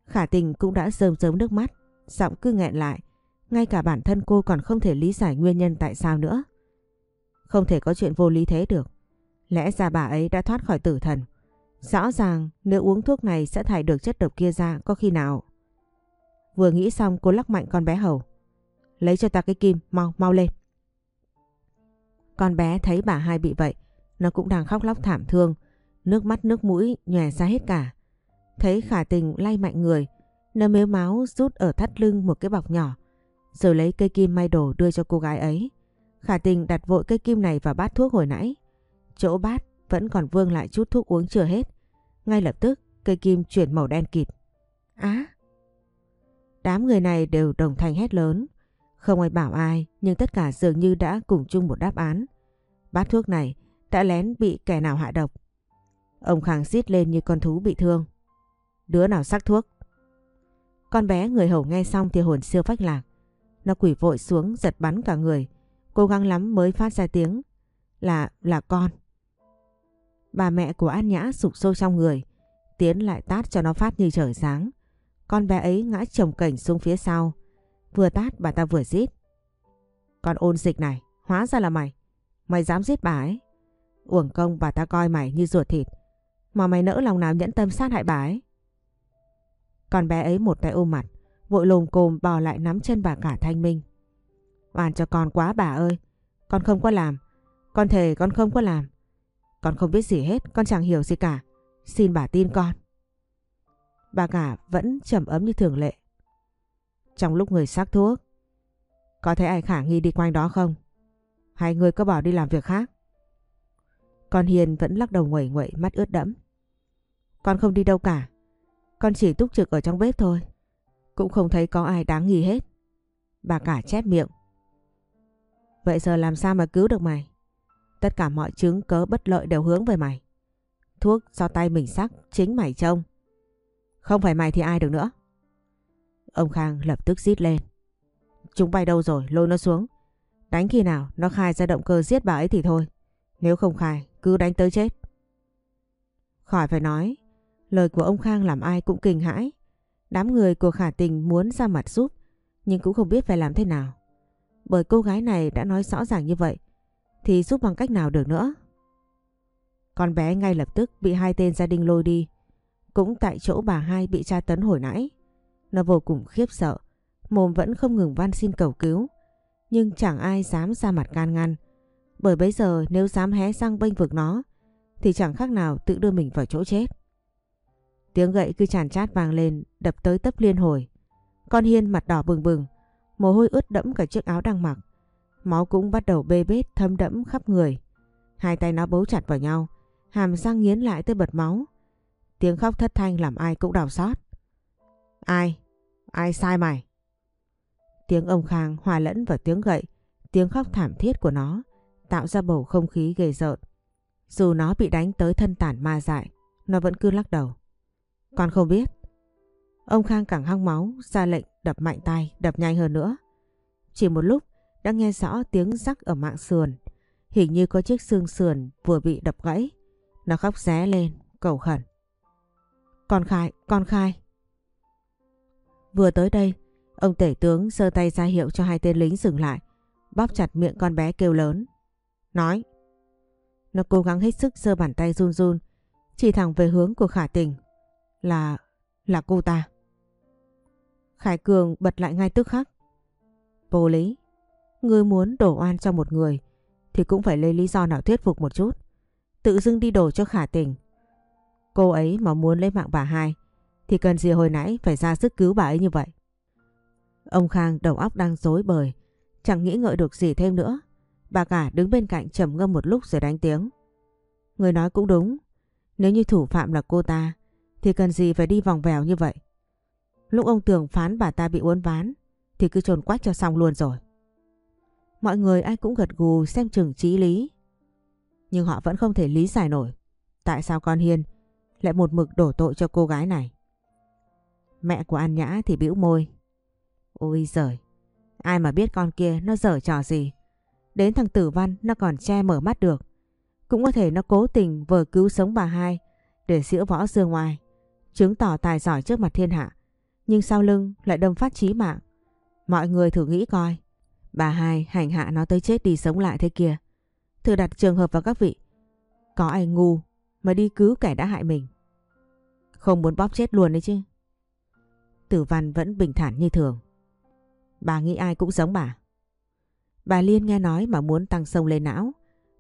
Khả tình cũng đã rơm rớm nước mắt, giọng cứ nghẹn lại. Ngay cả bản thân cô còn không thể lý giải nguyên nhân tại sao nữa. Không thể có chuyện vô lý thế được. Lẽ ra bà ấy đã thoát khỏi tử thần. Rõ ràng nếu uống thuốc này sẽ thải được chất độc kia ra có khi nào. Vừa nghĩ xong cô lắc mạnh con bé hầu. Lấy cho ta cái kim, mau, mau lên. Con bé thấy bà hai bị vậy, nó cũng đang khóc lóc thảm thương, nước mắt nước mũi nhòe ra hết cả. Thấy khả tình lay mạnh người, nó mếu máu rút ở thắt lưng một cái bọc nhỏ, rồi lấy cây kim may đồ đưa cho cô gái ấy. Khả tình đặt vội cây kim này vào bát thuốc hồi nãy. Chỗ bát vẫn còn vương lại chút thuốc uống chưa hết. Ngay lập tức cây kim chuyển màu đen kịt. Á! Đám người này đều đồng thanh hét lớn. Không ai bảo ai nhưng tất cả dường như đã cùng chung một đáp án. Bát thuốc này đã lén bị kẻ nào hạ độc. Ông Khang xít lên như con thú bị thương. Đứa nào sắc thuốc? Con bé người hầu nghe xong thì hồn siêu phách lạc. Nó quỷ vội xuống giật bắn cả người. Cố gắng lắm mới phát ra tiếng. Là, là con. Bà mẹ của An Nhã sụp sôi trong người. Tiến lại tát cho nó phát như trời sáng. Con bé ấy ngã chồng cảnh xuống phía sau. Vừa tát bà ta vừa giết. Con ôn dịch này, hóa ra là mày. Mày dám giết bà ấy. Uổng công bà ta coi mày như ruột thịt. Mà mày nỡ lòng nào nhẫn tâm sát hại bà ấy. Con bé ấy một tay ôm mặt, vội lồm cồm bò lại nắm chân bà cả thanh minh. Oan cho con quá bà ơi, con không có làm, con thề con không có làm. Con không biết gì hết, con chẳng hiểu gì cả, xin bà tin con. Bà cả vẫn trầm ấm như thường lệ. Trong lúc người xác thuốc, có thấy ai khả nghi đi quanh đó không? Hay người có bỏ đi làm việc khác? Con Hiền vẫn lắc đầu nguẩy nguẩy mắt ướt đẫm. Con không đi đâu cả. Con chỉ túc trực ở trong bếp thôi. Cũng không thấy có ai đáng nghi hết. Bà cả chép miệng. Vậy giờ làm sao mà cứu được mày? Tất cả mọi chứng cớ bất lợi đều hướng về mày. Thuốc do tay mình sắc chính mày trông. Không phải mày thì ai được nữa. Ông Khang lập tức rít lên. Chúng bay đâu rồi lôi nó xuống. Đánh khi nào, nó khai ra động cơ giết bà ấy thì thôi. Nếu không khai, cứ đánh tới chết. Khỏi phải nói. Lời của ông Khang làm ai cũng kinh hãi. Đám người của khả tình muốn ra mặt giúp, nhưng cũng không biết phải làm thế nào. Bởi cô gái này đã nói rõ ràng như vậy, thì giúp bằng cách nào được nữa. Con bé ngay lập tức bị hai tên gia đình lôi đi. Cũng tại chỗ bà hai bị tra tấn hồi nãy. Nó vô cùng khiếp sợ. Mồm vẫn không ngừng van xin cầu cứu. Nhưng chẳng ai dám ra mặt can ngăn. Bởi bây giờ nếu dám hé răng bênh vực nó thì chẳng khác nào tự đưa mình vào chỗ chết. Tiếng gậy cứ tràn chát vang lên đập tới tấp liên hồi. Con Hiên mặt đỏ bừng bừng, mồ hôi ướt đẫm cả chiếc áo đang mặc. Máu cũng bắt đầu bê bết thấm đẫm khắp người. Hai tay nó bấu chặt vào nhau, hàm răng nghiến lại tới bật máu. Tiếng khóc thất thanh làm ai cũng đau xót. Ai? Ai sai mày? Tiếng ông Khang hòa lẫn vào tiếng gậy, tiếng khóc thảm thiết của nó tạo ra bầu không khí ghê rợn. Dù nó bị đánh tới thân tản ma dại, nó vẫn cứ lắc đầu. Con không biết. Ông Khang càng hăng máu, ra lệnh đập mạnh tay, đập nhanh hơn nữa. Chỉ một lúc đã nghe rõ tiếng rắc ở mạng sườn. Hình như có chiếc xương sườn vừa bị đập gãy. Nó khóc ré lên, cầu khẩn. Con khai, con khai. Vừa tới đây, ông tể tướng giơ tay ra hiệu cho hai tên lính dừng lại, bóp chặt miệng con bé kêu lớn. Nói. Nó cố gắng hết sức giơ bàn tay run run, chỉ thẳng về hướng của khả tình. Là... là cô ta. Khải Cường bật lại ngay tức khắc. Vô lý. Ngươi muốn đổ oan cho một người thì cũng phải lấy lý do nào thuyết phục một chút. Tự dưng đi đổ cho khả tình. Cô ấy mà muốn lấy mạng bà hai thì cần gì hồi nãy phải ra sức cứu bà ấy như vậy. Ông Khang đầu óc đang rối bời, chẳng nghĩ ngợi được gì thêm nữa. Bà cả đứng bên cạnh trầm ngâm một lúc rồi đánh tiếng. Người nói cũng đúng, nếu như thủ phạm là cô ta thì cần gì phải đi vòng vèo như vậy. Lúc ông Tường phán bà ta bị uốn ván thì cứ trồn quách cho xong luôn rồi. Mọi người ai cũng gật gù xem chừng trí lý. Nhưng họ vẫn không thể lý giải nổi. Tại sao con Hiên lại một mực đổ tội cho cô gái này? Mẹ của An Nhã thì bĩu môi. Ôi giời, ai mà biết con kia nó dở trò gì. Đến thằng Tử Văn nó còn che mở mắt được. Cũng có thể nó cố tình vờ cứu sống bà hai để giễu võ dương ngoài. Chứng tỏ tài giỏi trước mặt thiên hạ. Nhưng sau lưng lại đâm phát chí mạng. Mọi người thử nghĩ coi. Bà hai hành hạ nó tới chết đi sống lại thế kia. Thử đặt trường hợp vào các vị. Có ai ngu mà đi cứu kẻ đã hại mình. Không muốn bóp chết luôn đấy chứ. Tử văn vẫn bình thản như thường. Bà nghĩ ai cũng giống bà. Bà Liên nghe nói mà muốn tăng sông lên não.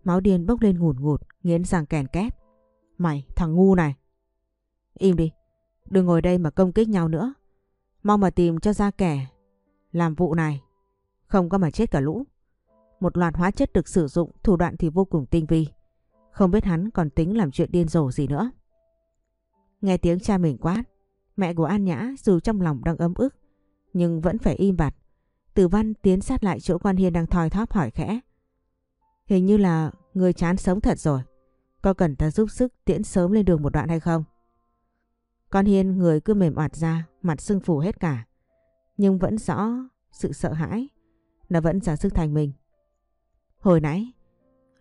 Máu điên bốc lên ngùn ngụt, nghiến răng kèn két. Mày, thằng ngu này. Im đi, đừng ngồi đây mà công kích nhau nữa. Mau mà tìm cho ra kẻ làm vụ này. Không có mà chết cả lũ. Một loạt hóa chất được sử dụng, thủ đoạn thì vô cùng tinh vi. Không biết hắn còn tính làm chuyện điên rồ gì nữa. Nghe tiếng cha mình quát, mẹ của An Nhã dù trong lòng đang ấm ức, nhưng vẫn phải im bặt. Tử Văn tiến sát lại chỗ quan Hiên đang thòi thóp hỏi khẽ. Hình như là người chán sống thật rồi. Có cần ta giúp sức tiễn sớm lên đường một đoạn hay không? Con Hiên người cứ mềm oạt ra, mặt sưng phù hết cả. Nhưng vẫn rõ sự sợ hãi. Nó vẫn giả sức thành mình. Hồi nãy,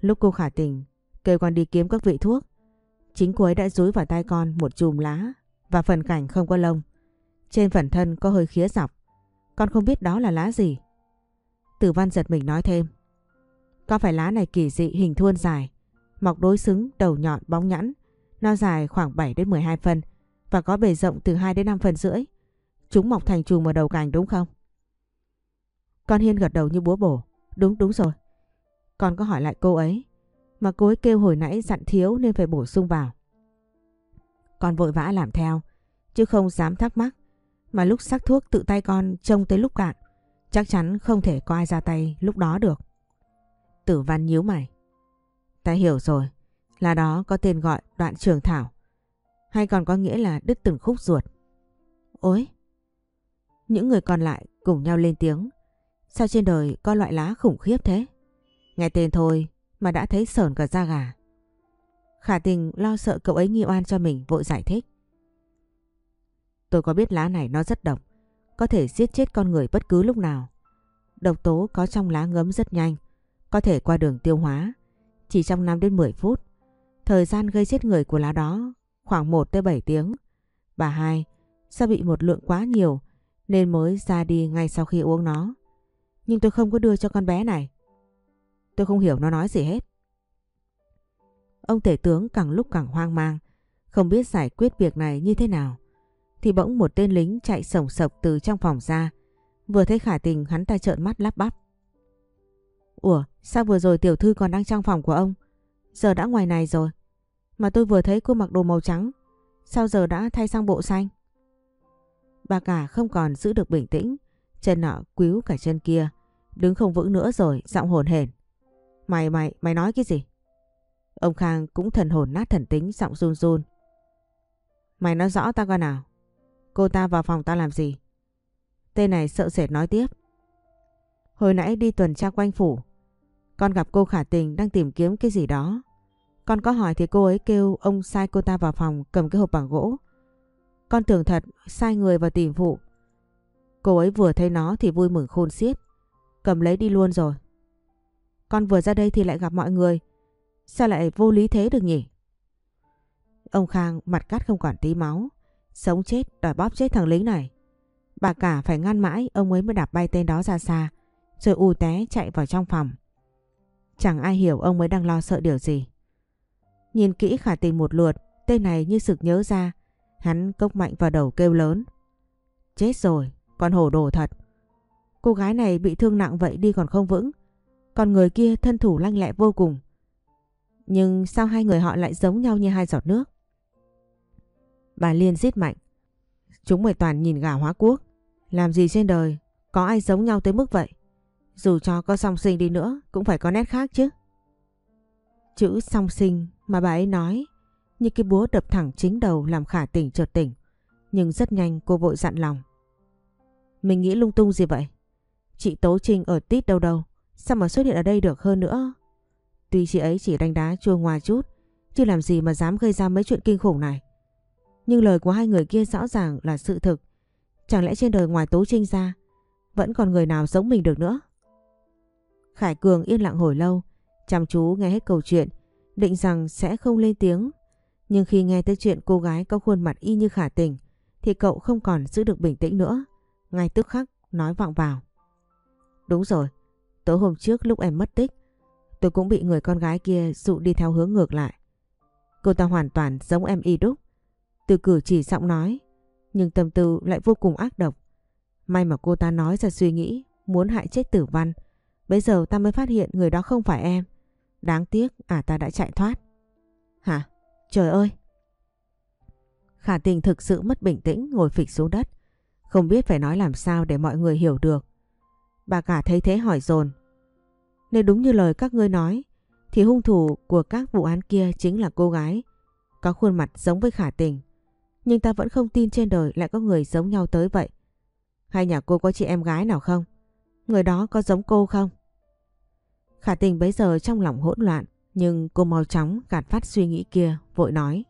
lúc cô khả tình kêu con đi kiếm các vị thuốc, chính cô ấy đã dúi vào tay con một chùm lá và phần cảnh không có lông. Trên phần thân có hơi khía dọc. Con không biết đó là lá gì. Tử văn giật mình nói thêm. Có phải lá này kỳ dị hình thuôn dài, mọc đối xứng, đầu nhọn, bóng nhẵn. Nó dài khoảng 7 đến 12 phân và có bề rộng từ 2 đến 5 phân rưỡi. Chúng mọc thành chùm ở đầu cành đúng không? Con Hiên gật đầu như búa bổ. Đúng đúng rồi. Con có hỏi lại cô ấy. Mà cô ấy kêu hồi nãy dặn thiếu nên phải bổ sung vào. Con vội vã làm theo. Chứ không dám thắc mắc. Mà lúc sắc thuốc tự tay con trông tới lúc cạn. Chắc chắn không thể có ai ra tay lúc đó được. Tử văn nhíu mày. Ta hiểu rồi. Là đó có tên gọi đoạn trường thảo. Hay còn có nghĩa là đứt từng khúc ruột. Ôi! Những người còn lại cùng nhau lên tiếng. Sao trên đời có loại lá khủng khiếp thế? Nghe tên thôi mà đã thấy sờn cả da gà. Khả tình lo sợ cậu ấy nghi oan cho mình vội giải thích. Tôi có biết lá này nó rất độc, có thể giết chết con người bất cứ lúc nào. Độc tố có trong lá ngấm rất nhanh, có thể qua đường tiêu hóa, chỉ trong 5 đến 10 phút. Thời gian gây chết người của lá đó khoảng 1 tới 7 tiếng. Bà hai, sao bị một lượng quá nhiều nên mới ra đi ngay sau khi uống nó. Nhưng tôi không có đưa cho con bé này. Tôi không hiểu nó nói gì hết. Ông tể tướng càng lúc càng hoang mang, không biết giải quyết việc này như thế nào. Thì bỗng một tên lính chạy sổng sộc từ trong phòng ra, vừa thấy khả tình hắn ta trợn mắt lắp bắp. Ủa, sao vừa rồi tiểu thư còn đang trong phòng của ông? Giờ đã ngoài này rồi. Mà tôi vừa thấy cô mặc đồ màu trắng, sao giờ đã thay sang bộ xanh? Bà cả không còn giữ được bình tĩnh, chân nọ quíu cả chân kia, đứng không vững nữa rồi, giọng hồn hển. Mày mày, mày nói cái gì? Ông Khang cũng thần hồn nát thần tính, giọng run run. Mày nói rõ ta coi nào. Cô ta vào phòng ta làm gì? Tên này sợ sệt nói tiếp. Hồi nãy đi tuần tra quanh phủ, con gặp cô khả tình đang tìm kiếm cái gì đó. Con có hỏi thì cô ấy kêu ông sai cô ta vào phòng cầm cái hộp bằng gỗ. Con tưởng thật sai người vào tìm phụ. Cô ấy vừa thấy nó thì vui mừng khôn xiết. Cầm lấy đi luôn rồi. Con vừa ra đây thì lại gặp mọi người. Sao lại vô lý thế được nhỉ? Ông Khang mặt cắt không còn tí máu. Sống chết đòi bóp chết thằng lính này. Bà cả phải ngăn mãi ông ấy mới đạp bay tên đó ra xa. Rồi u té chạy vào trong phòng. Chẳng ai hiểu ông ấy đang lo sợ điều gì. Nhìn kỹ khả tình một lượt, tên này như sực nhớ ra. Hắn cốc mạnh vào đầu kêu lớn. Chết rồi, con hổ đồ thật. Cô gái này bị thương nặng vậy đi còn không vững. Còn người kia thân thủ lanh lẹ vô cùng. Nhưng sao hai người họ lại giống nhau như hai giọt nước? Bà Liên giết mạnh. Chúng mày toàn nhìn gà hóa quốc. Làm gì trên đời có ai giống nhau tới mức vậy? Dù cho có song sinh đi nữa, cũng phải có nét khác chứ. Chữ song sinh mà bà ấy nói, như cái búa đập thẳng chính đầu làm khả tỉnh chợt tỉnh. Nhưng rất nhanh cô vội dặn lòng. Mình nghĩ lung tung gì vậy? Chị Tố Trinh ở tít đâu đâu. Sao mà xuất hiện ở đây được hơn nữa? Tuy chị ấy chỉ đánh đá chua ngoài chút. Chứ làm gì mà dám gây ra mấy chuyện kinh khủng này. Nhưng lời của hai người kia rõ ràng là sự thực. Chẳng lẽ trên đời ngoài Tố Trinh ra vẫn còn người nào giống mình được nữa? Khải Cường yên lặng hồi lâu, chăm chú nghe hết câu chuyện, định rằng sẽ không lên tiếng. Nhưng khi nghe tới chuyện cô gái có khuôn mặt y như khả tình, thì cậu không còn giữ được bình tĩnh nữa. Ngay tức khắc nói vọng vào. Đúng rồi, tối hôm trước lúc em mất tích, tôi cũng bị người con gái kia dụ đi theo hướng ngược lại. Cô ta hoàn toàn giống em y đúc. Từ cử chỉ giọng nói, nhưng tâm tư lại vô cùng ác độc. May mà cô ta nói ra suy nghĩ, muốn hại chết tử văn. Bây giờ ta mới phát hiện người đó không phải em. Đáng tiếc à ta đã chạy thoát. Hả? Trời ơi! Khả tình thực sự mất bình tĩnh ngồi phịch xuống đất. Không biết phải nói làm sao để mọi người hiểu được. Bà cả thấy thế hỏi dồn nếu đúng như lời các ngươi nói, thì hung thủ của các vụ án kia chính là cô gái có khuôn mặt giống với khả tình. Nhưng ta vẫn không tin trên đời lại có người giống nhau tới vậy. Hay nhà cô có chị em gái nào không? Người đó có giống cô không? Khả tình bấy giờ trong lòng hỗn loạn, nhưng cô mau chóng gạt phát suy nghĩ kia, vội nói.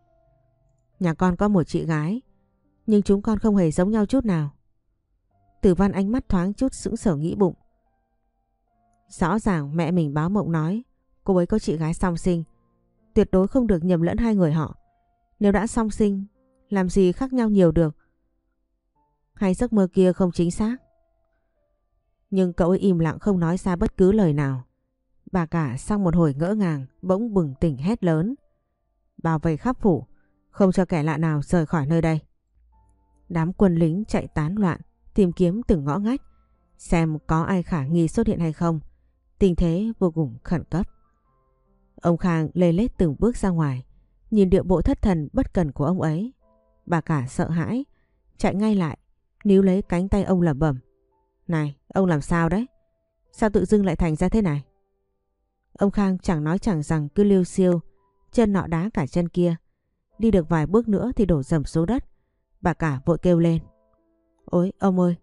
Nhà con có một chị gái, nhưng chúng con không hề giống nhau chút nào. Tử văn ánh mắt thoáng chút sững sờ nghĩ bụng. Rõ ràng mẹ mình báo mộng nói cô ấy có chị gái song sinh. Tuyệt đối không được nhầm lẫn hai người họ. Nếu đã song sinh, làm gì khác nhau nhiều được. Hay giấc mơ kia không chính xác. Nhưng cậu ấy im lặng không nói ra bất cứ lời nào. Bà cả sau một hồi ngỡ ngàng bỗng bừng tỉnh hét lớn. Bảo vệ khắp phủ, không cho kẻ lạ nào rời khỏi nơi đây. Đám quân lính chạy tán loạn, tìm kiếm từng ngõ ngách, xem có ai khả nghi xuất hiện hay không. Tình thế vô cùng khẩn cấp. Ông Khang lê lết từng bước ra ngoài, nhìn điệu bộ thất thần bất cần của ông ấy. Bà cả sợ hãi, chạy ngay lại, níu lấy cánh tay ông lẩm bẩm. Này, ông làm sao đấy? Sao tự dưng lại thành ra thế này? Ông Khang chẳng nói chẳng rằng cứ liêu siêu, chân nọ đá cả chân kia. Đi được vài bước nữa thì đổ dầm xuống đất. Bà cả vội kêu lên. Ôi, ông ơi,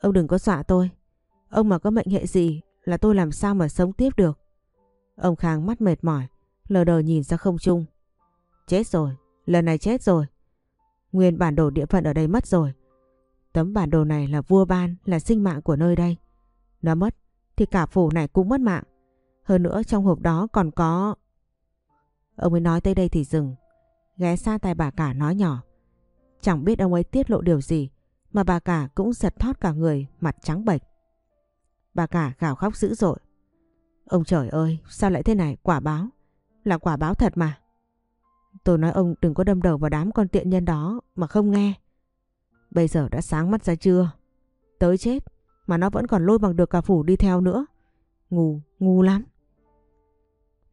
ông đừng có dọa tôi. Ông mà có mệnh hệ gì là tôi làm sao mà sống tiếp được. Ông Khang mắt mệt mỏi, lờ đờ nhìn ra không trung. Chết rồi, lần này chết rồi. Nguyên bản đồ địa phận ở đây mất rồi. Tấm bản đồ này là vua ban, là sinh mạng của nơi đây. Nó mất, thì cả phủ này cũng mất mạng. Hơn nữa trong hộp đó còn có... Ông ấy nói tới đây thì dừng. Ghé xa tay bà cả nói nhỏ. Chẳng biết ông ấy tiết lộ điều gì mà bà cả cũng giật thót cả người mặt trắng bệch. Bà cả gào khóc dữ dội. Ông trời ơi, sao lại thế này, quả báo. Là quả báo thật mà. Tôi nói ông đừng có đâm đầu vào đám con tiện nhân đó mà không nghe. Bây giờ đã sáng mắt ra chưa? Tới chết mà nó vẫn còn lôi bằng được cả phủ đi theo nữa. Ngu, ngu lắm.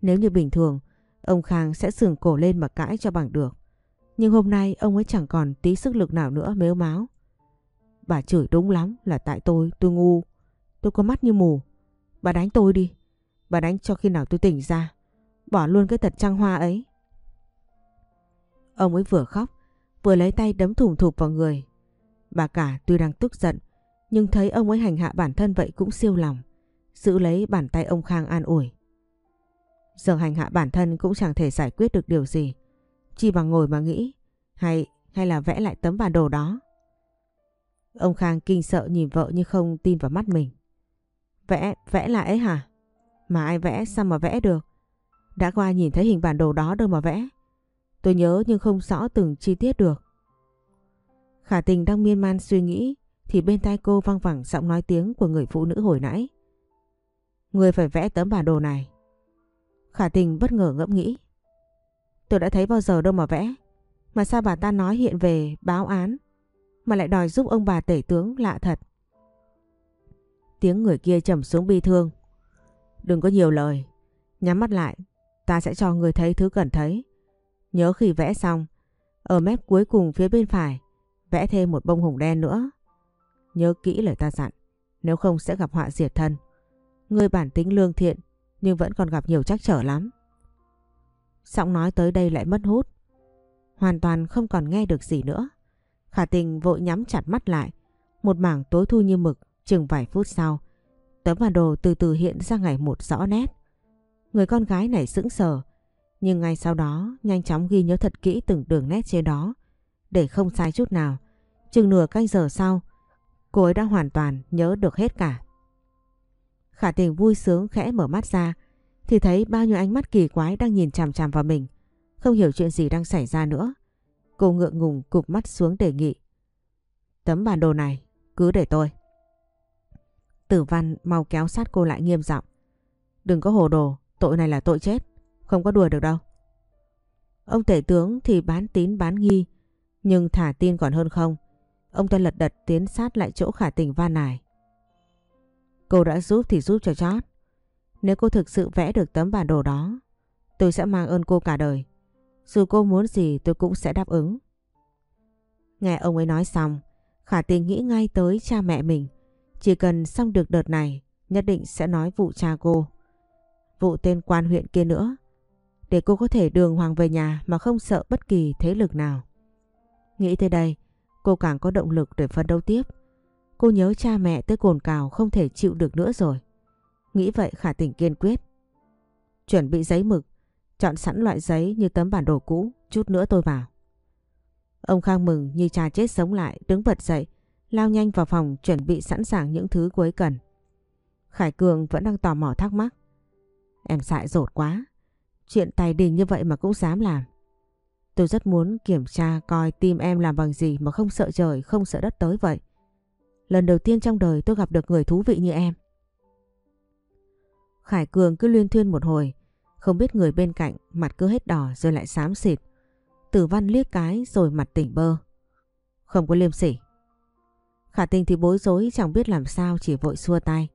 Nếu như bình thường, ông Khang sẽ sừng cổ lên mà cãi cho bằng được. Nhưng hôm nay ông ấy chẳng còn tí sức lực nào nữa mếu máu. Bà chửi đúng lắm là tại tôi, tôi ngu. Tôi có mắt như mù. Bà đánh tôi đi. Bà đánh cho khi nào tôi tỉnh ra. Bỏ luôn cái tật trăng hoa ấy. Ông ấy vừa khóc, vừa lấy tay đấm thủng thụp vào người. Bà cả tuy đang tức giận, nhưng thấy ông ấy hành hạ bản thân vậy cũng siêu lòng. Giữ lấy bàn tay ông Khang an ủi. Giờ hành hạ bản thân cũng chẳng thể giải quyết được điều gì. Chỉ bằng ngồi mà nghĩ, hay hay là vẽ lại tấm bản đồ đó. Ông Khang kinh sợ nhìn vợ như không tin vào mắt mình. Vẽ, vẽ lại ấy hả? Mà ai vẽ sao mà vẽ được? Đã qua nhìn thấy hình bản đồ đó đâu mà vẽ. Tôi nhớ nhưng không rõ từng chi tiết được. Khả tình đang miên man suy nghĩ thì bên tai cô văng vẳng giọng nói tiếng của người phụ nữ hồi nãy. Người phải vẽ tấm bản đồ này. Khả tình bất ngờ ngẫm nghĩ. Tôi đã thấy bao giờ đâu mà vẽ. Mà sao bà ta nói hiện về báo án mà lại đòi giúp ông bà tể tướng lạ thật. Tiếng người kia trầm xuống bi thương. Đừng có nhiều lời. Nhắm mắt lại, ta sẽ cho người thấy thứ cần thấy. Nhớ khi vẽ xong, ở mép cuối cùng phía bên phải, vẽ thêm một bông hồng đen nữa. Nhớ kỹ lời ta dặn, nếu không sẽ gặp họa diệt thân. Người bản tính lương thiện, nhưng vẫn còn gặp nhiều trắc trở lắm. Giọng nói tới đây lại mất hút. Hoàn toàn không còn nghe được gì nữa. Khả tình vội nhắm chặt mắt lại. Một mảng tối thu như mực, chừng vài phút sau. Tấm bản đồ từ từ hiện ra ngày một rõ nét. Người con gái này sững sờ. Nhưng ngay sau đó nhanh chóng ghi nhớ thật kỹ từng đường nét trên đó. Để không sai chút nào. Chừng nửa canh giờ sau, cô ấy đã hoàn toàn nhớ được hết cả. Khả tình vui sướng khẽ mở mắt ra thì thấy bao nhiêu ánh mắt kỳ quái đang nhìn chằm chằm vào mình. Không hiểu chuyện gì đang xảy ra nữa. Cô ngượng ngùng cụp mắt xuống đề nghị. Tấm bản đồ này, cứ để tôi. Tử văn mau kéo sát cô lại nghiêm giọng. Đừng có hồ đồ, tội này là tội chết. Không có đùa được đâu. Ông tể tướng thì bán tín bán nghi. Nhưng thả tin còn hơn không. Ông ta lật đật tiến sát lại chỗ khả tình van nài. Cô đã giúp thì giúp cho chót. Nếu cô thực sự vẽ được tấm bản đồ đó Tôi sẽ mang ơn cô cả đời. Dù cô muốn gì tôi cũng sẽ đáp ứng. Nghe ông ấy nói xong, Khả tình nghĩ ngay tới cha mẹ mình. Chỉ cần xong được đợt này, nhất định sẽ nói vụ cha cô. Vụ tên quan huyện kia nữa. Để cô có thể đường hoàng về nhà mà không sợ bất kỳ thế lực nào. Nghĩ tới đây, cô càng có động lực để phân đấu tiếp. Cô nhớ cha mẹ tới cồn cào không thể chịu được nữa rồi. Nghĩ vậy khả tình kiên quyết. Chuẩn bị giấy mực, chọn sẵn loại giấy như tấm bản đồ cũ, chút nữa tôi vào. Ông Khang mừng như cha chết sống lại, đứng bật dậy, lao nhanh vào phòng chuẩn bị sẵn sàng những thứ cuối cần. Khải Cường vẫn đang tò mò thắc mắc. Em dại dột quá, chuyện tài đình như vậy mà cũng dám làm. Tôi rất muốn kiểm tra coi tim em làm bằng gì mà không sợ trời, không sợ đất tới vậy. Lần đầu tiên trong đời tôi gặp được người thú vị như em. Khải Cường cứ liên thuyên một hồi, không biết người bên cạnh mặt cứ hết đỏ rồi lại xám xịt. Tử văn liếc cái rồi mặt tỉnh bơ. Không có liêm sỉ. Khả tình thì bối rối chẳng biết làm sao chỉ vội xua tay.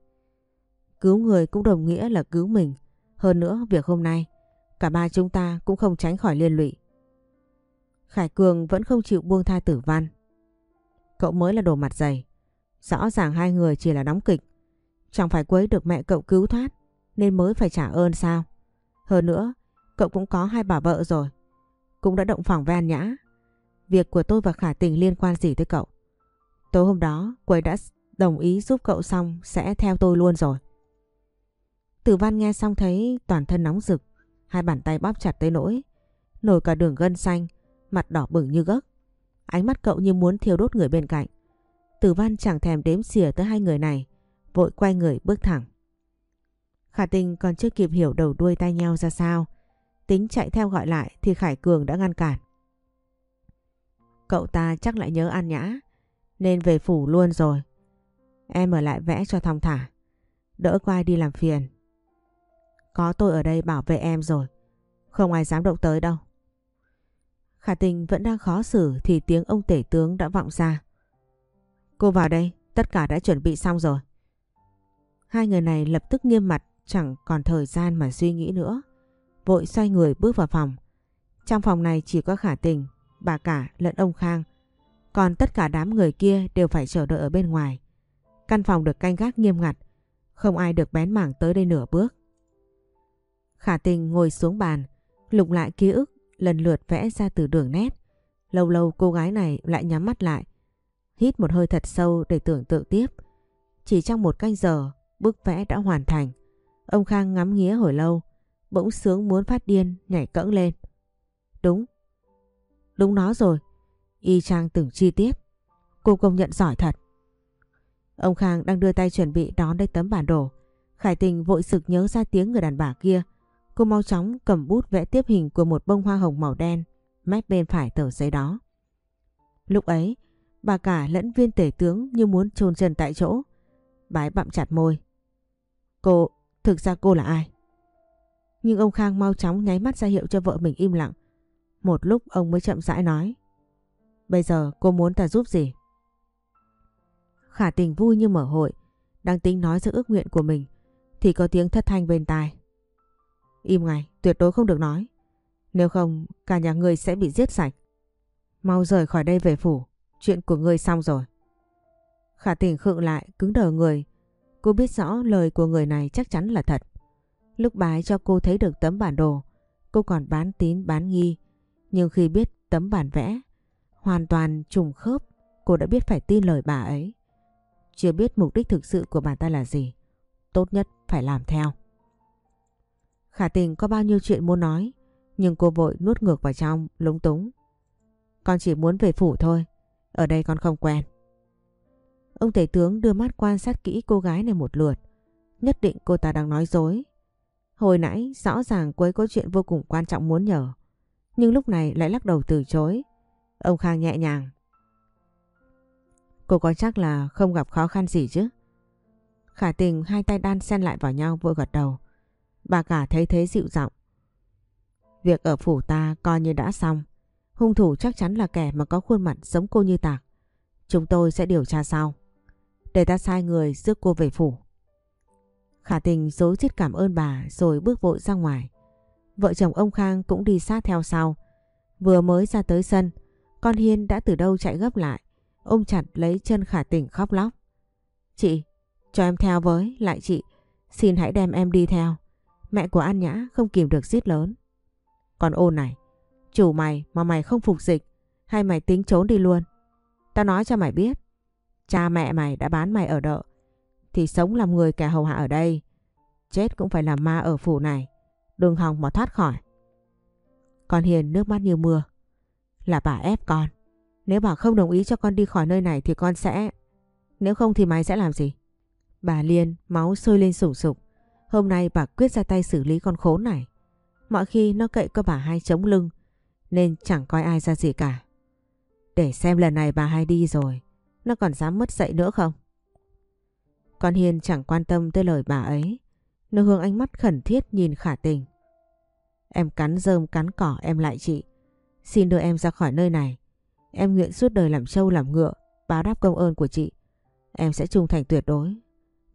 Cứu người cũng đồng nghĩa là cứu mình. Hơn nữa việc hôm nay, cả ba chúng ta cũng không tránh khỏi liên lụy. Khải Cường vẫn không chịu buông tha tử văn. Cậu mới là đồ mặt dày. Rõ ràng hai người chỉ là đóng kịch. Chẳng phải quấy được mẹ cậu cứu thoát nên mới phải trả ơn sao. Hơn nữa, cậu cũng có hai bà vợ rồi. Cũng đã động phòng với An Nhã. Việc của tôi và Khả Tình liên quan gì tới cậu? Tối hôm đó, Quầy đã đồng ý giúp cậu xong sẽ theo tôi luôn rồi. Tử Văn nghe xong thấy toàn thân nóng rực, hai bàn tay bóp chặt tới nỗi, nổi cả đường gân xanh, mặt đỏ bừng như gấc. Ánh mắt cậu như muốn thiêu đốt người bên cạnh. Tử Văn chẳng thèm đếm xỉa tới hai người này, vội quay người bước thẳng. Khả tình còn chưa kịp hiểu đầu đuôi tay nhau ra sao. Tính chạy theo gọi lại thì Khải Cường đã ngăn cản. Cậu ta chắc lại nhớ An Nhã nên về phủ luôn rồi. Em ở lại vẽ cho thong thả. Đỡ quay đi làm phiền. Có tôi ở đây bảo vệ em rồi. Không ai dám động tới đâu. Khả tình vẫn đang khó xử thì tiếng ông tể tướng đã vọng ra. Cô vào đây, tất cả đã chuẩn bị xong rồi. Hai người này lập tức nghiêm mặt chẳng còn thời gian mà suy nghĩ nữa. Vội xoay người bước vào phòng. Trong phòng này chỉ có khả tình, bà cả lẫn ông Khang. Còn tất cả đám người kia đều phải chờ đợi ở bên ngoài. Căn phòng được canh gác nghiêm ngặt, không ai được bén mảng tới đây nửa bước. Khả tình ngồi xuống bàn, lục lại ký ức lần lượt vẽ ra từ đường nét. Lâu lâu cô gái này lại nhắm mắt lại, hít một hơi thật sâu để tưởng tượng tiếp. Chỉ trong một canh giờ, bức vẽ đã hoàn thành. Ông Khang ngắm nghía hồi lâu, bỗng sướng muốn phát điên, nhảy cẫng lên. Đúng, đúng nó rồi. Y chang từng chi tiết. Cô công nhận giỏi thật. Ông Khang đang đưa tay chuẩn bị đón lấy tấm bản đồ. Khải Tình vội sực nhớ ra tiếng người đàn bà kia. Cô mau chóng cầm bút vẽ tiếp hình của một bông hoa hồng màu đen mép bên phải tờ giấy đó. Lúc ấy, bà cả lẫn viên tể tướng như muốn chôn chân tại chỗ. Bái bặm chặt môi. Cô, Thực ra cô là ai? Nhưng ông Khang mau chóng nháy mắt ra hiệu cho vợ mình im lặng. Một lúc ông mới chậm rãi nói. Bây giờ cô muốn ta giúp gì? Khả tình vui như mở hội. Đang tính nói ra ước nguyện của mình. Thì có tiếng thất thanh bên tai. Im ngay, tuyệt đối không được nói. Nếu không, cả nhà người sẽ bị giết sạch. Mau rời khỏi đây về phủ. Chuyện của người xong rồi. Khả tình khựng lại, cứng đờ người. Cô biết rõ lời của người này chắc chắn là thật. Lúc bái cho cô thấy được tấm bản đồ, cô còn bán tín bán nghi. Nhưng khi biết tấm bản vẽ, hoàn toàn trùng khớp, cô đã biết phải tin lời bà ấy. Chưa biết mục đích thực sự của bà ta là gì. Tốt nhất phải làm theo. Khả tình có bao nhiêu chuyện muốn nói, nhưng cô vội nuốt ngược vào trong, lúng túng. Con chỉ muốn về phủ thôi, ở đây con không quen. Ông thầy tướng đưa mắt quan sát kỹ cô gái này một lượt. Nhất định cô ta đang nói dối. Hồi nãy rõ ràng cô ấy có chuyện vô cùng quan trọng muốn nhờ. Nhưng lúc này lại lắc đầu từ chối. Ông Khang nhẹ nhàng. Cô có chắc là không gặp khó khăn gì chứ? Khả tình hai tay đan xen lại vào nhau vội gật đầu. Bà cả thấy thế dịu giọng. Việc ở phủ ta coi như đã xong. Hung thủ chắc chắn là kẻ mà có khuôn mặt giống cô như tạc. Chúng tôi sẽ điều tra sau. Để ta sai người rước cô về phủ. Khả tình dối chít cảm ơn bà rồi bước vội ra ngoài. Vợ chồng ông Khang cũng đi sát theo sau. Vừa mới ra tới sân, con Hiên đã từ đâu chạy gấp lại, ôm chặt lấy chân khả tình khóc lóc. Chị, cho em theo với, lại chị, xin hãy đem em đi theo. Mẹ của An Nhã không kìm được giết lớn. Còn ô này, chủ mày mà mày không phục dịch, hay mày tính trốn đi luôn? Tao nói cho mày biết, cha mẹ mày đã bán mày ở đợ, thì sống làm người kẻ hầu hạ ở đây. Chết cũng phải làm ma ở phủ này, đừng hòng mà thoát khỏi. Con Hiền nước mắt như mưa. Là bà ép con. Nếu bà không đồng ý cho con đi khỏi nơi này thì con sẽ... Nếu không thì mày sẽ làm gì? Bà Liên máu sôi lên sủng sục. Hôm nay bà quyết ra tay xử lý con khốn này. Mọi khi nó cậy có bà hai chống lưng nên chẳng coi ai ra gì cả. Để xem lần này bà hai đi rồi, nó còn dám mất dậy nữa không? Con Hiền chẳng quan tâm tới lời bà ấy. Nó hướng ánh mắt khẩn thiết nhìn khả tình. Em cắn rơm cắn cỏ em lại chị. Xin đưa em ra khỏi nơi này. Em nguyện suốt đời làm trâu làm ngựa, báo đáp công ơn của chị. Em sẽ trung thành tuyệt đối.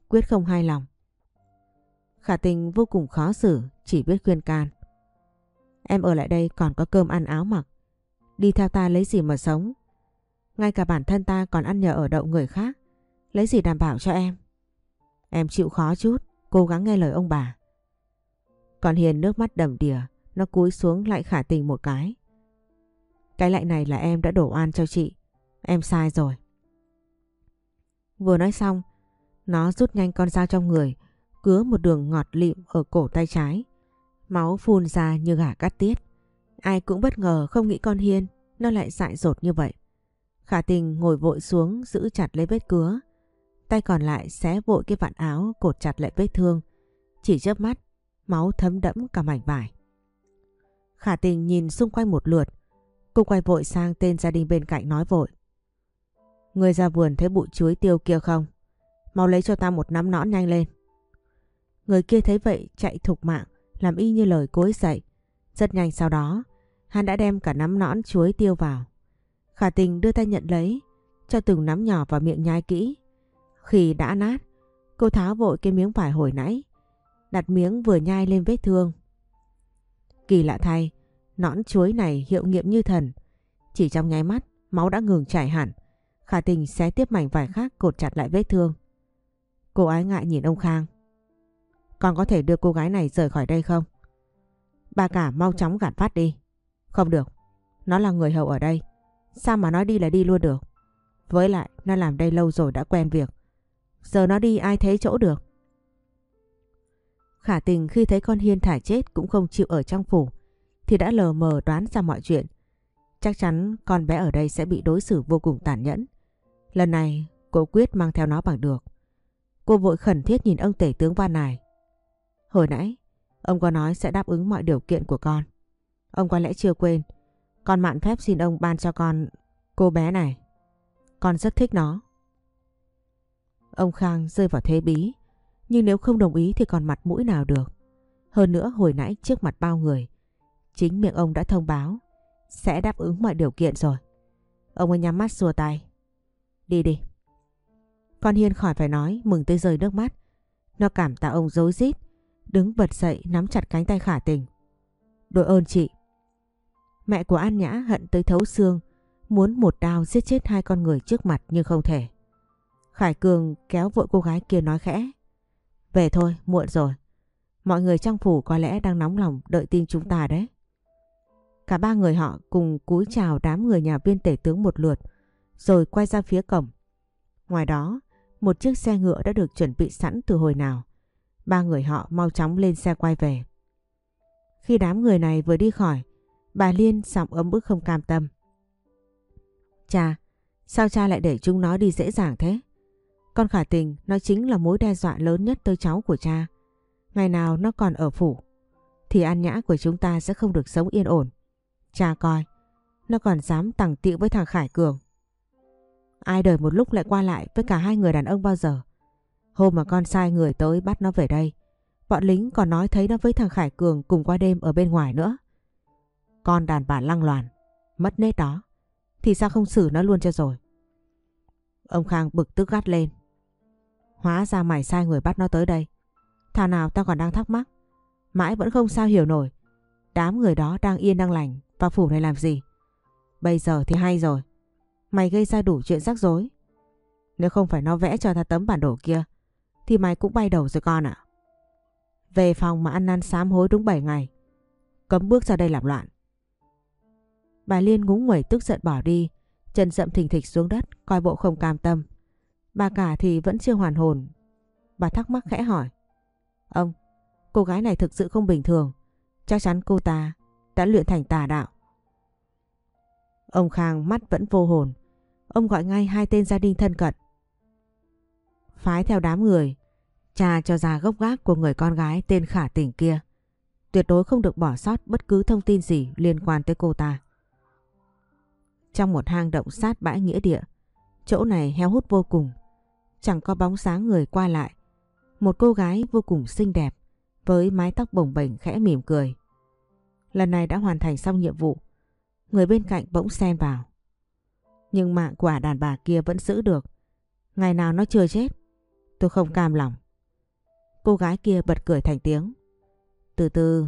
Quyết không hai lòng. Khả tình vô cùng khó xử, chỉ biết khuyên can. Em ở lại đây còn có cơm ăn áo mặc. Đi theo ta lấy gì mà sống. Ngay cả bản thân ta còn ăn nhờ ở đậu người khác. Lấy gì đảm bảo cho em. Em chịu khó chút, cố gắng nghe lời ông bà. Còn Hiền nước mắt đầm đìa, nó cúi xuống lại khả tình một cái. Cái lại này là em đã đổ oan cho chị. Em sai rồi. Vừa nói xong, nó rút nhanh con dao trong người, cứa một đường ngọt lịm ở cổ tay trái. Máu phun ra như gà cắt tiết. Ai cũng bất ngờ không nghĩ con Hiên nó lại dại dột như vậy. Khả tình ngồi vội xuống giữ chặt lấy vết cứa. Tay còn lại xé vội cái vạn áo cột chặt lại vết thương. Chỉ chớp mắt, máu thấm đẫm cả mảnh vải. Khả tình nhìn xung quanh một lượt. Cô quay vội sang tên gia đình bên cạnh nói vội. Người ra vườn thấy bụi chuối tiêu kia không? Mau lấy cho ta một nắm nõn nhanh lên. Người kia thấy vậy chạy thục mạng, làm y như lời cối dậy. Rất nhanh sau đó, hắn đã đem cả nắm nõn chuối tiêu vào. Khả tình đưa tay nhận lấy, cho từng nắm nhỏ vào miệng nhai kỹ. Khi đã nát, cô tháo vội cái miếng vải hồi nãy, đặt miếng vừa nhai lên vết thương. Kỳ lạ thay, nõn chuối này hiệu nghiệm như thần. Chỉ trong nháy mắt, máu đã ngừng chảy hẳn. Khả tình xé tiếp mảnh vải khác cột chặt lại vết thương. Cô ái ngại nhìn ông Khang. Con có thể đưa cô gái này rời khỏi đây không? Bà cả mau chóng gạt phát đi. Không được. Nó là người hầu ở đây. Sao mà nói đi là đi luôn được? Với lại nó làm đây lâu rồi đã quen việc. Giờ nó đi ai thấy chỗ được. Khả tình khi thấy con Hiên thải chết cũng không chịu ở trong phủ thì đã lờ mờ đoán ra mọi chuyện. Chắc chắn con bé ở đây sẽ bị đối xử vô cùng tàn nhẫn. Lần này cô quyết mang theo nó bằng được. Cô vội khẩn thiết nhìn ông tể tướng Văn này. Hồi nãy, ông có nói sẽ đáp ứng mọi điều kiện của con. Ông có lẽ chưa quên, con mạn phép xin ông ban cho con cô bé này. Con rất thích nó. Ông Khang rơi vào thế bí, nhưng nếu không đồng ý thì còn mặt mũi nào được. Hơn nữa hồi nãy trước mặt bao người, chính miệng ông đã thông báo sẽ đáp ứng mọi điều kiện rồi. Ông ấy nhắm mắt xua tay. Đi đi. Con Hiên khỏi phải nói, mừng tới rơi nước mắt. Nó cảm tạ ông dối rít đứng bật dậy nắm chặt cánh tay khả tình. Đội ơn chị. Mẹ của An Nhã hận tới thấu xương, muốn một đao giết chết hai con người trước mặt nhưng không thể. Khải Cường kéo vội cô gái kia nói khẽ. Về thôi, muộn rồi. Mọi người trong phủ có lẽ đang nóng lòng đợi tin chúng ta đấy. Cả ba người họ cùng cúi chào đám người nhà viên tể tướng một lượt, rồi quay ra phía cổng. Ngoài đó, một chiếc xe ngựa đã được chuẩn bị sẵn từ hồi nào. Ba người họ mau chóng lên xe quay về. Khi đám người này vừa đi khỏi, bà Liên giọng ấm bức không cam tâm. Cha, sao cha lại để chúng nó đi dễ dàng thế? Con khả tình nó chính là mối đe dọa lớn nhất tới cháu của cha. Ngày nào nó còn ở phủ, thì an nhã của chúng ta sẽ không được sống yên ổn. Cha coi, nó còn dám tằng tiệu với thằng Khải Cường. Ai đời một lúc lại qua lại với cả hai người đàn ông bao giờ. Hôm mà con sai người tới bắt nó về đây, bọn lính còn nói thấy nó với thằng Khải Cường cùng qua đêm ở bên ngoài nữa. Con đàn bà lăng loàn, mất nết đó, thì sao không xử nó luôn cho rồi. Ông Khang bực tức gắt lên. Hóa ra mày sai người bắt nó tới đây. Thảo nào tao còn đang thắc mắc. Mãi vẫn không sao hiểu nổi. đám người đó đang yên đang lành vào phủ này làm gì. Bây giờ thì hay rồi. Mày gây ra đủ chuyện rắc rối. Nếu không phải nó vẽ cho ta tấm bản đồ kia thì mày cũng bay đầu rồi con ạ. Về phòng mà ăn năn sám hối đúng 7 ngày. Cấm bước ra đây làm loạn. Bà Liên ngúng nguẩy tức giận bỏ đi. Chân dậm thình thịch xuống đất coi bộ không cam tâm. Bà cả thì vẫn chưa hoàn hồn. Bà thắc mắc khẽ hỏi. Ông, cô gái này thực sự không bình thường. Chắc chắn cô ta đã luyện thành tà đạo. Ông Khang mắt vẫn vô hồn. Ông gọi ngay hai tên gia đình thân cận. Phái theo đám người, cha cho ra gốc gác của người con gái tên khả tỉnh kia. Tuyệt đối không được bỏ sót bất cứ thông tin gì liên quan tới cô ta. Trong một hang động sát bãi nghĩa địa, chỗ này heo hút vô cùng. Chẳng có bóng sáng người qua lại. Một cô gái vô cùng xinh đẹp với mái tóc bồng bềnh khẽ mỉm cười. Lần này đã hoàn thành xong nhiệm vụ. Người bên cạnh bỗng xen vào. Nhưng mạng quả đàn bà kia vẫn giữ được. Ngày nào nó chưa chết, tôi không cam lòng. Cô gái kia bật cười thành tiếng. Từ từ,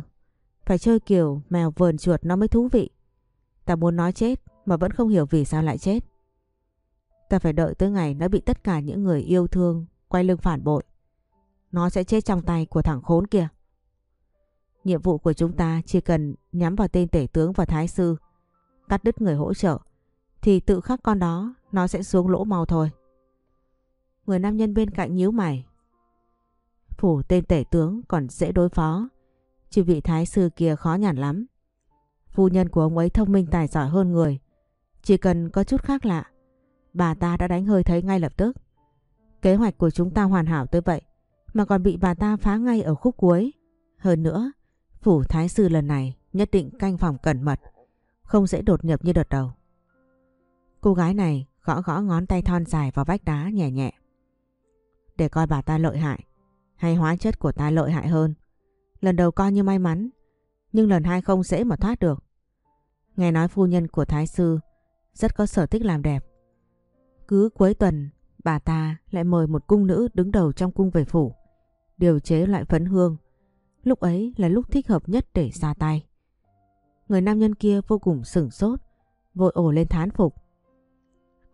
phải chơi kiểu mèo vờn chuột nó mới thú vị. Ta muốn nói chết mà vẫn không hiểu vì sao lại chết. Ta phải đợi tới ngày nó bị tất cả những người yêu thương quay lưng phản bội. Nó sẽ chết trong tay của thằng khốn kia. Nhiệm vụ của chúng ta chỉ cần nhắm vào tên tể tướng và thái sư, cắt đứt người hỗ trợ, thì tự khắc con đó nó sẽ xuống lỗ màu thôi. Người nam nhân bên cạnh nhíu mày. Phủ tên tể tướng còn dễ đối phó, chứ vị thái sư kia khó nhằn lắm. Phu nhân của ông ấy thông minh tài giỏi hơn người, chỉ cần có chút khác lạ, bà ta đã đánh hơi thấy ngay lập tức. Kế hoạch của chúng ta hoàn hảo tới vậy, mà còn bị bà ta phá ngay ở khúc cuối. Hơn nữa, phủ thái sư lần này nhất định canh phòng cẩn mật, không dễ đột nhập như đợt đầu. Cô gái này gõ gõ ngón tay thon dài vào vách đá nhẹ nhẹ. Để coi bà ta lợi hại, hay hóa chất của ta lợi hại hơn. Lần đầu coi như may mắn, nhưng lần hai không dễ mà thoát được. Nghe nói phu nhân của thái sư rất có sở thích làm đẹp. Cứ cuối tuần bà ta lại mời một cung nữ đứng đầu trong cung về phủ, điều chế loại phấn hương. Lúc ấy là lúc thích hợp nhất để ra tay. Người nam nhân kia vô cùng sửng sốt, vội ổ lên thán phục.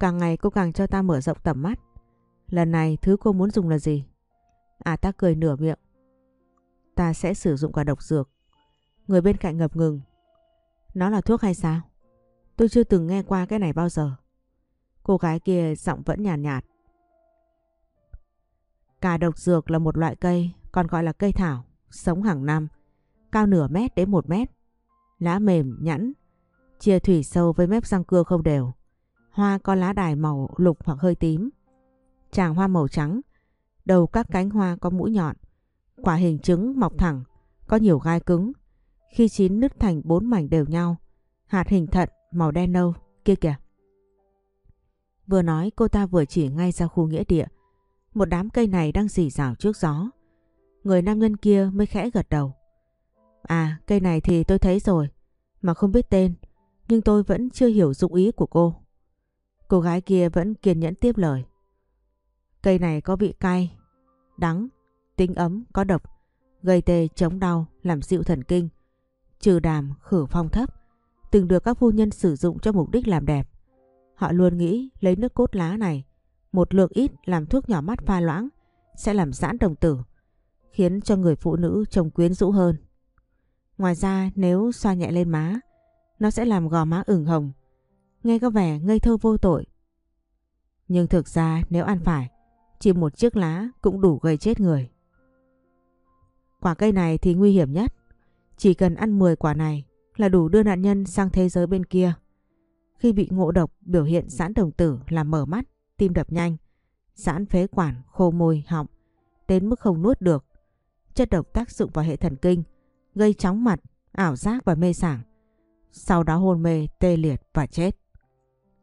Càng ngày cô càng cho ta mở rộng tầm mắt. Lần này thứ cô muốn dùng là gì? À ta cười nửa miệng. Ta sẽ sử dụng cả độc dược. Người bên cạnh ngập ngừng. Nó là thuốc hay sao? Tôi chưa từng nghe qua cái này bao giờ. Cô gái kia giọng vẫn nhàn nhạt, nhạt. Cà độc dược là một loại cây, còn gọi là cây thảo, sống hàng năm, cao nửa mét đến một mét. Lá mềm, nhẵn, chia thủy sâu với mép răng cưa không đều. Hoa có lá đài màu lục hoặc hơi tím. Tràng hoa màu trắng, đầu các cánh hoa có mũi nhọn. Quả hình trứng mọc thẳng, có nhiều gai cứng. Khi chín nứt thành bốn mảnh đều nhau. Hạt hình thận màu đen nâu, kia kìa. Vừa nói cô ta vừa chỉ ngay ra khu nghĩa địa. Một đám cây này đang rỉ rào trước gió. Người nam nhân kia mới khẽ gật đầu. À cây này thì tôi thấy rồi, mà không biết tên, nhưng tôi vẫn chưa hiểu dụng ý của cô. Cô gái kia vẫn kiên nhẫn tiếp lời. Cây này có vị cay, đắng, tính ấm, có độc, gây tê chống đau, làm dịu thần kinh, trừ đàm, khử phong thấp, từng được các phu nhân sử dụng cho mục đích làm đẹp. Họ luôn nghĩ lấy nước cốt lá này, một lượng ít làm thuốc nhỏ mắt pha loãng, sẽ làm giãn đồng tử, khiến cho người phụ nữ trông quyến rũ hơn. Ngoài ra nếu xoa nhẹ lên má, nó sẽ làm gò má ửng hồng, nghe có vẻ ngây thơ vô tội. Nhưng thực ra nếu ăn phải, chỉ một chiếc lá cũng đủ gây chết người. Quả cây này thì nguy hiểm nhất. Chỉ cần ăn 10 quả này là đủ đưa nạn nhân sang thế giới bên kia. Khi bị ngộ độc biểu hiện giãn đồng tử là mở mắt, tim đập nhanh, giãn phế quản, khô môi, họng, đến mức không nuốt được. Chất độc tác dụng vào hệ thần kinh, gây chóng mặt, ảo giác và mê sảng. Sau đó hôn mê, tê liệt và chết.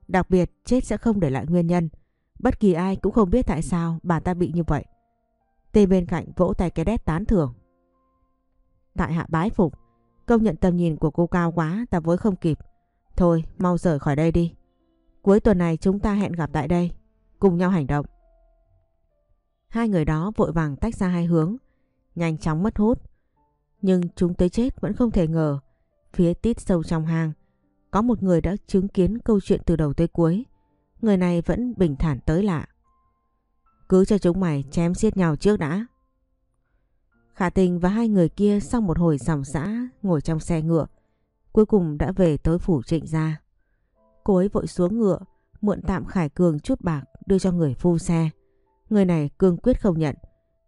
Đặc biệt chết sẽ không để lại nguyên nhân. Bất kỳ ai cũng không biết tại sao bà ta bị như vậy. Tê bên cạnh vỗ tay cái đét tán thưởng. Tại hạ bái phục, công nhận tầm nhìn của cô cao quá ta với không kịp. Thôi mau rời khỏi đây đi. Cuối tuần này chúng ta hẹn gặp tại đây, cùng nhau hành động. Hai người đó vội vàng tách ra hai hướng, nhanh chóng mất hút. Nhưng chúng tới chết vẫn không thể ngờ Phía tít sâu trong hang, có một người đã chứng kiến câu chuyện từ đầu tới cuối. Người này vẫn bình thản tới lạ. Cứ cho chúng mày chém giết nhau trước đã. Khả tình và hai người kia sau một hồi dòng xã ngồi trong xe ngựa. Cuối cùng đã về tới phủ trịnh gia. Cô ấy vội xuống ngựa, mượn tạm Khải Cường chút bạc đưa cho người phu xe. Người này cương quyết không nhận.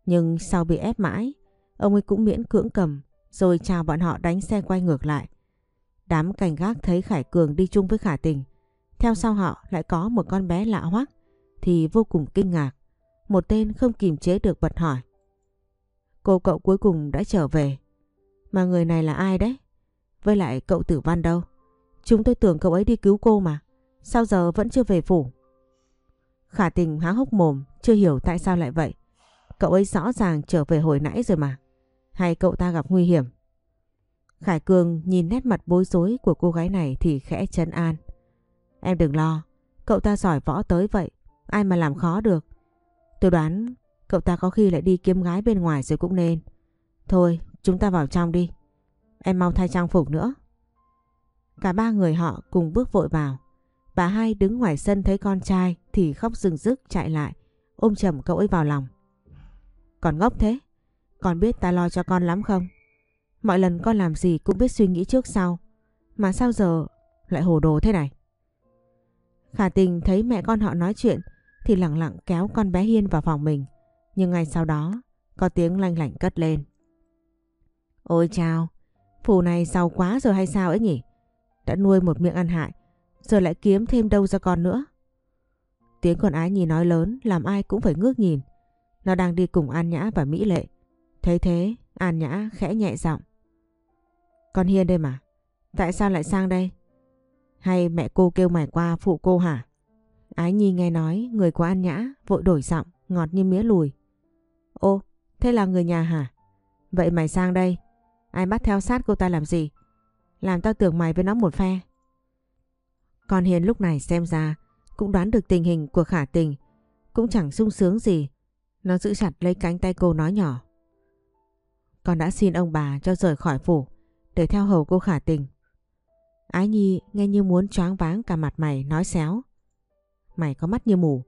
Nhưng sau bị ép mãi, ông ấy cũng miễn cưỡng cầm rồi chào bọn họ đánh xe quay ngược lại. Đám cảnh gác thấy Khải Cường đi chung với Khả Tình. Theo sau họ lại có một con bé lạ hoắc thì vô cùng kinh ngạc. Một tên không kìm chế được bật hỏi. Cô cậu cuối cùng đã trở về. Mà người này là ai đấy? Với lại cậu tử văn đâu? Chúng tôi tưởng cậu ấy đi cứu cô mà. Sao giờ vẫn chưa về phủ? Khả tình há hốc mồm, chưa hiểu tại sao lại vậy. Cậu ấy rõ ràng trở về hồi nãy rồi mà. Hay cậu ta gặp nguy hiểm? Khải Cường nhìn nét mặt bối rối của cô gái này thì khẽ chấn an. Em đừng lo, cậu ta giỏi võ tới vậy, ai mà làm khó được. Tôi đoán cậu ta có khi lại đi kiếm gái bên ngoài rồi cũng nên. Thôi, chúng ta vào trong đi. Em mau thay trang phục nữa. Cả ba người họ cùng bước vội vào. Bà hai đứng ngoài sân thấy con trai thì khóc rừng rức chạy lại, ôm chầm cậu ấy vào lòng. Còn ngốc thế, con biết ta lo cho con lắm không? Mọi lần con làm gì cũng biết suy nghĩ trước sau. Mà sao giờ lại hồ đồ thế này? Khả tình thấy mẹ con họ nói chuyện thì lặng lặng kéo con bé Hiên vào phòng mình. Nhưng ngay sau đó có tiếng lanh lảnh cất lên. Ôi chào, phù này giàu quá rồi hay sao ấy nhỉ? Đã nuôi một miệng ăn hại, giờ lại kiếm thêm đâu ra con nữa. Tiếng con ái nhì nói lớn làm ai cũng phải ngước nhìn. Nó đang đi cùng An Nhã và Mỹ Lệ. Thấy thế, An Nhã khẽ nhẹ giọng. Con Hiên đây mà, tại sao lại sang đây? Hay mẹ cô kêu mày qua phụ cô hả? Ái Nhi nghe nói người của An Nhã vội đổi giọng, ngọt như mía lùi. Ô, thế là người nhà hả? Vậy mày sang đây, ai bắt theo sát cô ta làm gì? Làm tao tưởng mày với nó một phe. Con Hiền lúc này xem ra cũng đoán được tình hình của khả tình, cũng chẳng sung sướng gì. Nó giữ chặt lấy cánh tay cô nói nhỏ. Con đã xin ông bà cho rời khỏi phủ để theo hầu cô khả tình. Ái Nhi nghe như muốn choáng váng cả mặt mày nói xéo. Mày có mắt như mù.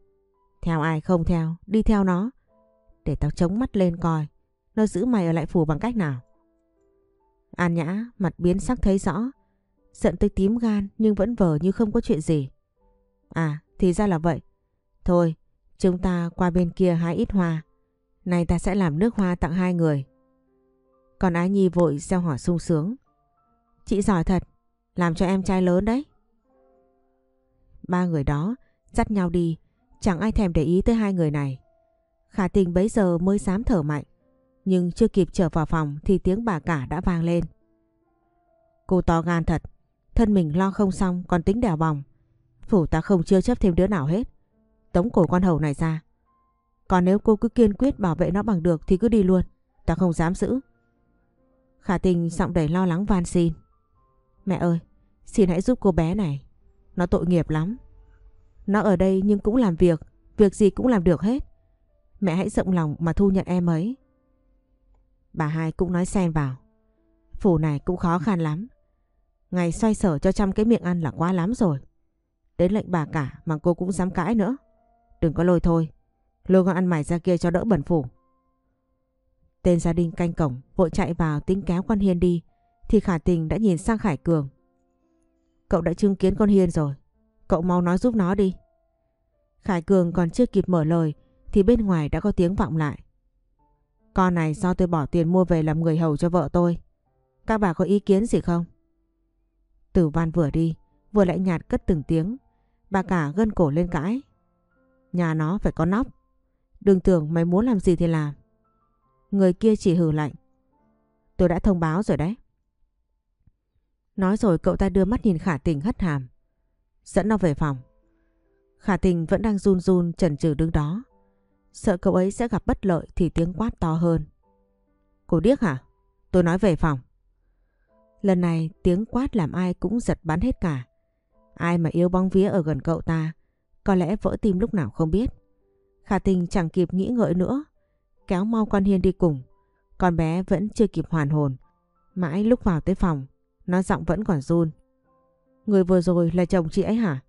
Theo ai không theo, đi theo nó. Để tao chống mắt lên coi, nó giữ mày ở lại phủ bằng cách nào. An Nhã mặt biến sắc thấy rõ, giận tới tím gan nhưng vẫn vờ như không có chuyện gì. À, thì ra là vậy. Thôi, chúng ta qua bên kia hái ít hoa. Này ta sẽ làm nước hoa tặng hai người. Còn Ái Nhi vội gieo hỏa sung sướng. Chị giỏi thật, làm cho em trai lớn đấy. Ba người đó dắt nhau đi, chẳng ai thèm để ý tới hai người này. Khả tình bấy giờ mới dám thở mạnh, nhưng chưa kịp trở vào phòng thì tiếng bà cả đã vang lên. Cô to gan thật, thân mình lo không xong còn tính đèo bòng. Phủ ta không chưa chấp thêm đứa nào hết. Tống cổ con hầu này ra. Còn nếu cô cứ kiên quyết bảo vệ nó bằng được thì cứ đi luôn. Ta không dám giữ. Khả tình giọng đầy lo lắng van xin. Mẹ ơi, xin hãy giúp cô bé này. Nó tội nghiệp lắm. Nó ở đây nhưng cũng làm việc, việc gì cũng làm được hết. Mẹ hãy rộng lòng mà thu nhận em ấy. Bà hai cũng nói xen vào. Phủ này cũng khó khăn lắm. Ngày xoay sở cho trăm cái miệng ăn là quá lắm rồi. Đến lệnh bà cả mà cô cũng dám cãi nữa. Đừng có lôi thôi. Lôi con ăn mày ra kia cho đỡ bẩn phủ. Tên gia đình canh cổng vội chạy vào tính kéo con Hiên đi thì khả tình đã nhìn sang Khải Cường. Cậu đã chứng kiến con Hiên rồi. Cậu mau nói giúp nó đi. Khải Cường còn chưa kịp mở lời thì bên ngoài đã có tiếng vọng lại. Con này do tôi bỏ tiền mua về làm người hầu cho vợ tôi. Các bà có ý kiến gì không? Tử văn vừa đi, vừa lại nhạt cất từng tiếng. Bà cả gân cổ lên cãi. Nhà nó phải có nóc. Đừng tưởng mày muốn làm gì thì làm. Người kia chỉ hử lạnh. Tôi đã thông báo rồi đấy. Nói rồi cậu ta đưa mắt nhìn khả tình hất hàm. Dẫn nó về phòng. Khả tình vẫn đang run run chần chừ đứng đó. Sợ cậu ấy sẽ gặp bất lợi thì tiếng quát to hơn. Cô điếc hả? Tôi nói về phòng. Lần này tiếng quát làm ai cũng giật bắn hết cả. Ai mà yêu bóng vía ở gần cậu ta, có lẽ vỡ tim lúc nào không biết. Khả tình chẳng kịp nghĩ ngợi nữa, kéo mau con Hiên đi cùng. Con bé vẫn chưa kịp hoàn hồn. Mãi lúc vào tới phòng Nó giọng vẫn còn run. Người vừa rồi là chồng chị ấy hả?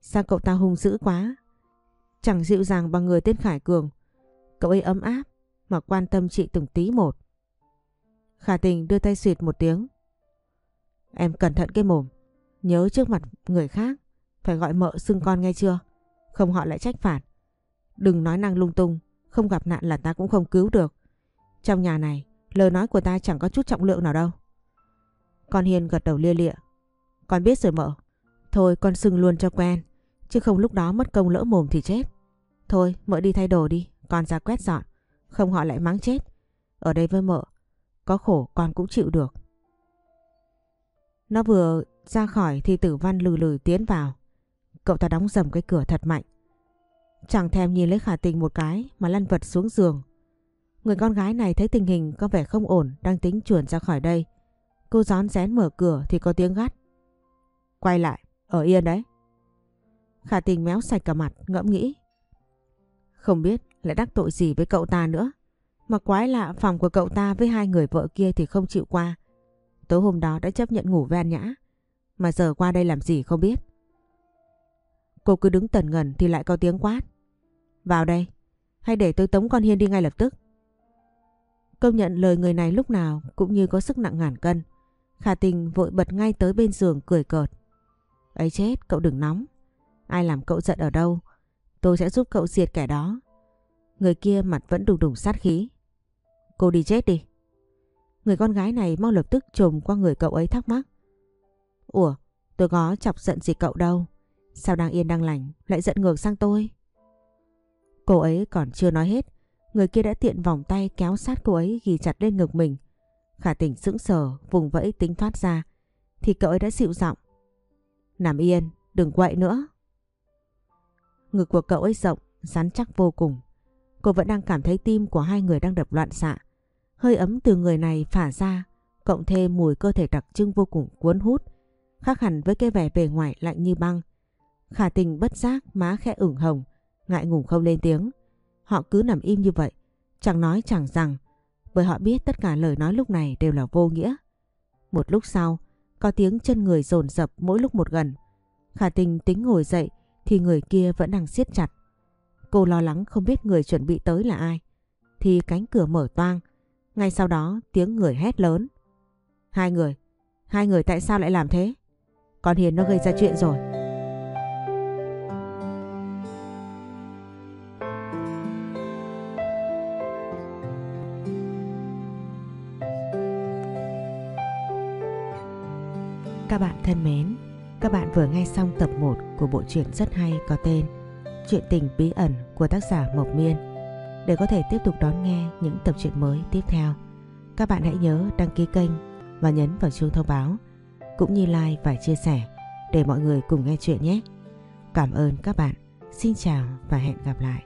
Sao cậu ta hung dữ quá? Chẳng dịu dàng bằng người tên Khải Cường. Cậu ấy ấm áp mà quan tâm chị từng tí một. Khả tình đưa tay xịt một tiếng. Em cẩn thận cái mồm. Nhớ trước mặt người khác phải gọi mợ xưng con nghe chưa? Không họ lại trách phạt. Đừng nói năng lung tung. Không gặp nạn là ta cũng không cứu được. Trong nhà này, lời nói của ta chẳng có chút trọng lượng nào đâu. Con Hiền gật đầu lia lịa. Con biết rồi mợ. Thôi, con xưng luôn cho quen. Chứ không lúc đó mất công lỡ mồm thì chết. Thôi, mợ đi thay đồ đi. Con ra quét dọn. Không họ lại mắng chết. Ở đây với mợ. Có khổ con cũng chịu được. Nó vừa ra khỏi thì tử văn lừ lừ tiến vào. Cậu ta đóng dầm cái cửa thật mạnh. Chẳng thèm nhìn lấy khả tình một cái mà lăn vật xuống giường. Người con gái này thấy tình hình có vẻ không ổn đang tính chuồn ra khỏi đây. Cô gión rén mở cửa thì có tiếng gắt. Quay lại, ở yên đấy. Khả tình méo sạch cả mặt, ngẫm nghĩ. Không biết lại đắc tội gì với cậu ta nữa. Mà quái lạ phòng của cậu ta với hai người vợ kia thì không chịu qua. Tối hôm đó đã chấp nhận ngủ với An Nhã. Mà giờ qua đây làm gì không biết. Cô cứ đứng tần ngần thì lại có tiếng quát. Vào đây, hay để tôi tống con Hiên đi ngay lập tức. Công nhận lời người này lúc nào cũng như có sức nặng ngàn cân. Khả tình vội bật ngay tới bên giường cười cợt. ấy chết, cậu đừng nóng. Ai làm cậu giận ở đâu, tôi sẽ giúp cậu diệt kẻ đó. Người kia mặt vẫn đùng đùng sát khí. Cô đi chết đi. Người con gái này mau lập tức trồm qua người cậu ấy thắc mắc. Ủa, tôi có chọc giận gì cậu đâu. Sao đang yên đang lành lại giận ngược sang tôi? Cô ấy còn chưa nói hết. Người kia đã tiện vòng tay kéo sát cô ấy ghi chặt lên ngực mình. Khả tình sững sờ vùng vẫy tính thoát ra. Thì cậu ấy đã dịu giọng. Nằm yên, đừng quậy nữa. Ngực của cậu ấy rộng, rắn chắc vô cùng. Cô vẫn đang cảm thấy tim của hai người đang đập loạn xạ. Hơi ấm từ người này phả ra, cộng thêm mùi cơ thể đặc trưng vô cùng cuốn hút, khác hẳn với cái vẻ bề ngoài lạnh như băng. Khả tình bất giác má khẽ ửng hồng, ngại ngùng không lên tiếng. Họ cứ nằm im như vậy, chẳng nói chẳng rằng, bởi họ biết tất cả lời nói lúc này đều là vô nghĩa. Một lúc sau, có tiếng chân người dồn dập mỗi lúc một gần. Khả tình tính ngồi dậy thì người kia vẫn đang siết chặt. Cô lo lắng không biết người chuẩn bị tới là ai. Thì cánh cửa mở toang. Ngay sau đó tiếng người hét lớn. Hai người. Hai người tại sao lại làm thế? Con Hiền nó gây ra chuyện rồi. Các bạn thân mến, các bạn vừa nghe xong tập 1 của bộ truyện rất hay có tên Chuyện tình bí ẩn của tác giả Mộc Miên. Để có thể tiếp tục đón nghe những tập truyện mới tiếp theo, các bạn hãy nhớ đăng ký kênh và nhấn vào chuông thông báo, cũng như like và chia sẻ để mọi người cùng nghe chuyện nhé. Cảm ơn các bạn. Xin chào và hẹn gặp lại.